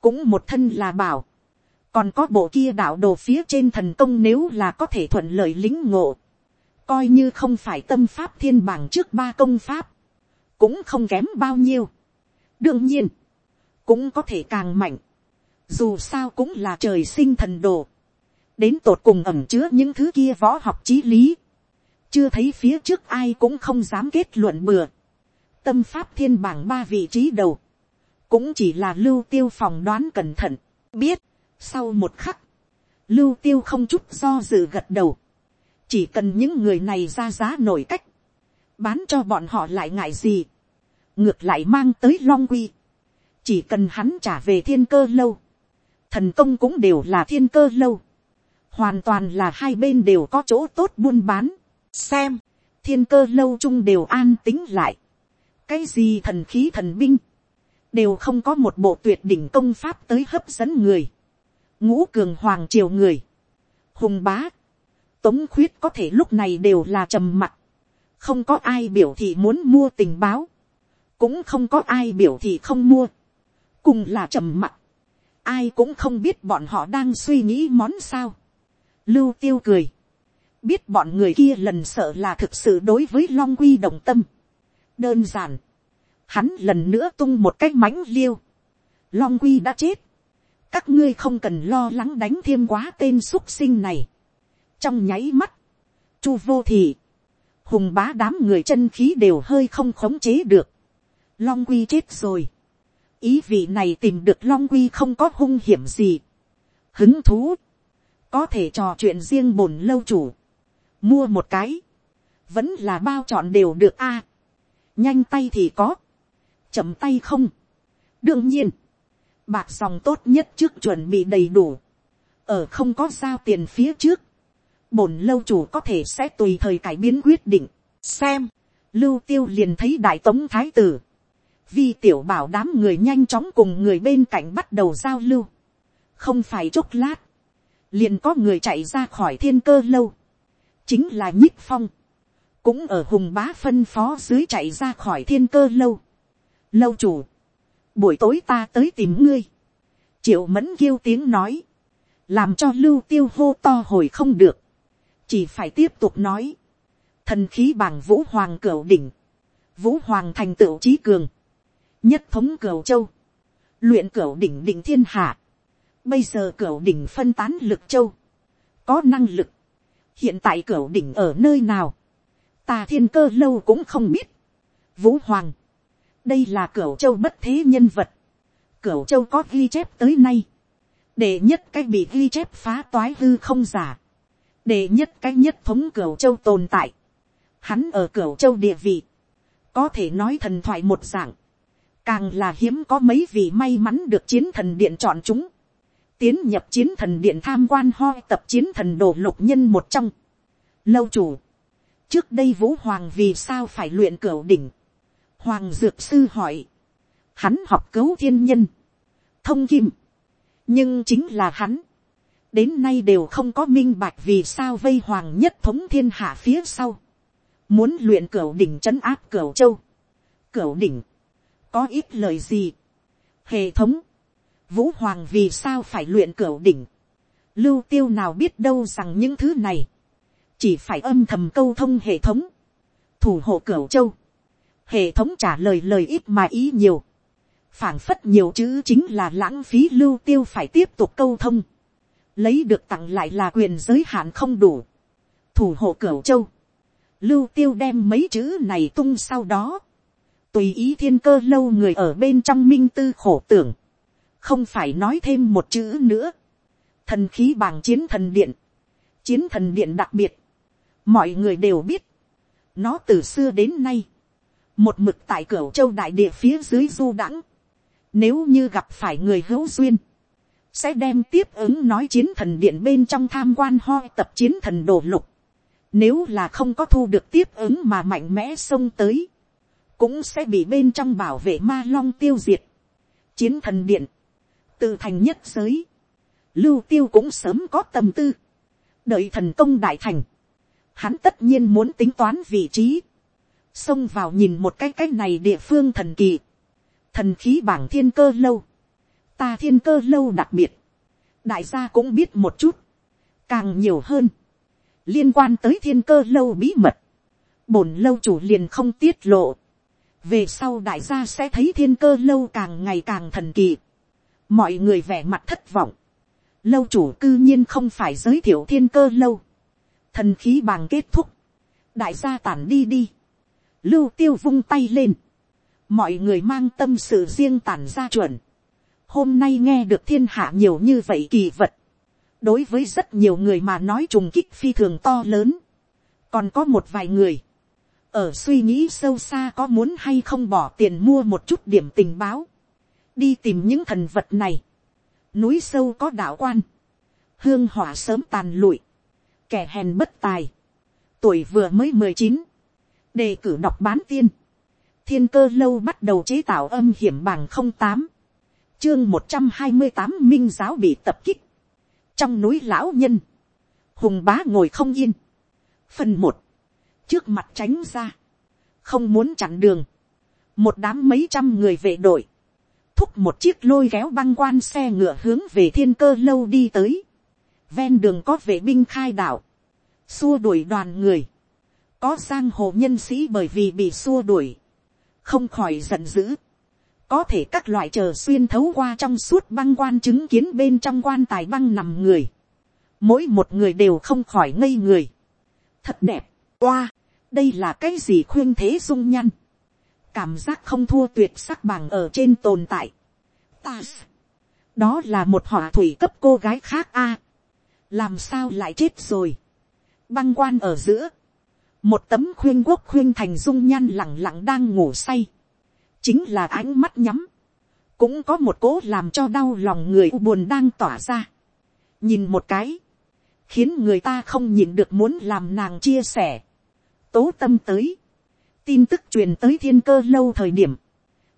Cũng một thân là bảo còn có bộ kia đạo đồ phía trên thần công nếu là có thể thuận lợi lính ngộ, coi như không phải tâm pháp thiên bảng trước ba công pháp, cũng không kém bao nhiêu. đương nhiên, cũng có thể càng mạnh, dù sao cũng là trời sinh thần đồ, đến tột cùng ẩm chứa những thứ kia võ học t r í lý, chưa thấy phía trước ai cũng không dám kết luận bừa, tâm pháp thiên bảng ba vị trí đầu, cũng chỉ là lưu tiêu phòng đoán cẩn thận, biết, sau một khắc, lưu tiêu không chút do dự gật đầu. Chỉ cần những người này ra giá nổi cách. Bán cho bọn họ lại ngại gì. Ngược lại mang tới long quy. Chỉ cần hắn trả về thiên cơ lâu. Thần công cũng đều là thiên cơ lâu. Hoàn toàn là hai bên đều có chỗ tốt buôn bán. Xem, thiên cơ lâu chung đều an tính lại. Cái gì thần khí thần binh. Đều không có một bộ tuyệt đỉnh công pháp tới hấp dẫn người ngũ cường hoàng triều người, hùng bá, tống khuyết có thể lúc này đều là trầm mặc, không có ai biểu thị muốn mua tình báo, cũng không có ai biểu thị không mua, cùng là trầm mặc, ai cũng không biết bọn họ đang suy nghĩ món sao. Lưu tiêu cười, biết bọn người kia lần sợ là thực sự đối với long quy đồng tâm. đơn giản, hắn lần nữa tung một cái mãnh liêu, long quy đã chết, các ngươi không cần lo lắng đánh thêm quá tên xuất sinh này. trong nháy mắt, chu vô thị, hùng bá đám người chân khí đều hơi không khống chế được. long quy chết rồi. ý vị này tìm được long quy không có hung hiểm gì. hứng thú, có thể trò chuyện riêng bổn lâu chủ, mua một cái, vẫn là bao chọn đều được a. nhanh tay thì có, chậm tay không. đương nhiên, bạc dòng tốt nhất trước chuẩn bị đầy đủ, ở không có giao tiền phía trước, bổn lâu chủ có thể sẽ tùy thời cải biến quyết định, xem, lưu tiêu liền thấy đại tống thái tử, vì tiểu bảo đám người nhanh chóng cùng người bên cạnh bắt đầu giao lưu, không phải chốc lát, liền có người chạy ra khỏi thiên cơ lâu, chính là nhích phong, cũng ở hùng bá phân phó dưới chạy ra khỏi thiên cơ lâu. Lâu chủ, buổi tối ta tới tìm ngươi. triệu mẫn kêu tiếng nói, làm cho lưu tiêu hô to hồi không được, chỉ phải tiếp tục nói. thần khí bảng vũ hoàng cửu đỉnh, vũ hoàng thành tựu trí cường, nhất thống cửu châu, luyện cửu đỉnh đỉnh thiên hạ, bây giờ cửa đỉnh phân tán lực châu, có năng lực, hiện tại cửa đỉnh ở nơi nào, ta thiên cơ lâu cũng không biết, vũ hoàng, đây là cửa châu bất thế nhân vật, Cửa châu có ghi chép tới nay, để nhất cái bị ghi chép phá toái hư không giả, để nhất cái nhất thống cửa châu tồn tại, hắn ở cửa châu địa vị, có thể nói thần thoại một dạng, càng là hiếm có mấy vị may mắn được chiến thần điện chọn chúng, tiến nhập chiến thần điện tham quan hoi tập chiến thần đồ lục nhân một trong. Lâu chủ, trước đây vũ hoàng vì sao phải luyện cửu đỉnh, hoàng dược sư hỏi, hắn học cấu thiên nhân, thông kim, nhưng chính là hắn, đến nay đều không có minh bạch vì sao vây hoàng nhất thống thiên hạ phía sau, muốn luyện cửu đỉnh c h ấ n áp cửu châu, cửu đỉnh, có ít lời gì, hệ thống, vũ hoàng vì sao phải luyện cửu đỉnh, lưu tiêu nào biết đâu rằng những thứ này, chỉ phải âm thầm câu thông hệ thống, thủ hộ cửu châu, hệ thống trả lời lời ít mà ý nhiều, phảng phất nhiều chữ chính là lãng phí lưu tiêu phải tiếp tục câu thông, lấy được tặng lại là quyền giới hạn không đủ, thủ hộ cửu châu, lưu tiêu đem mấy chữ này tung sau đó, tùy ý thiên cơ lâu người ở bên trong minh tư khổ tưởng, không phải nói thêm một chữ nữa, thần khí bằng chiến thần điện, chiến thần điện đặc biệt, mọi người đều biết, nó từ xưa đến nay, một mực tại cửa châu đại địa phía dưới du đãng, nếu như gặp phải người hữu duyên, sẽ đem tiếp ứng nói chiến thần điện bên trong tham quan ho tập chiến thần đồ lục, nếu là không có thu được tiếp ứng mà mạnh mẽ xông tới. Cũng sẽ bị bên trong bảo vệ ma long tiêu diệt. Chiến thần điện. Từ thành nhất giới. Lưu tiêu cũng sớm có tâm tư. Đợi thần công đại thành. Hắn tất nhiên muốn tính toán vị trí. Xông vào nhìn một cái cách này địa phương thần kỳ. Thần khí bảng thiên cơ lâu. Ta thiên cơ lâu đặc biệt. Đại gia cũng biết một chút. Càng nhiều hơn liên quan tới thiên cơ lâu bí mật, bổn lâu chủ liền không tiết lộ, về sau đại gia sẽ thấy thiên cơ lâu càng ngày càng thần kỳ, mọi người vẻ mặt thất vọng, lâu chủ cư nhiên không phải giới thiệu thiên cơ lâu, thần khí bàng kết thúc, đại gia tản đi đi, lưu tiêu vung tay lên, mọi người mang tâm sự riêng tản ra chuẩn, hôm nay nghe được thiên hạ nhiều như vậy kỳ vật, đối với rất nhiều người mà nói trùng kích phi thường to lớn. còn có một vài người, ở suy nghĩ sâu xa có muốn hay không bỏ tiền mua một chút điểm tình báo, đi tìm những thần vật này. núi sâu có đạo quan, hương hỏa sớm tàn lụi, kẻ hèn bất tài, tuổi vừa mới mười chín, đề cử đọc bán tiên, thiên cơ lâu bắt đầu chế tạo âm hiểm bằng không tám, chương một trăm hai mươi tám minh giáo bị tập kích, trong núi lão nhân, hùng bá ngồi không yên. phần một, trước mặt tránh ra, không muốn chặn đường, một đám mấy trăm người vệ đội, thúc một chiếc lôi kéo băng quan xe ngựa hướng về thiên cơ lâu đi tới, ven đường có vệ binh khai đạo, xua đuổi đoàn người, có giang hồ nhân sĩ bởi vì bị xua đuổi, không khỏi giận dữ, có thể các loại chờ xuyên thấu qua trong suốt băng quan chứng kiến bên trong quan tài băng nằm người, mỗi một người đều không khỏi ngây người, thật đẹp, oa, đây là cái gì khuyên thế dung nhăn, cảm giác không thua tuyệt sắc bằng ở trên tồn tại, ta, đó là một họa thủy cấp cô gái khác a, làm sao lại chết rồi, băng quan ở giữa, một tấm khuyên quốc khuyên thành dung nhan lẳng lặng đang ngủ say, chính là ánh mắt nhắm, cũng có một cố làm cho đau lòng người buồn đang tỏa ra. nhìn một cái, khiến người ta không nhìn được muốn làm nàng chia sẻ. tố tâm tới, tin tức truyền tới thiên cơ lâu thời điểm,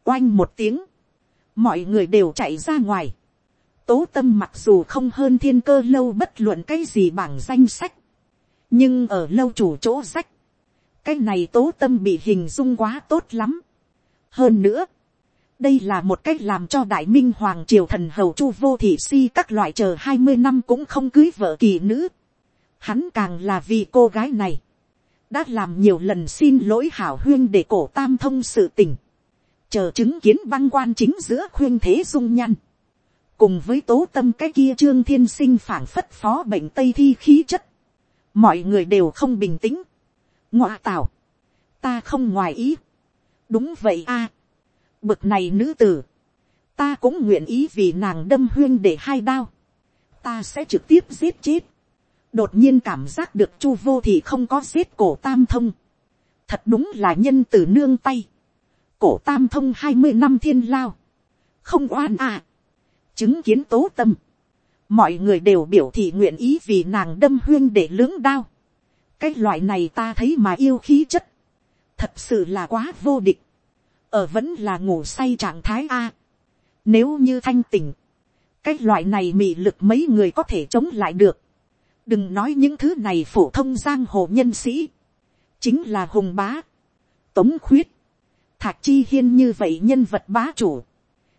oanh một tiếng, mọi người đều chạy ra ngoài. tố tâm mặc dù không hơn thiên cơ lâu bất luận cái gì bảng danh sách, nhưng ở lâu chủ chỗ sách, cái này tố tâm bị hình dung quá tốt lắm hơn nữa, đây là một cách làm cho đại minh hoàng triều thần hầu chu vô thị si các loại chờ hai mươi năm cũng không cưới vợ kỳ nữ. Hắn càng là vì cô gái này, đã làm nhiều lần xin lỗi hảo huyên để cổ tam thông sự tình, chờ chứng kiến băng quan chính giữa khuyên thế dung nhăn, cùng với tố tâm cái kia trương thiên sinh phảng phất phó bệnh tây thi khí chất, mọi người đều không bình tĩnh, ngoa tào, ta không ngoài ý, đúng vậy a, bực này nữ tử, ta cũng nguyện ý vì nàng đâm huyên để hai đao, ta sẽ trực tiếp giết chết, đột nhiên cảm giác được chu vô thì không có giết cổ tam thông, thật đúng là nhân từ nương tay, cổ tam thông hai mươi năm thiên lao, không oan à, chứng kiến tố tâm, mọi người đều biểu thị nguyện ý vì nàng đâm huyên để lưỡng đao, cái loại này ta thấy mà yêu khí chất, thật sự là quá vô địch, ở vẫn là ngủ say trạng thái a, nếu như thanh tỉnh, cái loại này mị lực mấy người có thể chống lại được, đừng nói những thứ này phổ thông giang hồ nhân sĩ, chính là hùng bá, tống khuyết, thạc chi hiên như vậy nhân vật bá chủ,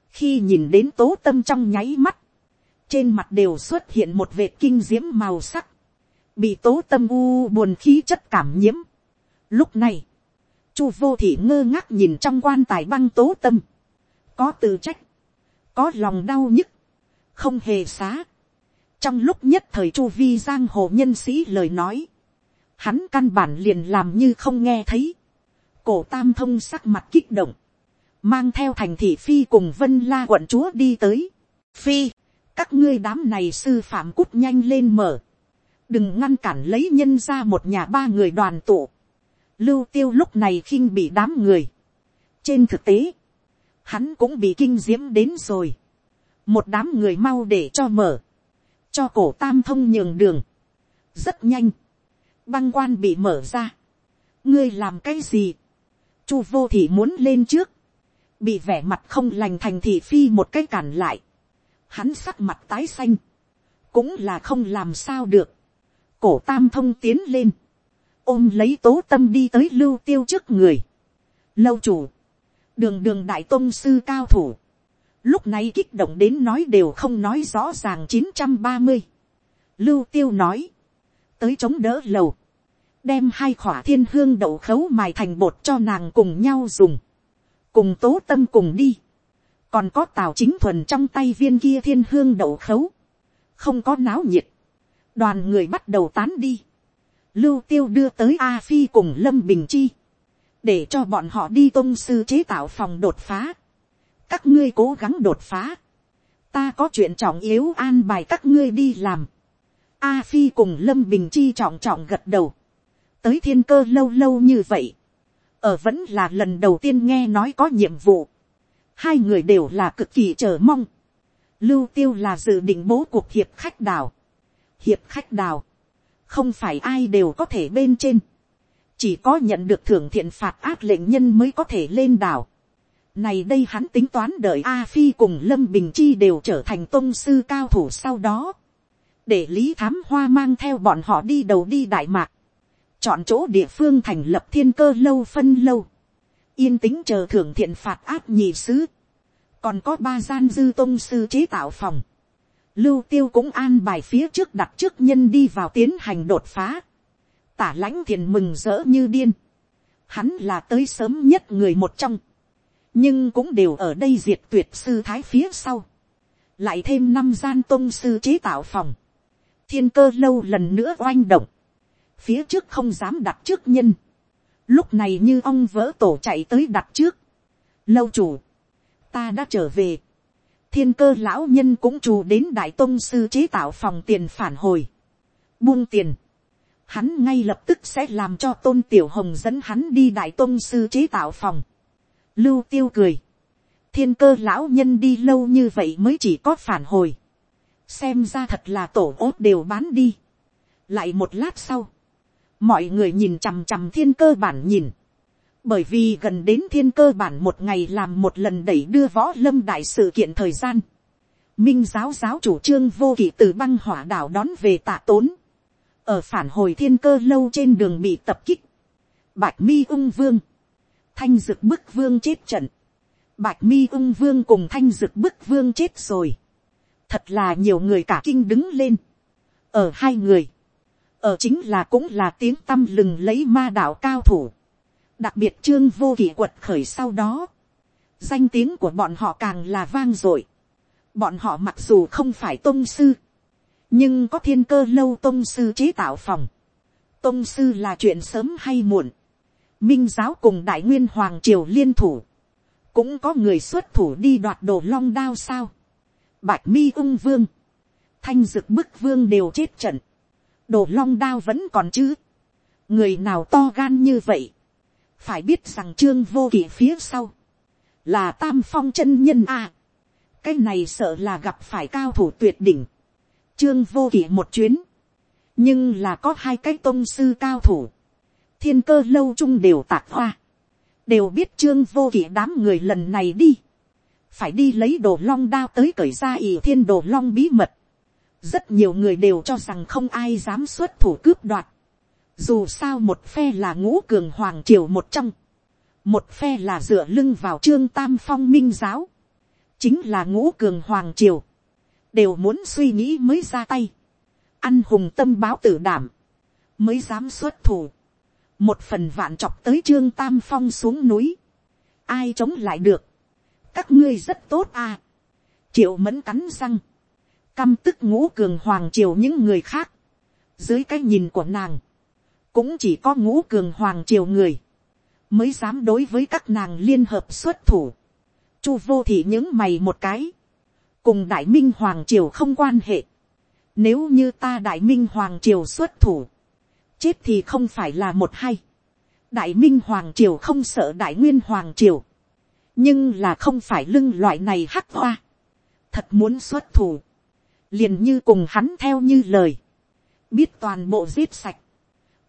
khi nhìn đến tố tâm trong nháy mắt, trên mặt đều xuất hiện một vệt kinh diễm màu sắc, bị tố tâm u buồn khí chất cảm nhiễm. Lúc này, chu vô thị ngơ ngác nhìn trong quan tài băng tố tâm, có tự trách, có lòng đau nhức, không hề xá trong lúc nhất thời chu vi giang hồ nhân sĩ lời nói, hắn căn bản liền làm như không nghe thấy, cổ tam thông sắc mặt kích động, mang theo thành thị phi cùng vân la quận chúa đi tới. phi, các ngươi đám này sư phạm cút nhanh lên mở, đừng ngăn cản lấy nhân ra một nhà ba người đoàn tụ. lưu tiêu lúc này khinh bị đám người. trên thực tế, hắn cũng bị kinh diễm đến rồi. một đám người mau để cho mở, cho cổ tam thông nhường đường. rất nhanh, băng quan bị mở ra. ngươi làm cái gì, chu vô thị muốn lên trước, bị vẻ mặt không lành thành thị phi một cái cản lại, hắn sắc mặt tái xanh, cũng là không làm sao được, cổ tam thông tiến lên, ôm lấy tố tâm đi tới lưu tiêu trước người, lâu chủ, đường đường đại tôn sư cao thủ, lúc này kích động đến nói đều không nói rõ ràng chín trăm ba mươi, lưu tiêu nói, tới chống đỡ lầu, đem hai khỏa thiên hương đậu khấu mài thành bột cho nàng cùng nhau dùng, cùng tố tâm cùng đi, còn có tào chính thuần trong tay viên kia thiên hương đậu khấu, không có náo nhiệt, đoàn người bắt đầu tán đi, lưu tiêu đưa tới a phi cùng lâm bình chi, để cho bọn họ đi tôn sư chế tạo phòng đột phá, các ngươi cố gắng đột phá, ta có chuyện trọng yếu an bài các ngươi đi làm, a phi cùng lâm bình chi trọng trọng gật đầu, tới thiên cơ lâu lâu như vậy, ở vẫn là lần đầu tiên nghe nói có nhiệm vụ, hai người đều là cực kỳ chờ mong, lưu tiêu là dự định bố cuộc hiệp khách đảo, hiệp khách đảo, không phải ai đều có thể bên trên, chỉ có nhận được thưởng thiện phạt ác lệnh nhân mới có thể lên đảo. Này đây hắn tính toán đợi A Phi cùng Lâm Bình Chi đều trở thành tôn sư cao thủ sau đó. Để Lý Thám Hoa mang theo bọn họ đi đầu đi Đại Mạc. Chọn chỗ địa phương thành lập thiên cơ lâu phân lâu, yên tĩnh chờ thưởng thiện phạt áp nhị sứ, còn có ba gian dư tôn sư chế tạo phòng, lưu tiêu cũng an bài phía trước đặt trước nhân đi vào tiến hành đột phá, tả lãnh thiền mừng rỡ như điên, hắn là tới sớm nhất người một trong, nhưng cũng đều ở đây diệt tuyệt sư thái phía sau, lại thêm năm gian tôn sư chế tạo phòng, thiên cơ lâu lần nữa oanh động, phía trước không dám đặt trước nhân, lúc này như ông vỡ tổ chạy tới đặt trước, lâu chủ, ta đã trở về, thiên cơ lão nhân cũng trù đến đại tôn sư chế tạo phòng tiền phản hồi, buông tiền, hắn ngay lập tức sẽ làm cho tôn tiểu hồng dẫn hắn đi đại tôn sư chế tạo phòng, lưu tiêu cười, thiên cơ lão nhân đi lâu như vậy mới chỉ có phản hồi, xem ra thật là tổ ốt đều bán đi, lại một lát sau, mọi người nhìn chằm chằm thiên cơ bản nhìn, bởi vì gần đến thiên cơ bản một ngày làm một lần đẩy đưa võ lâm đại sự kiện thời gian, minh giáo giáo chủ trương vô kỵ từ băng hỏa đảo đón về tạ tốn, ở phản hồi thiên cơ lâu trên đường bị tập kích, bạch mi ung vương, thanh dực bức vương chết trận, bạch mi ung vương cùng thanh dực bức vương chết rồi, thật là nhiều người cả kinh đứng lên, ở hai người, ở chính là cũng là tiếng tăm lừng lấy ma đạo cao thủ, đặc biệt trương vô kỷ quật khởi sau đó, danh tiếng của bọn họ càng là vang dội, bọn họ mặc dù không phải tôn sư, nhưng có thiên cơ lâu tôn sư chế tạo phòng, tôn sư là chuyện sớm hay muộn, minh giáo cùng đại nguyên hoàng triều liên thủ, cũng có người xuất thủ đi đoạt đồ long đao sao, bạch mi ung vương, thanh dực bức vương đều chết trận, đồ long đao vẫn còn chứ, người nào to gan như vậy, phải biết rằng trương vô kỵ phía sau, là tam phong chân nhân a, cái này sợ là gặp phải cao thủ tuyệt đỉnh, trương vô kỵ một chuyến, nhưng là có hai cái tôn sư cao thủ, thiên cơ lâu chung đều tạc hoa, đều biết trương vô kỷ đám người lần này đi, phải đi lấy đồ long đao tới cởi ra ỷ thiên đồ long bí mật, rất nhiều người đều cho rằng không ai dám xuất thủ cướp đoạt, dù sao một phe là ngũ cường hoàng triều một trong, một phe là dựa lưng vào trương tam phong minh giáo, chính là ngũ cường hoàng triều, đều muốn suy nghĩ mới ra tay, ăn hùng tâm báo tử đảm, mới dám xuất thủ, một phần vạn chọc tới trương tam phong xuống núi, ai chống lại được, các ngươi rất tốt à, triệu mẫn cắn răng, căm tức ngũ cường hoàng triều những người khác, dưới cái nhìn của nàng, cũng chỉ có ngũ cường hoàng triều người, mới dám đối với các nàng liên hợp xuất thủ. Chu vô thị những mày một cái, cùng đại minh hoàng triều không quan hệ. Nếu như ta đại minh hoàng triều xuất thủ, chết thì không phải là một hay. đại minh hoàng triều không sợ đại nguyên hoàng triều, nhưng là không phải lưng loại này hắc hoa. thật muốn xuất thủ, liền như cùng hắn theo như lời, biết toàn bộ giết sạch,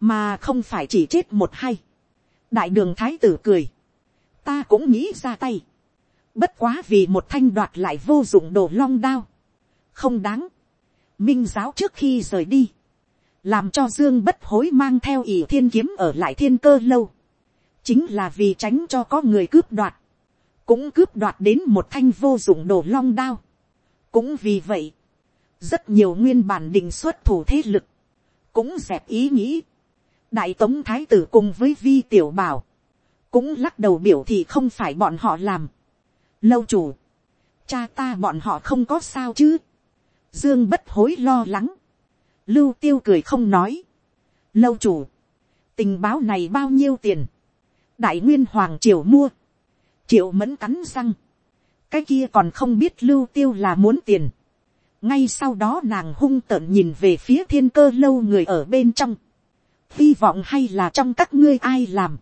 mà không phải chỉ chết một hay. đại đường thái tử cười, ta cũng nghĩ ra tay, bất quá vì một thanh đoạt lại vô dụng đồ long đao, không đáng, minh giáo trước khi rời đi, làm cho dương bất hối mang theo ỷ thiên kiếm ở lại thiên cơ lâu, chính là vì tránh cho có người cướp đoạt, cũng cướp đoạt đến một thanh vô dụng đồ long đao. cũng vì vậy, rất nhiều nguyên bản định xuất thủ thế lực, cũng dẹp ý nghĩ. đại tống thái tử cùng với vi tiểu bảo, cũng lắc đầu biểu thị không phải bọn họ làm. lâu chủ, cha ta bọn họ không có sao chứ. dương bất hối lo lắng, lưu tiêu cười không nói. lâu chủ, tình báo này bao nhiêu tiền, đại nguyên hoàng triều mua, triệu mẫn cắn răng, cái kia còn không biết lưu tiêu là muốn tiền. ngay sau đó nàng hung tợn nhìn về phía thiên cơ lâu người ở bên trong, hy vọng hay là trong các ngươi ai làm,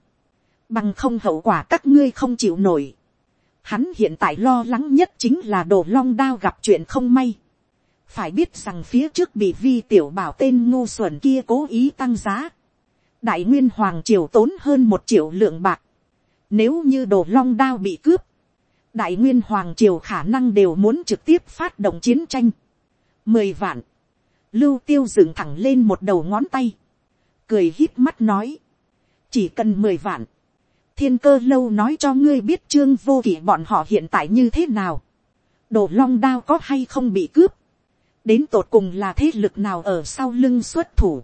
bằng không hậu quả các ngươi không chịu nổi. Hắn hiện tại lo lắng nhất chính là đồ long đao gặp chuyện không may phải biết rằng phía trước bị vi tiểu bảo tên ngô xuẩn kia cố ý tăng giá. đại nguyên hoàng triều tốn hơn một triệu lượng bạc. Nếu như đồ long đao bị cướp, đại nguyên hoàng triều khả năng đều muốn trực tiếp phát động chiến tranh. Mười vạn, lưu tiêu dựng thẳng lên một đầu ngón tay, cười hít mắt nói, chỉ cần mười vạn, thiên cơ lâu nói cho ngươi biết trương vô kỷ bọn họ hiện tại như thế nào, đồ long đao có hay không bị cướp, đến tột cùng là thế lực nào ở sau lưng xuất thủ,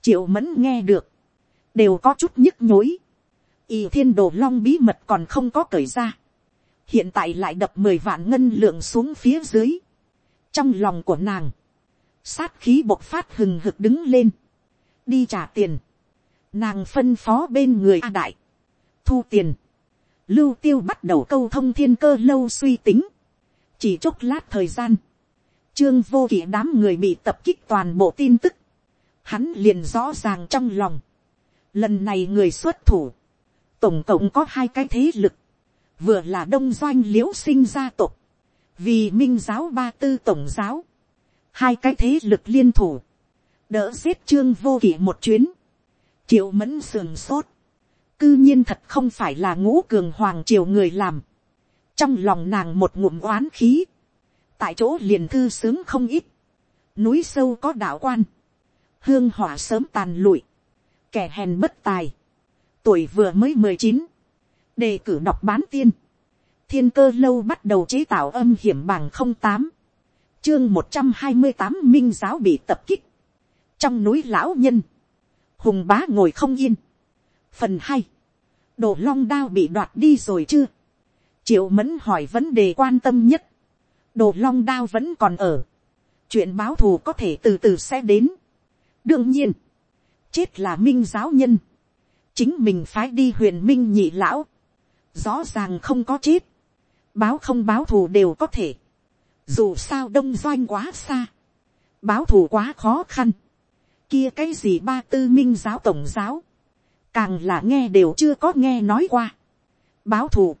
triệu mẫn nghe được, đều có chút nhức nhối, y thiên đồ long bí mật còn không có cởi ra. hiện tại lại đập mười vạn ngân lượng xuống phía dưới. trong lòng của nàng, sát khí bộc phát hừng hực đứng lên, đi trả tiền. nàng phân phó bên người a đại, thu tiền. lưu tiêu bắt đầu câu thông thiên cơ lâu suy tính. chỉ chốc lát thời gian, trương vô kỷ đám người bị tập kích toàn bộ tin tức. hắn liền rõ ràng trong lòng. lần này người xuất thủ, tổng cộng có hai cái thế lực, vừa là đông doanh Liễu sinh gia tộc, vì minh giáo ba tư tổng giáo, hai cái thế lực liên thủ, đỡ giết trương vô kỷ một chuyến, triệu mẫn sườn sốt, cư nhiên thật không phải là ngũ cường hoàng triều người làm, trong lòng nàng một ngụm oán khí, tại chỗ liền thư sướng không ít, núi sâu có đạo quan, hương hỏa sớm tàn lụi, kẻ hèn bất tài, tuổi vừa mới mười chín, đề cử đọc bán tiên, thiên cơ lâu bắt đầu chế tạo âm hiểm bằng không tám, chương một trăm hai mươi tám minh giáo bị tập kích, trong núi lão nhân, hùng bá ngồi không yên. phần hai, đồ long đao bị đoạt đi rồi chưa. triệu mẫn hỏi vấn đề quan tâm nhất đồ long đao vẫn còn ở. chuyện báo thù có thể từ từ sẽ đến. đương nhiên, chết là minh giáo nhân. chính mình phái đi huyền minh nhị lão. rõ ràng không có chết. báo không báo thù đều có thể. dù sao đông doanh quá xa. báo thù quá khó khăn kia cái gì ba tư minh giáo tổng giáo, càng là nghe đều chưa có nghe nói qua. báo thù,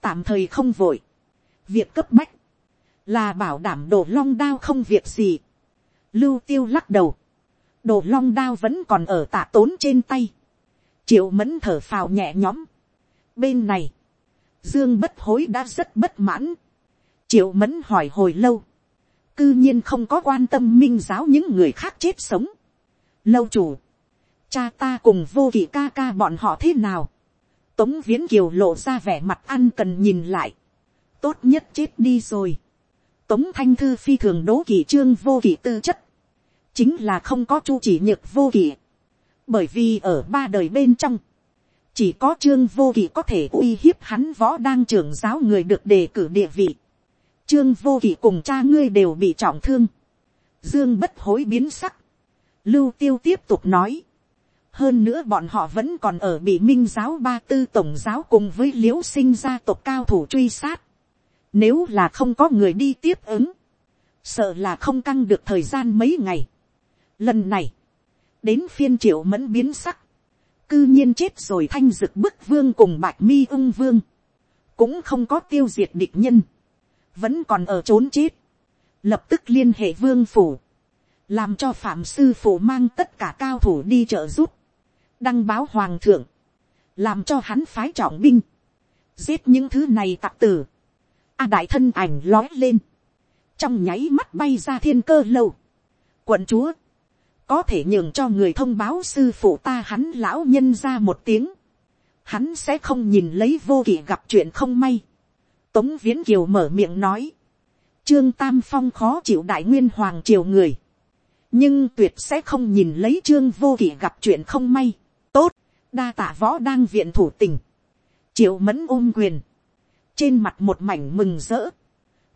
tạm thời không vội, việc cấp bách, là bảo đảm đồ long đao không việc gì. lưu tiêu lắc đầu, đồ long đao vẫn còn ở tạ tốn trên tay, triệu mẫn thở phào nhẹ nhõm. bên này, dương bất hối đã rất bất mãn, triệu mẫn hỏi hồi lâu, cư nhiên không có quan tâm minh giáo những người khác chết sống. Lâu chủ, cha ta cùng vô kỷ ca ca bọn họ thế nào, tống viễn kiều lộ ra vẻ mặt ăn cần nhìn lại, tốt nhất chết đi rồi, tống thanh thư phi thường đố kỵ trương vô kỵ tư chất, chính là không có chu chỉ nhược vô kỵ, bởi vì ở ba đời bên trong, chỉ có trương vô kỵ có thể uy hiếp hắn võ đang trưởng giáo người được đề cử địa vị, trương vô kỵ cùng cha ngươi đều bị trọng thương, dương bất hối biến sắc, Lưu tiêu tiếp tục nói. Hơn nữa bọn họ vẫn còn ở bị minh giáo ba tư tổng giáo cùng với liễu sinh gia tộc cao thủ truy sát. Nếu là không có người đi tiếp ứng. Sợ là không căng được thời gian mấy ngày. Lần này. Đến phiên triệu mẫn biến sắc. Cư nhiên chết rồi thanh dực bức vương cùng bạch mi ưng vương. Cũng không có tiêu diệt địch nhân. Vẫn còn ở trốn chết. Lập tức liên hệ vương phủ làm cho phạm sư phụ mang tất cả cao thủ đi trợ giúp, đăng báo hoàng thượng, làm cho hắn phái trọng binh, giết những thứ này tặc tử, a đại thân ảnh lói lên, trong nháy mắt bay ra thiên cơ lâu, quận chúa, có thể nhường cho người thông báo sư phụ ta hắn lão nhân ra một tiếng, hắn sẽ không nhìn lấy vô kỷ gặp chuyện không may. Tống viễn kiều mở miệng nói, trương tam phong khó chịu đại nguyên hoàng triều người, nhưng tuyệt sẽ không nhìn lấy trương vô kỷ gặp chuyện không may. tốt, đa tạ võ đang viện thủ tình. triệu mẫn ôm quyền trên mặt một mảnh mừng rỡ.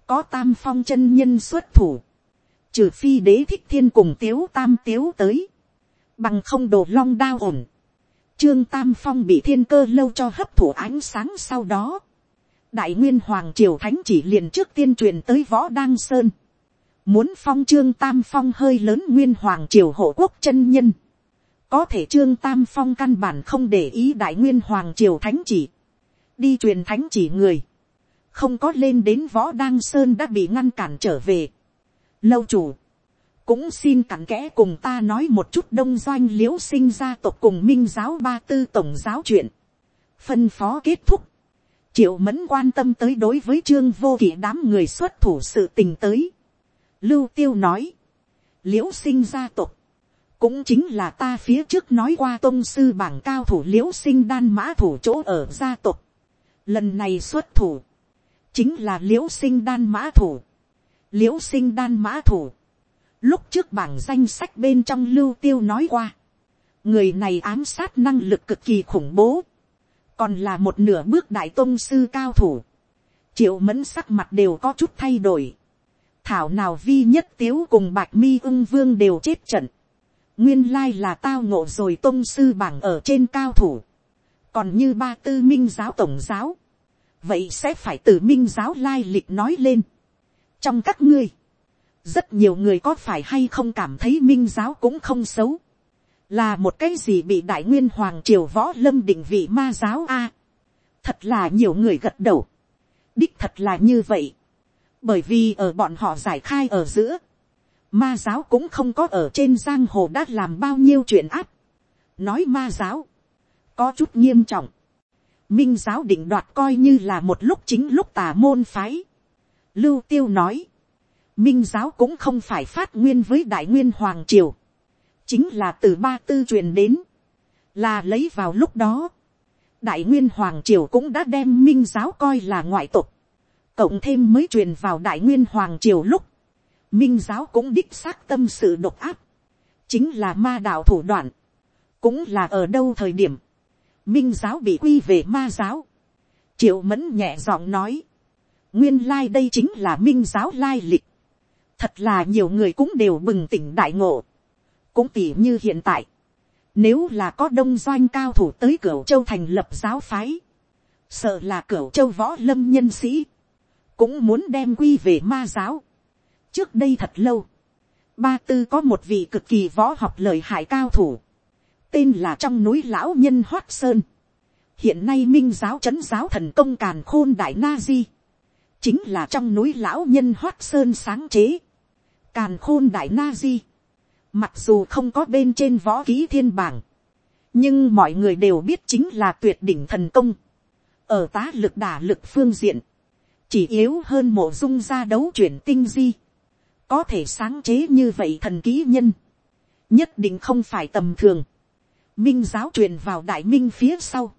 có tam phong chân nhân xuất thủ. trừ phi đế thích thiên cùng tiếu tam tiếu tới. bằng không đồ long đao ổn. trương tam phong bị thiên cơ lâu cho hấp thụ ánh sáng sau đó. đại nguyên hoàng triều thánh chỉ liền trước tiên truyền tới võ đăng sơn Muốn phong trương tam phong hơi lớn nguyên hoàng triều hộ quốc chân nhân. Có thể trương tam phong căn bản không để ý đại nguyên hoàng triều thánh chỉ. Đi truyền thánh chỉ người. Không có lên đến võ đăng sơn đã bị ngăn cản trở về. Lâu chủ. Cũng xin cặn kẽ cùng ta nói một chút đông doanh liễu sinh gia tộc cùng minh giáo ba tư tổng giáo chuyện. Phân phó kết thúc. Triệu mẫn quan tâm tới đối với trương vô kỷ đám người xuất thủ sự tình tới Lưu tiêu nói. Liễu sinh gia tộc. Cũng chính là ta phía trước nói qua tôn sư bảng cao thủ liễu sinh đan mã thủ chỗ ở gia tộc. Lần này xuất thủ. Chính là liễu sinh đan mã thủ. Liễu sinh đan mã thủ. Lúc trước bảng danh sách bên trong lưu tiêu nói qua. Người này ám sát năng lực cực kỳ khủng bố. Còn là một nửa bước đại tôn sư cao thủ. Triệu mẫn sắc mặt đều có chút thay đổi thảo nào vi nhất tiếu cùng bạch mi ưng vương đều chết trận. nguyên lai là tao ngộ rồi tôn sư bảng ở trên cao thủ. còn như ba tư minh giáo tổng giáo vậy sẽ phải từ minh giáo lai lịch nói lên. trong các ngươi, rất nhiều người có phải hay không cảm thấy minh giáo cũng không xấu. là một cái gì bị đại nguyên hoàng triều võ lâm định vị ma giáo a. thật là nhiều người gật đầu. đích thật là như vậy bởi vì ở bọn họ giải khai ở giữa, ma giáo cũng không có ở trên giang hồ đã làm bao nhiêu chuyện áp. nói ma giáo, có chút nghiêm trọng, minh giáo định đoạt coi như là một lúc chính lúc tà môn phái. lưu tiêu nói, minh giáo cũng không phải phát nguyên với đại nguyên hoàng triều, chính là từ ba tư truyền đến, là lấy vào lúc đó, đại nguyên hoàng triều cũng đã đem minh giáo coi là ngoại tục, cộng thêm mới truyền vào đại nguyên hoàng triều lúc, minh giáo cũng đích xác tâm sự độc áp, chính là ma đạo thủ đoạn, cũng là ở đâu thời điểm, minh giáo bị quy về ma giáo, triệu mẫn nhẹ giọng nói, nguyên lai đây chính là minh giáo lai lịch, thật là nhiều người cũng đều bừng tỉnh đại ngộ, cũng tỉ như hiện tại, nếu là có đông doanh cao thủ tới cửa châu thành lập giáo phái, sợ là cửa châu võ lâm nhân sĩ, cũng muốn đem quy về ma giáo. trước đây thật lâu, ba tư có một vị cực kỳ võ học lời hại cao thủ, tên là trong núi lão nhân hoát sơn. hiện nay minh giáo c h ấ n giáo thần công càn khôn đại na di, chính là trong núi lão nhân hoát sơn sáng chế, càn khôn đại na di, mặc dù không có bên trên võ ký thiên bảng, nhưng mọi người đều biết chính là tuyệt đỉnh thần công, ở tá lực đả lực phương diện, chỉ yếu hơn mộ dung ra đấu chuyển tinh di, có thể sáng chế như vậy thần ký nhân, nhất định không phải tầm thường minh giáo truyền vào đại minh phía sau,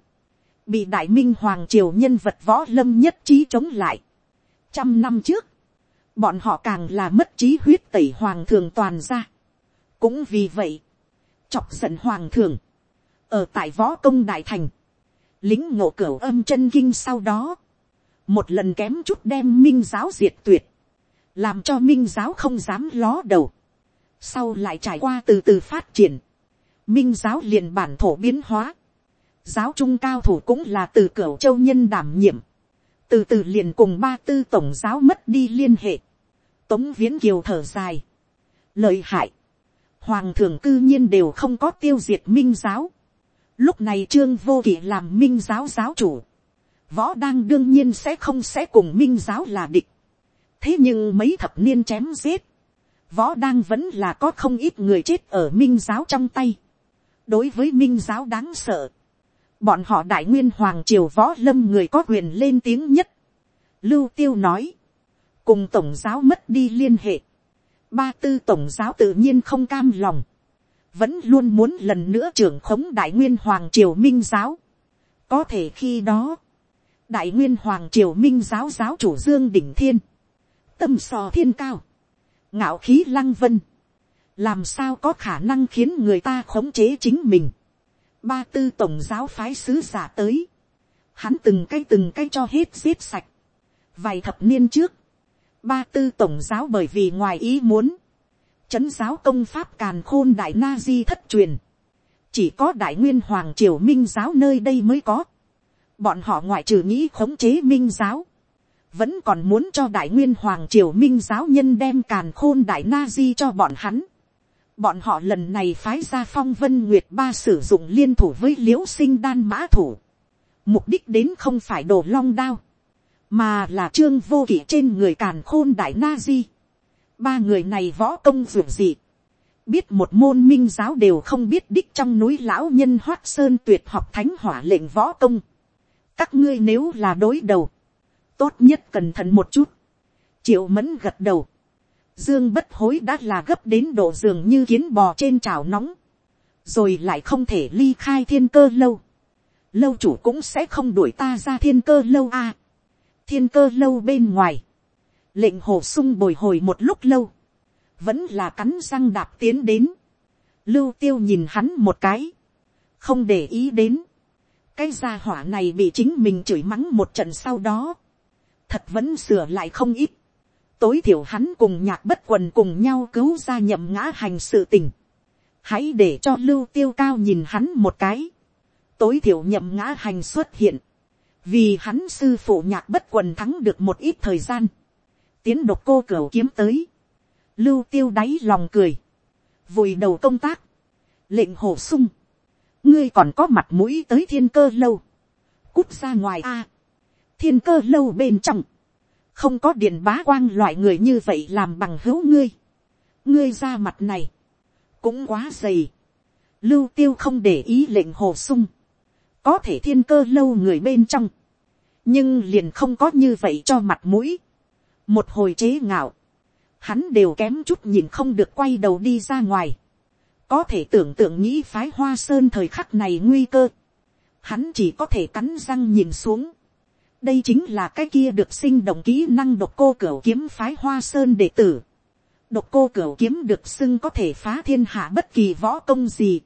bị đại minh hoàng triều nhân vật võ lâm nhất trí chống lại. trăm năm trước, bọn họ càng là mất trí huyết tẩy hoàng thường toàn ra. cũng vì vậy, chọc giận hoàng thường, ở tại võ công đại thành, lính ngộ cửa âm chân kinh sau đó, một lần kém chút đem minh giáo diệt tuyệt, làm cho minh giáo không dám ló đầu, sau lại trải qua từ từ phát triển, minh giáo liền bản thổ biến hóa, giáo trung cao thủ cũng là từ cửa châu nhân đảm nhiệm, từ từ liền cùng ba tư tổng giáo mất đi liên hệ, tống viễn kiều thở dài, lợi hại, hoàng thường cư nhiên đều không có tiêu diệt minh giáo, lúc này trương vô kỵ làm minh giáo giáo chủ, võ đang đương nhiên sẽ không sẽ cùng minh giáo là địch, thế nhưng mấy thập niên chém giết, võ đang vẫn là có không ít người chết ở minh giáo trong tay đối với minh giáo đáng sợ, bọn họ đại nguyên hoàng triều võ lâm người có quyền lên tiếng nhất. Lưu tiêu nói, cùng tổng giáo mất đi liên hệ, ba tư tổng giáo tự nhiên không cam lòng, vẫn luôn muốn lần nữa trưởng khống đại nguyên hoàng triều minh giáo. có thể khi đó, đại nguyên hoàng triều minh giáo giáo chủ dương đỉnh thiên, tâm sò thiên cao, ngạo khí lăng vân, làm sao có khả năng khiến người ta khống chế chính mình. ba tư tổng giáo phái sứ giả tới, hắn từng cái từng cái cho hết giết sạch. vài thập niên trước, ba tư tổng giáo bởi vì ngoài ý muốn, chấn giáo công pháp càn khôn đại na di thất truyền, chỉ có đại nguyên hoàng triều minh giáo nơi đây mới có. bọn họ ngoại trừ nghĩ khống chế minh giáo, vẫn còn muốn cho đại nguyên hoàng triều minh giáo nhân đem càn khôn đại na di cho bọn hắn. Bọn họ lần này phái ra phong vân nguyệt ba sử dụng liên thủ với liễu sinh đan mã thủ. Mục đích đến không phải đồ long đao. Mà là trương vô kỷ trên người càn khôn đại na di. Ba người này võ công dường dị. Biết một môn minh giáo đều không biết đích trong núi lão nhân hoác sơn tuyệt học thánh hỏa lệnh võ công. Các ngươi nếu là đối đầu. Tốt nhất cẩn thận một chút. Triệu mẫn gật đầu Dương bất hối đã là gấp đến độ giường như kiến bò trên chảo nóng. Rồi lại không thể ly khai thiên cơ lâu. Lâu chủ cũng sẽ không đuổi ta ra thiên cơ lâu a. thiên cơ lâu bên ngoài. Lệnh hồ sung bồi hồi một lúc lâu. Vẫn là cắn răng đạp tiến đến. Lưu tiêu nhìn hắn một cái. Không để ý đến. Cái gia hỏa này bị chính mình chửi mắng một trận sau đó. Thật vẫn sửa lại không ít tối thiểu hắn cùng nhạc bất quần cùng nhau cứu ra nhậm ngã hành sự tình. Hãy để cho lưu tiêu cao nhìn hắn một cái. Tối thiểu nhậm ngã hành xuất hiện. Vì hắn sư phụ nhạc bất quần thắng được một ít thời gian. Tiến độc cô cửu kiếm tới. Lưu tiêu đáy lòng cười. Vùi đầu công tác. Lệnh hổ sung. Ngươi còn có mặt mũi tới thiên cơ lâu. Cút ra ngoài a Thiên cơ lâu bên trong không có điện bá quang loại người như vậy làm bằng hữu ngươi. ngươi ra mặt này, cũng quá dày. lưu tiêu không để ý lệnh hồ sung, có thể thiên cơ lâu người bên trong, nhưng liền không có như vậy cho mặt mũi. một hồi chế ngạo, hắn đều kém chút nhìn không được quay đầu đi ra ngoài. có thể tưởng tượng nghĩ phái hoa sơn thời khắc này nguy cơ. hắn chỉ có thể cắn răng nhìn xuống đây chính là cái kia được sinh động kỹ năng độc cô cửa kiếm phái hoa sơn đệ tử. độc cô cửa kiếm được xưng có thể phá thiên hạ bất kỳ võ công gì.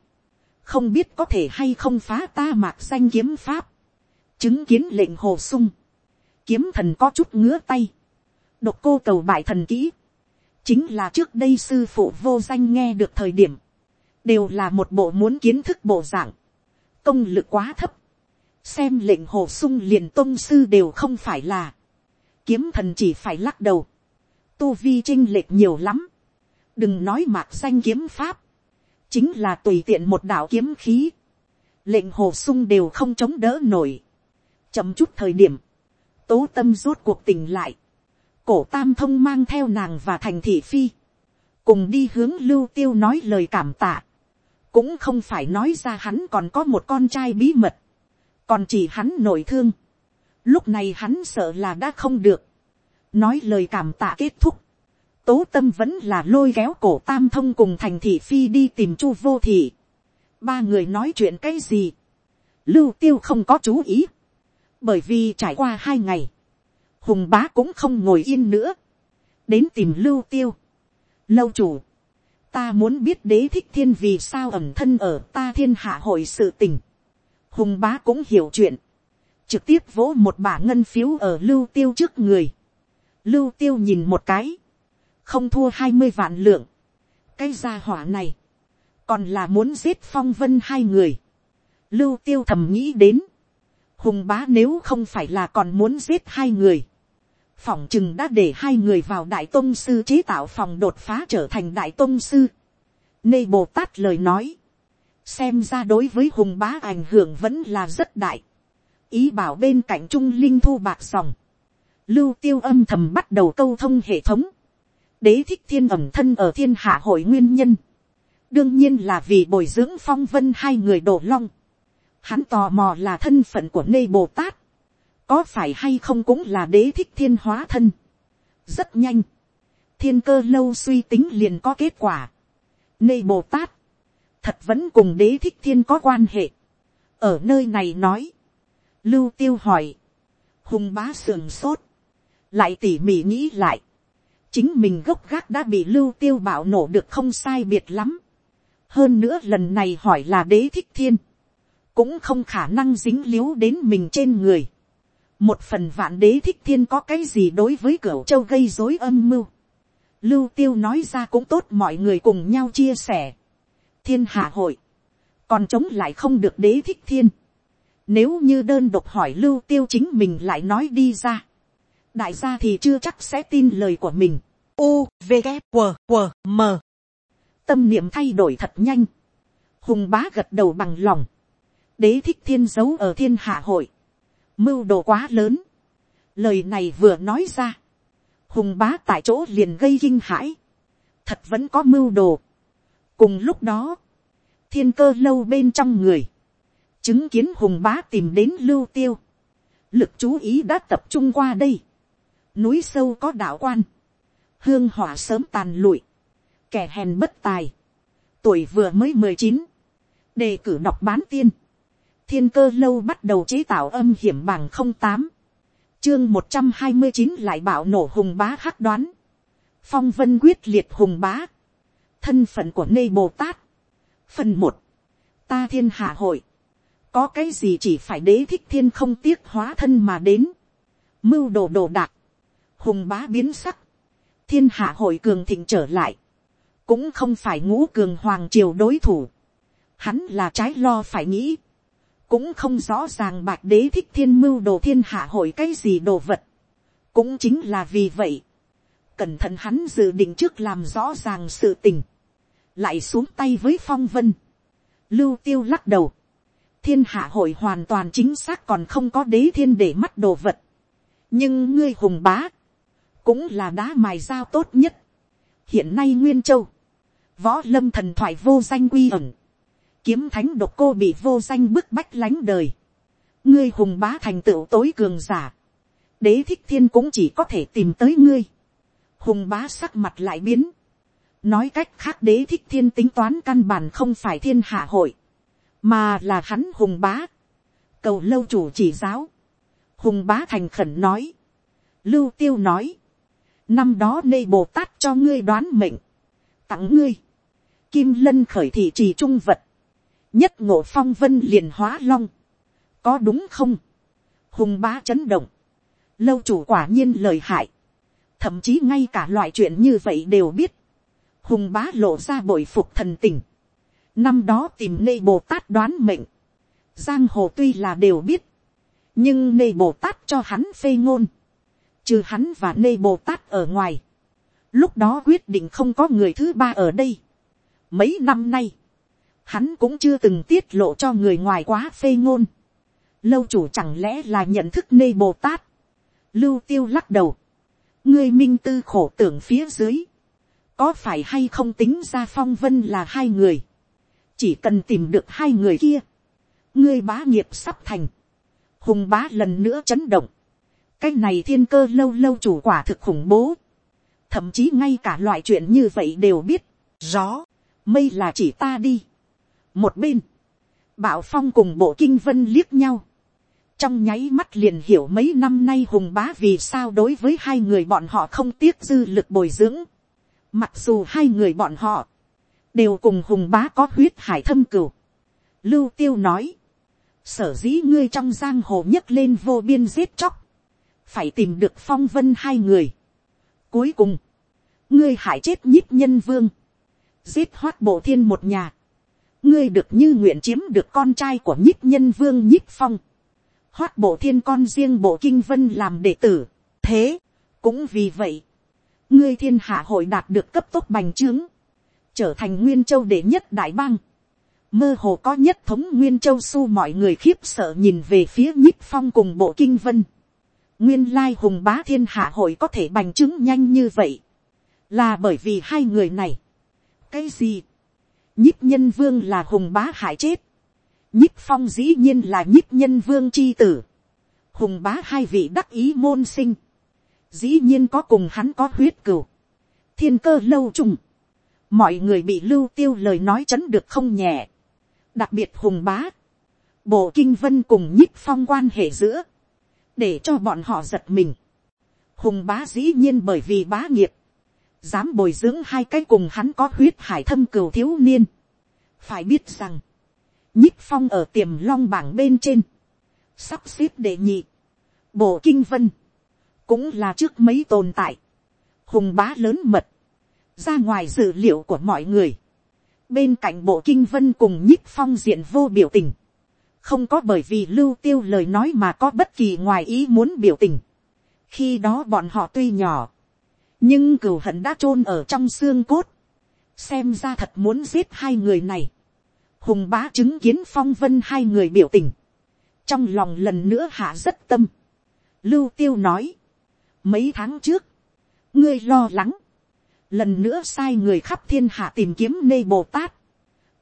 không biết có thể hay không phá ta mạc danh kiếm pháp. chứng kiến lệnh hồ sung. kiếm thần có chút ngứa tay. độc cô cầu bại thần kỹ. chính là trước đây sư phụ vô danh nghe được thời điểm. đều là một bộ muốn kiến thức bộ dạng. công lực quá thấp xem lệnh hồ sung liền tôn sư đều không phải là. kiếm thần chỉ phải lắc đầu. Tu vi chinh lệch nhiều lắm. đừng nói mạc danh kiếm pháp, chính là tùy tiện một đạo kiếm khí, lệnh hồ sung đều không chống đỡ nổi. chậm chút thời điểm, tố tâm rốt cuộc tình lại, cổ tam thông mang theo nàng và thành thị phi, cùng đi hướng lưu tiêu nói lời cảm tạ, cũng không phải nói ra hắn còn có một con trai bí mật, còn chỉ hắn nổi thương, lúc này hắn sợ là đã không được, nói lời cảm tạ kết thúc, tố tâm vẫn là lôi kéo cổ tam thông cùng thành thị phi đi tìm chu vô thị. ba người nói chuyện cái gì, lưu tiêu không có chú ý, bởi vì trải qua hai ngày, hùng bá cũng không ngồi yên nữa, đến tìm lưu tiêu. lâu chủ, ta muốn biết đế thích thiên vì sao ẩm thân ở ta thiên hạ hội sự tình hùng bá cũng hiểu chuyện, trực tiếp vỗ một bả ngân phiếu ở lưu tiêu trước người. Lưu tiêu nhìn một cái, không thua hai mươi vạn lượng, cái gia hỏa này, còn là muốn giết phong vân hai người, lưu tiêu thầm nghĩ đến, hùng bá nếu không phải là còn muốn giết hai người, phỏng chừng đã để hai người vào đại tôn sư chế tạo phòng đột phá trở thành đại tôn sư. Nê Bồ Tát lời nói, xem ra đối với hùng bá ảnh hưởng vẫn là rất đại. Ý bảo bên cạnh trung linh thu bạc dòng, lưu tiêu âm thầm bắt đầu câu thông hệ thống, đế thích thiên ẩm thân ở thiên hạ hội nguyên nhân, đương nhiên là vì bồi dưỡng phong vân hai người đổ long, hắn tò mò là thân phận của nê bồ tát, có phải hay không cũng là đế thích thiên hóa thân, rất nhanh, thiên cơ lâu suy tính liền có kết quả, nê bồ tát, thật vẫn cùng đế thích thiên có quan hệ, ở nơi này nói, lưu tiêu hỏi, hùng bá sườn sốt, lại tỉ mỉ nghĩ lại, chính mình gốc gác đã bị lưu tiêu bảo nổ được không sai biệt lắm. hơn nữa lần này hỏi là đế thích thiên, cũng không khả năng dính l i u đến mình trên người. một phần vạn đế thích thiên có cái gì đối với cửa châu gây dối âm mưu. lưu tiêu nói ra cũng tốt mọi người cùng nhau chia sẻ thiên hạ hội, còn chống lại không được đế thích thiên. nếu như đơn độc hỏi lưu tiêu chính mình lại nói đi ra đại gia thì chưa chắc sẽ tin lời của mình. U, V, K, W, W, M. Tâm niệm thay đổi thật nhanh. Hùng bá gật đầu bằng lòng. Đế thích thiên giấu ở thiên hạ hội. Mưu đồ quá lớn. Lời này vừa nói ra. Hùng bá tại chỗ liền gây kinh hãi. Thật vẫn có mưu đồ. Cùng lúc đó. Thiên cơ lâu bên trong người. Chứng kiến hùng bá tìm đến lưu tiêu. Lực chú ý đã tập trung qua đây. Núi sâu có đạo quan, hương hỏa sớm tàn lụi, kẻ hèn bất tài, tuổi vừa mới mười chín, đề cử đọc bán tiên, thiên cơ lâu bắt đầu chế tạo âm hiểm bằng không tám, chương một trăm hai mươi chín lại bảo nổ hùng bá hắc đoán, phong vân quyết liệt hùng bá, thân phận của nê bồ tát, phần một, ta thiên hạ hội, có cái gì chỉ phải đế thích thiên không tiếc hóa thân mà đến, mưu đồ đồ đạc, hùng bá biến sắc, thiên hạ hội cường thịnh trở lại, cũng không phải ngũ cường hoàng triều đối thủ, hắn là trái lo phải nghĩ, cũng không rõ ràng bạch đế thích thiên mưu đồ thiên hạ hội cái gì đồ vật, cũng chính là vì vậy, cẩn thận hắn dự định trước làm rõ ràng sự tình, lại xuống tay với phong vân, lưu tiêu lắc đầu, thiên hạ hội hoàn toàn chính xác còn không có đế thiên để mắt đồ vật, nhưng ngươi hùng bá, cũng là đá mài dao tốt nhất. hiện nay nguyên châu, võ lâm thần thoại vô danh quy ẩn, kiếm thánh độc cô bị vô danh bức bách lánh đời, ngươi hùng bá thành tựu tối cường giả, đế thích thiên cũng chỉ có thể tìm tới ngươi, hùng bá sắc mặt lại biến, nói cách khác đế thích thiên tính toán căn bản không phải thiên hạ hội, mà là hắn hùng bá, cầu lâu chủ chỉ giáo, hùng bá thành khẩn nói, lưu tiêu nói, năm đó nê bồ tát cho ngươi đoán mệnh, tặng ngươi, kim lân khởi thị trì trung vật, nhất ngộ phong vân liền hóa long, có đúng không, hùng bá chấn động, lâu chủ quả nhiên lời hại, thậm chí ngay cả loại chuyện như vậy đều biết, hùng bá lộ ra bội phục thần tình, năm đó tìm nê bồ tát đoán mệnh, giang hồ tuy là đều biết, nhưng nê bồ tát cho hắn phê ngôn, trừ hắn và nê bồ tát ở ngoài, lúc đó quyết định không có người thứ ba ở đây. mấy năm nay, hắn cũng chưa từng tiết lộ cho người ngoài quá phê ngôn. lâu chủ chẳng lẽ là nhận thức nê bồ tát. lưu tiêu lắc đầu. ngươi minh tư khổ tưởng phía dưới có phải hay không tính ra phong vân là hai người. chỉ cần tìm được hai người kia. ngươi bá nghiệp sắp thành. hùng bá lần nữa chấn động. cái này thiên cơ lâu lâu chủ quả thực khủng bố. thậm chí ngay cả loại chuyện như vậy đều biết. gió, mây là chỉ ta đi một bên, bảo phong cùng bộ kinh vân liếc nhau. trong nháy mắt liền hiểu mấy năm nay hùng bá vì sao đối với hai người bọn họ không tiếc dư lực bồi dưỡng mặc dù hai người bọn họ đều cùng hùng bá có huyết hải thâm cửu. lưu tiêu nói, sở dĩ ngươi trong giang hồ nhấc lên vô biên giết chóc, phải tìm được phong vân hai người. cuối cùng, ngươi hại chết nhíp nhân vương, giết hoát bộ thiên một nhà, ngươi được như nguyện chiếm được con trai của nhíp nhân vương nhíp phong, hoát bộ thiên con riêng bộ kinh vân làm đệ tử, thế, cũng vì vậy, ngươi thiên hạ hội đạt được cấp tốc bành trướng, trở thành nguyên châu đệ nhất đại bang, mơ hồ có nhất thống nguyên châu su mọi người khiếp sợ nhìn về phía nhích phong cùng bộ kinh vân, nguyên lai hùng bá thiên hạ hội có thể bành trướng nhanh như vậy, là bởi vì hai người này, cái gì, nhích nhân vương là hùng bá hại chết, nhích phong dĩ nhiên là nhích nhân vương c h i tử, hùng bá hai vị đắc ý môn sinh, dĩ nhiên có cùng hắn có huyết cừu, thiên cơ lâu trùng, mọi người bị lưu tiêu lời nói chấn được không nhẹ, đặc biệt hùng bá, bộ kinh vân cùng nhích phong quan hệ giữa, để cho bọn họ giật mình, hùng bá dĩ nhiên bởi vì bá nghiệp, dám bồi dưỡng hai cái cùng hắn có huyết hải thâm cừu thiếu niên. phải biết rằng, nhích phong ở tiềm long bảng bên trên, sắp xếp đệ nhị, bộ kinh vân, cũng là trước mấy tồn tại, hùng bá lớn mật, ra ngoài dự liệu của mọi người, bên cạnh bộ kinh vân cùng nhích phong diện vô biểu tình, không có bởi vì lưu tiêu lời nói mà có bất kỳ ngoài ý muốn biểu tình. khi đó bọn họ tuy nhỏ, nhưng cửu hận đã chôn ở trong xương cốt, xem ra thật muốn giết hai người này, hùng bá chứng kiến phong vân hai người biểu tình, trong lòng lần nữa hạ rất tâm, lưu tiêu nói, mấy tháng trước, ngươi lo lắng, lần nữa sai người khắp thiên hạ tìm kiếm nê bồ tát,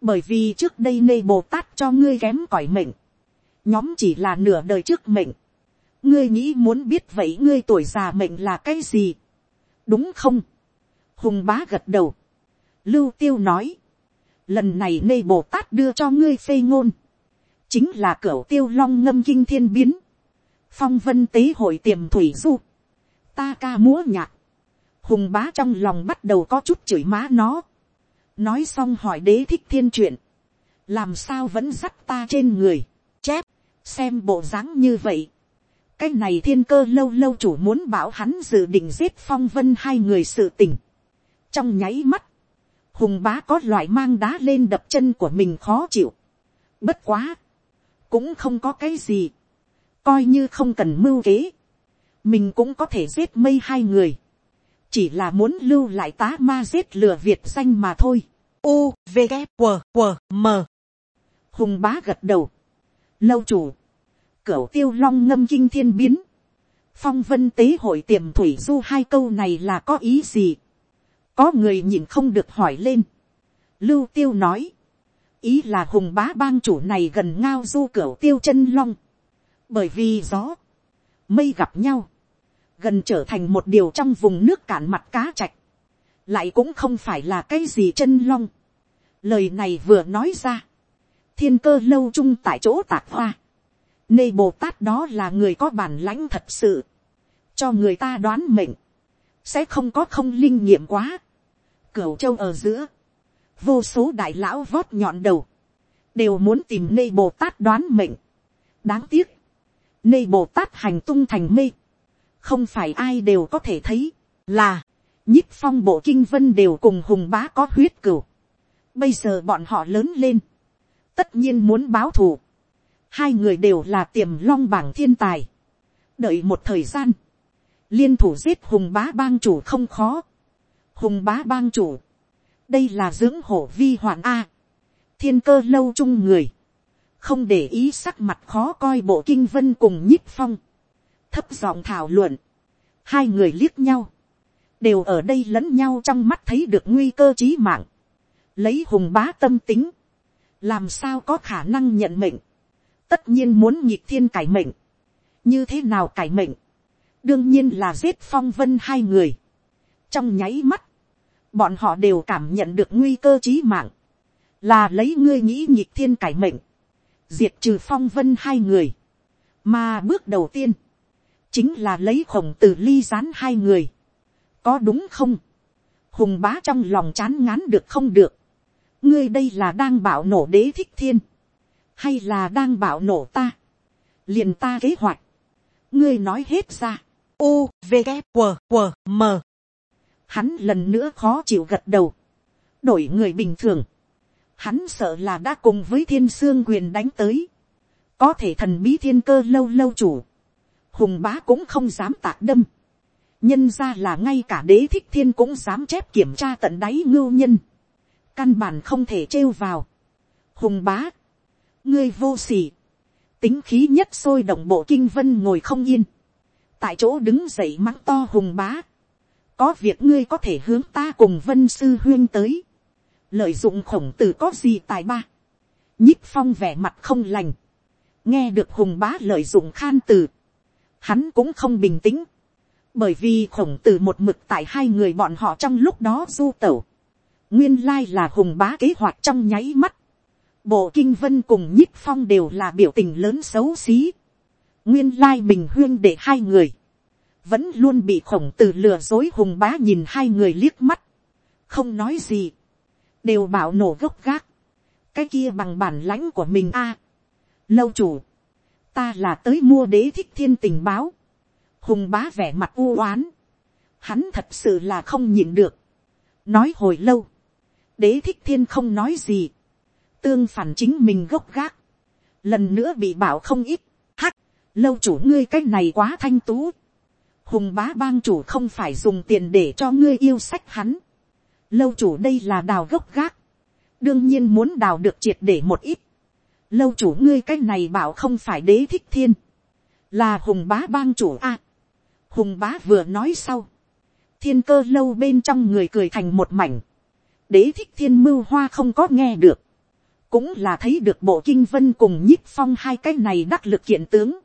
bởi vì trước đây nê bồ tát cho ngươi kém cỏi mệnh, nhóm chỉ là nửa đời trước mệnh, ngươi nghĩ muốn biết vậy ngươi tuổi già mệnh là cái gì, đúng không, hùng bá gật đầu, lưu tiêu nói, lần này nê bồ tát đưa cho ngươi phê ngôn, chính là cửa tiêu long ngâm kinh thiên biến, phong vân tế hội tiềm thủy du, ta ca múa nhạc, hùng bá trong lòng bắt đầu có chút chửi má nó, nói xong hỏi đế thích thiên chuyện, làm sao vẫn dắt ta trên người, chép, xem bộ dáng như vậy, cái này thiên cơ lâu lâu chủ muốn bảo hắn dự định giết phong vân hai người sự tình. trong nháy mắt, hùng bá có loại mang đá lên đập chân của mình khó chịu. bất quá, cũng không có cái gì, coi như không cần mưu kế, mình cũng có thể giết mây hai người, chỉ là muốn lưu lại tá ma giết lừa việt danh mà thôi. U, V, K, W, W, M. Hùng bá gật đầu. Lâu chủ cửu tiêu long ngâm kinh thiên biến. Phong vân tế hội tiềm thủy du hai câu này là có ý gì? Có người nhìn không được hỏi lên. Lưu tiêu nói. Ý là hùng bá bang chủ này gần ngao du cửu tiêu chân long. Bởi vì gió. Mây gặp nhau. Gần trở thành một điều trong vùng nước cạn mặt cá trạch, Lại cũng không phải là cái gì chân long. Lời này vừa nói ra. Thiên cơ lâu chung tại chỗ tạc hoa Nê Bồ Tát đó là người có bản lãnh thật sự. Cho người ta đoán mệnh. sẽ không có không linh nghiệm quá. Cửu châu ở giữa, vô số đại lão vót nhọn đầu, đều muốn tìm nê bồ tát đoán mệnh. đáng tiếc, nê bồ tát hành tung thành mê, không phải ai đều có thể thấy, là, nhích phong bộ kinh vân đều cùng hùng bá có huyết cửu. bây giờ bọn họ lớn lên, tất nhiên muốn báo thù. hai người đều là tiềm long bảng thiên tài. đợi một thời gian, liên thủ giết hùng bá bang chủ không khó. hùng bá bang chủ, đây là dưỡng hổ vi hoạn a. thiên cơ lâu chung người, không để ý sắc mặt khó coi bộ kinh vân cùng nhích phong, thấp giọng thảo luận, hai người liếc nhau, đều ở đây lẫn nhau trong mắt thấy được nguy cơ chí mạng, lấy hùng bá tâm tính, làm sao có khả năng nhận mệnh, tất nhiên muốn nhịp thiên cải mệnh, như thế nào cải mệnh, đương nhiên là giết phong vân hai người, trong nháy mắt, bọn họ đều cảm nhận được nguy cơ chí mạng, là lấy ngươi nghĩ nhịp thiên cải mệnh, diệt trừ phong vân hai người, mà bước đầu tiên, chính là lấy khổng tử ly gián hai người, có đúng không, hùng bá trong lòng chán ngán được không được, ngươi đây là đang bảo nổ đế thích thiên, hay là đang bảo nổ ta, liền ta kế hoạch, ngươi nói hết ra, u v g q q m. Hắn lần nữa khó chịu gật đầu, đổi người bình thường, hắn sợ là đã cùng với thiên sương quyền đánh tới, có thể thần bí thiên cơ lâu lâu chủ, hùng bá cũng không dám tạc đâm, nhân ra là ngay cả đế thích thiên cũng dám chép kiểm tra tận đáy ngưu nhân, căn bản không thể trêu vào. hùng bá, ngươi vô s ỉ tính khí nhất sôi động bộ kinh vân ngồi không yên, tại chỗ đứng dậy mắng to hùng bá, có việc ngươi có thể hướng ta cùng vân sư huyên tới, lợi dụng khổng tử có gì tài ba, nhích phong vẻ mặt không lành, nghe được hùng bá lợi dụng khan từ, hắn cũng không bình tĩnh, bởi vì khổng tử một mực tại hai người bọn họ trong lúc đó du tẩu, nguyên lai là hùng bá kế hoạch trong nháy mắt, bộ kinh vân cùng nhích phong đều là biểu tình lớn xấu xí, nguyên lai bình huyên để hai người, vẫn luôn bị khổng tử lừa dối hùng bá nhìn hai người liếc mắt, không nói gì, đều bảo nổ gốc gác, cái kia bằng bản lãnh của mình a. lâu chủ, ta là tới mua đế thích thiên tình báo, hùng bá vẻ mặt u oán, hắn thật sự là không nhịn được, nói hồi lâu, đế thích thiên không nói gì, tương phản chính mình gốc gác, lần nữa bị bảo không ít, hắc, lâu chủ ngươi cái này quá thanh tú, hùng bá bang chủ không phải dùng tiền để cho ngươi yêu sách hắn, lâu chủ đây là đào gốc gác, đương nhiên muốn đào được triệt để một ít, lâu chủ ngươi cái này bảo không phải đế thích thiên, là hùng bá bang chủ a, hùng bá vừa nói sau, thiên cơ lâu bên trong người cười thành một mảnh, đế thích thiên mưu hoa không có nghe được, cũng là thấy được bộ kinh vân cùng nhích phong hai cái này đắc lực kiện tướng,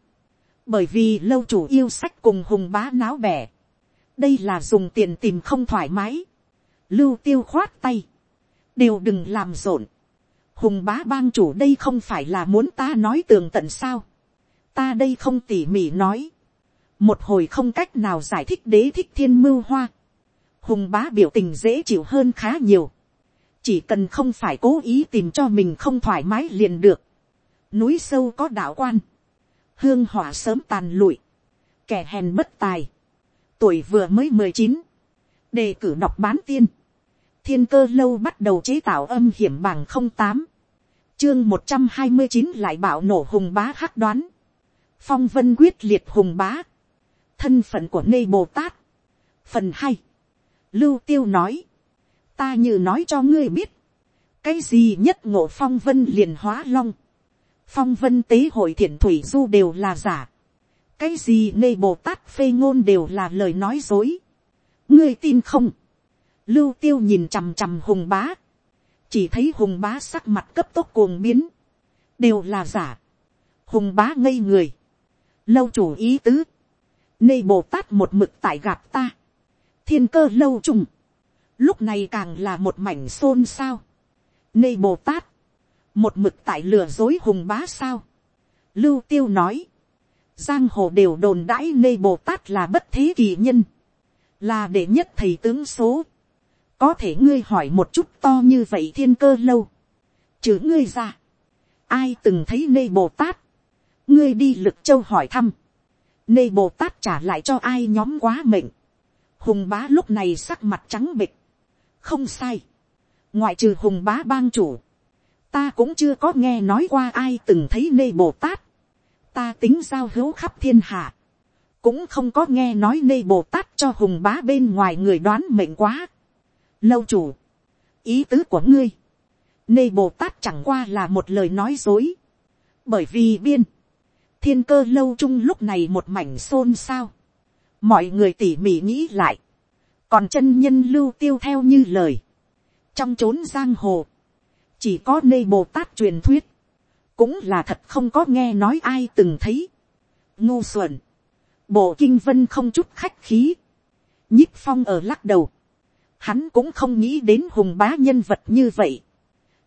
bởi vì lâu chủ yêu sách cùng hùng bá náo bẻ, đây là dùng tiền tìm không thoải mái, lưu tiêu khoát tay, đều đừng làm rộn, hùng bá bang chủ đây không phải là muốn ta nói tường tận sao, ta đây không tỉ mỉ nói, một hồi không cách nào giải thích đế thích thiên mưu hoa, hùng bá biểu tình dễ chịu hơn khá nhiều, chỉ cần không phải cố ý tìm cho mình không thoải mái liền được, núi sâu có đạo quan, hương hỏa sớm tàn lụi, kẻ hèn bất tài, tuổi vừa mới mười chín, đề cử đọc bán tiên, thiên cơ lâu bắt đầu chế tạo âm hiểm bằng không tám, chương một trăm hai mươi chín lại bảo nổ hùng bá hắc đoán, phong vân quyết liệt hùng bá, thân phận của nê bồ tát, phần hai, lưu tiêu nói, ta như nói cho ngươi biết, cái gì nhất ngộ phong vân liền hóa long, phong vân tế hội thiện thủy du đều là giả, cái gì nê bồ tát phê ngôn đều là lời nói dối, ngươi tin không, lưu tiêu nhìn chằm chằm hùng bá, chỉ thấy hùng bá sắc mặt cấp tốc cuồng biến, đều là giả, hùng bá ngây người, lâu chủ ý tứ, nê bồ tát một mực tại gặp ta, thiên cơ lâu trùng, lúc này càng là một mảnh xôn xao, nê bồ tát, một mực tại lừa dối hùng bá sao, lưu tiêu nói, giang hồ đều đồn đãi nê bồ tát là bất thế kỳ nhân, là để nhất thầy tướng số, có thể ngươi hỏi một chút to như vậy thiên cơ lâu, chứ ngươi ra, ai từng thấy nê bồ tát, ngươi đi lực châu hỏi thăm, nê bồ tát trả lại cho ai nhóm quá mệnh, hùng bá lúc này sắc mặt trắng bịch, không sai, ngoại trừ hùng bá bang chủ, ta cũng chưa có nghe nói qua ai từng thấy nê bồ tát, ta tính giao hữu khắp thiên hạ, cũng không có nghe nói nê bồ tát cho hùng bá bên ngoài người đoán mệnh quá lâu chủ, ý tứ của ngươi, nê bồ tát chẳng qua là một lời nói dối, bởi vì biên, thiên cơ lâu chung lúc này một mảnh xôn xao, mọi người tỉ mỉ nghĩ lại, còn chân nhân lưu tiêu theo như lời, trong trốn giang hồ, chỉ có nê bồ tát truyền thuyết, cũng là thật không có nghe nói ai từng thấy, ngu xuẩn, bộ kinh vân không chút khách khí, nhích phong ở lắc đầu, hắn cũng không nghĩ đến hùng bá nhân vật như vậy,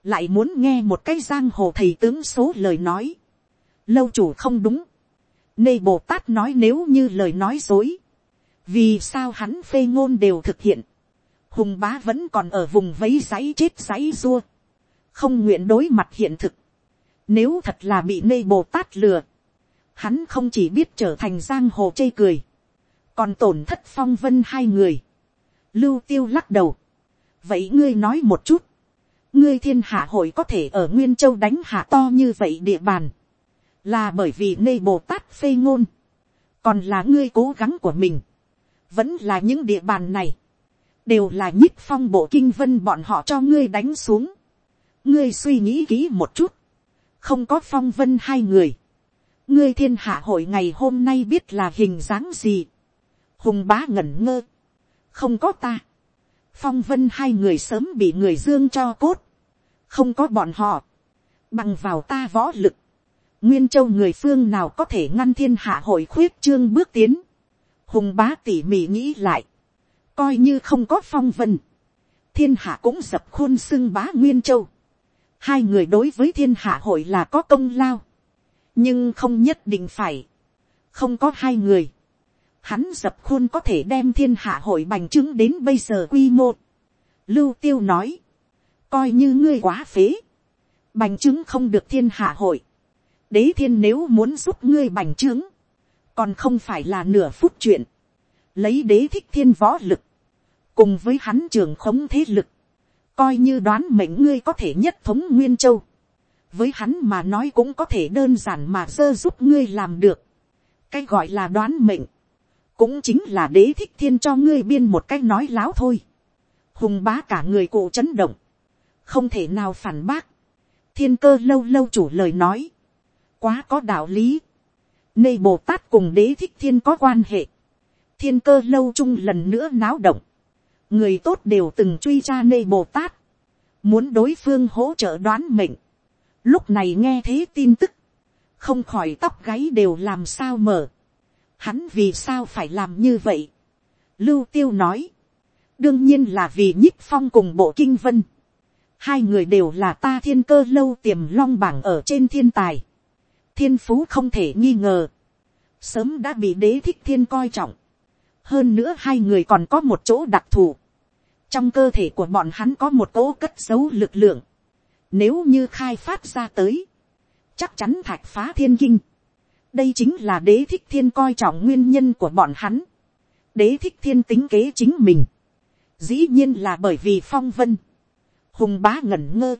lại muốn nghe một cái giang hồ thầy tướng số lời nói, lâu chủ không đúng, nê bồ tát nói nếu như lời nói dối, vì sao hắn phê ngôn đều thực hiện, hùng bá vẫn còn ở vùng vấy giấy chết giấy dua, không nguyện đối mặt hiện thực, nếu thật là bị nê bồ tát lừa, hắn không chỉ biết trở thành giang hồ chê cười, còn tổn thất phong vân hai người. Lưu tiêu lắc đầu. vậy ngươi nói một chút, ngươi thiên hạ hội có thể ở nguyên châu đánh hạ to như vậy địa bàn, là bởi vì nê bồ tát phê ngôn, còn là ngươi cố gắng của mình, vẫn là những địa bàn này, đều là nhích phong bộ kinh vân bọn họ cho ngươi đánh xuống. ngươi suy nghĩ kỹ một chút, không có phong vân hai người, ngươi thiên hạ hội ngày hôm nay biết là hình dáng gì. hùng bá ngẩn ngơ không có ta. phong vân hai người sớm bị người dương cho cốt. không có bọn họ. bằng vào ta võ lực. nguyên châu người phương nào có thể ngăn thiên hạ hội khuyết trương bước tiến. hùng bá tỉ mỉ nghĩ lại. coi như không có phong vân. thiên hạ cũng dập khuôn xưng bá nguyên châu. hai người đối với thiên hạ hội là có công lao nhưng không nhất định phải, không có hai người, hắn dập khuôn có thể đem thiên hạ hội bành trướng đến bây giờ quy mô. Lưu tiêu nói, coi như ngươi quá phế, bành trướng không được thiên hạ hội, đế thiên nếu muốn giúp ngươi bành trướng, còn không phải là nửa phút chuyện, lấy đế thích thiên võ lực, cùng với hắn trường khống thế lực, coi như đoán mệnh ngươi có thể nhất thống nguyên châu, với hắn mà nói cũng có thể đơn giản mà sơ giúp ngươi làm được. cái gọi là đoán mệnh, cũng chính là đế thích thiên cho ngươi biên một cách nói láo thôi. hùng bá cả người cụ chấn động, không thể nào phản bác. thiên cơ lâu lâu chủ lời nói, quá có đạo lý. Nê Bồ Tát cùng đế thích thiên có quan hệ. Thiên cơ lâu chung lần nữa náo động. Người tốt đều từng truy tra Nê Bồ Tát. Muốn đối phương hỗ trợ đoán mệnh lúc này nghe thế tin tức, không khỏi tóc gáy đều làm sao mở. Hắn vì sao phải làm như vậy. Lưu tiêu nói, đương nhiên là vì nhích phong cùng bộ kinh vân. Hai người đều là ta thiên cơ lâu tiềm long bảng ở trên thiên tài. Thiên phú không thể nghi ngờ. Sớm đã bị đế thích thiên coi trọng. Hơn nữa hai người còn có một chỗ đặc thù. Trong cơ thể của bọn hắn có một cỗ cất giấu lực lượng nếu như khai phát ra tới, chắc chắn thạch phá thiên kinh. Đây chính là đế thích thiên coi trọng nguyên nhân của bọn hắn. Đế thích thiên tính kế chính mình. Dĩ nhiên là bởi vì phong vân. Hùng bá ngẩn ngơ.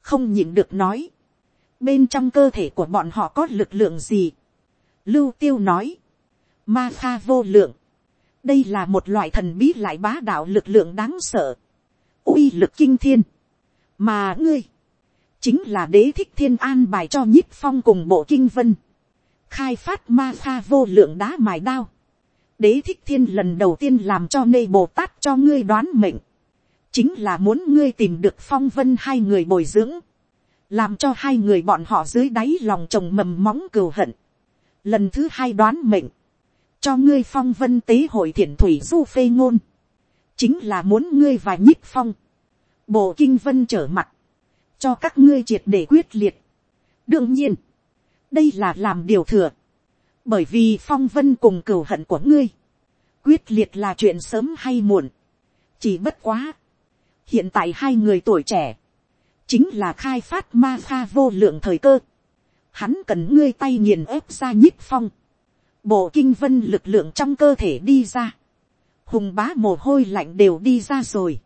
Không nhịn được nói. Bên trong cơ thể của bọn họ có lực lượng gì? Lưu tiêu nói. Ma pha vô lượng. Đây là một loại thần bí lại bá đạo lực lượng đáng sợ. uy lực kinh thiên. Mà ngươi chính là đế thích thiên an bài cho nhíp phong cùng bộ kinh vân, khai phát ma pha vô lượng đá mài đao, đế thích thiên lần đầu tiên làm cho nê bồ tát cho ngươi đoán mệnh, chính là muốn ngươi tìm được phong vân hai người bồi dưỡng, làm cho hai người bọn họ dưới đáy lòng trồng mầm móng cừu hận. Lần thứ hai đoán mệnh, cho ngươi phong vân tế hội thiện thủy du phê ngôn, chính là muốn ngươi và nhích phong, bộ kinh vân trở mặt, cho các ngươi triệt để quyết liệt. đương nhiên, đây là làm điều thừa, bởi vì phong vân cùng cửu hận của ngươi, quyết liệt là chuyện sớm hay muộn, chỉ bất quá, hiện tại hai người tuổi trẻ, chính là khai phát ma pha vô lượng thời cơ, hắn cần ngươi tay nghiền ép ra nhíp phong, bộ kinh vân lực lượng trong cơ thể đi ra, hùng bá mồ hôi lạnh đều đi ra rồi,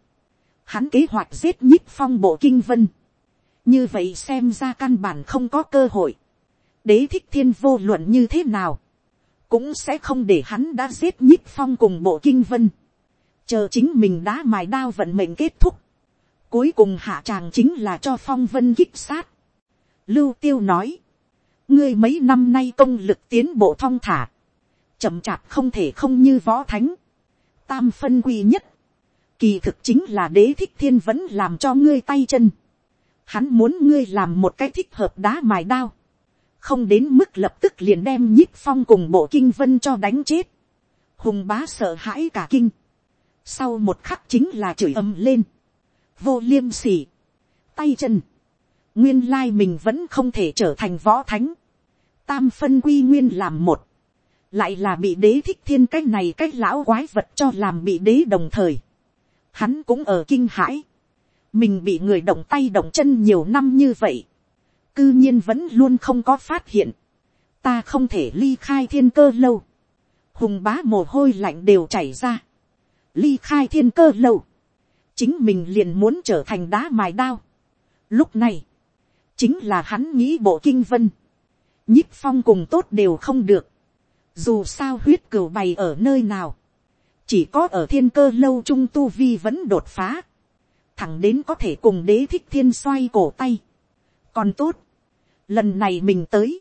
hắn kế hoạch giết nhíp phong bộ kinh vân, như vậy xem ra căn bản không có cơ hội, đế thích thiên vô luận như thế nào, cũng sẽ không để hắn đã giết nhích phong cùng bộ kinh vân, chờ chính mình đã mài đao vận mệnh kết thúc, cuối cùng hạ tràng chính là cho phong vân kích sát. Lưu tiêu nói, ngươi mấy năm nay công lực tiến bộ thong thả, chậm chạp không thể không như võ thánh, tam phân quy nhất, kỳ thực chính là đế thích thiên vẫn làm cho ngươi tay chân, hắn muốn ngươi làm một cái thích hợp đá mài đao, không đến mức lập tức liền đem nhíp phong cùng bộ kinh vân cho đánh chết, hùng bá sợ hãi cả kinh, sau một khắc chính là chửi ầm lên, vô liêm sỉ, tay chân, nguyên lai mình vẫn không thể trở thành võ thánh, tam phân quy nguyên làm một, lại là bị đế thích thiên cái này cái lão quái vật cho làm bị đế đồng thời, hắn cũng ở kinh hãi, mình bị người động tay động chân nhiều năm như vậy, cư nhiên vẫn luôn không có phát hiện, ta không thể ly khai thiên cơ lâu, hùng bá mồ hôi lạnh đều chảy ra, ly khai thiên cơ lâu, chính mình liền muốn trở thành đá mài đao. Lúc này, chính là hắn nghĩ bộ kinh vân, nhíp phong cùng tốt đều không được, dù sao huyết cửu bày ở nơi nào, chỉ có ở thiên cơ lâu trung tu vi vẫn đột phá, thẳng đến có thể cùng đế thích thiên xoay cổ tay còn tốt, lần này mình tới,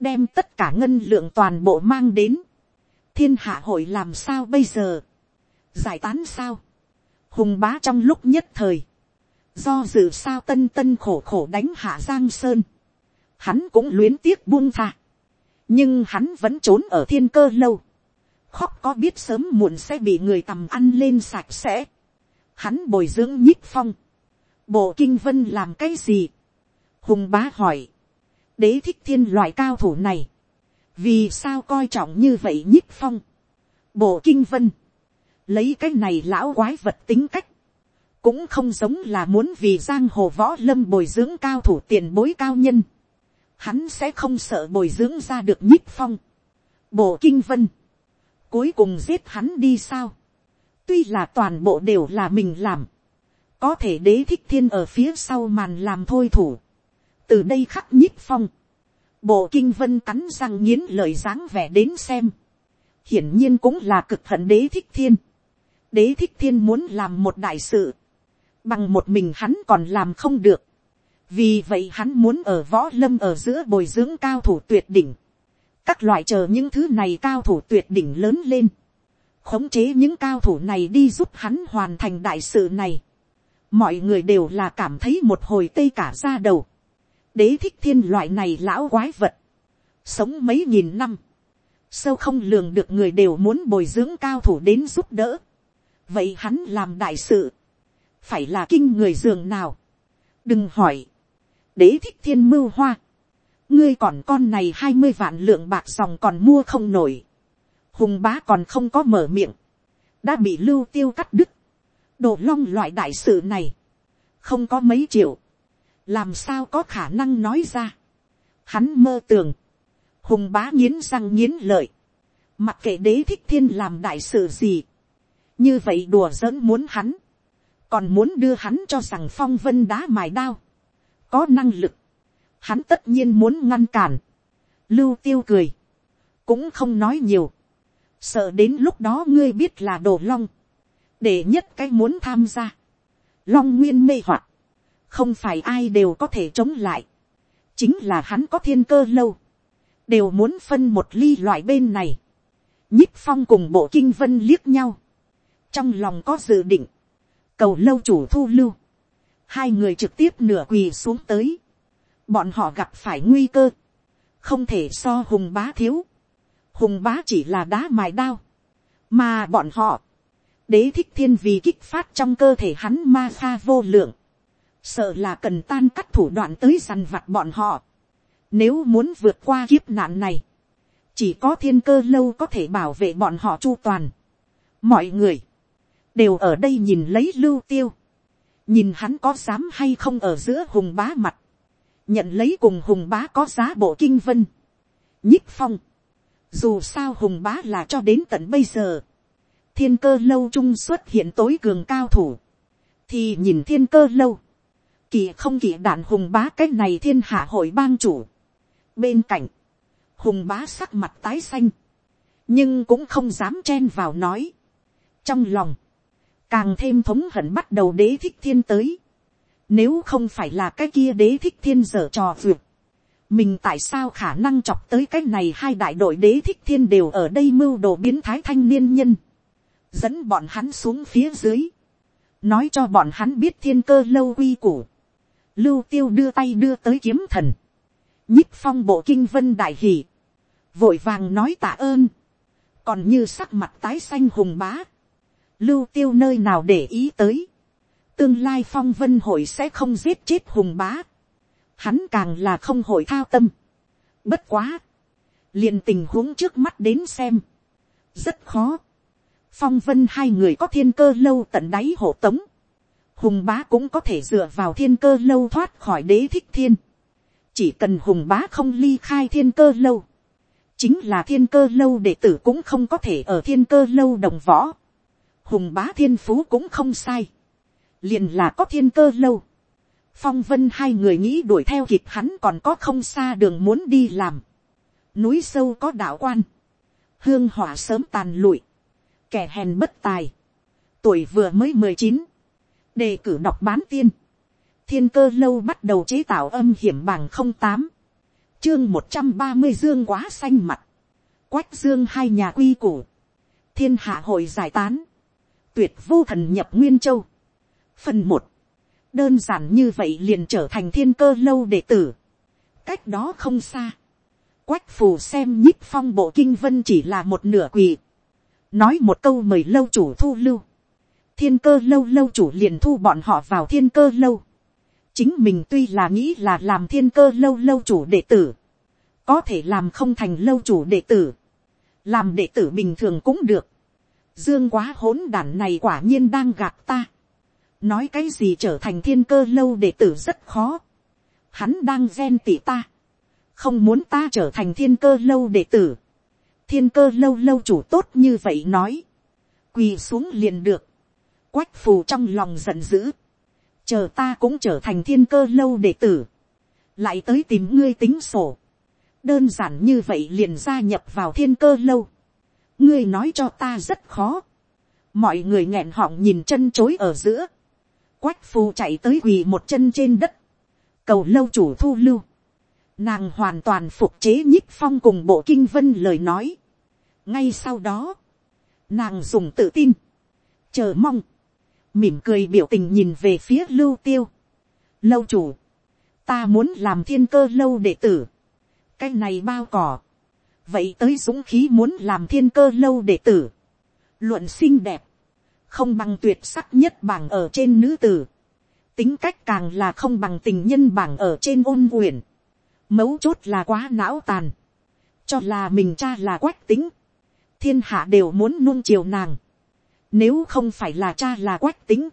đem tất cả ngân lượng toàn bộ mang đến, thiên hạ hội làm sao bây giờ, giải tán sao, hùng bá trong lúc nhất thời, do dự sao tân tân khổ khổ đánh hạ giang sơn, hắn cũng luyến tiếc buông tha, nhưng hắn vẫn trốn ở thiên cơ lâu, khóc có biết sớm muộn sẽ bị người tầm ăn lên sạch sẽ, hắn bồi dưỡng nhích phong, bộ kinh vân làm cái gì, hùng bá hỏi, đế thích thiên loại cao thủ này, vì sao coi trọng như vậy nhích phong, bộ kinh vân, lấy cái này lão quái vật tính cách, cũng không giống là muốn vì giang hồ võ lâm bồi dưỡng cao thủ tiền bối cao nhân, hắn sẽ không sợ bồi dưỡng ra được nhích phong, bộ kinh vân, cuối cùng giết hắn đi sao, tuy là toàn bộ đều là mình làm, có thể đế thích thiên ở phía sau màn làm thôi thủ, từ đây khắc nhíp phong, bộ kinh vân cắn răng nghiến lời dáng vẻ đến xem, hiển nhiên cũng là cực hận đế thích thiên, đế thích thiên muốn làm một đại sự, bằng một mình hắn còn làm không được, vì vậy hắn muốn ở võ lâm ở giữa bồi dưỡng cao thủ tuyệt đỉnh, các loại chờ những thứ này cao thủ tuyệt đỉnh lớn lên, khống chế những cao thủ này đi giúp hắn hoàn thành đại sự này, mọi người đều là cảm thấy một hồi tây cả ra đầu, đế thích thiên loại này lão quái vật, sống mấy nghìn năm, sâu không lường được người đều muốn bồi dưỡng cao thủ đến giúp đỡ, vậy hắn làm đại sự, phải là kinh người giường nào, đừng hỏi, đế thích thiên mưu hoa, ngươi còn con này hai mươi vạn lượng bạc dòng còn mua không nổi, hùng bá còn không có mở miệng, đã bị lưu tiêu cắt đứt, đồ long loại đại sự này, không có mấy triệu, làm sao có khả năng nói ra, hắn mơ tưởng, hùng bá nghiến răng nghiến lợi, mặc kệ đế thích thiên làm đại sự gì, như vậy đùa giỡn muốn hắn, còn muốn đưa hắn cho rằng phong vân đá mài đao, có năng lực, hắn tất nhiên muốn ngăn cản, lưu tiêu cười, cũng không nói nhiều, sợ đến lúc đó ngươi biết là đồ long, để nhất cái muốn tham gia, long nguyên mê hoặc, không phải ai đều có thể chống lại, chính là hắn có thiên cơ lâu, đều muốn phân một ly loại bên này, nhích phong cùng bộ kinh vân liếc nhau, trong lòng có dự định, cầu lâu chủ thu lưu, hai người trực tiếp nửa quỳ xuống tới, bọn họ gặp phải nguy cơ, không thể so hùng bá thiếu, hùng bá chỉ là đá mài đao, mà bọn họ, đế thích thiên vì kích phát trong cơ thể hắn ma pha vô lượng, sợ là cần tan cắt thủ đoạn tới dằn vặt bọn họ, nếu muốn vượt qua kiếp nạn này, chỉ có thiên cơ lâu có thể bảo vệ bọn họ chu toàn, mọi người, đều ở đây nhìn lấy lưu tiêu, nhìn hắn có dám hay không ở giữa hùng bá mặt, nhận lấy cùng hùng bá có giá bộ kinh vân, nhích phong, dù sao hùng bá là cho đến tận bây giờ, thiên cơ lâu trung xuất hiện tối cường cao thủ, thì nhìn thiên cơ lâu, kỳ không kỳ đạn hùng bá cái này thiên hạ hội bang chủ. bên cạnh, hùng bá sắc mặt tái xanh, nhưng cũng không dám chen vào nói. trong lòng, càng thêm thống hận bắt đầu đế thích thiên tới. nếu không phải là cái kia đế thích thiên dở trò vượt, mình tại sao khả năng chọc tới cái này hai đại đội đế thích thiên đều ở đây mưu đồ biến thái thanh niên nhân, dẫn bọn hắn xuống phía dưới, nói cho bọn hắn biết thiên cơ lâu quy củ, lưu tiêu đưa tay đưa tới kiếm thần, nhích phong bộ kinh vân đại hỷ, vội vàng nói tạ ơn, còn như sắc mặt tái xanh hùng bá, lưu tiêu nơi nào để ý tới, tương lai phong vân hội sẽ không giết chết hùng bá, hắn càng là không hội thao tâm, bất quá, liền tình huống trước mắt đến xem, rất khó, phong vân hai người có thiên cơ lâu tận đáy hộ tống, hùng bá cũng có thể dựa vào thiên cơ lâu thoát khỏi đế thích thiên, chỉ cần hùng bá không ly khai thiên cơ lâu, chính là thiên cơ lâu đệ tử cũng không có thể ở thiên cơ lâu đồng võ, hùng bá thiên phú cũng không sai, liền là có thiên cơ lâu, phong vân hai người nghĩ đuổi theo kịp hắn còn có không xa đường muốn đi làm, núi sâu có đạo quan, hương hỏa sớm tàn lụi, kẻ hèn bất tài, tuổi vừa mới mười chín, đề cử đọc bán tiên, thiên cơ lâu bắt đầu chế tạo âm hiểm bằng không tám, chương một trăm ba mươi dương quá xanh mặt, quách dương hai nhà quy củ, thiên hạ hội giải tán, tuyệt vô thần nhập nguyên châu, phần một, đơn giản như vậy liền trở thành thiên cơ lâu đệ tử, cách đó không xa, quách phù xem nhích phong bộ kinh vân chỉ là một nửa quỳ, nói một câu mời lâu chủ thu lưu, thiên cơ lâu lâu chủ liền thu bọn họ vào thiên cơ lâu. chính mình tuy là nghĩ là làm thiên cơ lâu lâu chủ đệ tử, có thể làm không thành lâu chủ đệ tử, làm đệ tử bình thường cũng được. dương quá hỗn đản này quả nhiên đang gạt ta. nói cái gì trở thành thiên cơ lâu đệ tử rất khó. hắn đang ghen tị ta. không muốn ta trở thành thiên cơ lâu đệ tử. thiên cơ lâu lâu chủ tốt như vậy nói. quỳ xuống liền được quách phù trong lòng giận dữ, chờ ta cũng trở thành thiên cơ lâu đệ tử, lại tới tìm ngươi tính sổ, đơn giản như vậy liền gia nhập vào thiên cơ lâu, ngươi nói cho ta rất khó, mọi người nghẹn họng nhìn chân chối ở giữa, quách phù chạy tới quỳ một chân trên đất, cầu lâu chủ thu lưu, nàng hoàn toàn phục chế nhích phong cùng bộ kinh vân lời nói, ngay sau đó, nàng dùng tự tin, chờ mong, mỉm cười biểu tình nhìn về phía lưu tiêu. lâu chủ, ta muốn làm thiên cơ lâu đệ tử, cái này bao cỏ, vậy tới dũng khí muốn làm thiên cơ lâu đệ tử, luận xinh đẹp, không bằng tuyệt sắc nhất bảng ở trên nữ tử, tính cách càng là không bằng tình nhân bảng ở trên ôn quyển, mấu chốt là quá não tàn, cho là mình cha là quách tính, thiên hạ đều muốn nuông chiều nàng, nếu không phải là cha là quách tính.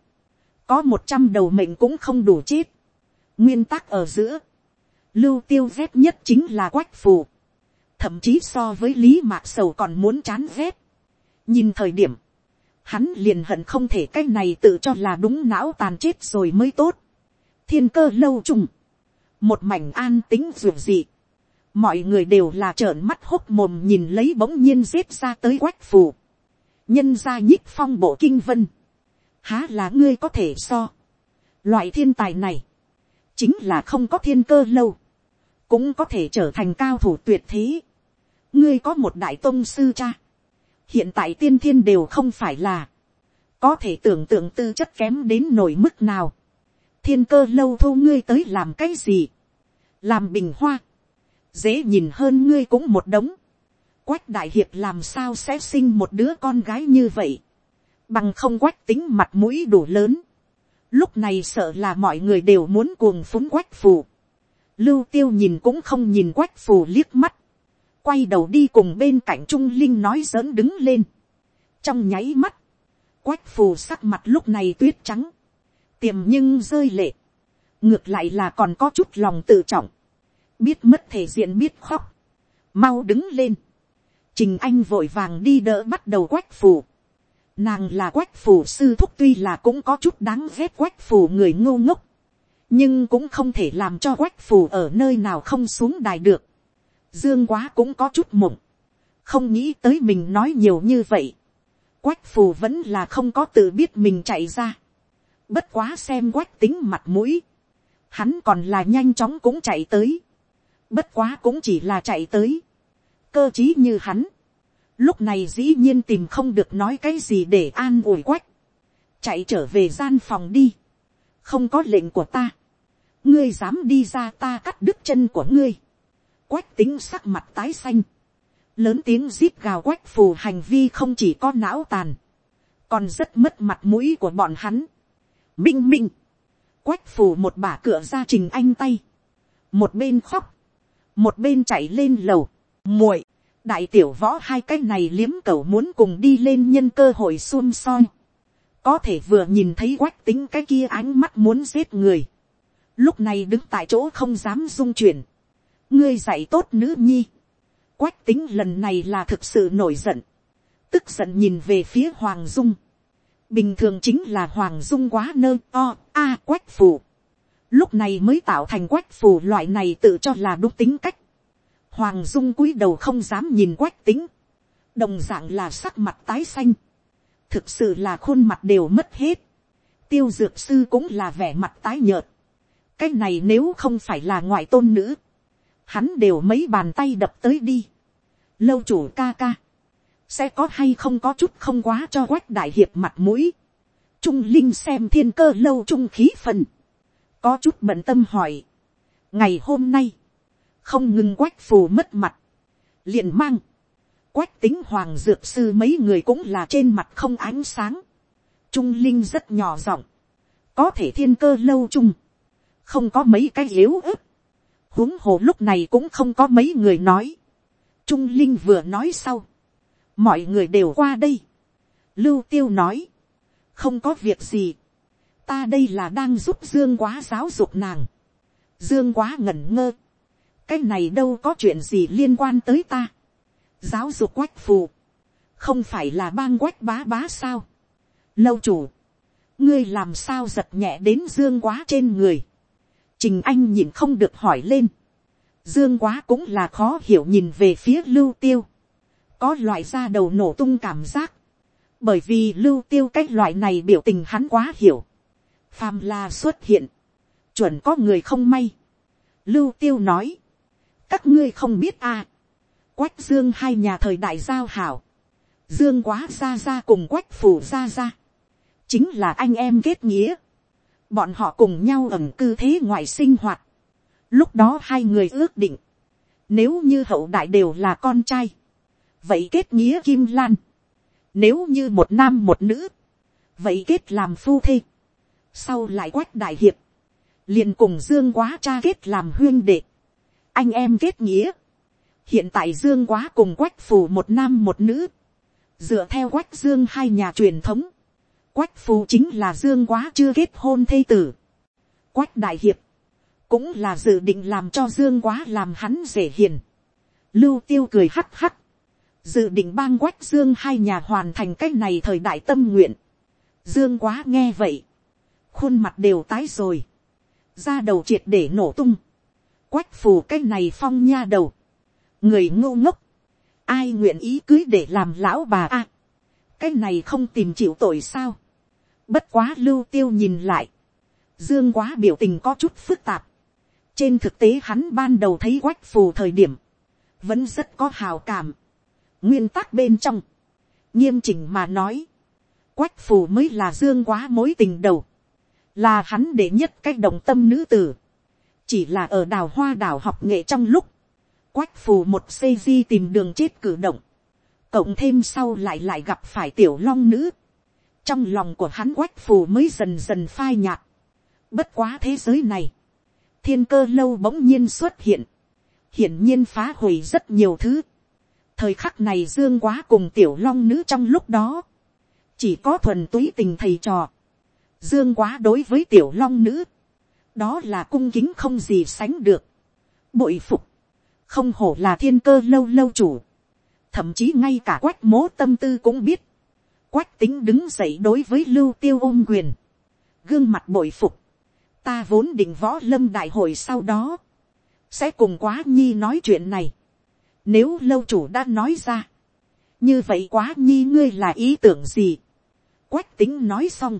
Có một trăm đầu mệnh cũng không đủ chết. Nguyên tắc ở giữa. Lưu tiêu ghét nhất chính là quách phù. Thậm chí so với Lý Mạc Sầu còn muốn chán ghét. Nhìn thời điểm. Hắn liền hận không thể cái này tự cho là đúng não tàn chết rồi mới tốt. Thiên cơ lâu trùng. Một mảnh an tính dù dị, mọi người đều là trợn mắt hốc mồm nhìn lấy bỗng nhiên giết ra tới quách phù nhân gia nhích phong bộ kinh vân, há là ngươi có thể so. Loại thiên tài này, chính là không có thiên cơ lâu, cũng có thể trở thành cao thủ tuyệt thế. ngươi có một đại tôn sư cha, hiện tại tiên thiên đều không phải là, có thể tưởng tượng tư chất kém đến nổi mức nào. thiên cơ lâu thu ngươi tới làm cái gì, làm bình hoa, dễ nhìn hơn ngươi cũng một đống, quách đại hiệp làm sao sẽ sinh một đứa con gái như vậy, bằng không quách tính mặt mũi đủ lớn, lúc này sợ là mọi người đều muốn cuồng phúng quách phù, lưu tiêu nhìn cũng không nhìn quách phù liếc mắt, quay đầu đi cùng bên cạnh trung linh nói giỡn đứng lên, trong nháy mắt, quách phù sắc mặt lúc này tuyết trắng, tiềm nhưng rơi lệ, ngược lại là còn có chút lòng tự trọng, biết mất thể diện biết khóc, mau đứng lên, trình anh vội vàng đi đỡ bắt đầu quách phù, nàng là quách phù sư thúc tuy là cũng có chút đáng ghét quách phù người ngô ngốc, nhưng cũng không thể làm cho quách phù ở nơi nào không xuống đài được, dương quá cũng có chút mộng, không nghĩ tới mình nói nhiều như vậy, quách phù vẫn là không có tự biết mình chạy ra, bất quá xem quách tính mặt mũi, hắn còn là nhanh chóng cũng chạy tới, bất quá cũng chỉ là chạy tới, cơ t như hắn, lúc này dĩ nhiên tìm không được nói cái gì để an ủi quách, chạy trở về gian phòng đi, không có lệnh của ta, ngươi dám đi ra ta cắt đứt chân của ngươi, quách tính sắc mặt tái xanh, lớn tiếng zip gào quách phù hành vi không chỉ có não tàn, còn rất mất mặt mũi của bọn hắn. Minh minh, quách phù một bả cửa ra trình anh tay, một bên khóc, một bên chạy lên lầu, muội, đại tiểu võ hai cái này liếm cầu muốn cùng đi lên nhân cơ hội xôn soi, có thể vừa nhìn thấy quách tính cái kia ánh mắt muốn giết người, lúc này đứng tại chỗ không dám dung chuyển, ngươi dạy tốt nữ nhi, quách tính lần này là thực sự nổi giận, tức giận nhìn về phía hoàng dung, bình thường chính là hoàng dung quá nơ o a quách phù, lúc này mới tạo thành quách phù loại này tự cho là đúng tính cách, hoàng dung cúi đầu không dám nhìn quách tính, đồng d ạ n g là sắc mặt tái xanh, thực sự là khuôn mặt đều mất hết, tiêu dược sư cũng là vẻ mặt tái nhợt, cái này nếu không phải là ngoại tôn nữ, hắn đều mấy bàn tay đập tới đi. lâu chủ ca ca, sẽ có hay không có chút không quá cho quách đại hiệp mặt mũi. trung linh xem thiên cơ lâu trung khí phần, có chút bận tâm hỏi. ngày hôm nay, không ngừng quách phù mất mặt, liền mang, quách tính hoàng dược sư mấy người cũng là trên mặt không ánh sáng. trung linh rất nhỏ giọng, có thể thiên cơ lâu chung, không có mấy cái yếu ớt huống hồ lúc này cũng không có mấy người nói. Trung Linh vừa nói sau. Mọi người đều qua đây. Lưu Tiêu nói. Không có việc gì. Ta đây là đang giúp Dương quá giáo dục nàng. Dương quá ngẩn ngơ. Cái này đâu có chuyện gì liên quan tới ta. Giáo dục quách phù. Không phải là bang quách bá bá sao. Lâu chủ. Ngươi làm sao giật nhẹ đến Dương quá trên người Trình Anh nhìn không được hỏi lên. Dương quá cũng là khó hiểu nhìn về phía lưu tiêu. Có loại da đầu nổ tung cảm giác. Bởi vì lưu tiêu cái loại này biểu tình hắn quá hiểu. Phàm là xuất hiện. Chuẩn có người không may. Lưu tiêu nói. Các ngươi không biết à. Quách dương hai nhà thời đại giao hảo. Dương quá ra ra cùng quách phủ ra ra. Chính là anh em kết nghĩa bọn họ cùng nhau ẩm cư thế ngoại sinh hoạt. Lúc đó hai người ước định, nếu như hậu đại đều là con trai, vậy kết nghĩa kim lan. Nếu như một nam một nữ, vậy kết làm phu thê. Sau lại quách đại hiệp, liền cùng dương quá cha kết làm huyên đệ. Anh em kết nghĩa. Hiện tại dương quá cùng quách phù một nam một nữ. Dựa theo quách dương hai nhà truyền thống quách phù chính là dương quá chưa kết hôn thê tử. quách đại hiệp, cũng là dự định làm cho dương quá làm hắn dễ hiền. lưu tiêu cười hắc hắc, dự định bang quách dương hai nhà hoàn thành cái này thời đại tâm nguyện. dương quá nghe vậy, khuôn mặt đều tái rồi, ra đầu triệt để nổ tung, quách phù cái này phong nha đầu, người ngô ngốc, ai nguyện ý cưới để làm lão bà a, cái này không tìm chịu tội sao, Bất quá lưu tiêu nhìn lại. Dương quá biểu tình có chút phức tạp. Trên thực tế hắn ban đầu thấy quách phù thời điểm. Vẫn rất có hào cảm. Nguyên tắc bên trong. Nghiêm chỉnh mà nói. Quách phù mới là dương quá mối tình đầu. Là hắn để nhất cách đồng tâm nữ tử. Chỉ là ở đào hoa đảo học nghệ trong lúc. Quách phù một xây di tìm đường chết cử động. Cộng thêm sau lại lại gặp phải tiểu long nữ trong lòng của hắn quách phù mới dần dần phai nhạt. bất quá thế giới này, thiên cơ lâu bỗng nhiên xuất hiện, hiển nhiên phá hủy rất nhiều thứ. thời khắc này dương quá cùng tiểu long nữ trong lúc đó, chỉ có thuần túy tình thầy trò, dương quá đối với tiểu long nữ, đó là cung kính không gì sánh được, bội phục, không hổ là thiên cơ lâu lâu chủ, thậm chí ngay cả quách mố tâm tư cũng biết, quách tính đứng dậy đối với lưu tiêu ôm quyền, gương mặt bội phục, ta vốn định võ lâm đại hội sau đó, sẽ cùng quá nhi nói chuyện này, nếu lâu chủ đã nói ra, như vậy quá nhi ngươi là ý tưởng gì, quách tính nói xong,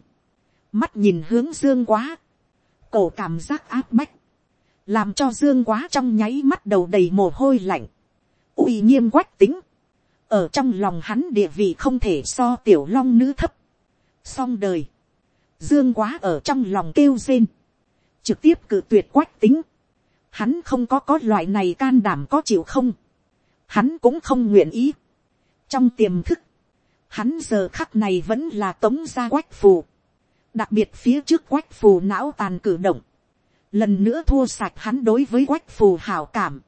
mắt nhìn hướng dương quá, cổ cảm giác áp bách, làm cho dương quá trong nháy mắt đầu đầy mồ hôi lạnh, uy nghiêm quách tính, ở trong lòng hắn địa vị không thể so tiểu long nữ thấp, song đời, dương quá ở trong lòng kêu rên, trực tiếp cự tuyệt quách tính, hắn không có có loại này can đảm có chịu không, hắn cũng không nguyện ý. trong tiềm thức, hắn giờ khắc này vẫn là tống ra quách phù, đặc biệt phía trước quách phù não tàn cử động, lần nữa thua sạch hắn đối với quách phù hảo cảm.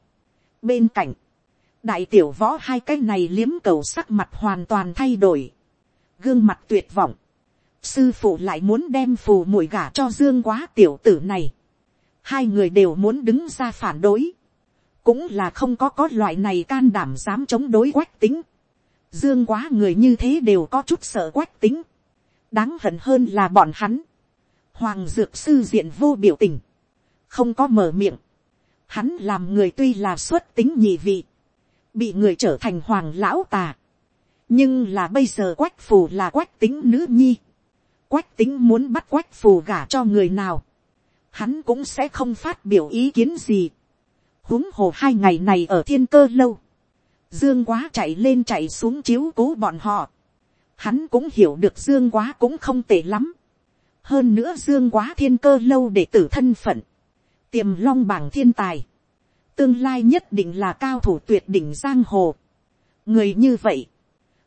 bên cạnh, đại tiểu võ hai cái này liếm cầu sắc mặt hoàn toàn thay đổi, gương mặt tuyệt vọng, sư phụ lại muốn đem phù mũi gả cho dương quá tiểu tử này, hai người đều muốn đứng ra phản đối, cũng là không có có loại này can đảm dám chống đối quách tính, dương quá người như thế đều có chút sợ quách tính, đáng hận hơn là bọn hắn, hoàng dược sư diện vô biểu tình, không có mở miệng, hắn làm người tuy là xuất tính nhị vị, bị người trở thành hoàng lão tà, nhưng là bây giờ quách phù là quách tính nữ nhi, quách tính muốn bắt quách phù gả cho người nào, hắn cũng sẽ không phát biểu ý kiến gì. huống hồ hai ngày này ở thiên cơ lâu, dương quá chạy lên chạy xuống chiếu cố bọn họ hắn cũng hiểu được dương quá cũng không tệ lắm. hơn nữa dương quá thiên cơ lâu để tử thân phận, tiềm long bảng thiên tài, tương lai nhất định là cao thủ tuyệt đỉnh giang hồ. người như vậy,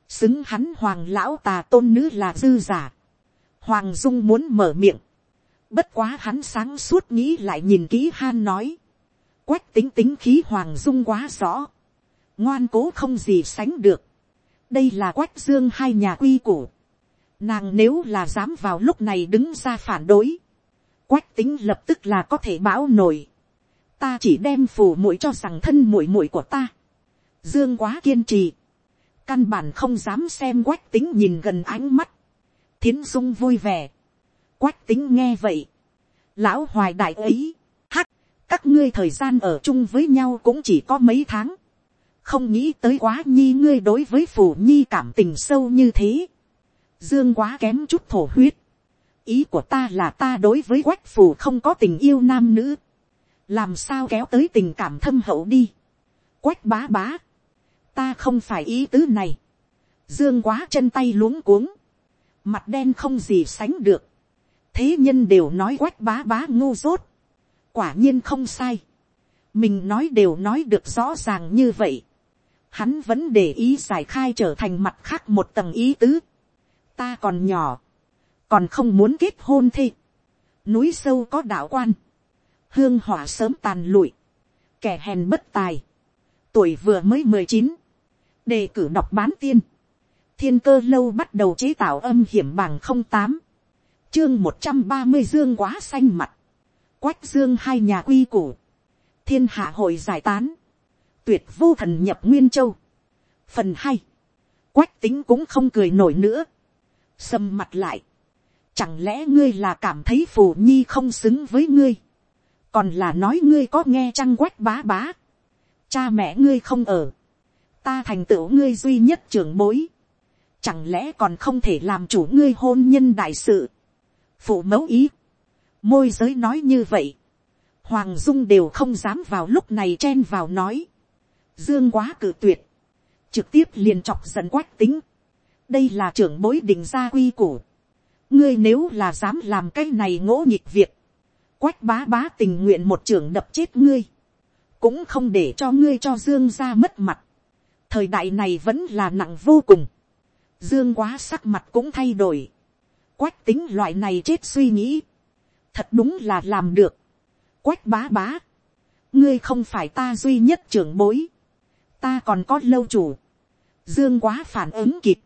xứng hắn hoàng lão tà tôn nữ là dư giả. hoàng dung muốn mở miệng, Bất quá hắn sáng suốt nghĩ lại nhìn kỹ han nói. Quách tính tính khí hoàng dung quá rõ. Ngoan cố không gì sánh được. Đây là quách dương hai nhà quy củ. Nàng nếu là dám vào lúc này đứng ra phản đối. Quách tính lập tức là có thể bão nổi. Ta chỉ đem phù muội cho rằng thân muội muội của ta. Dương quá kiên trì. Căn bản không dám xem quách tính nhìn gần ánh mắt. Thiến dung vui vẻ quách tính nghe vậy. Lão hoài đại ấy, hắc, các ngươi thời gian ở chung với nhau cũng chỉ có mấy tháng. Không nghĩ tới quá nhi ngươi đối với phủ nhi cảm tình sâu như thế. Dương quá kém chút thổ huyết. Ý của ta là ta đối với quách phủ không có tình yêu nam nữ. Làm sao kéo tới tình cảm thâm hậu đi. Quách bá bá. Ta không phải ý tứ này. Dương quá chân tay luống cuống. Mặt đen không gì sánh được thế nhân đều nói quách bá bá ngu dốt, quả nhiên không sai, mình nói đều nói được rõ ràng như vậy, hắn vẫn để ý giải khai trở thành mặt khác một tầng ý tứ, ta còn nhỏ, còn không muốn kết hôn thi. núi sâu có đạo quan, hương hỏa sớm tàn lụi, kẻ hèn bất tài, tuổi vừa mới mười chín, đề cử đọc bán tiên, thiên cơ lâu bắt đầu chế tạo âm hiểm bằng không tám, chương một trăm ba mươi dương quá xanh mặt, quách dương hai nhà quy củ, thiên hạ hội giải tán, tuyệt vô thần nhập nguyên châu. phần hai, quách tính cũng không cười nổi nữa, sầm mặt lại, chẳng lẽ ngươi là cảm thấy phù nhi không xứng với ngươi, còn là nói ngươi có nghe chăng quách bá bá, cha mẹ ngươi không ở, ta thành tựu ngươi duy nhất trưởng bối, chẳng lẽ còn không thể làm chủ ngươi hôn nhân đại sự, phụ mẫu ý. Môi giới nói như vậy. Hoàng Dung đều không dám vào lúc này chen vào nói. Dương quá cự tuyệt. Trực tiếp liền chọc giận quách tính. Đây là trưởng bối định gia quy củ. Ngươi nếu là dám làm cái này ngỗ nhịp việc. Quách bá bá tình nguyện một trưởng đập chết ngươi. Cũng không để cho ngươi cho Dương ra mất mặt. Thời đại này vẫn là nặng vô cùng. Dương quá sắc mặt cũng thay đổi quách tính loại này chết suy nghĩ, thật đúng là làm được. quách bá bá, ngươi không phải ta duy nhất trưởng bối, ta còn có lâu chủ, dương quá phản ứng kịp,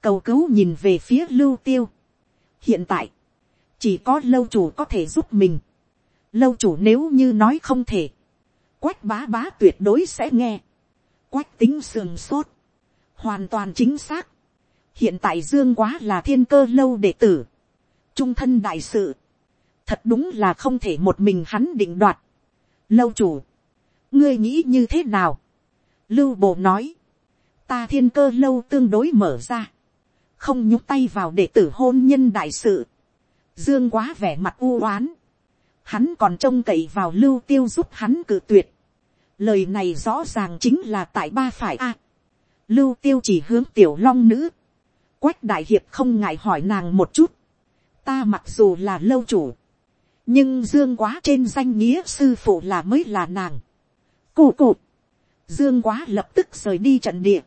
cầu cứu nhìn về phía lưu tiêu. hiện tại, chỉ có lâu chủ có thể giúp mình. lâu chủ nếu như nói không thể, quách bá bá tuyệt đối sẽ nghe. quách tính sườn sốt, hoàn toàn chính xác. hiện tại dương quá là thiên cơ lâu đệ tử, trung thân đại sự, thật đúng là không thể một mình hắn định đoạt. lâu chủ, ngươi nghĩ như thế nào lưu bồ nói, ta thiên cơ lâu tương đối mở ra, không nhúc tay vào để tử hôn nhân đại sự, dương quá vẻ mặt u oán, hắn còn trông cậy vào lưu tiêu giúp hắn cử tuyệt, lời này rõ ràng chính là tại ba phải a, lưu tiêu chỉ hướng tiểu long nữ, quách đại hiệp không ngại hỏi nàng một chút, ta mặc dù là lâu chủ, nhưng dương quá trên danh nghĩa sư phụ là mới là nàng, cụ cụ, dương quá lập tức rời đi trận địa,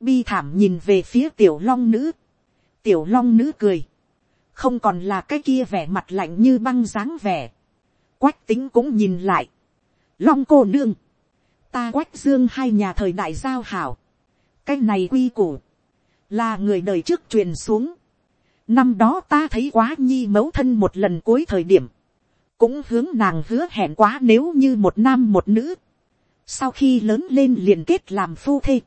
bi thảm nhìn về phía tiểu long nữ, tiểu long nữ cười, không còn là cái kia vẻ mặt lạnh như băng dáng vẻ, quách tính cũng nhìn lại, long cô nương, ta quách dương hai nhà thời đại giao hảo, cái này quy củ, là người đời trước truyền xuống, năm đó ta thấy quá nhi mẫu thân một lần cuối thời điểm, cũng hướng nàng hứa hẹn quá nếu như một nam một nữ, sau khi lớn lên liền kết làm phu thê,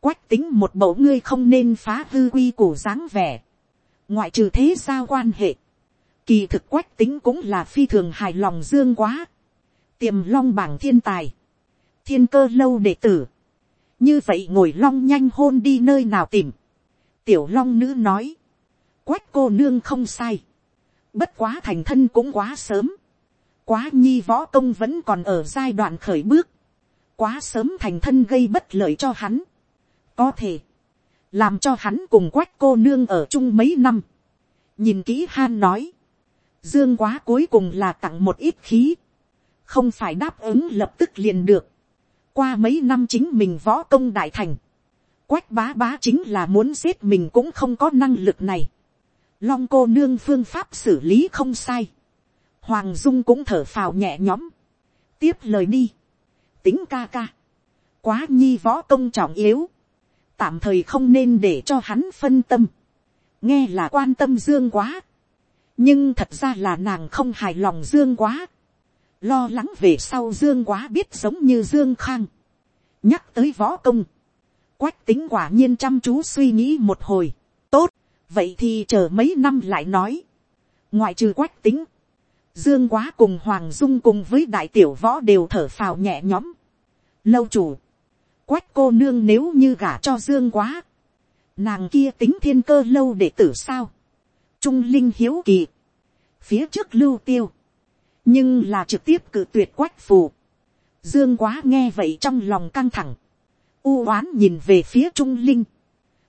quách tính một mẫu ngươi không nên phá hư quy củ dáng vẻ, ngoại trừ thế giao quan hệ, kỳ thực quách tính cũng là phi thường hài lòng dương quá, tiềm long bảng thiên tài, thiên cơ lâu đệ tử, như vậy ngồi long nhanh hôn đi nơi nào tìm, tiểu long nữ nói, quách cô nương không sai, bất quá thành thân cũng quá sớm, quá nhi võ công vẫn còn ở giai đoạn khởi bước, quá sớm thành thân gây bất lợi cho hắn, có thể, làm cho hắn cùng quách cô nương ở chung mấy năm, nhìn kỹ han nói, dương quá cuối cùng là tặng một ít khí, không phải đáp ứng lập tức liền được, qua mấy năm chính mình võ công đại thành, quách bá bá chính là muốn giết mình cũng không có năng lực này, long cô nương phương pháp xử lý không sai, hoàng dung cũng thở phào nhẹ nhõm, tiếp lời đi, tính ca ca, quá nhi võ công trọng yếu, tạm thời không nên để cho hắn phân tâm, nghe là quan tâm dương quá, nhưng thật ra là nàng không hài lòng dương quá, lo lắng về sau dương quá biết giống như dương khang, nhắc tới võ công, quách tính quả nhiên chăm chú suy nghĩ một hồi, tốt, vậy thì chờ mấy năm lại nói, ngoại trừ quách tính, dương quá cùng hoàng dung cùng với đại tiểu võ đều thở phào nhẹ nhõm, lâu chủ, quách cô nương nếu như gả cho dương quá, nàng kia tính thiên cơ lâu để tử sao, trung linh hiếu kỳ, phía trước lưu tiêu, nhưng là trực tiếp cự tuyệt quách phù, dương quá nghe vậy trong lòng căng thẳng, u oán nhìn về phía trung linh,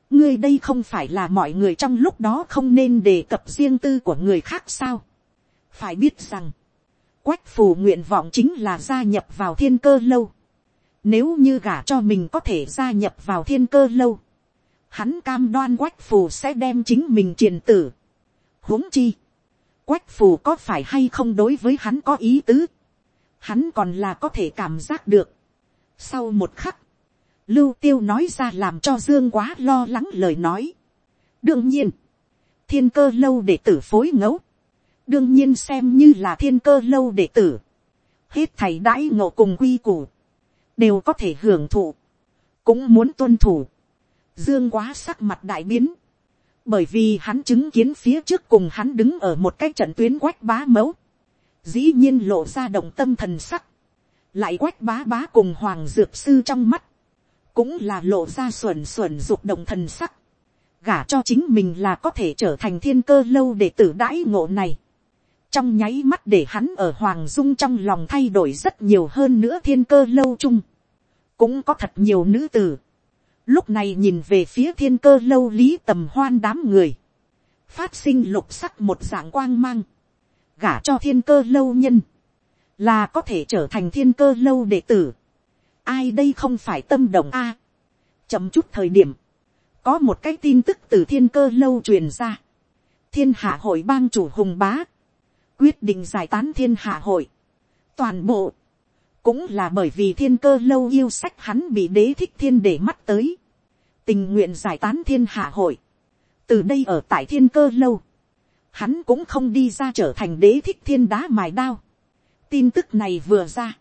ngươi đây không phải là mọi người trong lúc đó không nên đề cập riêng tư của người khác sao, phải biết rằng, quách phù nguyện vọng chính là gia nhập vào thiên cơ lâu, nếu như gả cho mình có thể gia nhập vào thiên cơ lâu. Hắn cam đoan quách phù sẽ đem chính mình triền tử. huống chi. Quách phù có phải hay không đối với hắn có ý tứ. Hắn còn là có thể cảm giác được. Sau một khắc. Lưu tiêu nói ra làm cho Dương quá lo lắng lời nói. Đương nhiên. Thiên cơ lâu để tử phối ngẫu. Đương nhiên xem như là thiên cơ lâu đệ tử. Hết thầy đãi ngộ cùng quy củ. Đều có thể hưởng thụ, cũng muốn tuân thủ. Dương quá sắc mặt đại biến, bởi vì hắn chứng kiến phía trước cùng hắn đứng ở một cái trận tuyến quách bá mẫu, dĩ nhiên lộ ra động tâm thần sắc, lại quách bá bá cùng hoàng dược sư trong mắt, cũng là lộ ra xuẩn xuẩn dục động thần sắc, gả cho chính mình là có thể trở thành thiên cơ lâu để tử đãi ngộ này trong nháy mắt để hắn ở hoàng dung trong lòng thay đổi rất nhiều hơn nữa thiên cơ lâu chung. cũng có thật nhiều nữ tử. lúc này nhìn về phía thiên cơ lâu lý tầm hoan đám người. phát sinh lục sắc một dạng quang mang. gả cho thiên cơ lâu nhân. là có thể trở thành thiên cơ lâu đệ tử. ai đây không phải tâm động a. chậm chút thời điểm. có một cái tin tức từ thiên cơ lâu truyền ra. thiên hạ hội bang chủ hùng bá quyết định giải tán thiên hạ hội. Toàn bộ, cũng là bởi vì thiên cơ lâu yêu sách hắn bị đế thích thiên để mắt tới. Tình nguyện giải tán thiên hạ hội. từ đây ở tại thiên cơ lâu, hắn cũng không đi ra trở thành đế thích thiên đá mài đao. tin tức này vừa ra,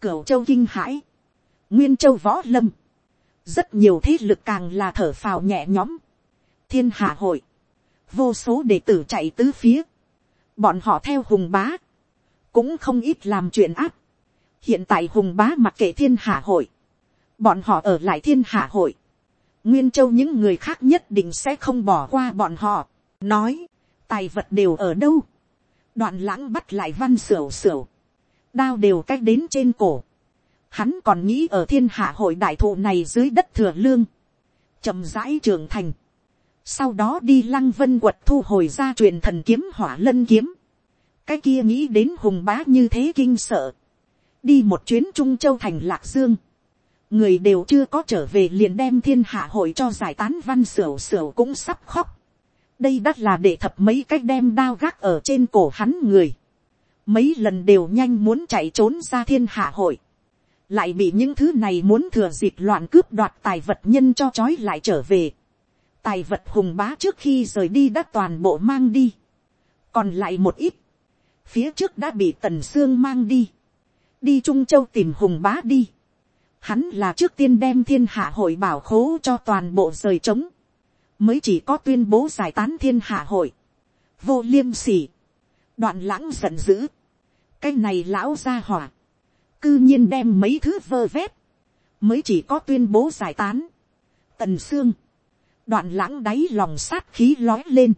cửu châu kinh hãi, nguyên châu võ lâm, rất nhiều thế lực càng là thở phào nhẹ nhõm, thiên hạ hội, vô số đệ tử chạy tứ phía, bọn họ theo hùng bá, cũng không ít làm chuyện áp. hiện tại hùng bá mặc kệ thiên hạ hội, bọn họ ở lại thiên hạ hội, nguyên châu những người khác nhất định sẽ không bỏ qua bọn họ, nói, tài vật đều ở đâu, đoạn lãng bắt lại văn sửu sửu, đao đều cách đến trên cổ, hắn còn nghĩ ở thiên hạ hội đại thụ này dưới đất thừa lương, chậm rãi trưởng thành, sau đó đi lăng vân quật thu hồi ra truyền thần kiếm hỏa lân kiếm, cái kia nghĩ đến hùng bá như thế kinh sợ, đi một chuyến trung châu thành lạc dương, người đều chưa có trở về liền đem thiên hạ hội cho giải tán văn sửu sửu cũng sắp khóc, đây đắt là để thập mấy cách đem đao gác ở trên cổ hắn người, mấy lần đều nhanh muốn chạy trốn ra thiên hạ hội, lại bị những thứ này muốn thừa dịp loạn cướp đoạt tài vật nhân cho trói lại trở về. Tài vật hùng bá trước khi rời đi đã toàn bộ mang đi. Còn lại một ít. Phía trước đã bị tần xương mang đi. Đi Trung Châu tìm hùng bá đi. Hắn là trước tiên đem thiên hạ hội bảo khố cho toàn bộ rời trống. Mới chỉ có tuyên bố giải tán thiên hạ hội. Vô liêm sỉ. Đoạn lãng giận dữ. Cái này lão ra hỏa cư nhiên đem mấy thứ vơ vét, mới chỉ có tuyên bố giải tán. Tần xương, đoạn lãng đáy lòng sát khí lói lên,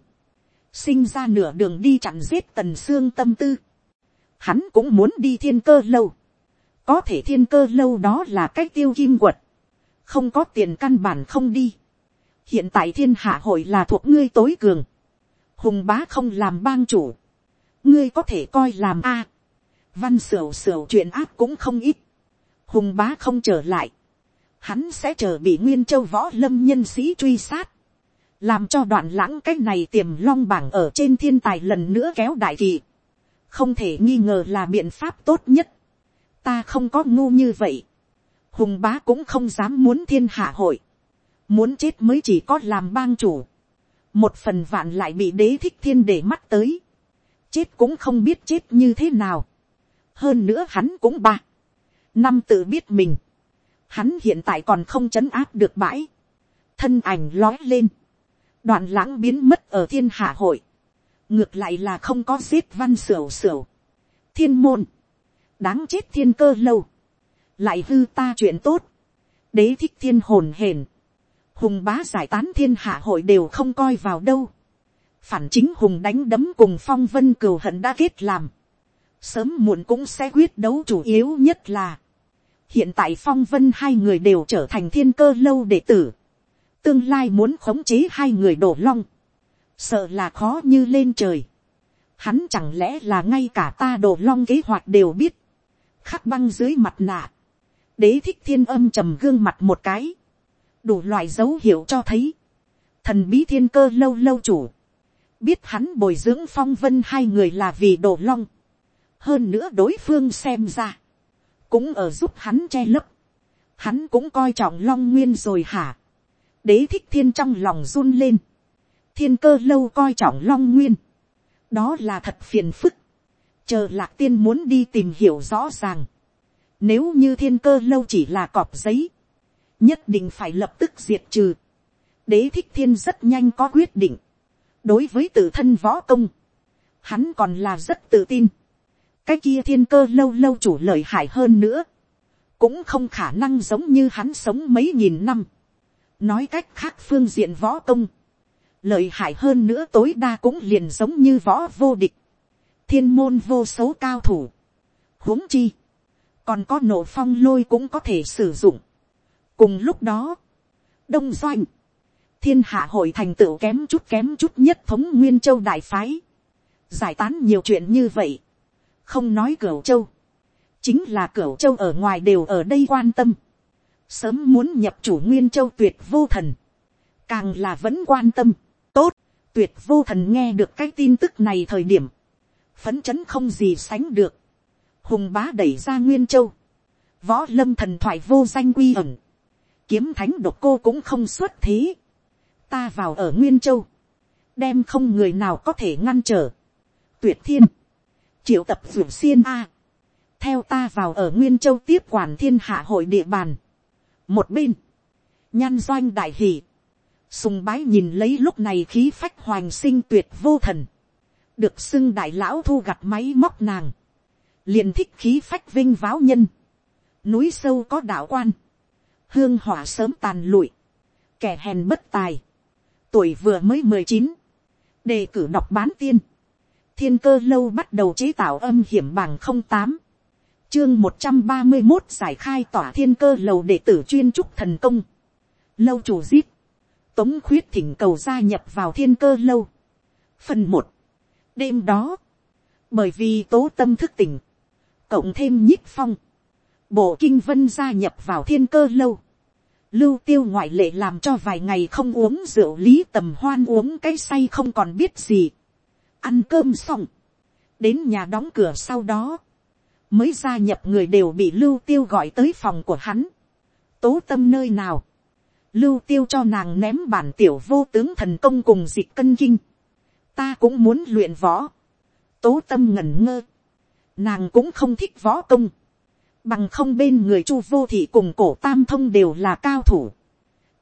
sinh ra nửa đường đi chặn giết tần xương tâm tư. Hắn cũng muốn đi thiên cơ lâu, có thể thiên cơ lâu đó là cách tiêu kim quật, không có tiền căn bản không đi. hiện tại thiên hạ hội là thuộc ngươi tối cường, hùng bá không làm bang chủ, ngươi có thể coi làm a. Văn sửu sửu chuyện ác cũng không ít, hùng bá không trở lại, hắn sẽ chờ bị nguyên châu võ lâm nhân sĩ truy sát, làm cho đoạn lãng cái này tiềm long bảng ở trên thiên tài lần nữa kéo đại kỳ, không thể nghi ngờ là biện pháp tốt nhất, ta không có ngu như vậy, hùng bá cũng không dám muốn thiên hạ hội, muốn chết mới chỉ có làm bang chủ, một phần vạn lại bị đế thích thiên để mắt tới, chết cũng không biết chết như thế nào, hơn nữa hắn cũng ba, năm tự biết mình, hắn hiện tại còn không chấn áp được bãi, thân ảnh lói lên, đoạn lãng biến mất ở thiên hạ hội, ngược lại là không có giết văn sửu sửu, thiên môn, đáng chết thiên cơ lâu, lại hư ta chuyện tốt, đế thích thiên hồn hển, hùng bá giải tán thiên hạ hội đều không coi vào đâu, phản chính hùng đánh đấm cùng phong vân cừu hận đã kết làm, sớm muộn cũng sẽ quyết đấu chủ yếu nhất là, hiện tại phong vân hai người đều trở thành thiên cơ lâu đệ tử, tương lai muốn khống chế hai người đổ long, sợ là khó như lên trời, hắn chẳng lẽ là ngay cả ta đổ long kế hoạch đều biết, khắc băng dưới mặt nạ, đế thích thiên âm trầm gương mặt một cái, đủ loại dấu hiệu cho thấy, thần bí thiên cơ lâu lâu chủ, biết hắn bồi dưỡng phong vân hai người là vì đổ long, hơn nữa đối phương xem ra, cũng ở giúp hắn che lấp, hắn cũng coi trọng long nguyên rồi hả, đế thích thiên trong lòng run lên, thiên cơ lâu coi trọng long nguyên, đó là thật phiền phức, chờ lạc tiên muốn đi tìm hiểu rõ ràng, nếu như thiên cơ lâu chỉ là cọp giấy, nhất định phải lập tức diệt trừ, đế thích thiên rất nhanh có quyết định, đối với tự thân võ công, hắn còn là rất tự tin, cái kia thiên cơ lâu lâu chủ lợi hại hơn nữa, cũng không khả năng giống như hắn sống mấy nghìn năm. nói cách khác phương diện võ công, lợi hại hơn nữa tối đa cũng liền giống như võ vô địch, thiên môn vô số cao thủ, huống chi, còn có nổ phong lôi cũng có thể sử dụng. cùng lúc đó, đông doanh, thiên hạ hội thành tựu kém chút kém chút nhất thống nguyên châu đại phái, giải tán nhiều chuyện như vậy, không nói cửu châu, chính là cửu châu ở ngoài đều ở đây quan tâm, sớm muốn nhập chủ nguyên châu tuyệt vô thần, càng là vẫn quan tâm, tốt, tuyệt vô thần nghe được cái tin tức này thời điểm, phấn chấn không gì sánh được, hùng bá đẩy ra nguyên châu, võ lâm thần thoại vô danh quy ẩn, kiếm thánh độc cô cũng không xuất thế, ta vào ở nguyên châu, đem không người nào có thể ngăn trở. tuyệt thiên, triệu tập ruột xiên a, theo ta vào ở nguyên châu tiếp quản thiên hạ hội địa bàn. một bên, nhan doanh đại hỷ, sùng bái nhìn lấy lúc này khí phách hoành sinh tuyệt vô thần, được xưng đại lão thu gặt máy móc nàng, liền thích khí phách vinh váo nhân, núi sâu có đạo quan, hương hỏa sớm tàn lụi, kẻ hèn bất tài, tuổi vừa mới mười chín, đề cử đọc bán tiên, thiên cơ lâu bắt đầu chế tạo âm hiểm bằng không tám, chương một trăm ba mươi một giải khai tỏa thiên cơ lầu đệ tử chuyên trúc thần công, lâu chủ giết, tống khuyết thỉnh cầu gia nhập vào thiên cơ lâu. phần một, đêm đó, bởi vì tố tâm thức tỉnh, cộng thêm nhích phong, bộ kinh vân gia nhập vào thiên cơ lâu, lưu tiêu ngoại lệ làm cho vài ngày không uống rượu lý tầm hoan uống cái say không còn biết gì, ăn cơm xong, đến nhà đóng cửa sau đó, mới gia nhập người đều bị lưu tiêu gọi tới phòng của hắn, tố tâm nơi nào, lưu tiêu cho nàng ném bản tiểu vô tướng thần công cùng dịch cân kinh, ta cũng muốn luyện võ, tố tâm ngẩn ngơ, nàng cũng không thích võ công, bằng không bên người chu vô thị cùng cổ tam thông đều là cao thủ,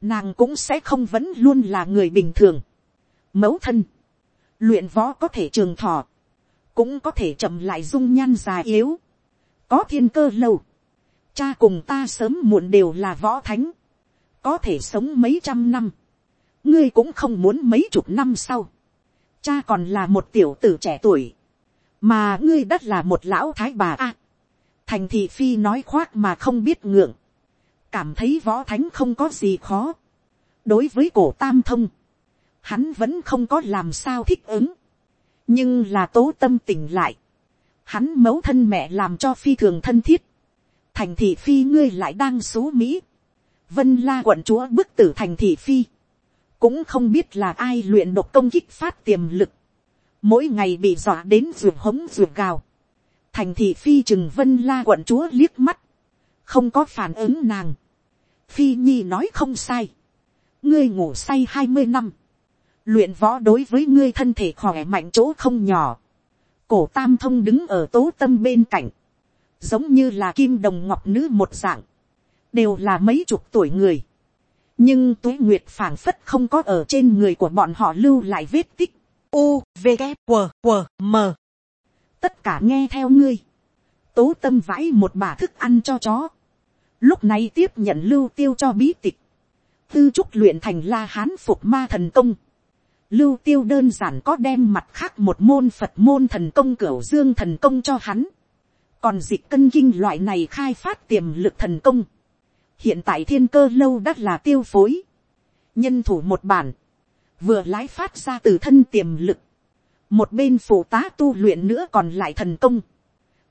nàng cũng sẽ không vẫn luôn là người bình thường. mẫu thân, luyện võ có thể trường thọ, cũng có thể chậm lại dung nhan già yếu, có thiên cơ lâu, cha cùng ta sớm muộn đều là võ thánh, có thể sống mấy trăm năm, ngươi cũng không muốn mấy chục năm sau, cha còn là một tiểu tử trẻ tuổi, mà ngươi đất là một lão thái bà a, thành thị phi nói khoác mà không biết ngượng, cảm thấy võ thánh không có gì khó. đối với cổ tam thông, hắn vẫn không có làm sao thích ứng, nhưng là tố tâm tỉnh lại, hắn mấu thân mẹ làm cho phi thường thân thiết, thành thị phi ngươi lại đang xú mỹ, vân la quận chúa bức tử thành thị phi, cũng không biết là ai luyện độc công kích phát tiềm lực, mỗi ngày bị dọa đến ruột hống ruột gào, thành thị phi chừng vân la quận chúa liếc mắt, không có phản ứng nàng. phi nhi nói không sai, ngươi ngủ say hai mươi năm, luyện võ đối với ngươi thân thể khỏe mạnh chỗ không nhỏ, cổ tam thông đứng ở tố tâm bên cạnh, giống như là kim đồng ngọc nữ một dạng, đều là mấy chục tuổi người, nhưng tuế nguyệt phảng phất không có ở trên người của bọn họ lưu lại vết tích. U, V, K, W, W, M. Tất cả nghe theo ngươi, tố tâm vãi một bả thức ăn cho chó, lúc này tiếp nhận lưu tiêu cho bí tịch, tư trúc luyện thành la hán phục ma thần công, lưu tiêu đơn giản có đem mặt khác một môn phật môn thần công cửu dương thần công cho hắn, còn dịch cân kinh loại này khai phát tiềm lực thần công, hiện tại thiên cơ lâu đắt là tiêu phối, nhân thủ một bản, vừa lái phát ra từ thân tiềm lực, một bên phụ tá tu luyện nữa còn lại thần công,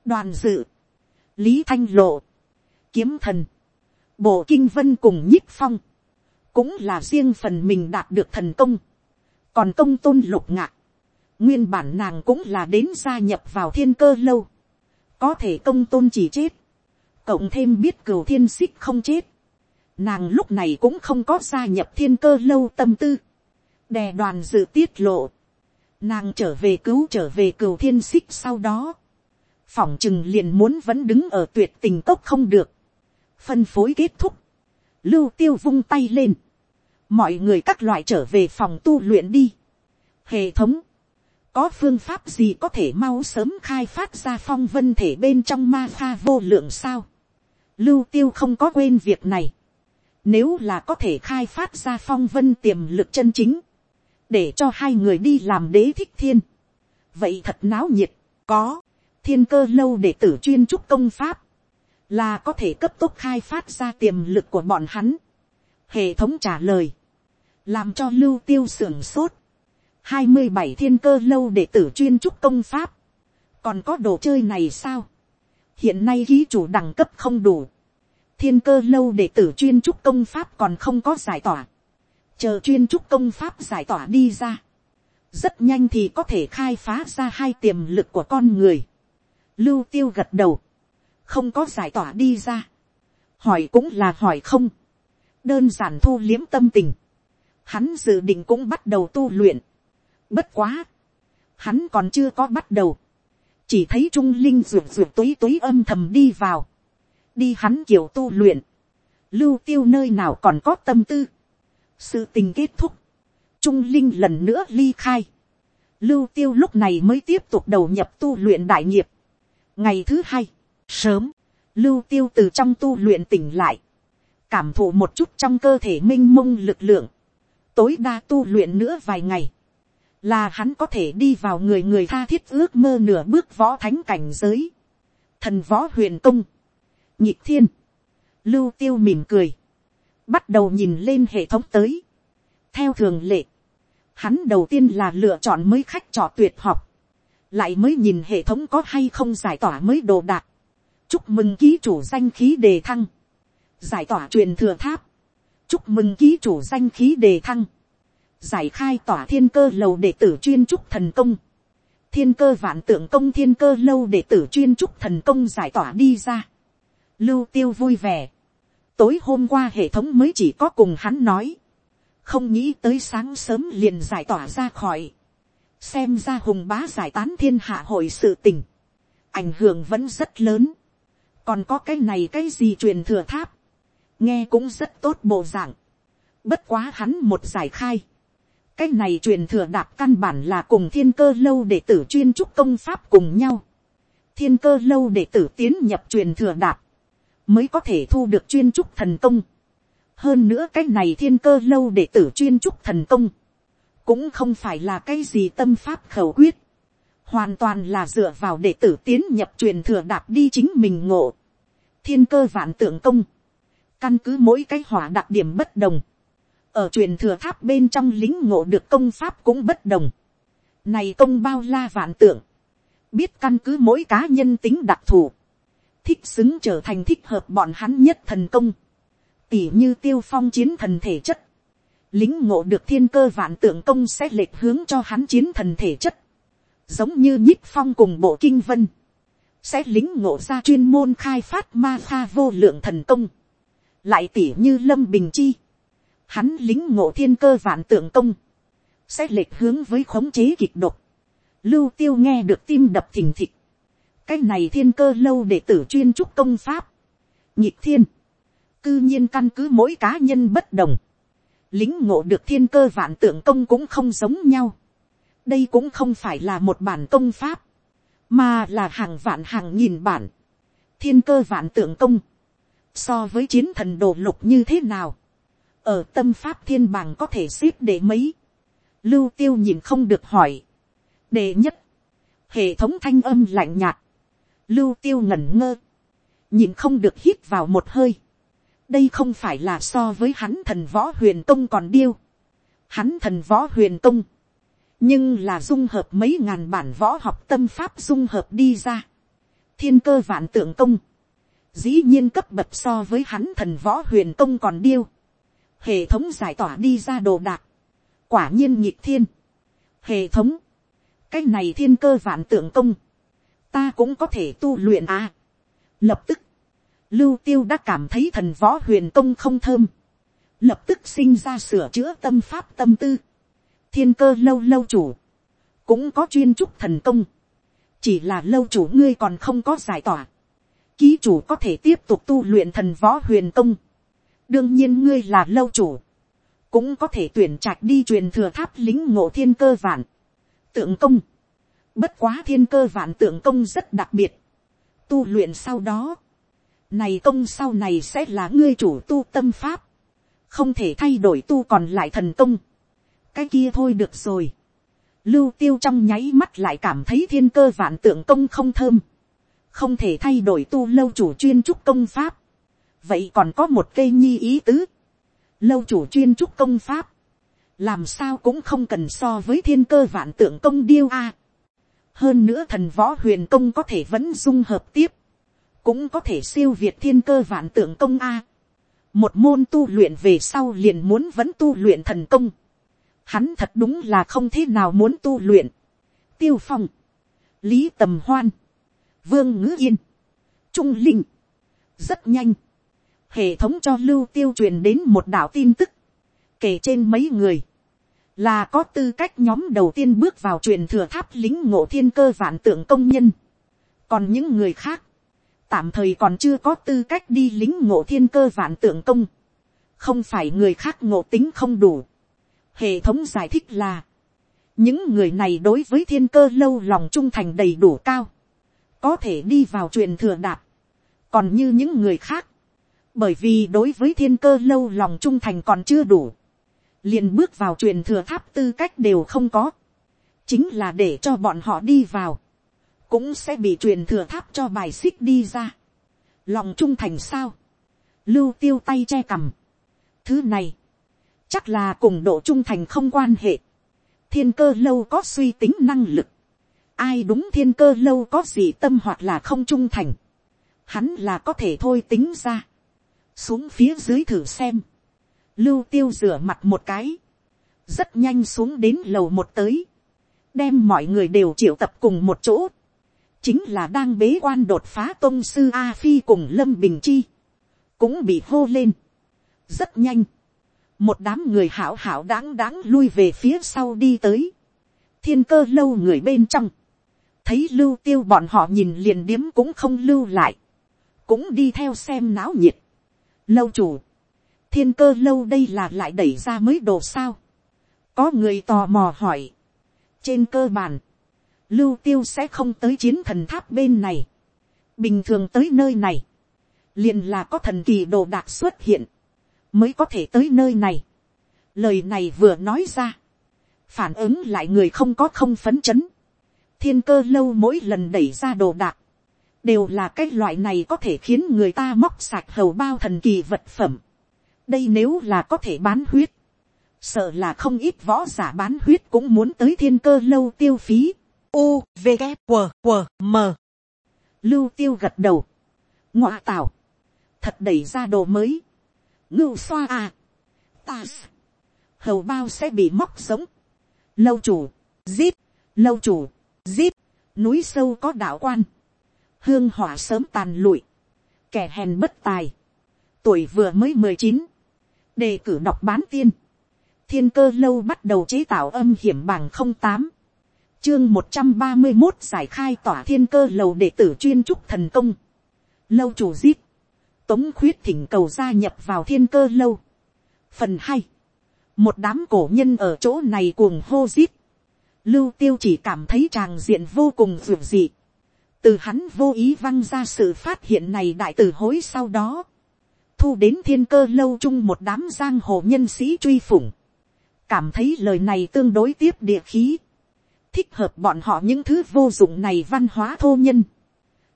đoàn dự, lý thanh lộ, kiếm thần, bộ kinh vân cùng nhích phong, cũng là riêng phần mình đạt được thần công, còn công tôn lục ngạc, nguyên bản nàng cũng là đến gia nhập vào thiên cơ lâu, có thể công tôn chỉ chết, cộng thêm biết cửu thiên xích không chết, nàng lúc này cũng không có gia nhập thiên cơ lâu tâm tư, đè đoàn dự tiết lộ, nàng trở về cứu trở về cửu thiên xích sau đó, phỏng chừng liền muốn vẫn đứng ở tuyệt tình cốc không được, phân phối kết thúc, lưu tiêu vung tay lên, mọi người các loại trở về phòng tu luyện đi. hệ thống, có phương pháp gì có thể mau sớm khai phát ra phong vân thể bên trong ma pha vô lượng sao. lưu tiêu không có quên việc này. nếu là có thể khai phát ra phong vân tiềm lực chân chính, để cho hai người đi làm đế thích thiên. vậy thật náo nhiệt, có, thiên cơ lâu để tử chuyên trúc công pháp, là có thể cấp tốc khai phát ra tiềm lực của bọn hắn. hệ thống trả lời, làm cho lưu tiêu sưởng sốt, hai mươi bảy thiên cơ lâu để tử chuyên trúc công pháp, còn có đồ chơi này sao, hiện nay ký chủ đẳng cấp không đủ, thiên cơ lâu để tử chuyên trúc công pháp còn không có giải tỏa, chờ chuyên trúc công pháp giải tỏa đi ra, rất nhanh thì có thể khai phá ra hai tiềm lực của con người. Lưu tiêu gật đầu, không có giải tỏa đi ra, hỏi cũng là hỏi không, đơn giản thu liếm tâm tình, hắn dự định cũng bắt đầu tu luyện, Bất quá, hắn còn chưa có bắt đầu, chỉ thấy trung linh ruột ruột túi túi âm thầm đi vào, đi hắn kiểu tu luyện, lưu tiêu nơi nào còn có tâm tư, sự tình kết thúc, trung linh lần nữa ly khai, lưu tiêu lúc này mới tiếp tục đầu nhập tu luyện đại nghiệp. ngày thứ hai, sớm, lưu tiêu từ trong tu luyện tỉnh lại, cảm thụ một chút trong cơ thể minh mông lực lượng, tối đa tu luyện nữa vài ngày, là hắn có thể đi vào người người tha thiết ước mơ nửa bước võ thánh cảnh giới, thần võ huyền công, nhịp thiên, lưu tiêu mỉm cười, bắt đầu nhìn lên hệ thống tới, theo thường lệ, hắn đầu tiên là lựa chọn mới khách trò tuyệt học, lại mới nhìn hệ thống có hay không giải tỏa mới đồ đạc, chúc mừng ký chủ danh khí đề thăng, giải tỏa truyền thừa tháp, chúc mừng ký chủ danh khí đề thăng, giải khai tỏa thiên cơ lầu đệ tử chuyên trúc thần công, thiên cơ vạn tượng công thiên cơ lâu đệ tử chuyên trúc thần công giải tỏa đi ra, lưu tiêu vui vẻ, tối hôm qua hệ thống mới chỉ có cùng hắn nói, không nghĩ tới sáng sớm liền giải tỏa ra khỏi, xem ra hùng bá giải tán thiên hạ hội sự tình, ảnh hưởng vẫn rất lớn, còn có cái này cái gì truyền thừa tháp, nghe cũng rất tốt bộ dạng. Bất quá hắn một giải khai. Cái này truyền thừa đạp căn bản là cùng thiên cơ lâu để tử chuyên trúc công pháp cùng nhau. Thiên cơ lâu để tử tiến nhập truyền thừa đạp. Mới có thể thu được chuyên trúc thần công. Hơn nữa cái này thiên cơ lâu để tử chuyên trúc thần công. Cũng không phải là cái gì tâm pháp khẩu quyết. Hoàn toàn là dựa vào đệ tử tiến nhập truyền thừa đạp đi chính mình ngộ. Thiên cơ vạn tượng công Căn cứ mỗi cái hỏa đặc điểm bất đồng. Ở truyền thừa tháp bên trong lính ngộ được công pháp cũng bất đồng. Này công bao la vạn tượng. Biết căn cứ mỗi cá nhân tính đặc thù. Thích xứng trở thành thích hợp bọn hắn nhất thần công. Tỉ như tiêu phong chiến thần thể chất. Lính ngộ được thiên cơ vạn tượng công sẽ lệch hướng cho hắn chiến thần thể chất. Giống như nhíp phong cùng bộ kinh vân sẽ lính ngộ ra chuyên môn khai phát ma pha vô lượng thần công lại tỉ như lâm bình chi, hắn lính ngộ thiên cơ vạn tượng công, sẽ lệch hướng với khống chế kịch độc, lưu tiêu nghe được tim đập thình thịch, cái này thiên cơ lâu để tử chuyên trúc công pháp, nhịp thiên, cư nhiên căn cứ mỗi cá nhân bất đồng, lính ngộ được thiên cơ vạn tượng công cũng không giống nhau, đây cũng không phải là một bản công pháp, mà là hàng vạn hàng nghìn bản, thiên cơ vạn tượng công, so với chiến thần đồ lục như thế nào, ở tâm pháp thiên bảng có thể xếp để mấy, lưu tiêu nhìn không được hỏi, đệ nhất, hệ thống thanh âm lạnh nhạt, lưu tiêu ngẩn ngơ, nhìn không được hít vào một hơi, đây không phải là so với hắn thần võ huyền công còn điêu, hắn thần võ huyền công, nhưng là dung hợp mấy ngàn bản võ học tâm pháp dung hợp đi ra, thiên cơ vạn tượng công, dĩ nhiên cấp bậc so với hắn thần võ huyền công còn điêu, hệ thống giải tỏa đi ra đồ đạc, quả nhiên nhịp thiên, hệ thống, cái này thiên cơ vạn tượng công, ta cũng có thể tu luyện à. lập tức, lưu tiêu đã cảm thấy thần võ huyền công không thơm, lập tức sinh ra sửa chữa tâm pháp tâm tư, thiên cơ lâu lâu chủ, cũng có chuyên trúc thần công, chỉ là lâu chủ ngươi còn không có giải tỏa, ký chủ có thể tiếp tục tu luyện thần võ huyền công. đương nhiên ngươi là lâu chủ, cũng có thể tuyển trạch đi truyền thừa tháp lính ngộ thiên cơ vạn, tượng công. bất quá thiên cơ vạn tượng công rất đặc biệt. tu luyện sau đó, này công sau này sẽ là ngươi chủ tu tâm pháp, không thể thay đổi tu còn lại thần công. cái kia thôi được rồi. lưu tiêu trong nháy mắt lại cảm thấy thiên cơ vạn tượng công không thơm không thể thay đổi tu lâu chủ chuyên trúc công pháp, vậy còn có một cây nhi ý tứ, lâu chủ chuyên trúc công pháp, làm sao cũng không cần so với thiên cơ vạn tượng công điêu a. hơn nữa thần võ huyền công có thể vẫn dung hợp tiếp, cũng có thể siêu việt thiên cơ vạn tượng công a. một môn tu luyện về sau liền muốn vẫn tu luyện thần công, hắn thật đúng là không thế nào muốn tu luyện. tiêu phong, lý tầm hoan, vương ngữ yên, trung linh, rất nhanh, hệ thống cho lưu tiêu truyền đến một đạo tin tức, kể trên mấy người, là có tư cách nhóm đầu tiên bước vào truyền thừa tháp lính ngộ thiên cơ vạn tượng công nhân. còn những người khác, tạm thời còn chưa có tư cách đi lính ngộ thiên cơ vạn tượng công. không phải người khác ngộ tính không đủ. hệ thống giải thích là, những người này đối với thiên cơ lâu lòng trung thành đầy đủ cao, có thể đi vào truyền thừa đạp. còn như những người khác, bởi vì đối với thiên cơ lâu lòng trung thành còn chưa đủ, liền bước vào truyền thừa tháp tư cách đều không có, chính là để cho bọn họ đi vào, cũng sẽ bị truyền thừa tháp cho bài xích đi ra. lòng trung thành sao, lưu tiêu tay che cằm. thứ này, chắc là cùng độ trung thành không quan hệ. thiên cơ lâu có suy tính năng lực, ai đúng thiên cơ lâu có gì tâm hoặc là không trung thành, hắn là có thể thôi tính ra, xuống phía dưới thử xem, lưu tiêu rửa mặt một cái, rất nhanh xuống đến lầu một tới, đem mọi người đều triệu tập cùng một chỗ, chính là đang bế quan đột phá tôn sư a phi cùng lâm bình chi, cũng bị hô lên, rất nhanh, một đám người hảo hảo đáng đáng lui về phía sau đi tới, thiên cơ lâu người bên trong, thấy lưu tiêu bọn họ nhìn liền điếm cũng không lưu lại, cũng đi theo xem náo nhiệt. lâu chủ, thiên cơ lâu đây là lại đẩy ra mới đồ sao. có người tò mò hỏi. trên cơ bản, lưu tiêu sẽ không tới chiến thần tháp bên này. bình thường tới nơi này, liền là có thần kỳ đồ đạc xuất hiện, mới có thể tới nơi này. lời này vừa nói ra, phản ứng lại người không có không phấn chấn thiên cơ lâu mỗi lần đẩy ra đồ đạc, đều là cái loại này có thể khiến người ta móc sạch hầu bao thần kỳ vật phẩm đây nếu là có thể bán huyết, sợ là không ít võ giả bán huyết cũng muốn tới thiên cơ lâu tiêu phí. U, V, g W, W, M. Lưu tiêu gật đầu. Ngoạ tảo. Thật đẩy ra đồ mới. Ngưu xoa à. Ta. Hầu bao sẽ bị móc sống. Lâu chủ. Zip. Lâu chủ. Zip. Núi sâu có đạo quan. Hương hỏa sớm tàn lụi. Kẻ hèn bất tài. Tuổi vừa mới mười chín đề cử đọc bán tiên, thiên cơ lâu bắt đầu chế tạo âm hiểm bằng không tám, chương một trăm ba mươi một giải khai tỏa thiên cơ lầu đệ tử chuyên trúc thần công, lâu chủ giết, tống khuyết thỉnh cầu gia nhập vào thiên cơ lâu. phần hai, một đám cổ nhân ở chỗ này cuồng hô giết, lưu tiêu chỉ cảm thấy tràng diện vô cùng vượt dị, từ hắn vô ý văng ra sự phát hiện này đại tử hối sau đó, thu đến thiên cơ lâu chung một đám giang hồ nhân sĩ truy phủng. Cảm thấy lời này tương đối tiếp địa khí. Thích hợp bọn họ những thứ vô dụng này văn hóa thô nhân.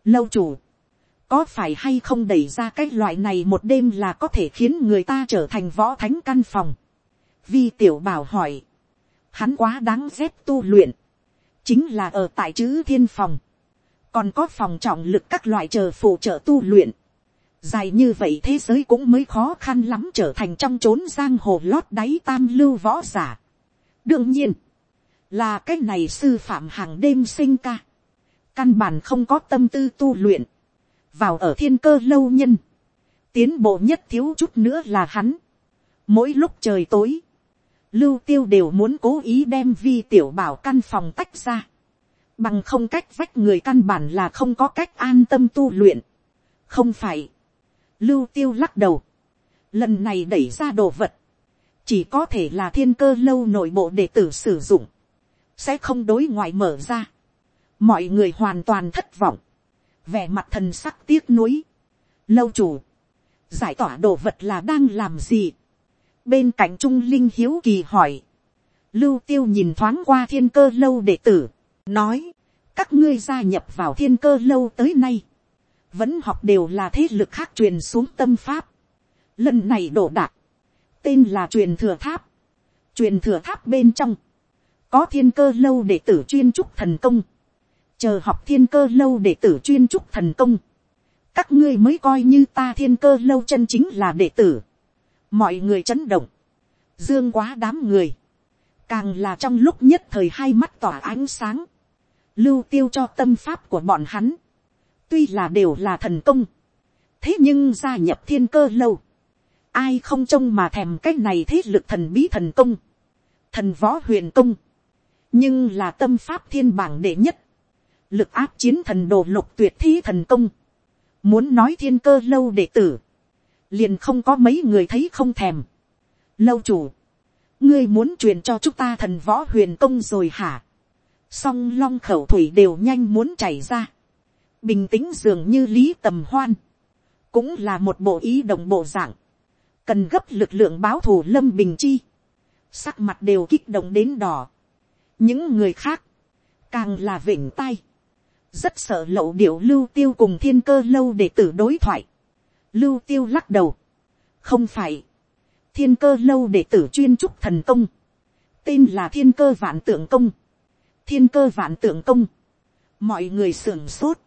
Lâu chủ. Có phải hay không đẩy ra cái loại này một đêm là có thể khiến người ta trở thành võ thánh căn phòng. Vi tiểu bảo hỏi. Hắn quá đáng rét tu luyện. Chính là ở tại chữ thiên phòng. Còn có phòng trọng lực các loại chờ phụ trợ tu luyện dài như vậy thế giới cũng mới khó khăn lắm trở thành trong trốn giang hồ lót đáy tam lưu võ giả. đương nhiên, là cái này sư phạm hàng đêm sinh ca, căn bản không có tâm tư tu luyện, vào ở thiên cơ lâu nhân, tiến bộ nhất thiếu chút nữa là hắn. mỗi lúc trời tối, lưu tiêu đều muốn cố ý đem vi tiểu bảo căn phòng tách ra, bằng không cách vách người căn bản là không có cách an tâm tu luyện. không phải, Lưu tiêu lắc đầu. Lần này đẩy ra đồ vật. Chỉ có thể là thiên cơ lâu nội bộ đệ tử sử dụng. Sẽ không đối ngoại mở ra. Mọi người hoàn toàn thất vọng. Vẻ mặt thần sắc tiếc nuối. Lâu chủ. Giải tỏa đồ vật là đang làm gì? Bên cạnh Trung Linh hiếu kỳ hỏi. Lưu tiêu nhìn thoáng qua thiên cơ lâu đệ tử. Nói. Các ngươi gia nhập vào thiên cơ lâu tới nay vẫn học đều là thế lực khác truyền xuống tâm pháp. Lần này đổ đạc, tên là truyền thừa tháp. Truyền thừa tháp bên trong, có thiên cơ lâu đệ tử chuyên trúc thần công. Chờ học thiên cơ lâu đệ tử chuyên trúc thần công. Các ngươi mới coi như ta thiên cơ lâu chân chính là đệ tử. Mọi người chấn động. Dương quá đám người. Càng là trong lúc nhất thời hai mắt tỏa ánh sáng. Lưu tiêu cho tâm pháp của bọn hắn. Tuy là đều là thần công, thế nhưng gia nhập thiên cơ lâu, ai không trông mà thèm cái này thế lực thần bí thần công, thần võ huyền công, nhưng là tâm pháp thiên bảng đệ nhất, lực áp chiến thần đồ lục tuyệt thi thần công, muốn nói thiên cơ lâu đệ tử, liền không có mấy người thấy không thèm. lâu chủ, ngươi muốn truyền cho chúng ta thần võ huyền công rồi hả, song long khẩu thủy đều nhanh muốn chảy ra, bình tĩnh dường như lý tầm hoan, cũng là một bộ ý đồng bộ dạng, cần gấp lực lượng báo thù lâm bình chi, sắc mặt đều kích động đến đỏ, những người khác, càng là vỉnh tay, rất sợ lậu điệu lưu tiêu cùng thiên cơ lâu để tử đối thoại, lưu tiêu lắc đầu, không phải, thiên cơ lâu để tử chuyên trúc thần công, tên là thiên cơ vạn tượng công, thiên cơ vạn tượng công, mọi người sưởng sốt,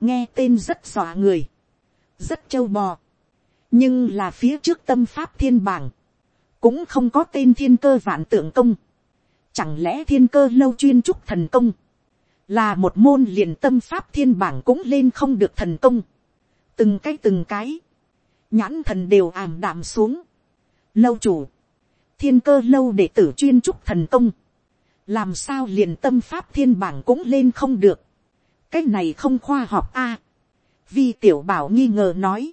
nghe tên rất dọa người, rất châu bò, nhưng là phía trước tâm pháp thiên bảng, cũng không có tên thiên cơ vạn tượng công, chẳng lẽ thiên cơ lâu chuyên trúc thần công, là một môn liền tâm pháp thiên bảng cũng lên không được thần công, từng cái từng cái, nhãn thần đều ảm đạm xuống, lâu chủ, thiên cơ lâu để tử chuyên trúc thần công, làm sao liền tâm pháp thiên bảng cũng lên không được, cái này không khoa học a, vi tiểu bảo nghi ngờ nói,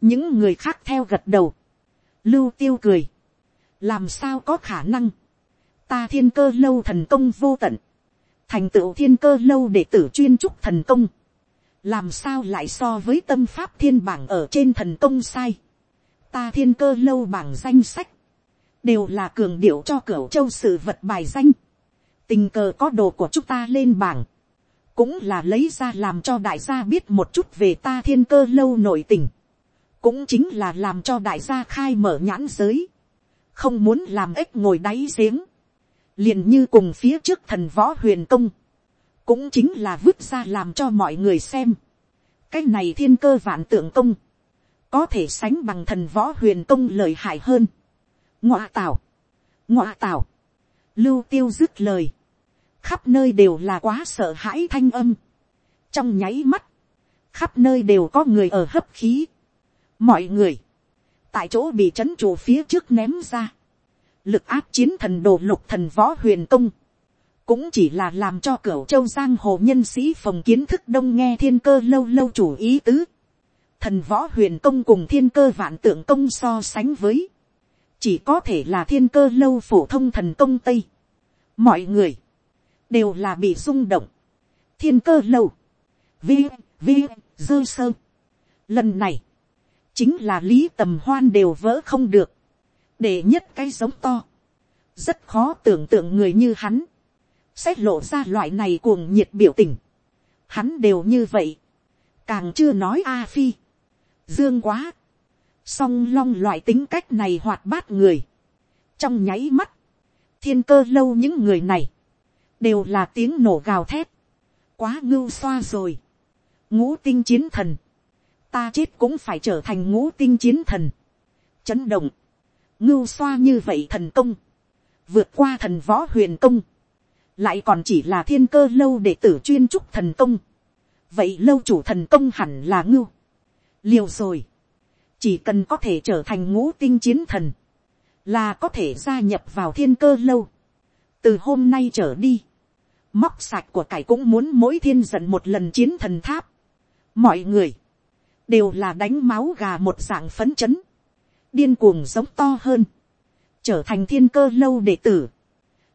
những người khác theo gật đầu, lưu tiêu cười, làm sao có khả năng, ta thiên cơ lâu thần công vô tận, thành tựu thiên cơ lâu để tử chuyên trúc thần công, làm sao lại so với tâm pháp thiên bảng ở trên thần công sai, ta thiên cơ lâu bảng danh sách, đều là cường điệu cho cửa châu sự vật bài danh, tình cờ có đồ của chúng ta lên bảng, cũng là lấy ra làm cho đại gia biết một chút về ta thiên cơ lâu nội tình, cũng chính là làm cho đại gia khai mở nhãn giới, không muốn làm ếch ngồi đáy giếng, liền như cùng phía trước thần võ huyền công, cũng chính là vứt ra làm cho mọi người xem. cái này thiên cơ vạn tượng công, có thể sánh bằng thần võ huyền công lời hại hơn. ngoạ tảo, ngoạ tảo, lưu tiêu dứt lời, khắp nơi đều là quá sợ hãi thanh âm. trong nháy mắt, khắp nơi đều có người ở hấp khí. mọi người, tại chỗ bị c h ấ n trụ phía trước ném ra, lực áp chiến thần đồ lục thần võ huyền công, cũng chỉ là làm cho cửa châu giang hồ nhân sĩ phòng kiến thức đông nghe thiên cơ lâu lâu chủ ý tứ. thần võ huyền công cùng thiên cơ vạn tượng công so sánh với, chỉ có thể là thiên cơ lâu phổ thông thần công tây. mọi người, đều là bị rung động. thiên cơ lâu, vi, vi, dơ sơ. lần này, chính là lý tầm hoan đều vỡ không được, để nhất cái giống to, rất khó tưởng tượng người như hắn, sẽ lộ ra loại này cuồng nhiệt biểu tình, hắn đều như vậy, càng chưa nói a phi, dương quá, song long loại tính cách này hoạt bát người, trong nháy mắt, thiên cơ lâu những người này, đều là tiếng nổ gào thét, quá ngưu xoa rồi, ngũ tinh chiến thần, ta chết cũng phải trở thành ngũ tinh chiến thần. chấn động, ngưu xoa như vậy thần công, vượt qua thần võ huyền công, lại còn chỉ là thiên cơ lâu để tử chuyên trúc thần công. vậy lâu chủ thần công hẳn là ngưu. liều rồi, chỉ cần có thể trở thành ngũ tinh chiến thần, là có thể gia nhập vào thiên cơ lâu. từ hôm nay trở đi, móc sạch của cải cũng muốn mỗi thiên giận một lần chiến thần tháp. mọi người, đều là đánh máu gà một dạng phấn chấn, điên cuồng giống to hơn, trở thành thiên cơ lâu đệ tử,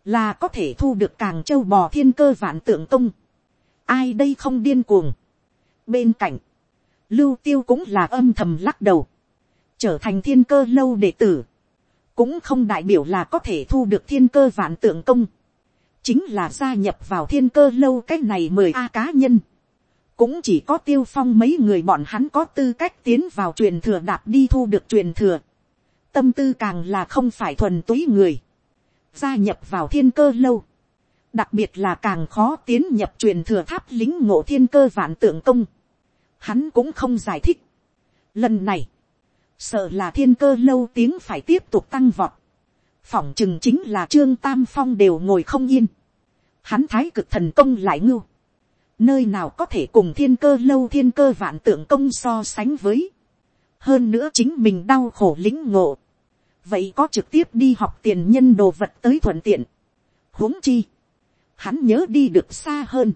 là có thể thu được càng châu bò thiên cơ vạn tượng công. ai đây không điên cuồng. bên cạnh, lưu tiêu cũng là âm thầm lắc đầu, trở thành thiên cơ lâu đệ tử, cũng không đại biểu là có thể thu được thiên cơ vạn tượng công, chính là gia nhập vào thiên cơ lâu cách này mời a cá nhân, cũng chỉ có tiêu phong mấy người bọn hắn có tư cách tiến vào truyền thừa đạp đi thu được truyền thừa. tâm tư càng là không phải thuần túy người gia nhập vào thiên cơ lâu. đặc biệt là càng khó tiến nhập truyền thừa tháp lính ngộ thiên cơ vạn tượng công. hắn cũng không giải thích. lần này, sợ là thiên cơ lâu tiếng phải tiếp tục tăng vọt. phỏng chừng chính là trương tam phong đều ngồi không yên. hắn thái cực thần công lại ngưu nơi nào có thể cùng thiên cơ lâu thiên cơ vạn tượng công so sánh với, hơn nữa chính mình đau khổ lính ngộ, vậy có trực tiếp đi học tiền nhân đồ vật tới thuận tiện. huống chi, hắn nhớ đi được xa hơn,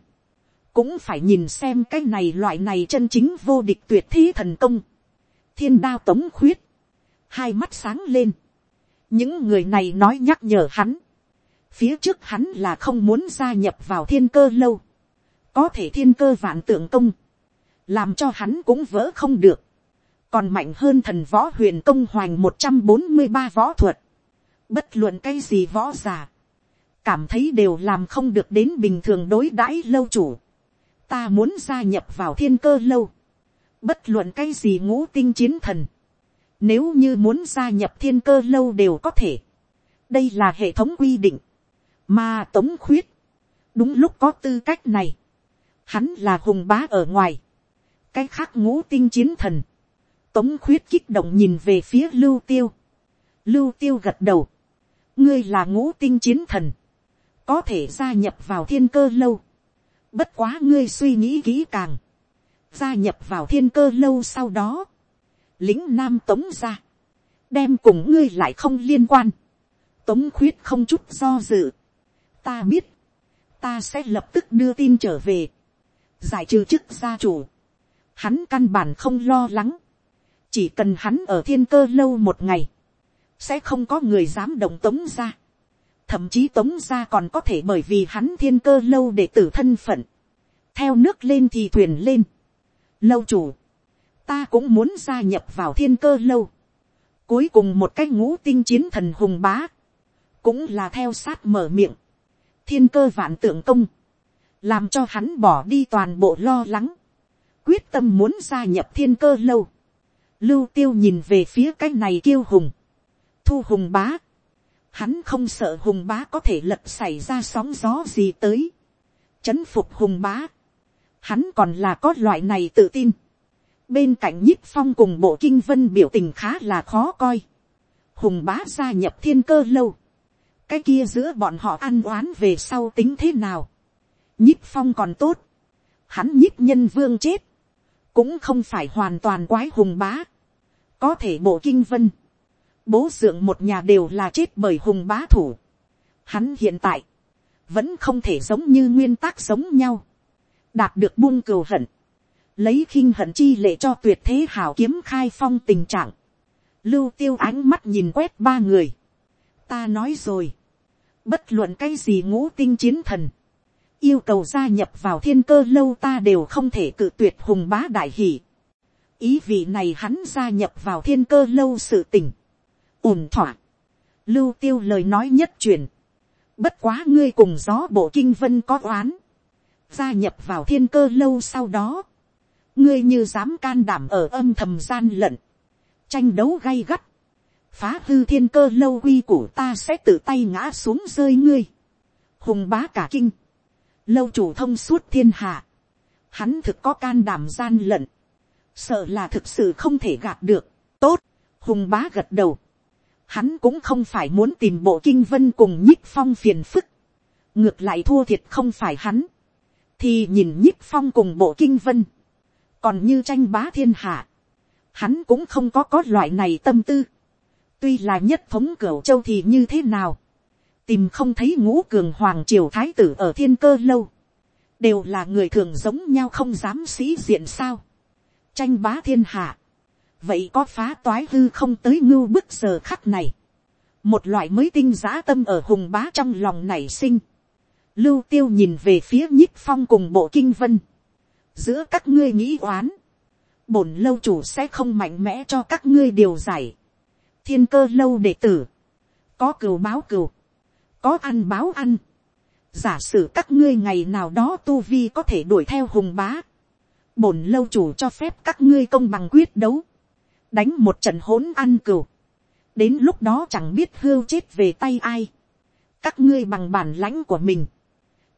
cũng phải nhìn xem cái này loại này chân chính vô địch tuyệt thi thần công, thiên đao tống khuyết, hai mắt sáng lên, những người này nói nhắc nhở hắn, phía trước hắn là không muốn gia nhập vào thiên cơ lâu, có thể thiên cơ vạn tượng công, làm cho hắn cũng vỡ không được, còn mạnh hơn thần võ huyền công hoành một trăm bốn mươi ba võ thuật, bất luận cái gì võ giả, cảm thấy đều làm không được đến bình thường đối đãi lâu chủ, ta muốn gia nhập vào thiên cơ lâu, bất luận cái gì ngũ tinh chiến thần, nếu như muốn gia nhập thiên cơ lâu đều có thể, đây là hệ thống quy định, mà tống khuyết, đúng lúc có tư cách này, hắn là hùng bá ở ngoài, cái khác ngũ tinh chiến thần, tống khuyết kích động nhìn về phía lưu tiêu, lưu tiêu gật đầu, ngươi là ngũ tinh chiến thần, có thể gia nhập vào thiên cơ lâu, bất quá ngươi suy nghĩ kỹ càng, gia nhập vào thiên cơ lâu sau đó, lính nam tống ra, đem cùng ngươi lại không liên quan, tống khuyết không chút do dự, ta biết, ta sẽ lập tức đưa tin trở về, giải trừ chức gia chủ, hắn căn bản không lo lắng, chỉ cần hắn ở thiên cơ lâu một ngày, sẽ không có người dám động tống ra, thậm chí tống ra còn có thể bởi vì hắn thiên cơ lâu để tử thân phận, theo nước lên thì thuyền lên, lâu chủ, ta cũng muốn gia nhập vào thiên cơ lâu, cuối cùng một cái ngũ tinh chiến thần hùng bá, cũng là theo sát mở miệng, thiên cơ vạn tượng công, làm cho hắn bỏ đi toàn bộ lo lắng, quyết tâm muốn gia nhập thiên cơ lâu, lưu tiêu nhìn về phía cái này kiêu hùng, thu hùng bá, hắn không sợ hùng bá có thể lật xảy ra sóng gió gì tới, chấn phục hùng bá, hắn còn là có loại này tự tin, bên cạnh nhích phong cùng bộ kinh vân biểu tình khá là khó coi, hùng bá gia nhập thiên cơ lâu, cái kia giữa bọn họ ăn oán về sau tính thế nào, nhích phong còn tốt, hắn nhích nhân vương chết, cũng không phải hoàn toàn quái hùng bá, có thể bộ kinh vân, bố dượng một nhà đều là chết bởi hùng bá thủ, hắn hiện tại, vẫn không thể giống như nguyên tắc giống nhau, đạt được buông cừu hận, lấy khinh hận chi lệ cho tuyệt thế hảo kiếm khai phong tình trạng, lưu tiêu ánh mắt nhìn quét ba người, ta nói rồi, bất luận cái gì ngũ tinh chiến thần, yêu cầu gia nhập vào thiên cơ lâu ta đều không thể cự tuyệt hùng bá đại hỷ ý vị này hắn gia nhập vào thiên cơ lâu sự tình. ổn thỏa. lưu tiêu lời nói nhất truyền. bất quá ngươi cùng gió bộ kinh vân có oán. gia nhập vào thiên cơ lâu sau đó. ngươi như dám can đảm ở âm thầm gian lận. tranh đấu gay gắt. phá hư thiên cơ lâu quy của ta sẽ tự tay ngã xuống rơi ngươi. hùng bá cả kinh lâu chủ thông suốt thiên hạ, hắn thực có can đảm gian lận, sợ là thực sự không thể gạt được, tốt, hùng bá gật đầu, hắn cũng không phải muốn tìm bộ kinh vân cùng nhích phong phiền phức, ngược lại thua thiệt không phải hắn, thì nhìn nhích phong cùng bộ kinh vân, còn như tranh bá thiên hạ, hắn cũng không có có loại này tâm tư, tuy là nhất thống cửu châu thì như thế nào, tìm không thấy ngũ cường hoàng triều thái tử ở thiên cơ lâu, đều là người thường giống nhau không dám sĩ diện sao, tranh bá thiên hạ, vậy có phá toái hư không tới ngưu bức giờ khắc này, một loại mới tinh giã tâm ở hùng bá trong lòng nảy sinh, lưu tiêu nhìn về phía nhích phong cùng bộ kinh vân, giữa các ngươi nghĩ oán, bổn lâu chủ sẽ không mạnh mẽ cho các ngươi điều giải, thiên cơ lâu đệ tử, có cừu báo cừu, có ăn báo ăn. giả sử các ngươi ngày nào đó tu vi có thể đuổi theo hùng bá bổn lâu chủ cho phép các ngươi công bằng quyết đấu. đánh một trận hỗn ăn cừu. đến lúc đó chẳng biết hưu chết về tay ai. các ngươi bằng bản lãnh của mình.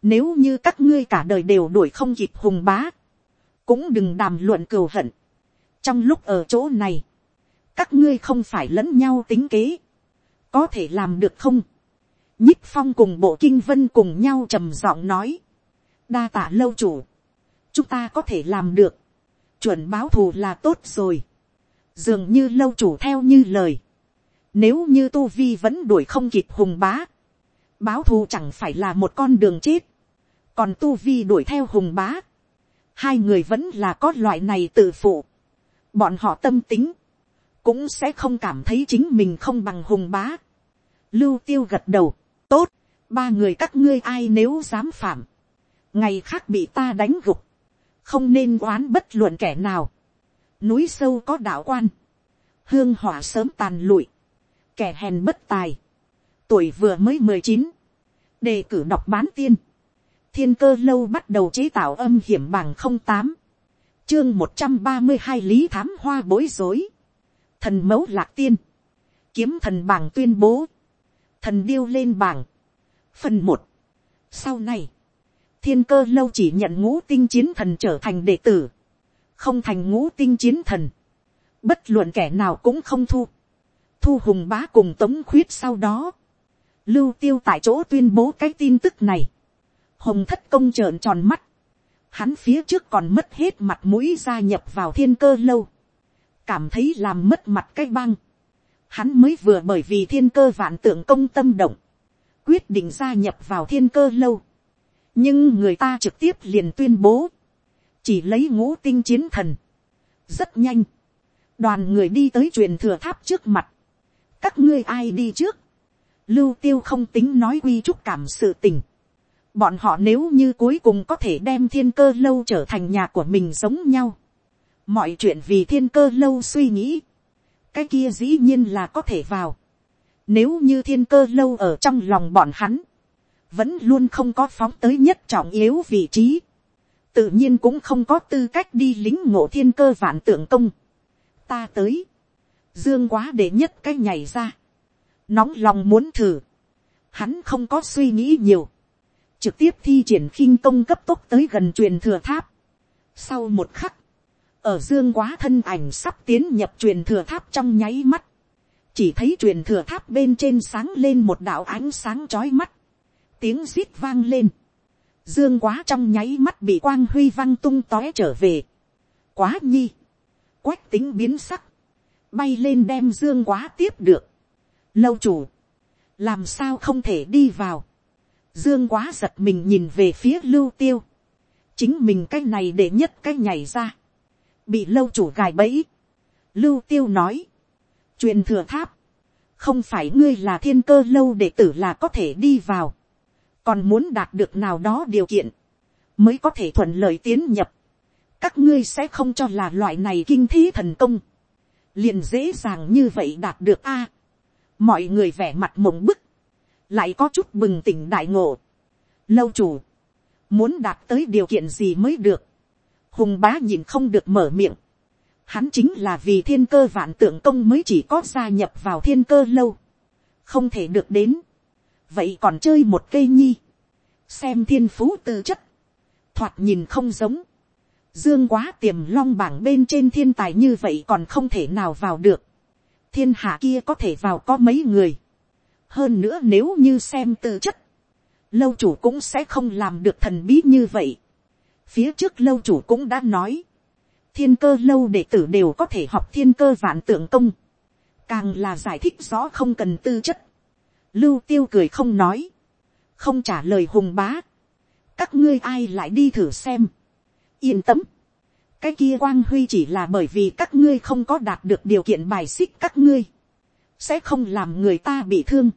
nếu như các ngươi cả đời đều đuổi không kịp hùng bá. cũng đừng đàm luận cừu hận. trong lúc ở chỗ này, các ngươi không phải lẫn nhau tính kế. có thể làm được không nhích phong cùng bộ kinh vân cùng nhau trầm giọng nói, đa tả lâu chủ, chúng ta có thể làm được, chuẩn báo thù là tốt rồi, dường như lâu chủ theo như lời, Nếu như tu vi vẫn đuổi không kịp hùng bá. Báo thù chẳng phải là một con đường chết. Còn tu vi đuổi theo hùng bá. Hai người vẫn là có loại này tự phụ. Bọn họ tâm tính. Cũng sẽ không cảm thấy chính mình không bằng hùng bá. Lưu tiêu gật đầu. Tốt. Ba người các ngươi ai nếu dám phạm. Ngày khác bị ta đánh gục. Không nên oán bất luận kẻ nào. Núi sâu có đạo quan. Hương hỏa sớm tàn lụi. Kẻ hèn bất tài, tuổi vừa mới mười chín, đề cử đọc bán tiên, thiên cơ lâu bắt đầu chế tạo âm hiểm bằng không tám, chương một trăm ba mươi hai lý thám hoa bối rối, thần mẫu lạc tiên, kiếm thần bảng tuyên bố, thần điêu lên bảng, phần một, sau này, thiên cơ lâu chỉ nhận ngũ tinh chiến thần trở thành đệ tử, không thành ngũ tinh chiến thần, bất luận kẻ nào cũng không thu, thu hùng bá cùng tống khuyết sau đó, lưu tiêu tại chỗ tuyên bố cái tin tức này, hồng thất công trợn tròn mắt, hắn phía trước còn mất hết mặt mũi gia nhập vào thiên cơ lâu, cảm thấy làm mất mặt cái băng, hắn mới vừa bởi vì thiên cơ vạn tượng công tâm động, quyết định gia nhập vào thiên cơ lâu, nhưng người ta trực tiếp liền tuyên bố, chỉ lấy ngũ tinh chiến thần, rất nhanh, đoàn người đi tới truyền thừa tháp trước mặt, các ngươi ai đi trước, lưu tiêu không tính nói quy trúc cảm sự tình. bọn họ nếu như cuối cùng có thể đem thiên cơ lâu trở thành nhà của mình giống nhau. mọi chuyện vì thiên cơ lâu suy nghĩ, cái kia dĩ nhiên là có thể vào. nếu như thiên cơ lâu ở trong lòng bọn hắn, vẫn luôn không có phóng tới nhất trọng yếu vị trí, tự nhiên cũng không có tư cách đi lính ngộ thiên cơ vạn tượng công. ta tới, dương quá để nhất cái nhảy ra, nóng lòng muốn thử, hắn không có suy nghĩ nhiều, trực tiếp thi triển khinh công cấp tốc tới gần truyền thừa tháp. Sau một khắc, ở dương quá thân ảnh sắp tiến nhập truyền thừa tháp trong nháy mắt, chỉ thấy truyền thừa tháp bên trên sáng lên một đạo ánh sáng chói mắt, tiếng rít vang lên, dương quá trong nháy mắt bị quang huy văng tung tóe trở về, quá nhi, quách tính biến sắc, bay lên đem dương quá tiếp được. lâu chủ, làm sao không thể đi vào. dương quá giật mình nhìn về phía lưu tiêu. chính mình cái này để nhất cái nhảy ra. bị lâu chủ gài bẫy. lưu tiêu nói. truyền thừa tháp. không phải ngươi là thiên cơ lâu đệ tử là có thể đi vào còn muốn đạt được nào đó điều kiện. mới có thể thuận lợi tiến nhập. các ngươi sẽ không cho là loại này kinh thí thần công liền dễ dàng như vậy đạt được a. mọi người vẻ mặt mộng bức, lại có chút bừng tỉnh đại ngộ. lâu chủ, muốn đạt tới điều kiện gì mới được. hùng bá nhìn không được mở miệng. hắn chính là vì thiên cơ vạn tượng công mới chỉ có gia nhập vào thiên cơ lâu. không thể được đến vậy còn chơi một cây nhi. xem thiên phú tư chất. thoạt nhìn không giống Dương quá tiềm long bảng bên trên thiên tài như vậy còn không thể nào vào được. Thiên hạ kia có thể vào có mấy người. Hơn nữa nếu như xem tư chất. Lâu chủ cũng sẽ không làm được thần bí như vậy. Phía trước lâu chủ cũng đã nói. Thiên cơ lâu đệ tử đều có thể học thiên cơ vạn tượng công. Càng là giải thích rõ không cần tư chất. Lưu tiêu cười không nói. Không trả lời hùng bá. Các ngươi ai lại đi thử xem yên tâm. cái kia quang huy chỉ là bởi vì các ngươi không có đạt được điều kiện bài xích các ngươi. sẽ không làm người ta bị thương.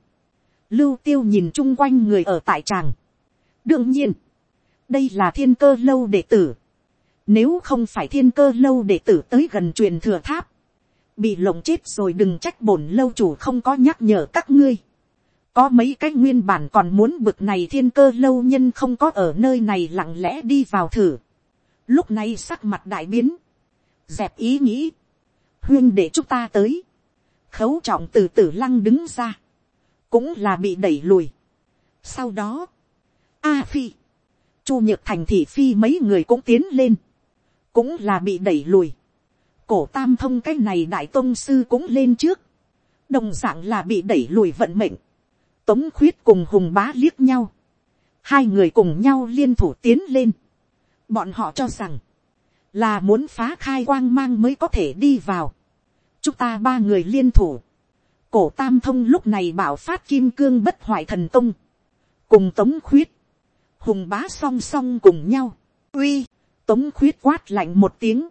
lưu tiêu nhìn chung quanh người ở tại tràng. đương nhiên, đây là thiên cơ lâu đệ tử. nếu không phải thiên cơ lâu đệ tử tới gần truyền thừa tháp, bị lộng chết rồi đừng trách bổn lâu chủ không có nhắc nhở các ngươi có mấy cái nguyên bản còn muốn bực này thiên cơ lâu nhân không có ở nơi này lặng lẽ đi vào thử. Lúc này sắc mặt đại biến, dẹp ý nghĩ, huyên để chúng ta tới, khấu trọng từ tử lăng đứng ra, cũng là bị đẩy lùi. sau đó, a phi, chu nhược thành thị phi mấy người cũng tiến lên, cũng là bị đẩy lùi. cổ tam thông cái này đại tôn sư cũng lên trước, đồng dạng là bị đẩy lùi vận mệnh, tống khuyết cùng hùng bá liếc nhau, hai người cùng nhau liên thủ tiến lên, Bọn họ cho rằng, là muốn phá khai quang mang mới có thể đi vào. Chúng ta ba người liên thủ, cổ tam thông lúc này bảo phát kim cương bất hoại thần công, cùng tống khuyết, hùng bá song song cùng nhau, uy, tống khuyết quát lạnh một tiếng,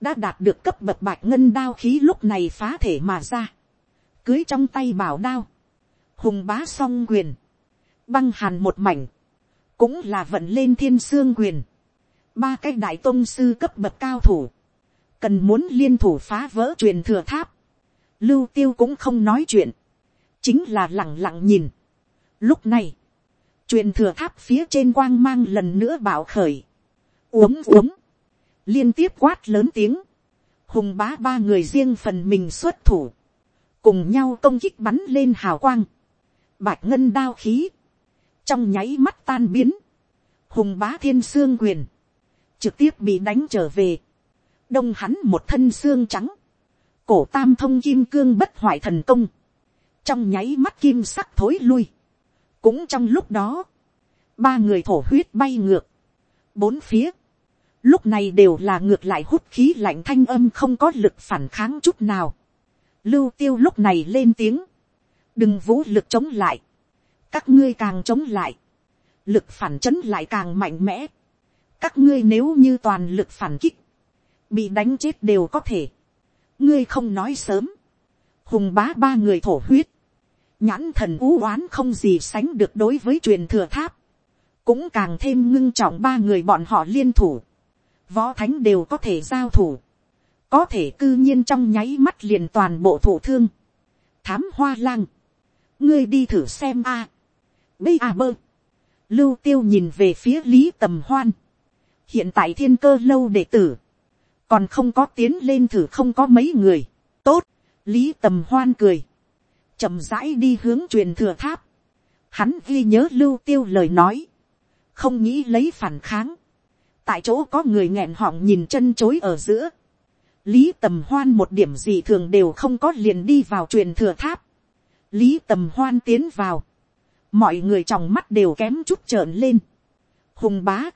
đã đạt được cấp bậc bạch ngân đao khí lúc này phá thể mà ra, cưới trong tay bảo đao, hùng bá song quyền, băng hàn một mảnh, cũng là vận lên thiên sương quyền, ba cái đại tôn sư cấp bậc cao thủ, cần muốn liên thủ phá vỡ truyền thừa tháp, lưu tiêu cũng không nói chuyện, chính là lẳng lặng nhìn. Lúc này, truyền thừa tháp phía trên quang mang lần nữa bảo khởi, uống uống, liên tiếp quát lớn tiếng, hùng bá ba người riêng phần mình xuất thủ, cùng nhau công kích bắn lên hào quang, bạch ngân đao khí, trong nháy mắt tan biến, hùng bá thiên sương quyền, trực tiếp bị đánh trở về, đông hắn một thân xương trắng, cổ tam thông kim cương bất hoại thần công, trong nháy mắt kim sắc thối lui, cũng trong lúc đó, ba người thổ huyết bay ngược, bốn phía, lúc này đều là ngược lại hút khí lạnh thanh âm không có lực phản kháng chút nào, lưu tiêu lúc này lên tiếng, đừng vũ lực chống lại, các ngươi càng chống lại, lực phản chấn lại càng mạnh mẽ, các ngươi nếu như toàn lực phản kích, bị đánh chết đều có thể, ngươi không nói sớm, hùng bá ba người thổ huyết, nhãn thần ú oán không gì sánh được đối với truyền thừa tháp, cũng càng thêm ngưng trọng ba người bọn họ liên thủ, võ thánh đều có thể giao thủ, có thể cư nhiên trong nháy mắt liền toàn bộ thủ thương, thám hoa lang, ngươi đi thử xem a, bây a bơ, lưu tiêu nhìn về phía lý tầm hoan, hiện tại thiên cơ lâu đệ tử, còn không có tiến lên thử không có mấy người, tốt, lý tầm hoan cười, chậm rãi đi hướng truyền thừa tháp, hắn ghi nhớ lưu tiêu lời nói, không nghĩ lấy phản kháng, tại chỗ có người nghẹn họng nhìn chân chối ở giữa, lý tầm hoan một điểm gì thường đều không có liền đi vào truyền thừa tháp, lý tầm hoan tiến vào, mọi người trong mắt đều kém chút trợn lên, hùng bá,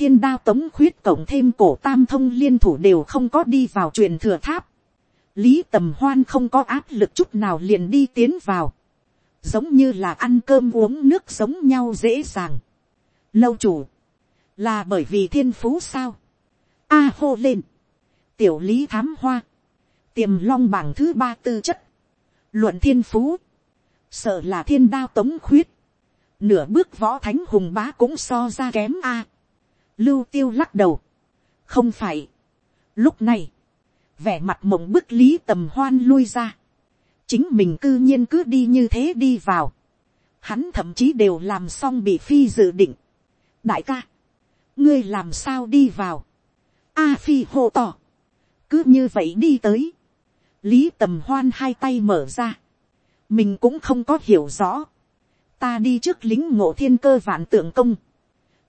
thiên đao tống khuyết cộng thêm cổ tam thông liên thủ đều không có đi vào truyền thừa tháp. lý tầm hoan không có áp lực chút nào liền đi tiến vào. giống như là ăn cơm uống nước giống nhau dễ dàng. lâu chủ, là bởi vì thiên phú sao. a hô lên, tiểu lý thám hoa, tiềm long bảng thứ ba tư chất, luận thiên phú, sợ là thiên đao tống khuyết, nửa bước võ thánh hùng bá cũng so ra kém a. Lưu tiêu lắc đầu. Không phải. Lúc này. Vẻ mặt mộng bức lý tầm hoan lui ra. Chính mình cư nhiên cứ đi như thế đi vào. Hắn thậm chí đều làm xong bị phi dự định. Đại ca. Ngươi làm sao đi vào. A phi hô to. Cứ như vậy đi tới. Lý tầm hoan hai tay mở ra. Mình cũng không có hiểu rõ. Ta đi trước lính ngộ thiên cơ vạn tượng công.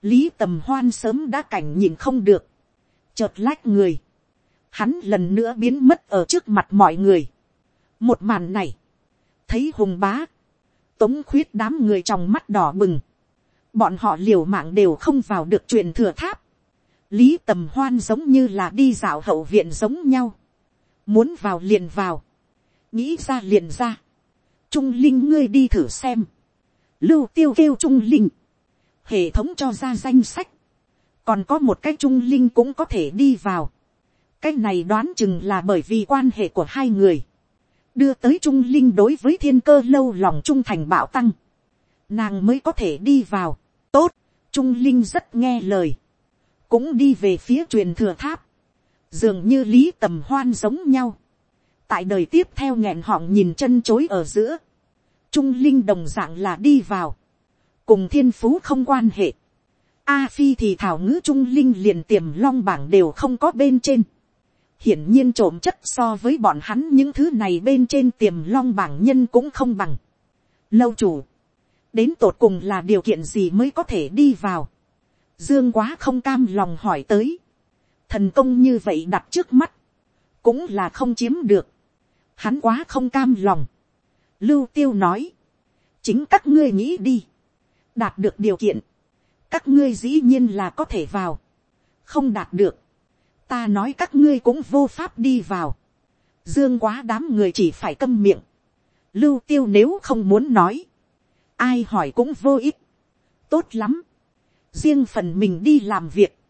Lý tầm hoan sớm đã cảnh nhìn không được, chợt lách người, hắn lần nữa biến mất ở trước mặt mọi người. một màn này, thấy hùng bá, tống khuyết đám người trong mắt đỏ bừng, bọn họ liều mạng đều không vào được truyền thừa tháp, lý tầm hoan giống như là đi dạo hậu viện giống nhau, muốn vào liền vào, nghĩ ra liền ra, trung linh ngươi đi thử xem, lưu tiêu kêu trung linh, hệ thống cho ra danh sách, còn có một cái trung linh cũng có thể đi vào. cái này đoán chừng là bởi vì quan hệ của hai người, đưa tới trung linh đối với thiên cơ lâu lòng trung thành bảo tăng, nàng mới có thể đi vào. tốt, trung linh rất nghe lời, cũng đi về phía truyền thừa tháp, dường như lý tầm hoan giống nhau. tại đời tiếp theo nghẹn họng nhìn chân chối ở giữa, trung linh đồng d ạ n g là đi vào, cùng thiên phú không quan hệ. A phi thì thảo ngữ trung linh liền tiềm long bảng đều không có bên trên. hiển nhiên trộm chất so với bọn hắn những thứ này bên trên tiềm long bảng nhân cũng không bằng. lâu chủ, đến tột cùng là điều kiện gì mới có thể đi vào. dương quá không cam lòng hỏi tới thần công như vậy đặt trước mắt, cũng là không chiếm được. hắn quá không cam lòng. lưu tiêu nói, chính các ngươi nghĩ đi đạt được điều kiện, các ngươi dĩ nhiên là có thể vào, không đạt được, ta nói các ngươi cũng vô pháp đi vào, dương quá đám người chỉ phải câm miệng, lưu tiêu nếu không muốn nói, ai hỏi cũng vô ích, tốt lắm, riêng phần mình đi làm việc,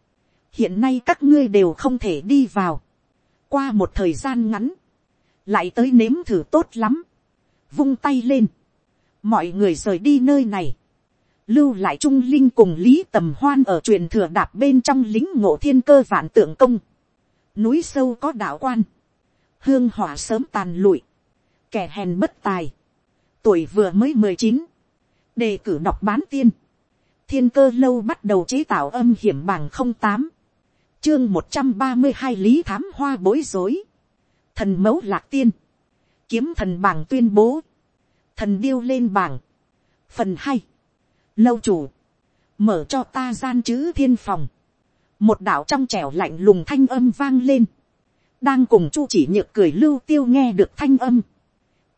hiện nay các ngươi đều không thể đi vào, qua một thời gian ngắn, lại tới nếm thử tốt lắm, vung tay lên, mọi người rời đi nơi này, lưu lại trung linh cùng lý tầm hoan ở truyền thừa đạp bên trong lính ngộ thiên cơ vạn tượng công, núi sâu có đạo quan, hương hỏa sớm tàn lụi, kẻ hèn bất tài, tuổi vừa mới mười chín, đề cử đọc bán tiên, thiên cơ lâu bắt đầu chế tạo âm hiểm bằng không tám, chương một trăm ba mươi hai lý thám hoa bối rối, thần mẫu lạc tiên, kiếm thần bảng tuyên bố, thần điêu lên bảng, phần hai, lâu chủ, mở cho ta gian chữ thiên phòng, một đạo trong trẻo lạnh lùng thanh âm vang lên, đang cùng chu chỉ nhược cười lưu tiêu nghe được thanh âm,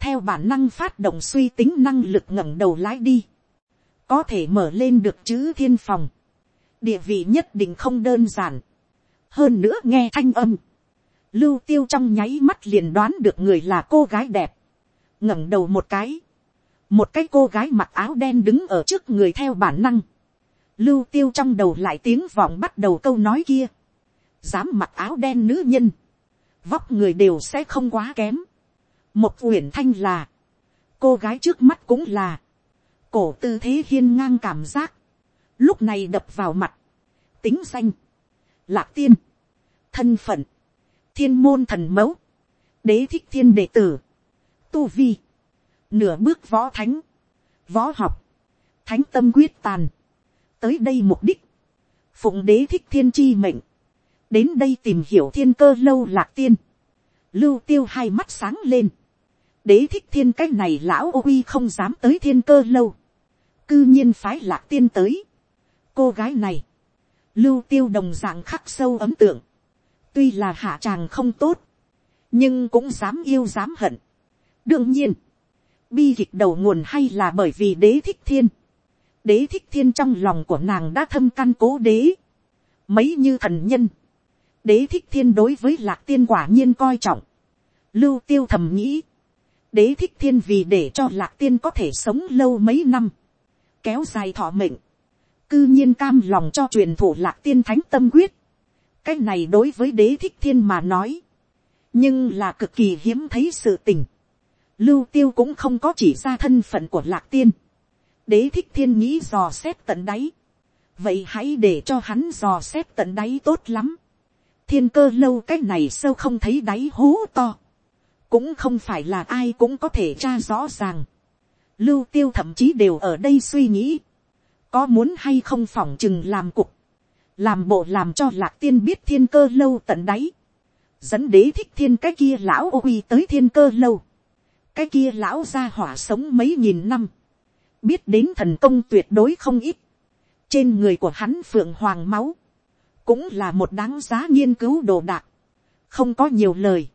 theo bản năng phát động suy tính năng lực ngẩng đầu lái đi, có thể mở lên được chữ thiên phòng, địa vị nhất định không đơn giản, hơn nữa nghe thanh âm, lưu tiêu trong nháy mắt liền đoán được người là cô gái đẹp, ngẩng đầu một cái, một cái cô gái mặc áo đen đứng ở trước người theo bản năng, lưu tiêu trong đầu lại tiếng vọng bắt đầu câu nói kia, dám mặc áo đen nữ nhân, vóc người đều sẽ không quá kém, một uyển thanh là, cô gái trước mắt cũng là, cổ tư thế hiên ngang cảm giác, lúc này đập vào mặt, tính xanh lạc tiên, thân phận, thiên môn thần mẫu, đế thích thiên đệ tử, tu vi, nửa bước võ thánh, võ học, thánh tâm quyết tàn, tới đây mục đích, phụng đế thích thiên chi mệnh, đến đây tìm hiểu thiên cơ lâu lạc tiên, lưu tiêu hai mắt sáng lên, đế thích thiên cái này lão ô uy không dám tới thiên cơ lâu, cư nhiên phái lạc tiên tới, cô gái này, lưu tiêu đồng dạng khắc sâu ấm tượng, tuy là hạ tràng không tốt, nhưng cũng dám yêu dám hận. đương nhiên, bi kịch đầu nguồn hay là bởi vì đế thích thiên, đế thích thiên trong lòng của nàng đã thâm căn cố đế, mấy như thần nhân, đế thích thiên đối với lạc tiên quả nhiên coi trọng, lưu tiêu thầm nghĩ, đế thích thiên vì để cho lạc tiên có thể sống lâu mấy năm, kéo dài thọ mệnh, cư nhiên cam lòng cho truyền thủ lạc tiên thánh tâm quyết, cái này đối với đế thích thiên mà nói, nhưng là cực kỳ hiếm thấy sự tình, lưu tiêu cũng không có chỉ ra thân phận của lạc tiên, đế thích thiên nghĩ dò xét tận đáy, vậy hãy để cho hắn dò xét tận đáy tốt lắm, thiên cơ lâu cái này sâu không thấy đáy hố to, cũng không phải là ai cũng có thể tra rõ ràng, lưu tiêu thậm chí đều ở đây suy nghĩ, có muốn hay không phỏng chừng làm cục, làm bộ làm cho lạc tiên biết thiên cơ lâu tận đáy, dẫn đế thích thiên cái kia lão ô quy tới thiên cơ lâu, cái kia lão ra hỏa sống mấy nghìn năm, biết đến thần công tuyệt đối không ít, trên người của hắn phượng hoàng máu, cũng là một đáng giá nghiên cứu đồ đạc, không có nhiều lời,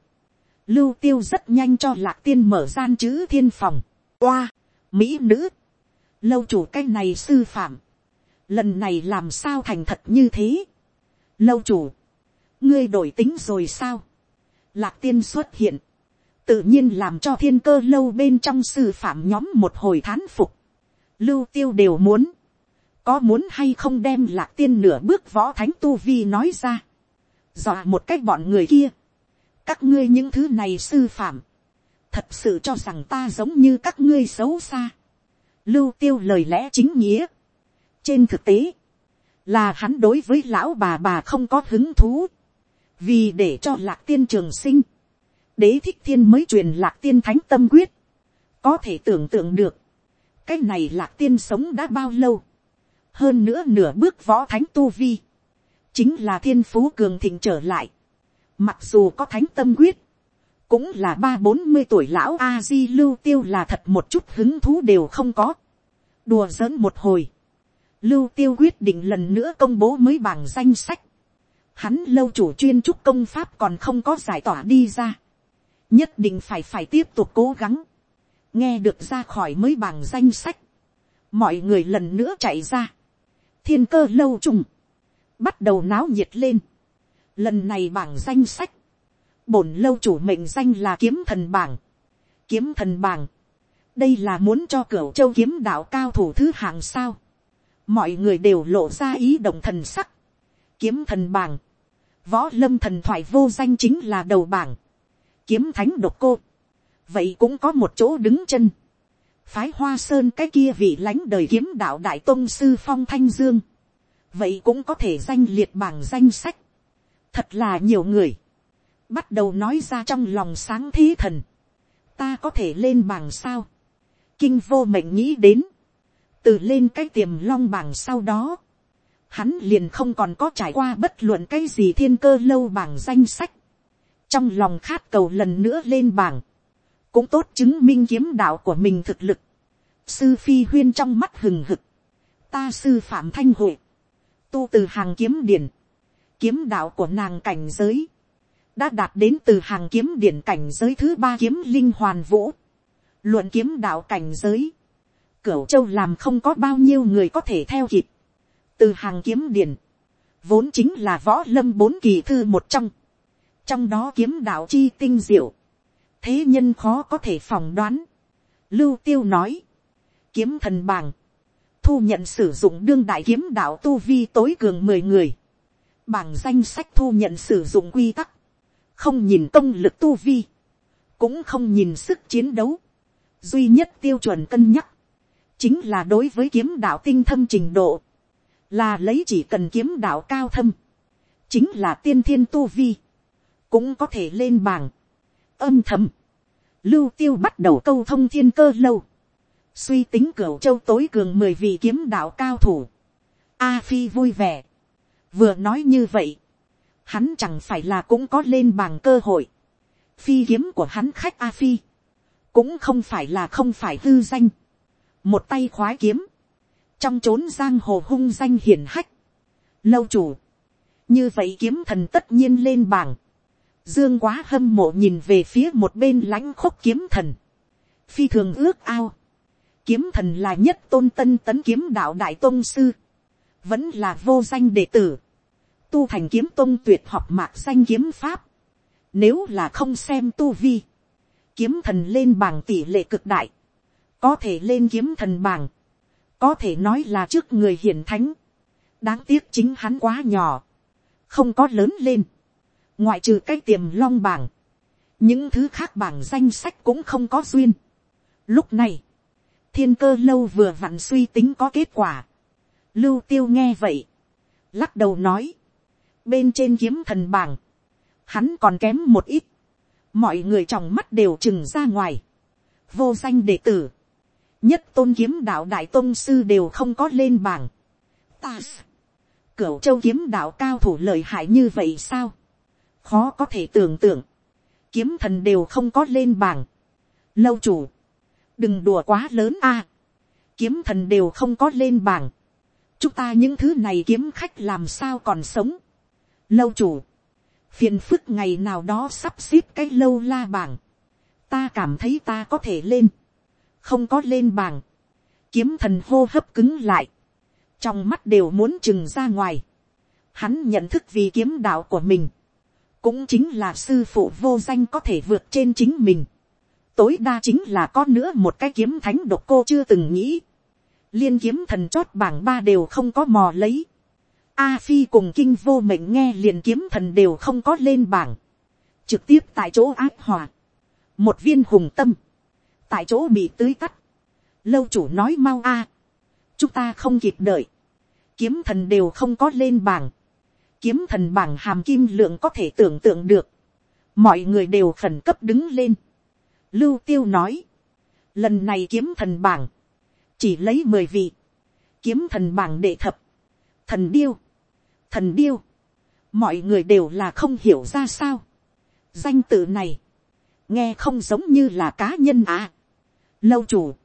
lưu tiêu rất nhanh cho lạc tiên mở gian chữ thiên phòng, oa, mỹ nữ, lâu chủ cái này sư phạm, lần này làm sao thành thật như thế, lâu chủ, ngươi đổi tính rồi sao, lạc tiên xuất hiện, tự nhiên làm cho thiên cơ lâu bên trong sư phạm nhóm một hồi thán phục, lưu tiêu đều muốn, có muốn hay không đem lạc tiên nửa bước võ thánh tu vi nói ra, dọa một cách bọn người kia, các ngươi những thứ này sư phạm, thật sự cho rằng ta giống như các ngươi xấu xa, lưu tiêu lời lẽ chính nghĩa, trên thực tế, là hắn đối với lão bà bà không có hứng thú, vì để cho lạc tiên trường sinh, đế thích thiên mới truyền lạc tiên thánh tâm quyết, có thể tưởng tượng được, cái này lạc tiên sống đã bao lâu, hơn nữa nửa bước võ thánh tu vi, chính là thiên phú cường thịnh trở lại, mặc dù có thánh tâm quyết, cũng là ba bốn mươi tuổi lão a di lưu tiêu là thật một chút hứng thú đều không có, đùa giỡn một hồi, lưu tiêu quyết định lần nữa công bố mới bảng danh sách, hắn lâu chủ chuyên trúc công pháp còn không có giải tỏa đi ra, nhất định phải phải tiếp tục cố gắng, nghe được ra khỏi mới bảng danh sách, mọi người lần nữa chạy ra, thiên cơ lâu trùng, bắt đầu náo nhiệt lên, lần này bảng danh sách, bổn lâu chủ mệnh danh là kiếm thần bảng, kiếm thần bảng, đây là muốn cho cửa châu kiếm đạo cao thủ thứ hạng sao. mọi người đều lộ ra ý động thần sắc. kiếm thần bảng, võ lâm thần thoại vô danh chính là đầu bảng, kiếm thánh độc cô, vậy cũng có một chỗ đứng chân, phái hoa sơn cái kia vị lãnh đời kiếm đạo đại tôn sư phong thanh dương, vậy cũng có thể danh liệt bảng danh sách, thật là nhiều người, bắt đầu nói ra trong lòng sáng thí thần, ta có thể lên bảng sao, kinh vô mệnh nghĩ đến, từ lên cái tiềm long bảng sau đó, hắn liền không còn có trải qua bất luận cái gì thiên cơ lâu bảng danh sách, trong lòng khát cầu lần nữa lên bảng, cũng tốt chứng minh kiếm đạo của mình thực lực, sư phi huyên trong mắt hừng hực, ta sư phạm thanh hội, tu từ hàng kiếm điển, kiếm đạo của nàng cảnh giới, đã đạt đến từ hàng kiếm điển cảnh giới thứ ba kiếm linh hoàn vũ, luận kiếm đạo cảnh giới, cửu châu làm không có bao nhiêu người có thể theo kịp, từ hàng kiếm điển, vốn chính là võ lâm bốn kỳ thư một trong, trong đó kiếm đạo chi tinh diệu, thế nhân khó có thể phỏng đoán. Lưu tiêu nói, kiếm thần bàng, thu nhận sử dụng đương đại kiếm đạo tu vi tối cường mười người, bảng danh sách thu nhận sử dụng quy tắc, không nhìn công lực tu vi, cũng không nhìn sức chiến đấu, duy nhất tiêu chuẩn cân nhắc, chính là đối với kiếm đạo tinh thâm trình độ, là lấy chỉ cần kiếm đạo cao thâm, chính là tiên thiên tu vi, cũng có thể lên bảng, âm thầm, lưu tiêu bắt đầu câu thông thiên cơ lâu, suy tính cửa châu tối cường mười vị kiếm đạo cao thủ, a phi vui vẻ, vừa nói như vậy, hắn chẳng phải là cũng có lên bảng cơ hội, phi kiếm của hắn khách a phi, cũng không phải là không phải hư danh, một tay khoái kiếm, trong trốn giang hồ hung danh hiển hách, lâu chủ, như vậy kiếm thần tất nhiên lên bảng, dương quá hâm mộ nhìn về phía một bên lãnh khúc kiếm thần, phi thường ước ao, kiếm thần là nhất tôn tân tấn kiếm đạo đại tôn sư, vẫn là vô danh đệ tử, tu thành kiếm tôn tuyệt học mạc danh kiếm pháp, nếu là không xem tu vi, kiếm thần lên bảng tỷ lệ cực đại, có thể lên kiếm thần bảng, có thể nói là trước người hiển thánh, đáng tiếc chính hắn quá nhỏ, không có lớn lên, ngoại trừ cái tiềm long bảng, những thứ khác bảng danh sách cũng không có duyên. Lúc này, thiên cơ lâu vừa vặn suy tính có kết quả. Lưu tiêu nghe vậy, lắc đầu nói, bên trên kiếm thần bảng, hắn còn kém một ít, mọi người trong mắt đều chừng ra ngoài, vô danh đệ tử, nhất tôn kiếm đạo đại tôn sư đều không có lên bảng. Ta, cửu châu kiếm đạo cao thủ lợi hại như vậy sao, khó có thể tưởng tượng, kiếm thần đều không có lên bảng. Lâu chủ, đừng đùa quá lớn a, kiếm thần đều không có lên bảng. chúng ta những thứ này kiếm khách làm sao còn sống. Lâu chủ, phiền phức ngày nào đó sắp xếp cái lâu la bảng. ta cảm thấy ta có thể lên, không có lên bảng. kiếm thần hô hấp cứng lại, trong mắt đều muốn chừng ra ngoài. hắn nhận thức vì kiếm đạo của mình cũng chính là sư phụ vô danh có thể vượt trên chính mình. tối đa chính là có nữa một cái kiếm thánh độc cô chưa từng nghĩ. liên kiếm thần chót bảng ba đều không có mò lấy. A phi cùng kinh vô mệnh nghe liền kiếm thần đều không có lên bảng. trực tiếp tại chỗ áp hòa. một viên hùng tâm. tại chỗ bị tưới tắt. lâu chủ nói mau a. chúng ta không kịp đợi. kiếm thần đều không có lên bảng kiếm thần bảng hàm kim lượng có thể tưởng tượng được. Mọi người đều khẩn cấp đứng lên. Lưu tiêu nói. Lần này kiếm thần bảng. Chỉ lấy mười vị. Kiếm thần bảng đệ thập. Thần điêu. Thần điêu. Mọi người đều là không hiểu ra sao. Danh tự này. Nghe không giống như là cá nhân à. Lâu chủ.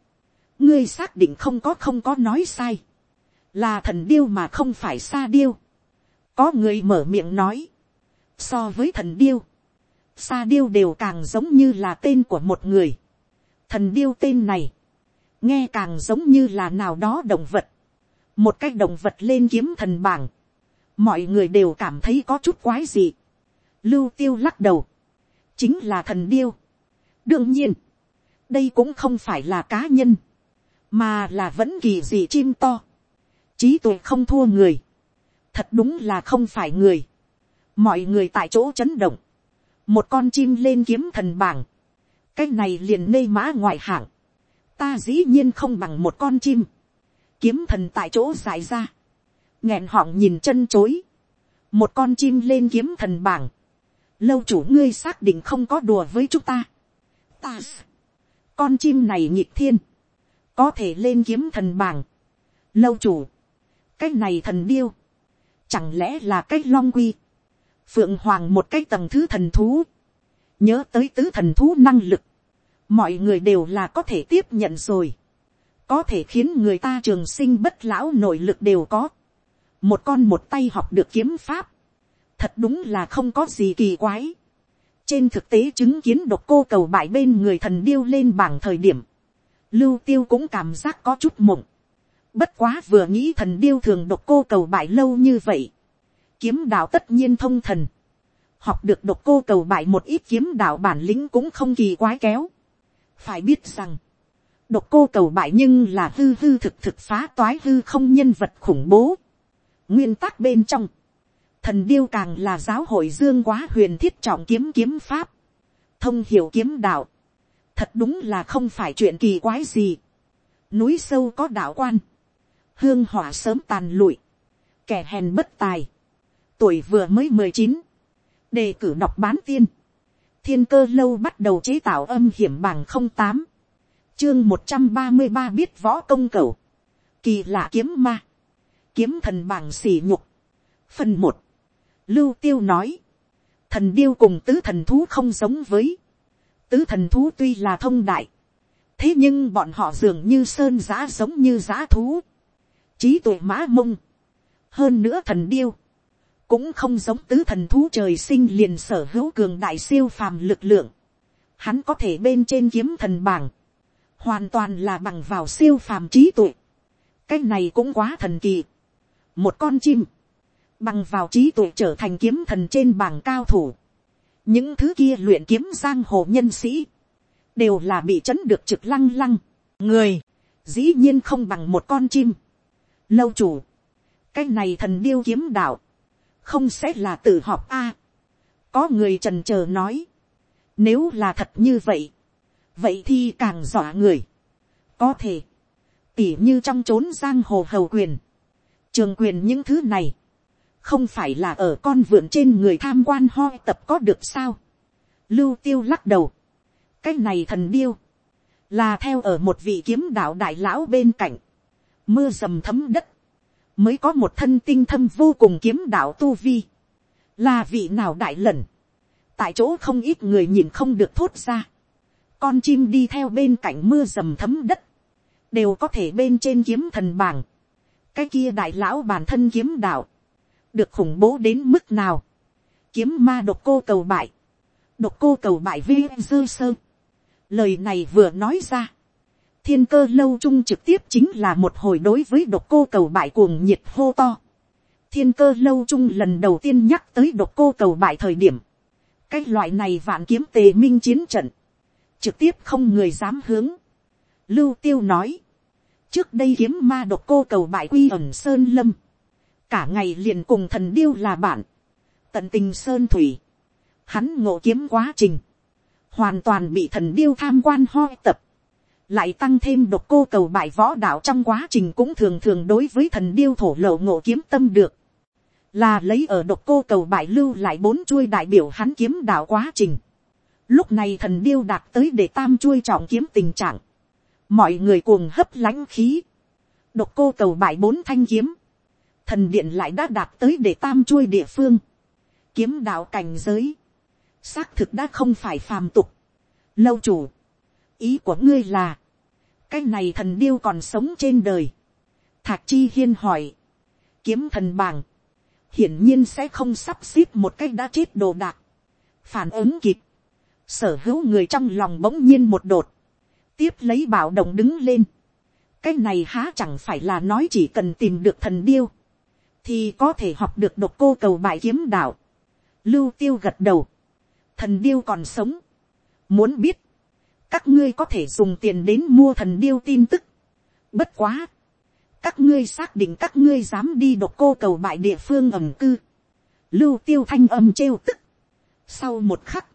Ngươi xác định không có không có nói sai. Là thần điêu mà không phải sa điêu có người mở miệng nói, so với thần điêu, sa điêu đều càng giống như là tên của một người. thần điêu tên này, nghe càng giống như là nào đó động vật, một cái động vật lên kiếm thần bảng, mọi người đều cảm thấy có chút quái gì. lưu tiêu lắc đầu, chính là thần điêu. đương nhiên, đây cũng không phải là cá nhân, mà là vẫn kỳ dị chim to, trí tuệ không thua người, thật đúng là không phải người, mọi người tại chỗ chấn động, một con chim lên kiếm thần bảng, cái này liền nê mã ngoại hạng, ta dĩ nhiên không bằng một con chim, kiếm thần tại chỗ dài ra, nghẹn họng nhìn chân chối, một con chim lên kiếm thần bảng, lâu chủ ngươi xác định không có đùa với chúng ta, ta, con chim này nhịp thiên, có thể lên kiếm thần bảng, lâu chủ, cái này thần điêu, chẳng lẽ là cái long quy, phượng hoàng một cái tầng thứ thần thú, nhớ tới tứ thần thú năng lực, mọi người đều là có thể tiếp nhận rồi, có thể khiến người ta trường sinh bất lão nội lực đều có, một con một tay học được kiếm pháp, thật đúng là không có gì kỳ quái. trên thực tế chứng kiến độc cô cầu bại bên người thần điêu lên bảng thời điểm, lưu tiêu cũng cảm giác có chút mộng. bất quá vừa nghĩ thần điêu thường độc cô cầu bại lâu như vậy, kiếm đạo tất nhiên thông thần, học được độc cô cầu bại một ít kiếm đạo bản lĩnh cũng không kỳ quái kéo. phải biết rằng, độc cô cầu bại nhưng là hư hư thực thực phá toái hư không nhân vật khủng bố nguyên tắc bên trong, thần điêu càng là giáo hội dương quá huyền thiết trọng kiếm kiếm pháp, thông hiểu kiếm đạo, thật đúng là không phải chuyện kỳ quái gì. núi sâu có đạo quan, hương hỏa sớm tàn lụi, kẻ hèn bất tài, tuổi vừa mới mười chín, đề cử đọc bán tiên, thiên cơ lâu bắt đầu chế tạo âm hiểm bằng không tám, chương một trăm ba mươi ba biết võ công cầu, kỳ lạ kiếm ma, kiếm thần bảng xỉ nhục, phần một, lưu tiêu nói, thần điêu cùng tứ thần thú không giống với, tứ thần thú tuy là thông đại, thế nhưng bọn họ dường như sơn giá giống như giá thú, trí tuệ mã mông, hơn nữa thần điêu, cũng không giống tứ thần thú trời sinh liền sở hữu cường đại siêu phàm lực lượng, hắn có thể bên trên kiếm thần bảng, hoàn toàn là bằng vào siêu phàm trí tuệ, cái này cũng quá thần kỳ, một con chim, bằng vào trí tuệ trở thành kiếm thần trên bảng cao thủ, những thứ kia luyện kiếm giang hồ nhân sĩ, đều là bị chấn được trực lăng lăng, người, dĩ nhiên không bằng một con chim. Lâu chủ, cái này thần điêu kiếm đạo, không sẽ là tự họp a. có người trần trờ nói, nếu là thật như vậy, vậy thì càng dọa người. có thể, tỉ như trong trốn giang hồ hầu quyền, trường quyền những thứ này, không phải là ở con vượn trên người tham quan hoi tập có được sao. lưu tiêu lắc đầu. cái này thần điêu, là theo ở một vị kiếm đạo đại lão bên cạnh, mưa dầm thấm đất, mới có một thân tinh thâm vô cùng kiếm đạo tu vi, là vị nào đại lần, tại chỗ không ít người nhìn không được thốt ra, con chim đi theo bên cạnh mưa dầm thấm đất, đều có thể bên trên kiếm thần bảng, cái kia đại lão bản thân kiếm đạo, được khủng bố đến mức nào. kiếm ma độc cô cầu bại, độc cô cầu bại vi dơ sơ. lời này vừa nói ra, thiên cơ lâu trung trực tiếp chính là một hồi đối với độc cô cầu bại cuồng nhiệt hô to. thiên cơ lâu trung lần đầu tiên nhắc tới độc cô cầu bại thời điểm, cái loại này vạn kiếm tề minh chiến trận, trực tiếp không người dám hướng. lưu tiêu nói, trước đây kiếm ma độc cô cầu bại quy ẩn sơn lâm, cả ngày liền cùng thần điêu là bạn, tận tình sơn thủy, hắn ngộ kiếm quá trình, hoàn toàn bị thần điêu tham quan hoi tập, lại tăng thêm độc cô cầu bại võ đạo trong quá trình cũng thường thường đối với thần điêu thổ lộ ngộ kiếm tâm được, là lấy ở độc cô cầu bại lưu lại bốn chuôi đại biểu hắn kiếm đạo quá trình. Lúc này thần điêu đạt tới để tam chuôi trọng kiếm tình trạng, mọi người cuồng hấp lãnh khí, độc cô cầu bại bốn thanh kiếm, thần điện lại đã đạt tới để tam chuôi địa phương, kiếm đạo cảnh giới, xác thực đã không phải phàm tục. Lâu chủ, ý của ngươi là, cái này thần điêu còn sống trên đời. Thạc chi hiên hỏi, kiếm thần bàng, hiển nhiên sẽ không sắp xếp một cách đã chết đồ đạc, phản ứng kịp, sở hữu người trong lòng bỗng nhiên một đột, tiếp lấy bảo động đứng lên, cái này há chẳng phải là nói chỉ cần tìm được thần điêu, thì có thể học được độc cô cầu bại kiếm đạo. Lưu tiêu gật đầu, thần điêu còn sống. Muốn biết, các ngươi có thể dùng tiền đến mua thần điêu tin tức. bất quá, các ngươi xác định các ngươi dám đi độc cô cầu bại địa phương ẩm cư. lưu tiêu thanh âm trêu tức. sau một khắc,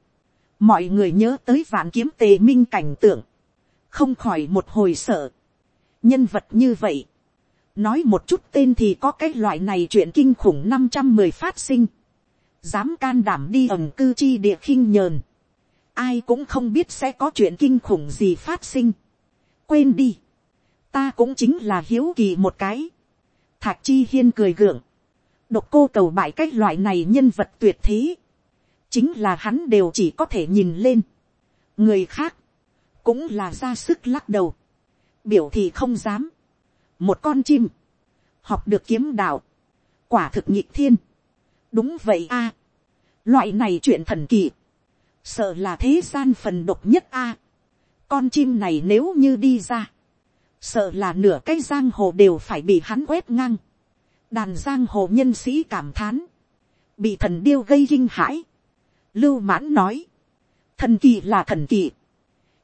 mọi người nhớ tới vạn kiếm tề minh cảnh tượng, không khỏi một hồi sợ. nhân vật như vậy, nói một chút tên thì có cái loại này chuyện kinh khủng năm trăm mười phát sinh, dám can đảm đi ẩm cư chi địa khinh nhờn, ai cũng không biết sẽ có chuyện kinh khủng gì phát sinh. quên đi, ta cũng chính là hiếu kỳ một cái. thạc chi hiên cười gượng, độc cô cầu bại cái loại này nhân vật tuyệt thế, chính là hắn đều chỉ có thể nhìn lên. người khác, cũng là ra sức lắc đầu, biểu thì không dám. một con chim, học được kiếm đạo, quả thực nhịp thiên. đúng vậy a, loại này chuyện thần kỳ, sợ là thế gian phần độc nhất a. con chim này nếu như đi ra, sợ là nửa cái giang hồ đều phải bị hắn quét ngang. đàn giang hồ nhân sĩ cảm thán, bị thần điêu gây kinh hãi. lưu mãn nói, thần kỳ là thần kỳ,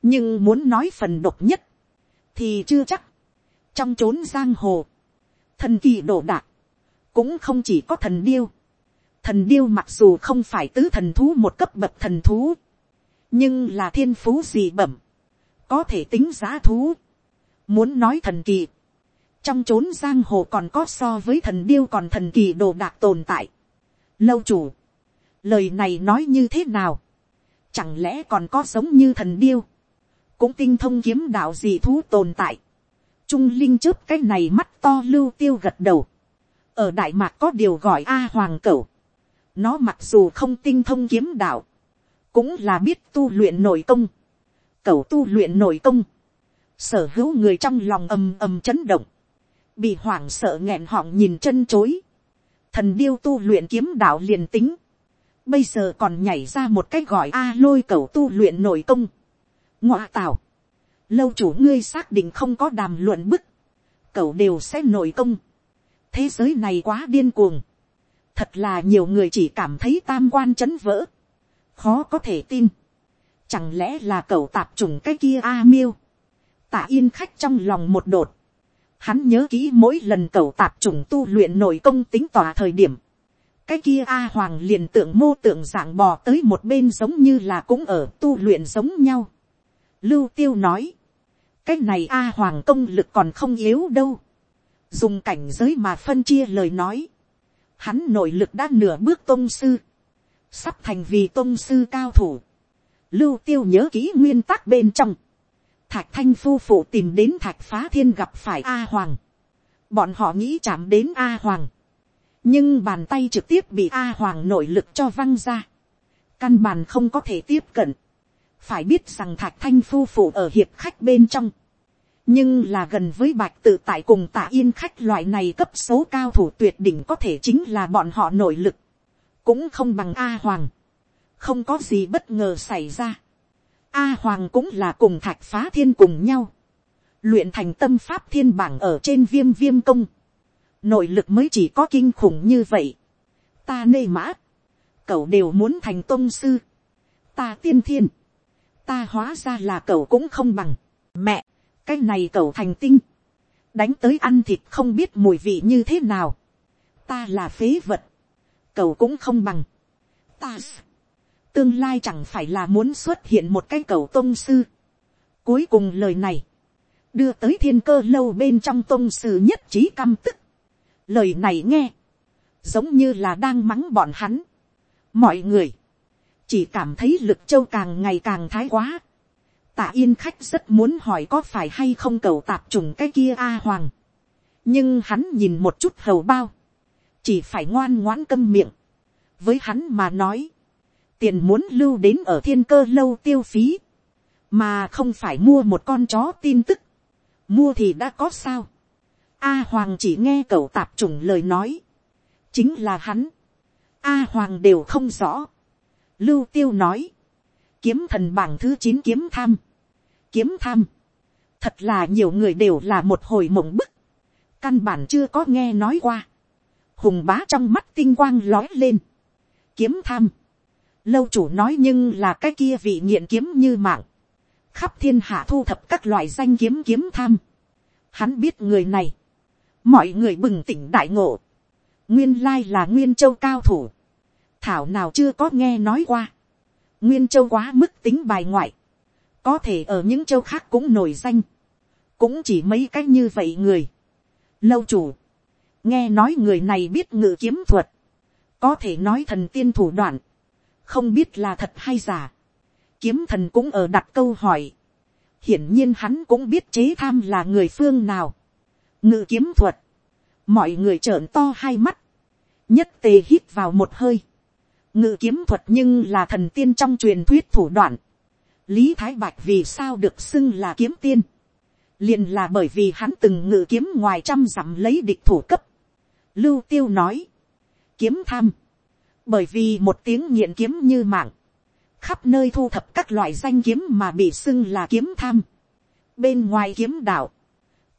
nhưng muốn nói phần độc nhất, thì chưa chắc. trong chốn giang hồ, thần kỳ đổ đạc, cũng không chỉ có thần điêu. Thần điêu mặc dù không phải tứ thần thú một cấp bậc thần thú, nhưng là thiên phú gì bẩm, có thể tính giá thú. Muốn nói thần kỳ, trong chốn giang hồ còn có so với thần điêu còn thần kỳ đồ đạc tồn tại. Lâu chủ, lời này nói như thế nào? Chẳng lẽ còn có giống như thần điêu, cũng tinh thông kiếm đạo gì thú tồn tại. Trung linh chớp cái này mắt to lưu tiêu gật đầu. Ở Đại Mạc có điều gọi A Hoàng Cẩu. Nó mặc dù không tinh thông kiếm đạo. Cũng là biết tu luyện nội công. Cẩu tu luyện nội công sở hữu người trong lòng ầm ầm chấn động, bị hoảng sợ nghẹn họng nhìn chân chối, thần điêu tu luyện kiếm đạo liền tính, bây giờ còn nhảy ra một cái gọi a lôi cẩu tu luyện nội công, ngoạ tào, lâu chủ ngươi xác định không có đàm luận bức, cậu đều sẽ nội công, thế giới này quá điên cuồng, thật là nhiều người chỉ cảm thấy tam quan chấn vỡ, khó có thể tin, chẳng lẽ là cậu tạp trùng cái kia a miêu, tạ yên khách trong lòng một đột. Hắn nhớ kỹ mỗi lần cậu tạp trùng tu luyện nội công tính tỏa thời điểm. Cái kia A Hoàng liền tượng mô tượng dạng bò tới một bên giống như là cũng ở tu luyện giống nhau. Lưu Tiêu nói. Cái này A Hoàng công lực còn không yếu đâu. Dùng cảnh giới mà phân chia lời nói. Hắn nội lực đã nửa bước tôn sư. Sắp thành vì tôn sư cao thủ. Lưu Tiêu nhớ kỹ nguyên tắc bên trong Thạch thanh phu phụ tìm đến thạch phá thiên gặp phải A Hoàng. Bọn họ nghĩ chạm đến A Hoàng. Nhưng bàn tay trực tiếp bị A Hoàng nội lực cho văng ra. Căn bàn không có thể tiếp cận. Phải biết rằng thạch thanh phu phụ ở hiệp khách bên trong. Nhưng là gần với bạch tự tại cùng tạ yên khách loại này cấp số cao thủ tuyệt đỉnh có thể chính là bọn họ nội lực. Cũng không bằng A Hoàng. Không có gì bất ngờ xảy ra A Hoàng cũng là cùng thạch phá thiên cùng nhau. Luyện thành tâm pháp thiên bảng ở trên viêm viêm công. Nội lực mới chỉ có kinh khủng như vậy. Ta nê mã. Cậu đều muốn thành tôn sư. Ta tiên thiên. Ta hóa ra là cậu cũng không bằng. Mẹ, cái này cậu thành tinh. Đánh tới ăn thịt không biết mùi vị như thế nào. Ta là phế vật. Cậu cũng không bằng. Ta tương lai chẳng phải là muốn xuất hiện một cái cầu tôn sư. Cuối cùng lời này, đưa tới thiên cơ lâu bên trong tôn sư nhất trí căm tức. Lời này nghe, giống như là đang mắng bọn hắn. Mọi người, chỉ cảm thấy lực châu càng ngày càng thái quá. Tạ yên khách rất muốn hỏi có phải hay không cầu tạp trùng cái kia A Hoàng. Nhưng hắn nhìn một chút hầu bao. Chỉ phải ngoan ngoãn câm miệng. Với hắn mà nói tiền muốn lưu đến ở thiên cơ lâu tiêu phí, mà không phải mua một con chó tin tức, mua thì đã có sao. A Hoàng chỉ nghe cậu tạp trùng lời nói, chính là hắn. A Hoàng đều không rõ. Lưu tiêu nói, kiếm thần bảng thứ chín kiếm tham, kiếm tham, thật là nhiều người đều là một hồi mộng bức, căn bản chưa có nghe nói qua, hùng bá trong mắt tinh quang lói lên, kiếm tham, lâu chủ nói nhưng là cái kia vị nghiện kiếm như mạng, khắp thiên hạ thu thập các loại danh kiếm kiếm tham. Hắn biết người này, mọi người bừng tỉnh đại ngộ, nguyên lai là nguyên châu cao thủ, thảo nào chưa có nghe nói qua, nguyên châu quá mức tính bài ngoại, có thể ở những châu khác cũng nổi danh, cũng chỉ mấy cái như vậy người. Lâu chủ, nghe nói người này biết ngự kiếm thuật, có thể nói thần tiên thủ đoạn, không biết là thật hay giả. Kiếm thần cũng ở đặt câu hỏi, hiển nhiên hắn cũng biết chế tham là người phương nào. Ngự kiếm thuật, mọi người trợn to hai mắt, nhất tề hít vào một hơi. Ngự kiếm thuật nhưng là thần tiên trong truyền thuyết thủ đoạn. Lý Thái Bạch vì sao được xưng là kiếm tiên. liền là bởi vì hắn từng ngự kiếm ngoài trăm dặm lấy địch thủ cấp. Lưu Tiêu nói. Kiếm tham. Bởi vì một tiếng nghiện kiếm như mạng. Khắp nơi thu thập các loại danh kiếm mà bị xưng là kiếm tham. Bên ngoài kiếm đạo.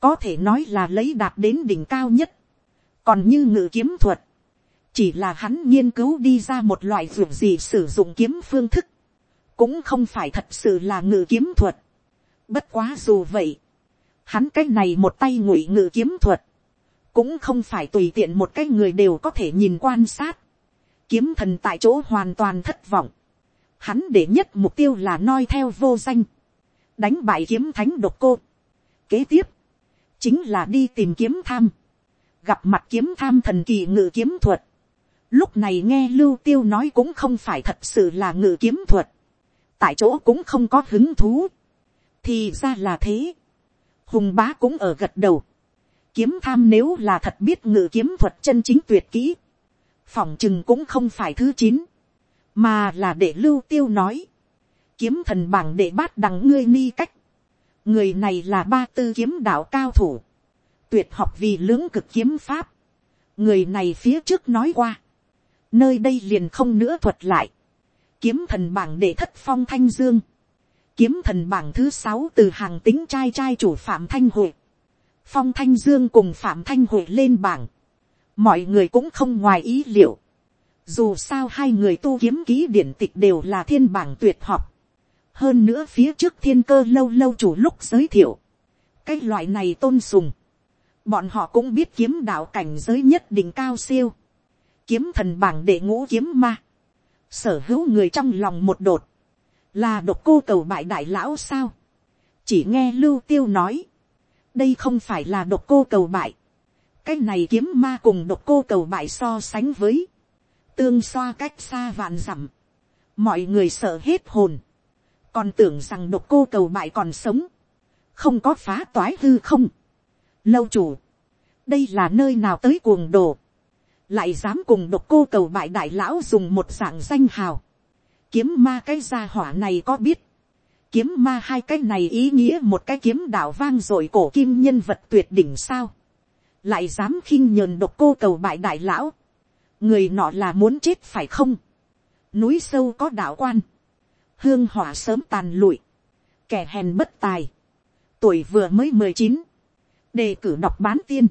Có thể nói là lấy đạt đến đỉnh cao nhất. Còn như ngự kiếm thuật. Chỉ là hắn nghiên cứu đi ra một loại ruộng gì sử dụng kiếm phương thức cũng không phải thật sự là ngự kiếm thuật. Bất quá dù vậy, hắn cái này một tay ngụy ngự kiếm thuật, cũng không phải tùy tiện một cái người đều có thể nhìn quan sát. Kiếm thần tại chỗ hoàn toàn thất vọng. Hắn để nhất mục tiêu là noi theo vô danh. Đánh bại kiếm thánh độc cô. Kế tiếp, chính là đi tìm kiếm tham. Gặp mặt kiếm tham thần kỳ ngự kiếm thuật. Lúc này nghe lưu tiêu nói cũng không phải thật sự là ngự kiếm thuật tại chỗ cũng không có hứng thú. thì ra là thế. hùng bá cũng ở gật đầu. kiếm tham nếu là thật biết ngự kiếm thuật chân chính tuyệt kỹ. phỏng chừng cũng không phải thứ chín, mà là để lưu tiêu nói. kiếm thần bảng để bát đằng ngươi ni cách. người này là ba tư kiếm đạo cao thủ. tuyệt học vì lưỡng cực kiếm pháp. người này phía trước nói qua nơi đây liền không nữa thuật lại. Kiếm thần bảng để thất phong thanh dương, kiếm thần bảng thứ sáu từ hàng tính trai trai chủ phạm thanh hội, phong thanh dương cùng phạm thanh hội lên bảng, mọi người cũng không ngoài ý liệu, dù sao hai người tu kiếm ký điển tịch đều là thiên bảng tuyệt học, hơn nữa phía trước thiên cơ lâu lâu chủ lúc giới thiệu, cái loại này tôn sùng, bọn họ cũng biết kiếm đạo cảnh giới nhất định cao siêu, kiếm thần bảng để ngũ kiếm ma, sở hữu người trong lòng một đột, là độc cô cầu bại đại lão sao, chỉ nghe lưu tiêu nói, đây không phải là độc cô cầu bại, cái này kiếm ma cùng độc cô cầu bại so sánh với, tương xoa cách xa vạn dặm, mọi người sợ hết hồn, còn tưởng rằng độc cô cầu bại còn sống, không có phá toái hư không. Lâu chủ, đây là nơi nào tới cuồng đồ, lại dám cùng độc cô cầu bại đại lão dùng một dạng danh hào. kiếm ma cái gia hỏa này có biết. kiếm ma hai cái này ý nghĩa một cái kiếm đạo vang rồi cổ kim nhân vật tuyệt đỉnh sao. lại dám khinh nhờn độc cô cầu bại đại lão. người nọ là muốn chết phải không. núi sâu có đạo quan. hương hỏa sớm tàn lụi. kẻ hèn bất tài. tuổi vừa mới mười chín. đề cử đọc bán tiên